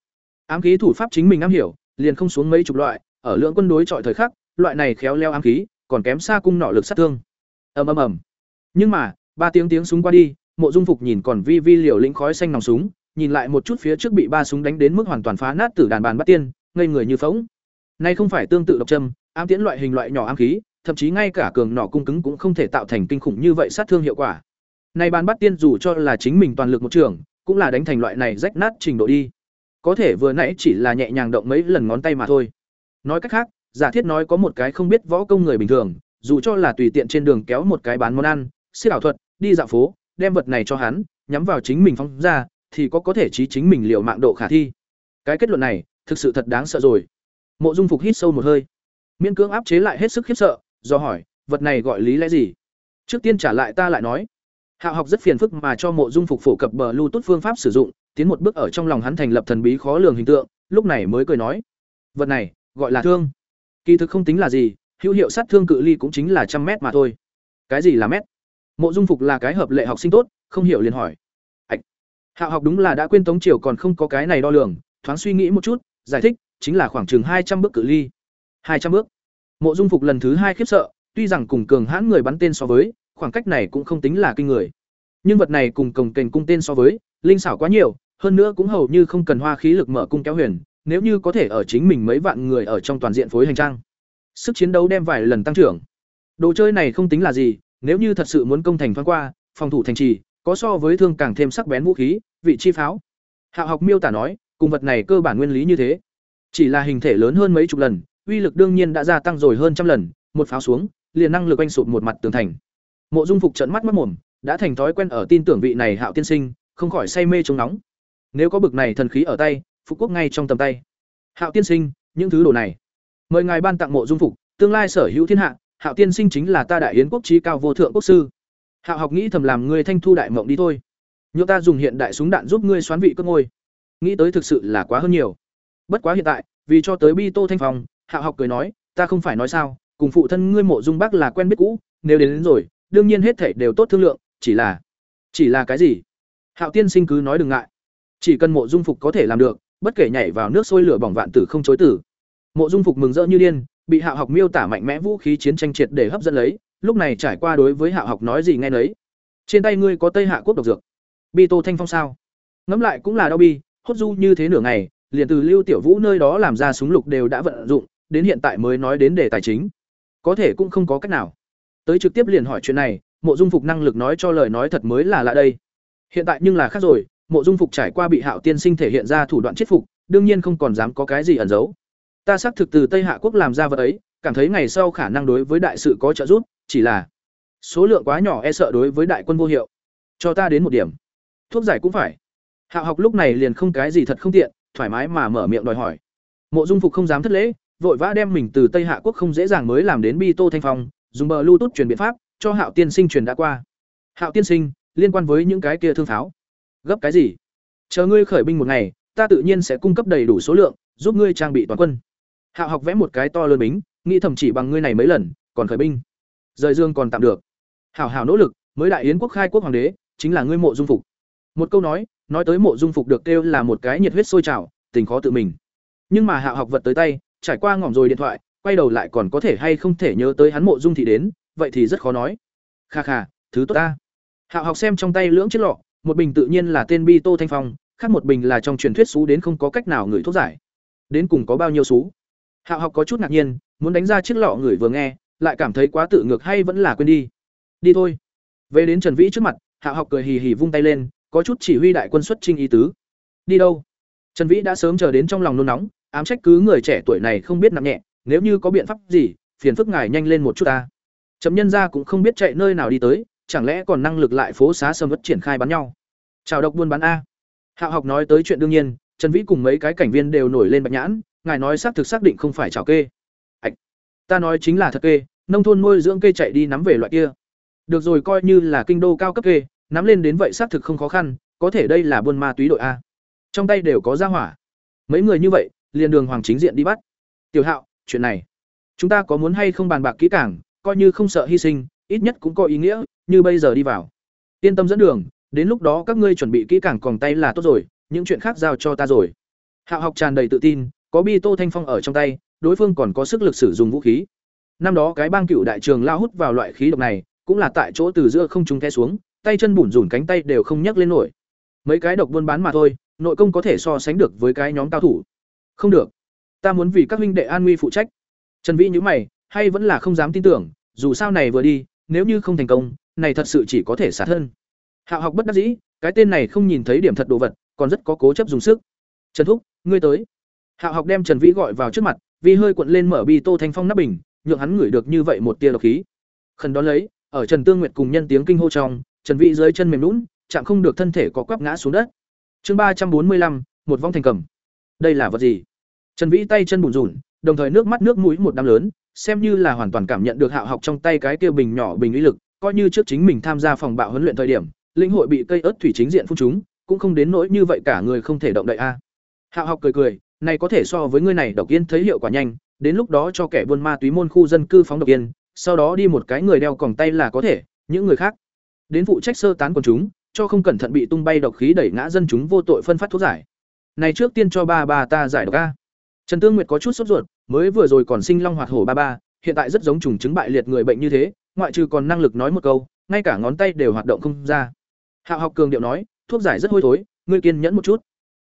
Ám khí thủ pháp chính mình am hiểu, liền không xuống mấy chục loại, ở lượng quân đối chọi thời khắc, loại này khéo leo ám khí, còn kém xa cung nọ lực sát thương ầm ầm ầm. Nhưng mà, ba tiếng tiếng súng qua đi, mộ dung phục nhìn còn vi vi liều lĩnh khói xanh nòng súng, nhìn lại một chút phía trước bị ba súng đánh đến mức hoàn toàn phá nát tử đàn bàn bắt tiên, ngây người như phóng nay không phải tương tự độc châm, ám tiễn loại hình loại nhỏ ám khí, thậm chí ngay cả cường nỏ cung cứng cũng không thể tạo thành kinh khủng như vậy sát thương hiệu quả. Này bàn bắt tiên dù cho là chính mình toàn lực một trường, cũng là đánh thành loại này rách nát trình độ đi. Có thể vừa nãy chỉ là nhẹ nhàng động mấy lần ngón tay mà thôi. Nói cách khác, giả thiết nói có một cái không biết võ công người bình thường dù cho là tùy tiện trên đường kéo một cái bán món ăn siết ảo thuật, đi dạo phố, đem vật này cho hắn, nhắm vào chính mình phóng ra, thì có có thể trí chính mình liệu mạng độ khả thi. Cái kết luận này, thực sự thật đáng sợ rồi. Mộ dung phục hít sâu một hơi. Miễn cưỡng áp chế lại hết sức khiếp sợ, do hỏi, vật này gọi lý lẽ gì? Trước tiên trả lại ta lại nói. Hạ học rất phiền phức mà cho mộ dung phục phổ cập bờ lưu tốt phương pháp sử dụng, tiến một bước ở trong lòng hắn thành lập thần bí khó lường hình tượng, lúc này mới cười nói, vật này, gọi là thương. Kỳ thực không tính là gì hữu hiệu sát thương cự ly cũng chính là trăm mét mà thôi. Cái gì là mét? Mộ dung phục là cái hợp lệ học sinh tốt, không hiểu liền hỏi. Ạch hạ học đúng là đã quên tống triều còn không có cái này đo lường, thoáng suy nghĩ một chút, giải thích, chính là khoảng chừng hai trăm bước cự ly. Hai trăm bước. Mộ dung phục lần thứ hai khiếp sợ, tuy rằng cùng cường hãn người bắn tên so với, khoảng cách này cũng không tính là kinh người. Nhưng vật này cùng cồng kềnh cung tên so với, linh xảo quá nhiều, hơn nữa cũng hầu như không cần hoa khí lực mở cung kéo huyền, nếu như có thể ở chính mình mấy vạn người ở trong toàn diện phối hành trang sức chiến đấu đem vài lần tăng trưởng. Đồ chơi này không tính là gì, nếu như thật sự muốn công thành thoáng qua, phòng thủ thành trì, có so với thương càng thêm sắc bén vũ khí, vị chi pháo. Hạo học miêu tả nói, cùng vật này cơ bản nguyên lý như thế. Chỉ là hình thể lớn hơn mấy chục lần, uy lực đương nhiên đã gia tăng rồi hơn trăm lần, một pháo xuống, liền năng lực anh sụp một mặt tường thành. Mộ dung phục trận mắt mất mồm, đã thành thói quen ở tin tưởng vị này hạo tiên sinh, không khỏi say mê trông nóng. Nếu có bực này thần khí ở tay, phục quốc ngay trong tầm tay. Hạo tiên sinh, những thứ đồ này mời ngài ban tặng mộ dung phục tương lai sở hữu thiên hạ hạo tiên sinh chính là ta đại yến quốc trí cao vô thượng quốc sư. Hạo học nghĩ thầm làm ngươi thanh thu đại mộng đi thôi. Nhựa ta dùng hiện đại súng đạn giúp ngươi xoán vị cất ngôi. Nghĩ tới thực sự là quá hơn nhiều. Bất quá hiện tại vì cho tới bi tô thanh phòng hạo học cười nói ta không phải nói sao cùng phụ thân ngươi mộ dung bác là quen biết cũ nếu đến, đến rồi đương nhiên hết thể đều tốt thương lượng chỉ là chỉ là cái gì? Hạo tiên sinh cứ nói đừng ngại. Chỉ cần mộ dung phục có thể làm được bất kể nhảy vào nước sôi lửa bỏng vạn tử không chối tử mộ dung phục mừng rỡ như điên, bị hạo học miêu tả mạnh mẽ vũ khí chiến tranh triệt để hấp dẫn lấy, lúc này trải qua đối với hạo học nói gì nghe nấy. Trên tay ngươi có tây hạ quốc độc dược. Bi tô thanh phong sao? Ngẫm lại cũng là đau bi, hốt du như thế nửa ngày, liền từ lưu tiểu vũ nơi đó làm ra súng lục đều đã vận dụng, đến hiện tại mới nói đến đề tài chính. Có thể cũng không có cách nào. Tới trực tiếp liền hỏi chuyện này, mộ dung phục năng lực nói cho lời nói thật mới là lạ đây. Hiện tại nhưng là khác rồi, mộ dung phục trải qua bị hạo tiên sinh thể hiện ra thủ đoạn chết phục, đương nhiên không còn dám có cái gì ẩn giấu ta xác thực từ tây hạ quốc làm ra vật ấy, cảm thấy ngày sau khả năng đối với đại sự có trợ giúp, chỉ là số lượng quá nhỏ e sợ đối với đại quân vô hiệu. Cho ta đến một điểm. Thuốc giải cũng phải. Hạ học lúc này liền không cái gì thật không tiện, thoải mái mà mở miệng đòi hỏi. Mộ dung phục không dám thất lễ, vội vã đem mình từ tây hạ quốc không dễ dàng mới làm đến bi tô thanh phong, dùng bờ lưu tút truyền biện pháp, cho hạo tiên sinh truyền đã qua. Hạo tiên sinh, liên quan với những cái kia thương pháo. Gấp cái gì? Chờ ngươi khởi binh một ngày, ta tự nhiên sẽ cung cấp đầy đủ số lượng, giúp ngươi trang bị toàn quân hạo học vẽ một cái to lớn bính, nghĩ thầm chỉ bằng ngươi này mấy lần, còn khởi binh. Rời dương còn tạm được. Hảo hảo nỗ lực, mới đại yến quốc khai quốc hoàng đế, chính là ngươi mộ dung phục. Một câu nói nói tới mộ dung phục được kêu là một cái nhiệt huyết sôi trào, tình khó tự mình. Nhưng mà hạo học vật tới tay, trải qua ngỏm rồi điện thoại, quay đầu lại còn có thể hay không thể nhớ tới hắn mộ dung thị đến, vậy thì rất khó nói. Kha kha, thứ tốt ta. Hạo học xem trong tay lưỡng chiếc lọ, một bình tự nhiên là tên bi tô thanh phong, khác một bình là trong truyền thuyết xú đến không có cách nào người thuốc giải. Đến cùng có bao nhiêu xú? Hạo học có chút ngạc nhiên, muốn đánh ra chiếc lọ người vừa nghe, lại cảm thấy quá tự ngược hay vẫn là quên đi. Đi thôi. Về đến trần vĩ trước mặt hạo học cười hì hì vung tay lên, có chút chỉ huy đại quân xuất trinh ý tứ. Đi đâu? Trần vĩ đã sớm chờ đến trong lòng nôn nóng, ám trách cứ người trẻ tuổi này không biết nặng nhẹ, nếu như có biện pháp gì, phiền phức ngài nhanh lên một chút ta. Chấm nhân ra cũng không biết chạy nơi nào đi tới, chẳng lẽ còn năng lực lại phố xá sầm vất triển khai bắn nhau? Chào độc buôn bán a. Hạo học nói tới chuyện đương nhiên, trần vĩ cùng mấy cái cảnh viên đều nổi lên bạch nhãn ngài nói xác thực xác định không phải chảo kê. Ạch ta nói chính là thật kê, nông thôn nuôi dưỡng kê chạy đi nắm về loại kia. Được rồi, coi như là kinh đô cao cấp kê, nắm lên đến vậy xác thực không khó khăn, có thể đây là buôn ma túy đội a. Trong tay đều có ra hỏa. Mấy người như vậy, liền đường hoàng chính diện đi bắt. Tiểu hạo, chuyện này, chúng ta có muốn hay không bàn bạc kỹ càng, coi như không sợ hy sinh, ít nhất cũng có ý nghĩa, như bây giờ đi vào. Yên tâm dẫn đường, đến lúc đó các ngươi chuẩn bị kỹ càng còn tay là tốt rồi, những chuyện khác giao cho ta rồi. Hạo học tràn đầy tự tin có bi tô thanh phong ở trong tay, đối phương còn có sức lực sử dụng vũ khí. Năm đó cái bang cựu đại trường lao hút vào loại khí độc này, cũng là tại chỗ từ giữa không trung té xuống, tay chân bủn rủn cánh tay đều không nhấc lên nổi. Mấy cái độc buôn bán mà thôi, nội công có thể so sánh được với cái nhóm cao thủ. Không được. Ta muốn vì các huynh đệ an nguy phụ trách. Trần vĩ nhữ mày, hay vẫn là không dám tin tưởng, dù sao này vừa đi, nếu như không thành công, này thật sự chỉ có thể xả thân. Hạo học bất đắc dĩ, cái tên này không nhìn thấy điểm thật đồ vật, còn rất có cố chấp dùng sức. Trần thúc, ngươi tới hạo học đem trần vĩ gọi vào trước mặt vì hơi cuộn lên mở bi tô thanh phong nắp bình nhượng hắn ngửi được như vậy một tia độc khí. Khẩn đó lấy ở trần tương nguyệt cùng nhân tiếng kinh hô trong trần vĩ dưới chân mềm lún chạm không được thân thể có quắp ngã xuống đất. Chương ba trăm bốn mươi lăm một vong thành cầm. Đây là vật gì? Trần vĩ tay chân bùn rủn, đồng thời nước mắt nước mũi một đám lớn xem như là hoàn toàn cảm nhận được hạo học trong tay cái kia bình nhỏ bình uy lực coi như trước chính mình tham gia phòng bạo huấn luyện thời điểm linh hội bị cây ớt thủy chính diện phun chúng cũng không đến nỗi như vậy cả người không thể động đậy a. Hạo học cười cười này có thể so với ngươi này độc yên thấy hiệu quả nhanh, đến lúc đó cho kẻ buôn ma túy môn khu dân cư phóng độc yên, sau đó đi một cái người đeo còng tay là có thể, những người khác. Đến phụ trách sơ tán quần chúng, cho không cẩn thận bị tung bay độc khí đẩy ngã dân chúng vô tội phân phát thuốc giải. Này trước tiên cho ba bà ta giải độc a. Trần tương nguyệt có chút sốt ruột, mới vừa rồi còn sinh long hoạt hổ ba ba, hiện tại rất giống trùng chứng bại liệt người bệnh như thế, ngoại trừ còn năng lực nói một câu, ngay cả ngón tay đều hoạt động không ra. Hạo học cường điệu nói, thuốc giải rất hôi thối, ngươi kiên nhẫn một chút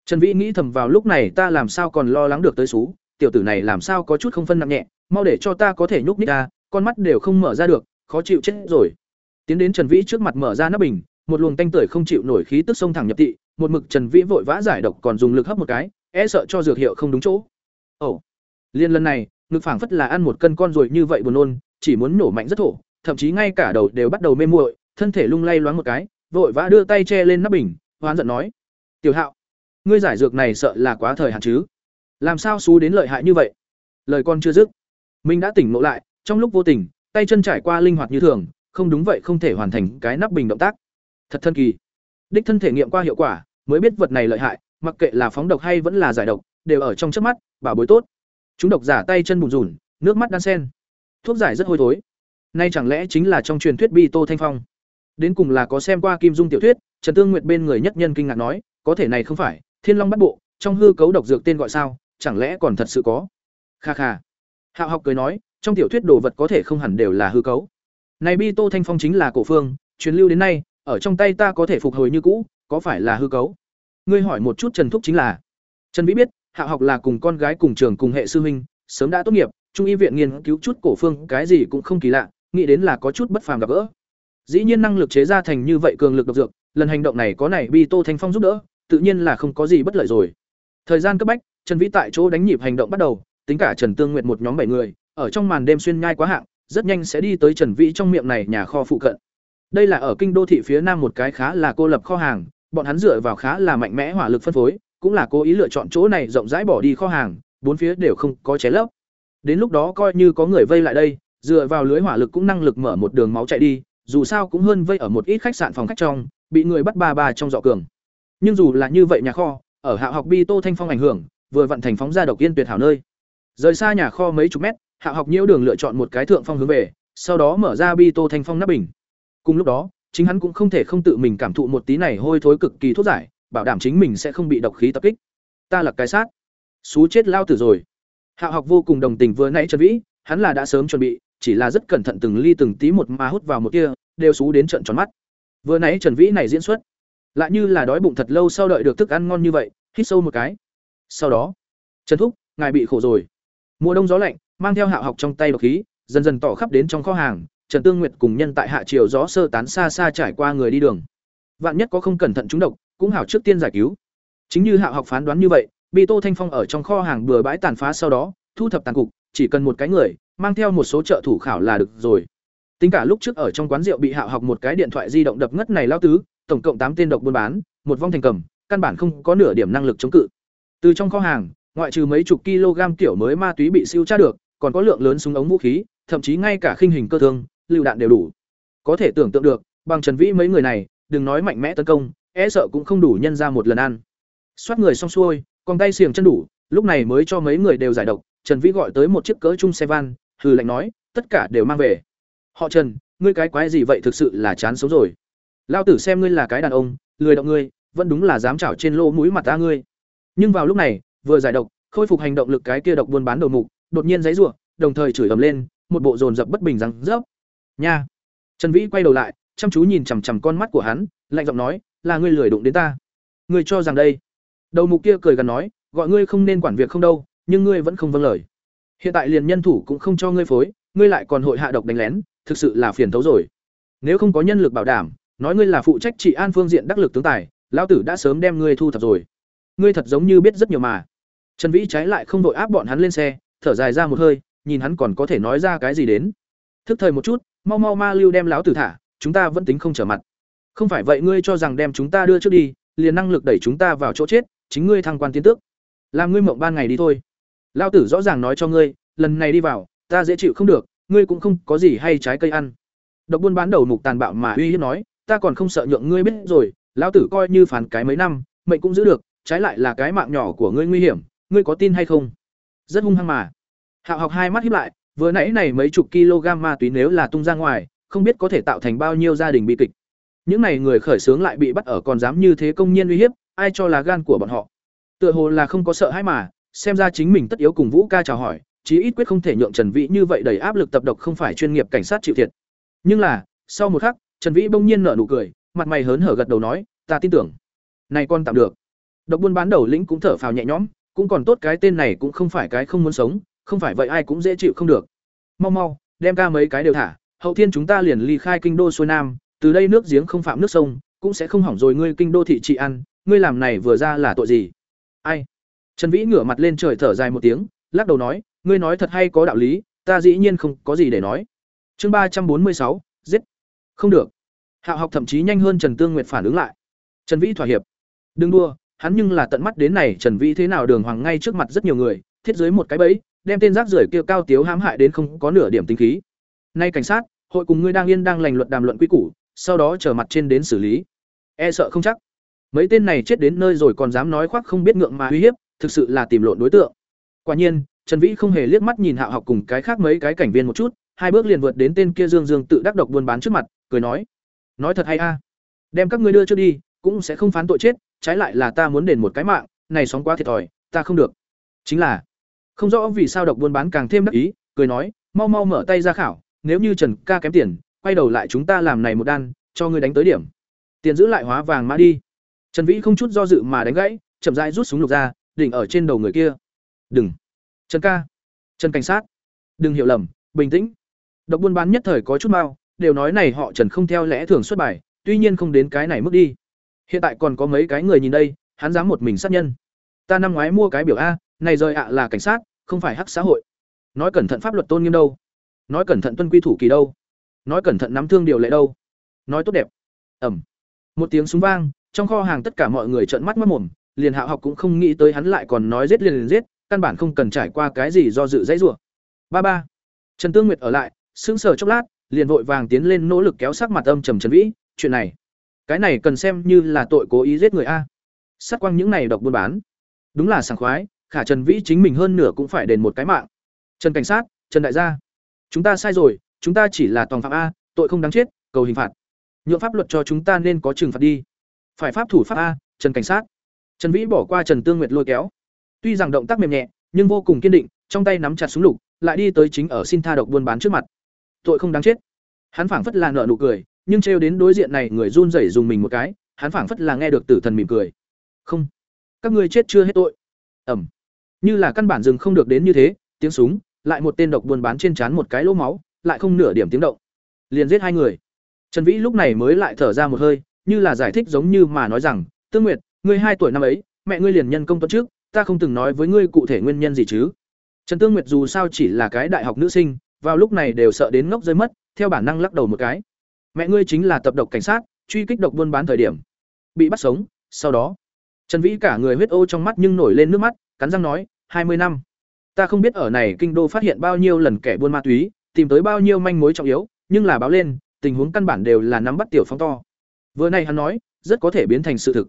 trần vĩ nghĩ thầm vào lúc này ta làm sao còn lo lắng được tới sú. tiểu tử này làm sao có chút không phân nặng nhẹ mau để cho ta có thể nhúc nhích ta con mắt đều không mở ra được khó chịu chết rồi tiến đến trần vĩ trước mặt mở ra nắp bình một luồng tanh tưởi không chịu nổi khí tức sông thẳng nhập thị, một mực trần vĩ vội vã giải độc còn dùng lực hấp một cái e sợ cho dược hiệu không đúng chỗ ồ liên lần này ngực phảng phất là ăn một cân con rồi như vậy buồn nôn chỉ muốn nổ mạnh rất thổ thậm chí ngay cả đầu đều bắt đầu mê muội thân thể lung lay loáng một cái vội vã đưa tay che lên nắp bình hoán giận nói tiểu hạo ngươi giải dược này sợ là quá thời hạn chứ? Làm sao xú đến lợi hại như vậy? Lời con chưa dứt mình đã tỉnh ngộ lại, trong lúc vô tình, tay chân trải qua linh hoạt như thường, không đúng vậy không thể hoàn thành cái nắp bình động tác. Thật thân kỳ. Đích thân thể nghiệm qua hiệu quả, mới biết vật này lợi hại, mặc kệ là phóng độc hay vẫn là giải độc, đều ở trong trước mắt bảo bối tốt. Chúng độc giả tay chân bùn rùn, nước mắt đan sen thuốc giải rất hôi thối. Nay chẳng lẽ chính là trong truyền thuyết bi tô thanh phong? Đến cùng là có xem qua kim dung tiểu thuyết, trần tương nguyệt bên người nhất nhân kinh ngạc nói, có thể này không phải thiên long bắt bộ, trong hư cấu độc dược tên gọi sao, chẳng lẽ còn thật sự có? Kha kha. Hạo học cười nói, trong tiểu thuyết đồ vật có thể không hẳn đều là hư cấu. Này bi tô thanh phong chính là cổ phương, truyền lưu đến nay, ở trong tay ta có thể phục hồi như cũ, có phải là hư cấu? Ngươi hỏi một chút trần thúc chính là. Trần vĩ biết, Hạo học là cùng con gái cùng trường cùng hệ sư huynh, sớm đã tốt nghiệp, trung y viện nghiên cứu chút cổ phương, cái gì cũng không kỳ lạ, nghĩ đến là có chút bất phàm gặp gỡ. Dĩ nhiên năng lực chế ra thành như vậy cường lực độc dược, lần hành động này có này bi tô thanh phong giúp đỡ tự nhiên là không có gì bất lợi rồi. Thời gian cấp bách, trần vĩ tại chỗ đánh nhịp hành động bắt đầu, tính cả trần tương Nguyệt một nhóm bảy người, ở trong màn đêm xuyên nhai quá hạng, rất nhanh sẽ đi tới trần vĩ trong miệng này nhà kho phụ cận. Đây là ở kinh đô thị phía nam một cái khá là cô lập kho hàng, bọn hắn dựa vào khá là mạnh mẽ hỏa lực phân phối, cũng là cố ý lựa chọn chỗ này rộng rãi bỏ đi kho hàng, bốn phía đều không có cháy lấp. Đến lúc đó coi như có người vây lại đây, dựa vào lưới hỏa lực cũng năng lực mở một đường máu chạy đi, dù sao cũng hơn vây ở một ít khách sạn phòng khách trong, bị người bắt ba ba trong dọ cường nhưng dù là như vậy nhà kho, ở hạ học bi tô thanh phong ảnh hưởng, vừa vận thành phóng ra độc yên tuyệt hảo nơi. Rời xa nhà kho mấy chục mét, hạ học nhiễu đường lựa chọn một cái thượng phong hướng về, sau đó mở ra bi tô thanh phong nắp bình. Cùng lúc đó, chính hắn cũng không thể không tự mình cảm thụ một tí này hôi thối cực kỳ thuốc giải, bảo đảm chính mình sẽ không bị độc khí tập kích. Ta là cái sát. Xú chết lao tử rồi. Hạ học vô cùng đồng tình vừa nãy trần vĩ, hắn là đã sớm chuẩn bị, chỉ là rất cẩn thận từng ly từng tí một mà hút vào một kia, đều xú đến trận tròn mắt. Vừa nãy trần vĩ này diễn xuất lại như là đói bụng thật lâu sau đợi được thức ăn ngon như vậy, hít sâu một cái. Sau đó, trần thúc, ngài bị khổ rồi. Mùa đông gió lạnh, mang theo hạ học trong tay độc khí, dần dần tỏ khắp đến trong kho hàng, trần tương nguyệt cùng nhân tại hạ triều gió sơ tán xa xa trải qua người đi đường. Vạn nhất có không cẩn thận trúng độc, cũng hảo trước tiên giải cứu. Chính như hạ học phán đoán như vậy bị tô thanh phong ở trong kho hàng bừa bãi tàn phá sau đó, thu thập tàn cục, chỉ cần một cái người, mang theo một số trợ thủ khảo là được rồi. Tính cả lúc trước ở trong quán rượu bị hạ học một cái điện thoại di động đập ngất này lao tứ tổng cộng tám tên độc buôn bán, một vong thành cầm, căn bản không có nửa điểm năng lực chống cự. Từ trong kho hàng, ngoại trừ mấy chục kg tiểu mới ma túy bị siêu tra được, còn có lượng lớn súng ống vũ khí, thậm chí ngay cả khinh hình cơ thương, lựu đạn đều đủ. Có thể tưởng tượng được, bằng trần vĩ mấy người này, đừng nói mạnh mẽ tấn công e sợ cũng không đủ nhân ra một lần ăn. Xoát người xong xuôi, còn tay xiềng chân đủ, lúc này mới cho mấy người đều giải độc, trần vĩ gọi tới một chiếc cỡ chung xe van, hừ lạnh nói, tất cả đều mang về. Họ trần, ngươi cái quái gì vậy? Thực sự là chán xấu rồi lao tử xem ngươi là cái đàn ông, lười động ngươi, vẫn đúng là dám chảo trên lỗ mũi mặt ta ngươi. Nhưng vào lúc này, vừa giải độc, khôi phục hành động lực cái kia độc buôn bán đầu mục, đột nhiên giấy rủa đồng thời chửi ầm lên, một bộ dồn dập bất bình rằng rớp. Nha! Trần vĩ quay đầu lại, chăm chú nhìn chằm chằm con mắt của hắn, lạnh giọng nói, là ngươi lười đụng đến ta. Ngươi cho rằng đây. Đầu mục kia cười gần nói, gọi ngươi không nên quản việc không đâu, nhưng ngươi vẫn không vâng lời. Hiện tại liền nhân thủ cũng không cho ngươi phối, ngươi lại còn hội hạ độc đánh lén, thực sự là phiền thấu rồi. Nếu không có nhân lực bảo đảm nói ngươi là phụ trách trị an phương diện đắc lực tướng tài, lão tử đã sớm đem ngươi thu thập rồi. Ngươi thật giống như biết rất nhiều mà. Trần vĩ trái lại không đội áp bọn hắn lên xe, thở dài ra một hơi, nhìn hắn còn có thể nói ra cái gì đến. Thức thời một chút, mau mau ma lưu đem lão tử thả, chúng ta vẫn tính không trở mặt. Không phải vậy ngươi cho rằng đem chúng ta đưa trước đi, liền năng lực đẩy chúng ta vào chỗ chết, chính ngươi thăng quan tiến tước. Làm ngươi mộng ban ngày đi thôi. Lao tử rõ ràng nói cho ngươi, lần này đi vào, ta dễ chịu không được, ngươi cũng không có gì hay trái cây ăn. Độc buôn bán đầu mục tàn bạo mà uy hiếp nói ta còn không sợ nhượng ngươi biết rồi, lão tử coi như phản cái mấy năm, mệnh cũng giữ được, trái lại là cái mạng nhỏ của ngươi nguy hiểm, ngươi có tin hay không? Rất hung hăng mà. Hạo học hai mắt hiếp lại, vừa nãy này mấy chục kg ma túy nếu là tung ra ngoài, không biết có thể tạo thành bao nhiêu gia đình bi kịch. Những này người khởi xướng lại bị bắt ở còn dám như thế công nhiên uy hiếp, ai cho là gan của bọn họ? Tựa hồ là không có sợ hãi mà, xem ra chính mình tất yếu cùng vũ ca chào hỏi, chí ít quyết không thể nhượng trần vĩ như vậy đầy áp lực tập độc không phải chuyên nghiệp cảnh sát chịu thiệt. Nhưng là, sau một khắc trần vĩ bỗng nhiên nở nụ cười, mặt mày hớn hở gật đầu nói, ta tin tưởng. Này con tạm được. Độc buôn bán đầu lĩnh cũng thở phào nhẹ nhõm, cũng còn tốt cái tên này cũng không phải cái không muốn sống, không phải vậy ai cũng dễ chịu không được. Mau mau, đem ca mấy cái đều thả, hậu thiên chúng ta liền ly khai kinh đô xuôi nam, từ đây nước giếng không phạm nước sông, cũng sẽ không hỏng rồi ngươi kinh đô thị trị ăn ngươi làm này vừa ra là tội gì? Ai? Trần vĩ ngửa mặt lên trời thở dài một tiếng, lắc đầu nói, ngươi nói thật hay có đạo lý, ta dĩ nhiên không có gì để nói. Chương ba trăm bốn mươi sáu, giết không được. Hạo học thậm chí nhanh hơn trần tương nguyệt phản ứng lại. Trần vĩ thỏa hiệp. Đừng đua, hắn nhưng là tận mắt đến này, trần vĩ thế nào đường hoàng ngay trước mặt rất nhiều người, thiết dưới một cái bẫy, đem tên rác rưởi kia cao tiếu hãm hại đến không có nửa điểm tính khí. Nay cảnh sát, hội cùng ngươi đang yên đang lành luận đàm luận quy củ, sau đó trở mặt trên đến xử lý. E sợ không chắc. Mấy tên này chết đến nơi rồi còn dám nói khoác không biết ngượng mà uy hiếp, thực sự là tìm lộn đối tượng. Quả nhiên, trần vĩ không hề liếc mắt nhìn hạo học cùng cái khác mấy cái cảnh viên một chút, hai bước liền vượt đến tên kia dương dương tự đắc độc buôn bán trước mặt cười nói nói thật hay a? Đem các ngươi đưa trước đi, cũng sẽ không phán tội chết, trái lại là ta muốn đền một cái mạng, này sóng quá thiệt thòi, ta không được. Chính là, không rõ vì sao độc buôn bán càng thêm đắc ý, cười nói, mau mau mở tay ra khảo, nếu như trần ca kém tiền, quay đầu lại chúng ta làm này một đan, cho ngươi đánh tới điểm. Tiền giữ lại hóa vàng mã đi. Trần vĩ không chút do dự mà đánh gãy, chậm rãi rút súng lục ra, đỉnh ở trên đầu người kia. Đừng. Trần ca. Trần cảnh sát. Đừng hiểu lầm, bình tĩnh. Độc buôn bán nhất thời có chút mau đều nói này họ trần không theo lẽ thường xuất bài, tuy nhiên không đến cái này mức đi. Hiện tại còn có mấy cái người nhìn đây, hắn dám một mình sát nhân. Ta năm ngoái mua cái biểu a, này rời ạ là cảnh sát, không phải hắc xã hội. Nói cẩn thận pháp luật tôn nghiêm đâu. Nói cẩn thận tuân quy thủ kỳ đâu. Nói cẩn thận nắm thương điều lệ đâu. Nói tốt đẹp. Ẩm. Một tiếng súng vang, trong kho hàng tất cả mọi người trợn mắt mất mồm, liền hạ học cũng không nghĩ tới hắn lại còn nói giết liền liền giết, căn bản không cần trải qua cái gì do dự dãy rủa. Ba ba. Trần tương nguyệt ở lại, sững sờ chốc lát liền vội vàng tiến lên nỗ lực kéo sắc mặt âm trầm trần vĩ, chuyện này, cái này cần xem như là tội cố ý giết người a. Sát quang những này độc buôn bán, đúng là sảng khoái, khả trần vĩ chính mình hơn nửa cũng phải đền một cái mạng. Trần cảnh sát, trần đại gia, chúng ta sai rồi, chúng ta chỉ là toàn phạm a, tội không đáng chết, cầu hình phạt. Nhượng pháp luật cho chúng ta nên có trừng phạt đi. Phải pháp thủ pháp a, trần cảnh sát. Trần vĩ bỏ qua trần tương nguyệt lôi kéo. Tuy rằng động tác mềm nhẹ, nhưng vô cùng kiên định, trong tay nắm chặt súng lục, lại đi tới chính ở xin tha độc buôn bán trước mặt tội không đáng chết. Hắn phảng phất là nợ nụ cười, nhưng trêu đến đối diện này người run rẩy dùng mình một cái, hắn phảng phất là nghe được tử thần mỉm cười. Không, các ngươi chết chưa hết tội. Ẩm. Như là căn bản dừng không được đến như thế, tiếng súng, lại một tên độc buôn bán trên trán một cái lỗ máu, lại không nửa điểm tiếng động. Liền giết hai người. Trần vĩ lúc này mới lại thở ra một hơi, như là giải thích giống như mà nói rằng, tương nguyệt, ngươi hai tuổi năm ấy, mẹ ngươi liền nhân công tuấn trước, ta không từng nói với ngươi cụ thể nguyên nhân gì chứ? Trần tương nguyệt dù sao chỉ là cái đại học nữ sinh vào lúc này đều sợ đến ngốc rơi mất, theo bản năng lắc đầu một cái. Mẹ ngươi chính là tập độc cảnh sát, truy kích độc buôn bán thời điểm. Bị bắt sống, sau đó. Trần vĩ cả người huyết ô trong mắt nhưng nổi lên nước mắt, cắn răng nói, hai mươi năm. Ta không biết ở này kinh đô phát hiện bao nhiêu lần kẻ buôn ma túy, tìm tới bao nhiêu manh mối trọng yếu, nhưng là báo lên, tình huống căn bản đều là nắm bắt tiểu phóng to. Vừa nay hắn nói, rất có thể biến thành sự thực.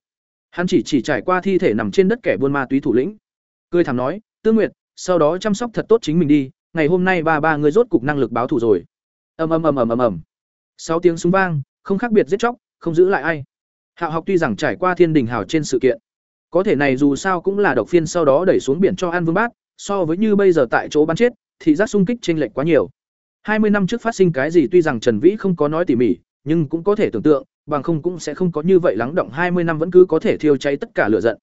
Hắn chỉ chỉ trải qua thi thể nằm trên đất kẻ buôn ma túy thủ lĩnh. Cười thảm nói tương nguyệt, sau đó chăm sóc thật tốt chính mình đi ngày hôm nay ba ba người rốt cục năng lực báo thù rồi. Ầm ầm ầm ầm ầm ầm. Sáu tiếng súng vang, không khác biệt giết chóc, không giữ lại ai. Hạo học tuy rằng trải qua thiên đình hào trên sự kiện, có thể này dù sao cũng là độc phiên sau đó đẩy xuống biển cho an vương bát so với như bây giờ tại chỗ bắn chết thì giác sung kích chênh lệch quá nhiều. Hai mươi năm trước phát sinh cái gì tuy rằng trần vĩ không có nói tỉ mỉ, nhưng cũng có thể tưởng tượng, bằng không cũng sẽ không có như vậy lắng động hai mươi năm vẫn cứ có thể thiêu cháy tất cả lửa giận.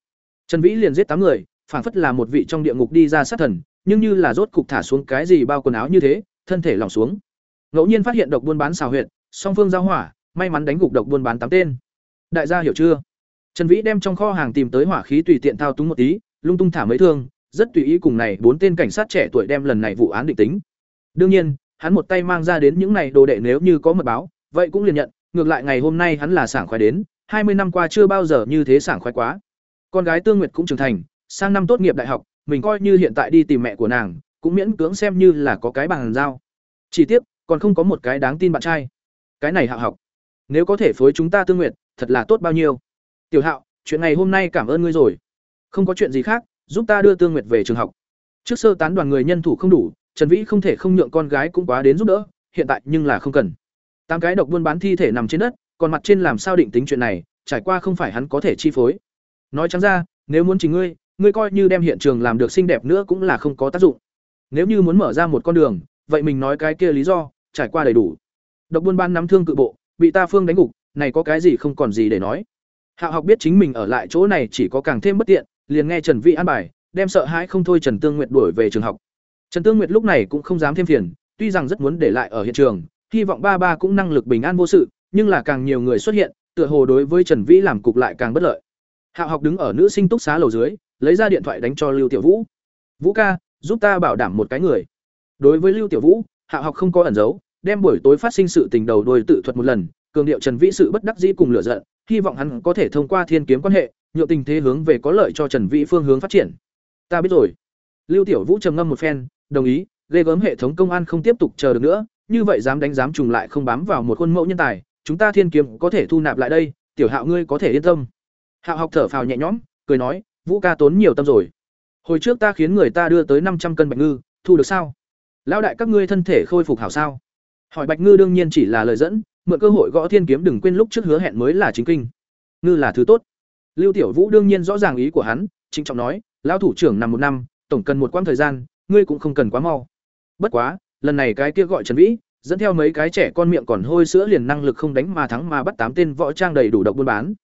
Trần vĩ liền giết tám người, phảng phất là một vị trong địa ngục đi ra sát thần nhưng như là rốt cục thả xuống cái gì bao quần áo như thế, thân thể lỏng xuống. Ngẫu nhiên phát hiện độc buôn bán xào huyệt, song phương giao hỏa, may mắn đánh gục độc buôn bán tám tên. Đại gia hiểu chưa? Trần vĩ đem trong kho hàng tìm tới hỏa khí tùy tiện thao túng một tí, lung tung thả mấy thương, rất tùy ý cùng này bốn tên cảnh sát trẻ tuổi đem lần này vụ án định tính. Đương nhiên, hắn một tay mang ra đến những này đồ đệ nếu như có mật báo, vậy cũng liền nhận, ngược lại ngày hôm nay hắn là sảng khoái đến, hai mươi năm qua chưa bao giờ như thế sảng khoái quá. Con gái tương nguyệt cũng trưởng thành, sang năm tốt nghiệp đại học mình coi như hiện tại đi tìm mẹ của nàng, cũng miễn cưỡng xem như là có cái bằng giao. Chỉ tiếc, còn không có một cái đáng tin bạn trai. Cái này hạ học, nếu có thể phối chúng ta tương nguyện thật là tốt bao nhiêu. Tiểu hạo, chuyện này hôm nay cảm ơn ngươi rồi. Không có chuyện gì khác, giúp ta đưa tương nguyệt về trường học. Trước sơ tán đoàn người nhân thủ không đủ, trần vĩ không thể không nhượng con gái cũng quá đến giúp đỡ, hiện tại nhưng là không cần. Tám cái độc buôn bán thi thể nằm trên đất, còn mặt trên làm sao định tính chuyện này, trải qua không phải hắn có thể chi phối. Nói trắng ra, nếu muốn chính ngươi ngươi coi như đem hiện trường làm được xinh đẹp nữa cũng là không có tác dụng. Nếu như muốn mở ra một con đường, vậy mình nói cái kia lý do, trải qua đầy đủ. Độc buôn ban nắm thương cự bộ, bị ta phương đánh gục, này có cái gì không còn gì để nói. Hạo học biết chính mình ở lại chỗ này chỉ có càng thêm bất tiện, liền nghe trần vĩ an bài, đem sợ hãi không thôi trần tương nguyệt đuổi về trường học. Trần tương nguyệt lúc này cũng không dám thêm phiền, tuy rằng rất muốn để lại ở hiện trường, hy vọng ba ba cũng năng lực bình an vô sự, nhưng là càng nhiều người xuất hiện, tựa hồ đối với trần vĩ làm cục lại càng bất lợi hạo học đứng ở nữ sinh túc xá lầu dưới, lấy ra điện thoại đánh cho lưu tiểu vũ. Vũ ca, giúp ta bảo đảm một cái người. Đối với lưu tiểu vũ, hạo học không có ẩn giấu, đem buổi tối phát sinh sự tình đầu đuôi tự thuật một lần, cường điệu trần vĩ sự bất đắc dĩ cùng lửa giận, hy vọng hắn có thể thông qua thiên kiếm quan hệ nhựa tình thế hướng về có lợi cho trần vĩ phương hướng phát triển. Ta biết rồi. Lưu tiểu vũ trầm ngâm một phen, đồng ý, ghê gớm hệ thống công an không tiếp tục chờ được nữa, như vậy dám đánh dám trùng lại không bám vào một khuôn mẫu nhân tài, chúng ta thiên kiếm có thể thu nạp lại đây, tiểu hạo ngươi có thể yên tâm hạo học thở phào nhẹ nhõm, cười nói, vũ ca tốn nhiều tâm rồi. Hồi trước ta khiến người ta đưa tới năm trăm cân bạch ngư, thu được sao? Lão đại các ngươi thân thể khôi phục hảo sao? Hỏi bạch ngư đương nhiên chỉ là lời dẫn, mượn cơ hội gõ thiên kiếm đừng quên lúc trước hứa hẹn mới là chính kinh. Ngư là thứ tốt. Lưu tiểu vũ đương nhiên rõ ràng ý của hắn chính trọng nói, lão thủ trưởng nằm một năm, tổng cần một quãng thời gian, ngươi cũng không cần quá mau. Bất quá, lần này cái kia gọi trần vĩ, dẫn theo mấy cái trẻ con miệng còn hôi sữa liền năng lực không đánh mà thắng mà bắt tám tên võ trang đầy đủ độc buôn bán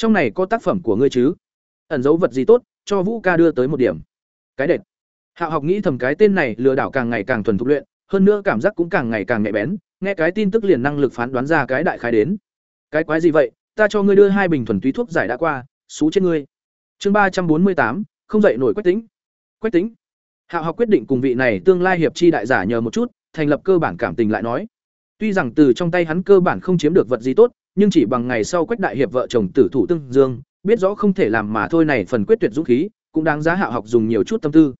trong này có tác phẩm của ngươi chứ? Ẩn dấu vật gì tốt, cho vũ ca đưa tới một điểm. Cái đệt hạ học nghĩ thầm cái tên này lừa đảo càng ngày càng thuần thục luyện, hơn nữa cảm giác cũng càng ngày càng nhạy bén, nghe cái tin tức liền năng lực phán đoán ra cái đại khái đến. Cái quái gì vậy? Ta cho ngươi đưa hai bình thuần túy thuốc giải đã qua, xú trên ngươi. Chương ba trăm bốn mươi tám, không dậy nổi quách tính. Quách tính. Hạ học quyết định cùng vị này tương lai hiệp chi đại giả nhờ một chút, thành lập cơ bản cảm tình lại nói. Tuy rằng từ trong tay hắn cơ bản không chiếm được vật gì tốt nhưng chỉ bằng ngày sau quách đại hiệp vợ chồng tử thủ tương dương, biết rõ không thể làm mà thôi này phần quyết tuyệt dũng khí, cũng đáng giá hạ học dùng nhiều chút tâm tư.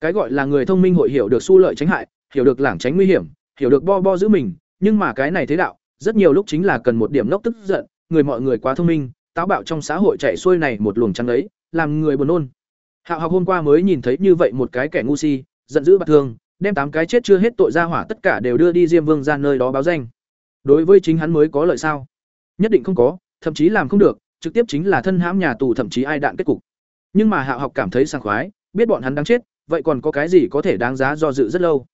Cái gọi là người thông minh hội hiểu được xu lợi tránh hại, hiểu được lảng tránh nguy hiểm, hiểu được bo bo giữ mình, nhưng mà cái này thế đạo, rất nhiều lúc chính là cần một điểm nốc tức giận, người mọi người quá thông minh, táo bạo trong xã hội chạy xuôi này một luồng trắng ấy, làm người buồn nôn. Hạo học hôm qua mới nhìn thấy như vậy một cái kẻ ngu si, giận dữ bạc thương đem tám cái chết chưa hết tội ra hỏa tất cả đều đưa đi diêm vương ra nơi đó báo danh. Đối với chính hắn mới có lợi sao? Nhất định không có, thậm chí làm không được, trực tiếp chính là thân hãm nhà tù thậm chí ai đạn kết cục. Nhưng mà hạ học cảm thấy sảng khoái, biết bọn hắn đang chết, vậy còn có cái gì có thể đáng giá do dự rất lâu?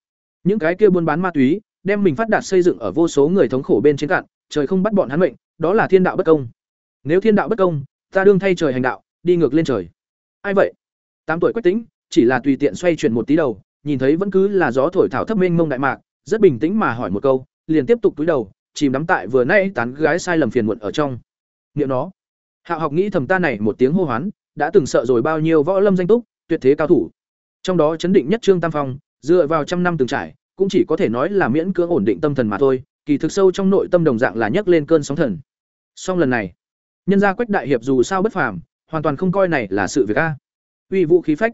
Những cái kia buôn bán ma túy, đem mình phát đạt xây dựng ở vô số người thống khổ bên trên cạn, trời không bắt bọn hắn mệnh, đó là thiên đạo bất công. Nếu thiên đạo bất công, ta đương thay trời hành đạo, đi ngược lên trời. Ai vậy? Tám tuổi quách tính chỉ là tùy tiện xoay chuyển một tí đầu, nhìn thấy vẫn cứ là gió thổi thảo thấp mênh mông đại mạc, rất bình tĩnh mà hỏi một câu, liền tiếp tục túi đầu chìm đắm tại vừa nay tán gái sai lầm phiền muộn ở trong. Niệm nó. Hạo học nghĩ thầm ta này một tiếng hô hoán, đã từng sợ rồi bao nhiêu võ lâm danh túc, tuyệt thế cao thủ. Trong đó chấn định nhất trương tam phong, dựa vào trăm năm từng trải, cũng chỉ có thể nói là miễn cưỡng ổn định tâm thần mà thôi, kỳ thực sâu trong nội tâm đồng dạng là nhấc lên cơn sóng thần. Song lần này, nhân gia quách đại hiệp dù sao bất phàm, hoàn toàn không coi này là sự việc a. Uy vũ khí phách.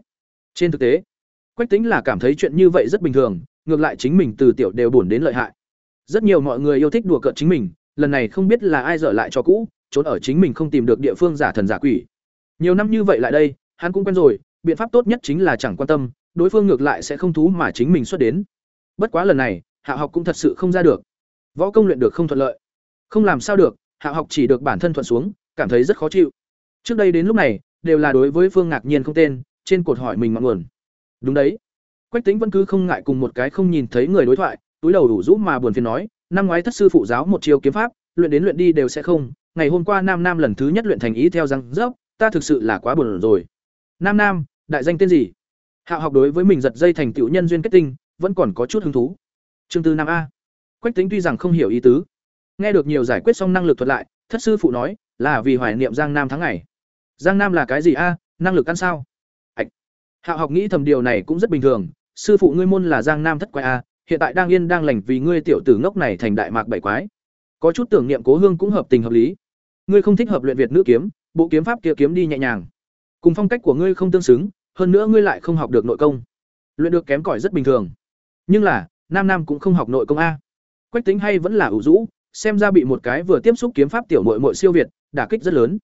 Trên thực tế, quách tính là cảm thấy chuyện như vậy rất bình thường, ngược lại chính mình từ tiểu đều buồn đến lợi hại rất nhiều mọi người yêu thích đùa cợt chính mình, lần này không biết là ai dở lại cho cũ, trốn ở chính mình không tìm được địa phương giả thần giả quỷ. Nhiều năm như vậy lại đây, hắn cũng quen rồi, biện pháp tốt nhất chính là chẳng quan tâm, đối phương ngược lại sẽ không thú mà chính mình xuất đến. Bất quá lần này, hạ học cũng thật sự không ra được. Võ công luyện được không thuận lợi. Không làm sao được, hạ học chỉ được bản thân thuận xuống, cảm thấy rất khó chịu. Trước đây đến lúc này, đều là đối với phương ngạc nhiên không tên, trên cột hỏi mình ngọn nguồn. Đúng đấy. Quách tính vẫn cứ không ngại cùng một cái không nhìn thấy người đối thoại túi đầu đủ rũ mà buồn phiền nói, năm ngoái thất sư phụ giáo một chiêu kiếm pháp, luyện đến luyện đi đều sẽ không, ngày hôm qua nam nam lần thứ nhất luyện thành ý theo răng dốc ta thực sự là quá buồn rồi. Nam nam, đại danh tên gì? Hạo học đối với mình giật dây thành tựu nhân duyên kết tinh, vẫn còn có chút hứng thú. Chương tư nam a. Quách tính tuy rằng không hiểu ý tứ, nghe được nhiều giải quyết xong năng lực thuật lại, thất sư phụ nói, là vì hoài niệm giang nam tháng ngày. Giang nam là cái gì a? Năng lực ăn sao? Hạo học nghĩ thầm điều này cũng rất bình thường, sư phụ ngươi môn là giang nam thất quái a hiện tại đang yên đang lành vì ngươi tiểu tử ngốc này thành đại mạc bảy quái. Có chút tưởng niệm cố hương cũng hợp tình hợp lý. Ngươi không thích hợp luyện việt nữ kiếm, bộ kiếm pháp kia kiếm đi nhẹ nhàng. Cùng phong cách của ngươi không tương xứng, hơn nữa ngươi lại không học được nội công. Luyện được kém cỏi rất bình thường. Nhưng là, nam nam cũng không học nội công a. Quách tính hay vẫn là ủ rũ, xem ra bị một cái vừa tiếp xúc kiếm pháp tiểu muội muội siêu việt, đả kích rất lớn.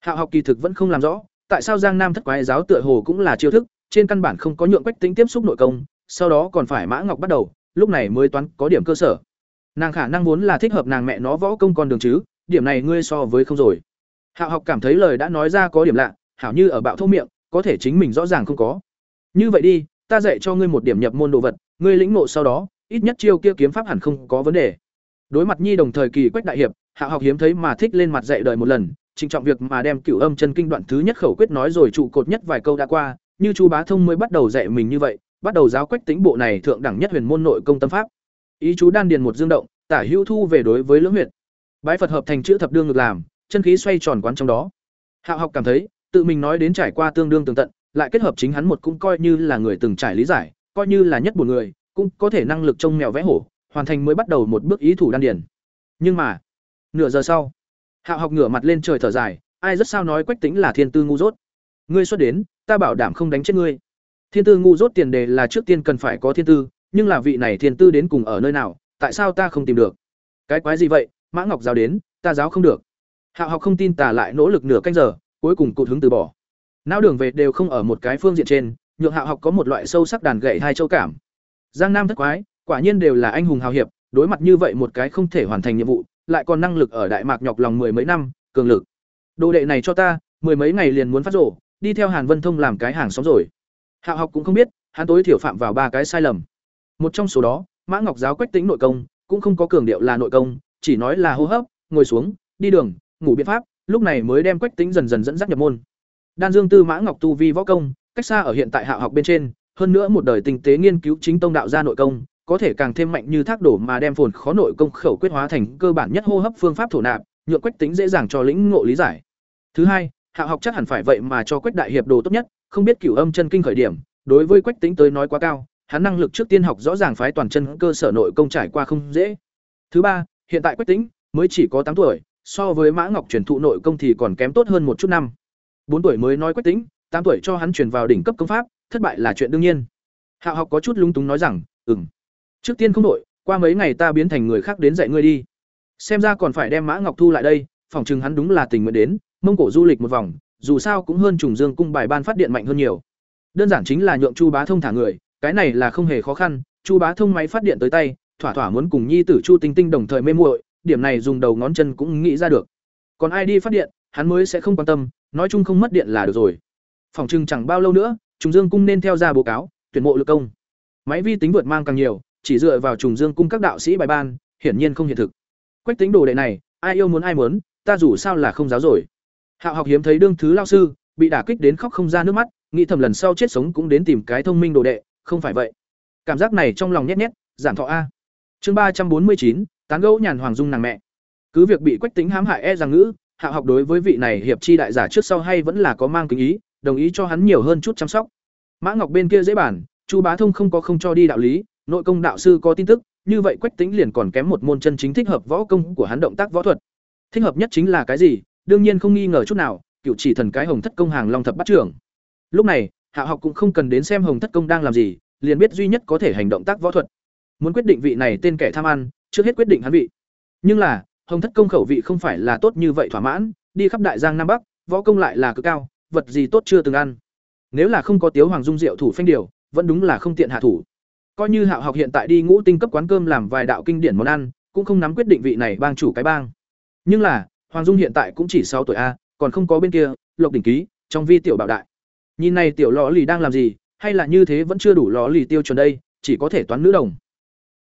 Hạ học kỳ thực vẫn không làm rõ, tại sao giang nam thất quái giáo tựa hồ cũng là chiêu thức, trên căn bản không có nhượng quách tính tiếp xúc nội công, sau đó còn phải mã ngọc bắt đầu lúc này mới toán có điểm cơ sở. Nàng khả năng vốn là thích hợp nàng mẹ nó võ công con đường chứ, điểm này ngươi so với không rồi. Hạ học cảm thấy lời đã nói ra có điểm lạ, hảo như ở bạo thô miệng, có thể chính mình rõ ràng không có. Như vậy đi, ta dạy cho ngươi một điểm nhập môn đồ vật, ngươi lĩnh ngộ sau đó, ít nhất chiêu kia kiếm pháp hẳn không có vấn đề. Đối mặt nhi đồng thời kỳ quách đại hiệp hạ học hiếm thấy mà thích lên mặt dạy đời một lần, trịnh trọng việc mà đem cửu âm chân kinh đoạn thứ nhất khẩu quyết nói rồi trụ cột nhất vài câu đã qua, như chu bá thông mới bắt đầu dạy mình như vậy bắt đầu giáo quách tính bộ này thượng đẳng nhất huyền môn nội công tâm pháp. Ý chú đan điền một dương động, tả hữu thu về đối với lưỡng huyện bái phật hợp thành chữ thập đương ngược làm, chân khí xoay tròn quán trong đó. Hạ học cảm thấy, tự mình nói đến trải qua tương đương tường tận, lại kết hợp chính hắn một cũng coi như là người từng trải lý giải, coi như là nhất một người, cũng có thể năng lực trông mèo vẽ hổ, hoàn thành mới bắt đầu một bước ý thủ đan điền. Nhưng mà, nửa giờ sau, hạ học ngửa mặt lên trời thở dài, ai rất sao nói quách tính là thiên tư ngu dốt. Ngươi xuất đến, ta bảo đảm không đánh chết ngươi thiên tư ngu rốt tiền đề là trước tiên cần phải có thiên tư, nhưng là vị này thiên tư đến cùng ở nơi nào, tại sao ta không tìm được? Cái quái gì vậy? Mã ngọc giáo đến, ta giáo không được. Hạ học không tin tà lại nỗ lực nửa canh giờ, cuối cùng cụt hứng từ bỏ. Não đường về đều không ở một cái phương diện trên, nhượng hạ học có một loại sâu sắc đàn gậy hai châu cảm. Giang nam thất quái, quả nhiên đều là anh hùng hào hiệp, đối mặt như vậy một cái không thể hoàn thành nhiệm vụ, lại còn năng lực ở đại mạc nhọc lòng mười mấy năm, cường lực. Đồ đệ này cho ta, mười mấy ngày liền muốn phát rổ, đi theo hàn vân thông làm cái hàng xóm rồi hạ học cũng không biết hắn tối thiểu phạm vào ba cái sai lầm một trong số đó mã ngọc giáo quách tính nội công cũng không có cường điệu là nội công chỉ nói là hô hấp ngồi xuống đi đường ngủ biện pháp lúc này mới đem quách tính dần dần dẫn dắt nhập môn đan dương tư mã ngọc tu vi võ công cách xa ở hiện tại hạ học bên trên hơn nữa một đời tinh tế nghiên cứu chính tông đạo gia nội công có thể càng thêm mạnh như thác đổ mà đem phồn khó nội công khẩu quyết hóa thành cơ bản nhất hô hấp phương pháp thổ nạp, nhượng Quách Tính dễ dàng cho lĩnh ngộ lý giải. Thứ hai, Hạ học chắc hẳn phải vậy mà cho Quách đại hiệp đồ tốt nhất, không biết cửu âm chân kinh khởi điểm, đối với Quách Tính tới nói quá cao, hắn năng lực trước tiên học rõ ràng phái toàn chân cơ sở nội công trải qua không dễ. Thứ ba, hiện tại Quách Tính mới chỉ có tám tuổi, so với Mã Ngọc truyền thụ nội công thì còn kém tốt hơn một chút năm. bốn tuổi mới nói Quách Tính, tám tuổi cho hắn truyền vào đỉnh cấp công pháp, thất bại là chuyện đương nhiên. Hạ học có chút lung túng nói rằng, "Ừm, trước tiên không đổi, qua mấy ngày ta biến thành người khác đến dạy ngươi đi." Xem ra còn phải đem Mã Ngọc thu lại đây, phòng chừng hắn đúng là tình nguyện đến, mông cổ du lịch một vòng, dù sao cũng hơn trùng dương cung bài ban phát điện mạnh hơn nhiều. Đơn giản chính là nhượng Chu Bá Thông thả người, cái này là không hề khó khăn, Chu Bá Thông máy phát điện tới tay, thỏa thỏa muốn cùng nhi tử Chu Tinh Tinh đồng thời mê muội, điểm này dùng đầu ngón chân cũng nghĩ ra được. Còn ai đi phát điện, hắn mới sẽ không quan tâm, nói chung không mất điện là được rồi. Phòng trưng chẳng bao lâu nữa, Trùng Dương cung nên theo ra báo cáo, tuyển mộ lực công. Máy vi tính vượt mang càng nhiều, chỉ dựa vào Trùng Dương cung các đạo sĩ bài ban, hiển nhiên không hiện thực. Quách tính đồ đệ này, ai yêu muốn ai muốn, ta dù sao là không giáo rồi. Hạo học hiếm thấy đương thứ lao sư, bị đả kích đến khóc không ra nước mắt, nghĩ thầm lần sau chết sống cũng đến tìm cái thông minh đồ đệ, không phải vậy. Cảm giác này trong lòng nhét nhét, giảm thọ a. Chương ba trăm bốn mươi chín, tán gẫu nhàn hoàng dung nàng mẹ. Cứ việc bị Quách Tính hãm hại e rằng ngữ, Hạo học đối với vị này hiệp chi đại giả trước sau hay vẫn là có mang kính ý, đồng ý cho hắn nhiều hơn chút chăm sóc. Mã Ngọc bên kia dễ bản, Chu Bá Thông không có không cho đi đạo lý, nội công đạo sư có tin tức, như vậy Quách Tính liền còn kém một môn chân chính thích hợp võ công của hắn động tác võ thuật. Thích hợp nhất chính là cái gì? Đương nhiên không nghi ngờ chút nào, cựu chỉ thần cái hồng thất công hàng long thập bắt trưởng. Lúc này, Hạ học cũng không cần đến xem hồng thất công đang làm gì, liền biết duy nhất có thể hành động tác võ thuật. Muốn quyết định vị này tên kẻ tham ăn, trước hết quyết định hắn vị. Nhưng là, hồng thất công khẩu vị không phải là tốt như vậy thỏa mãn, đi khắp đại giang nam bắc, võ công lại là cực cao, vật gì tốt chưa từng ăn. Nếu là không có Tiếu Hoàng Dung rượu thủ phanh điều, vẫn đúng là không tiện hạ thủ. Coi như Hạo học hiện tại đi ngũ tinh cấp quán cơm làm vài đạo kinh điển món ăn, cũng không nắm quyết định vị này bang chủ cái bang. Nhưng là, Hoàng Dung hiện tại cũng chỉ sáu tuổi a, còn không có bên kia, Lộc đỉnh ký, trong vi tiểu bảo đại. Nhìn này tiểu lọ lì đang làm gì, hay là như thế vẫn chưa đủ lọ lì tiêu chuẩn đây, chỉ có thể toán nữ đồng.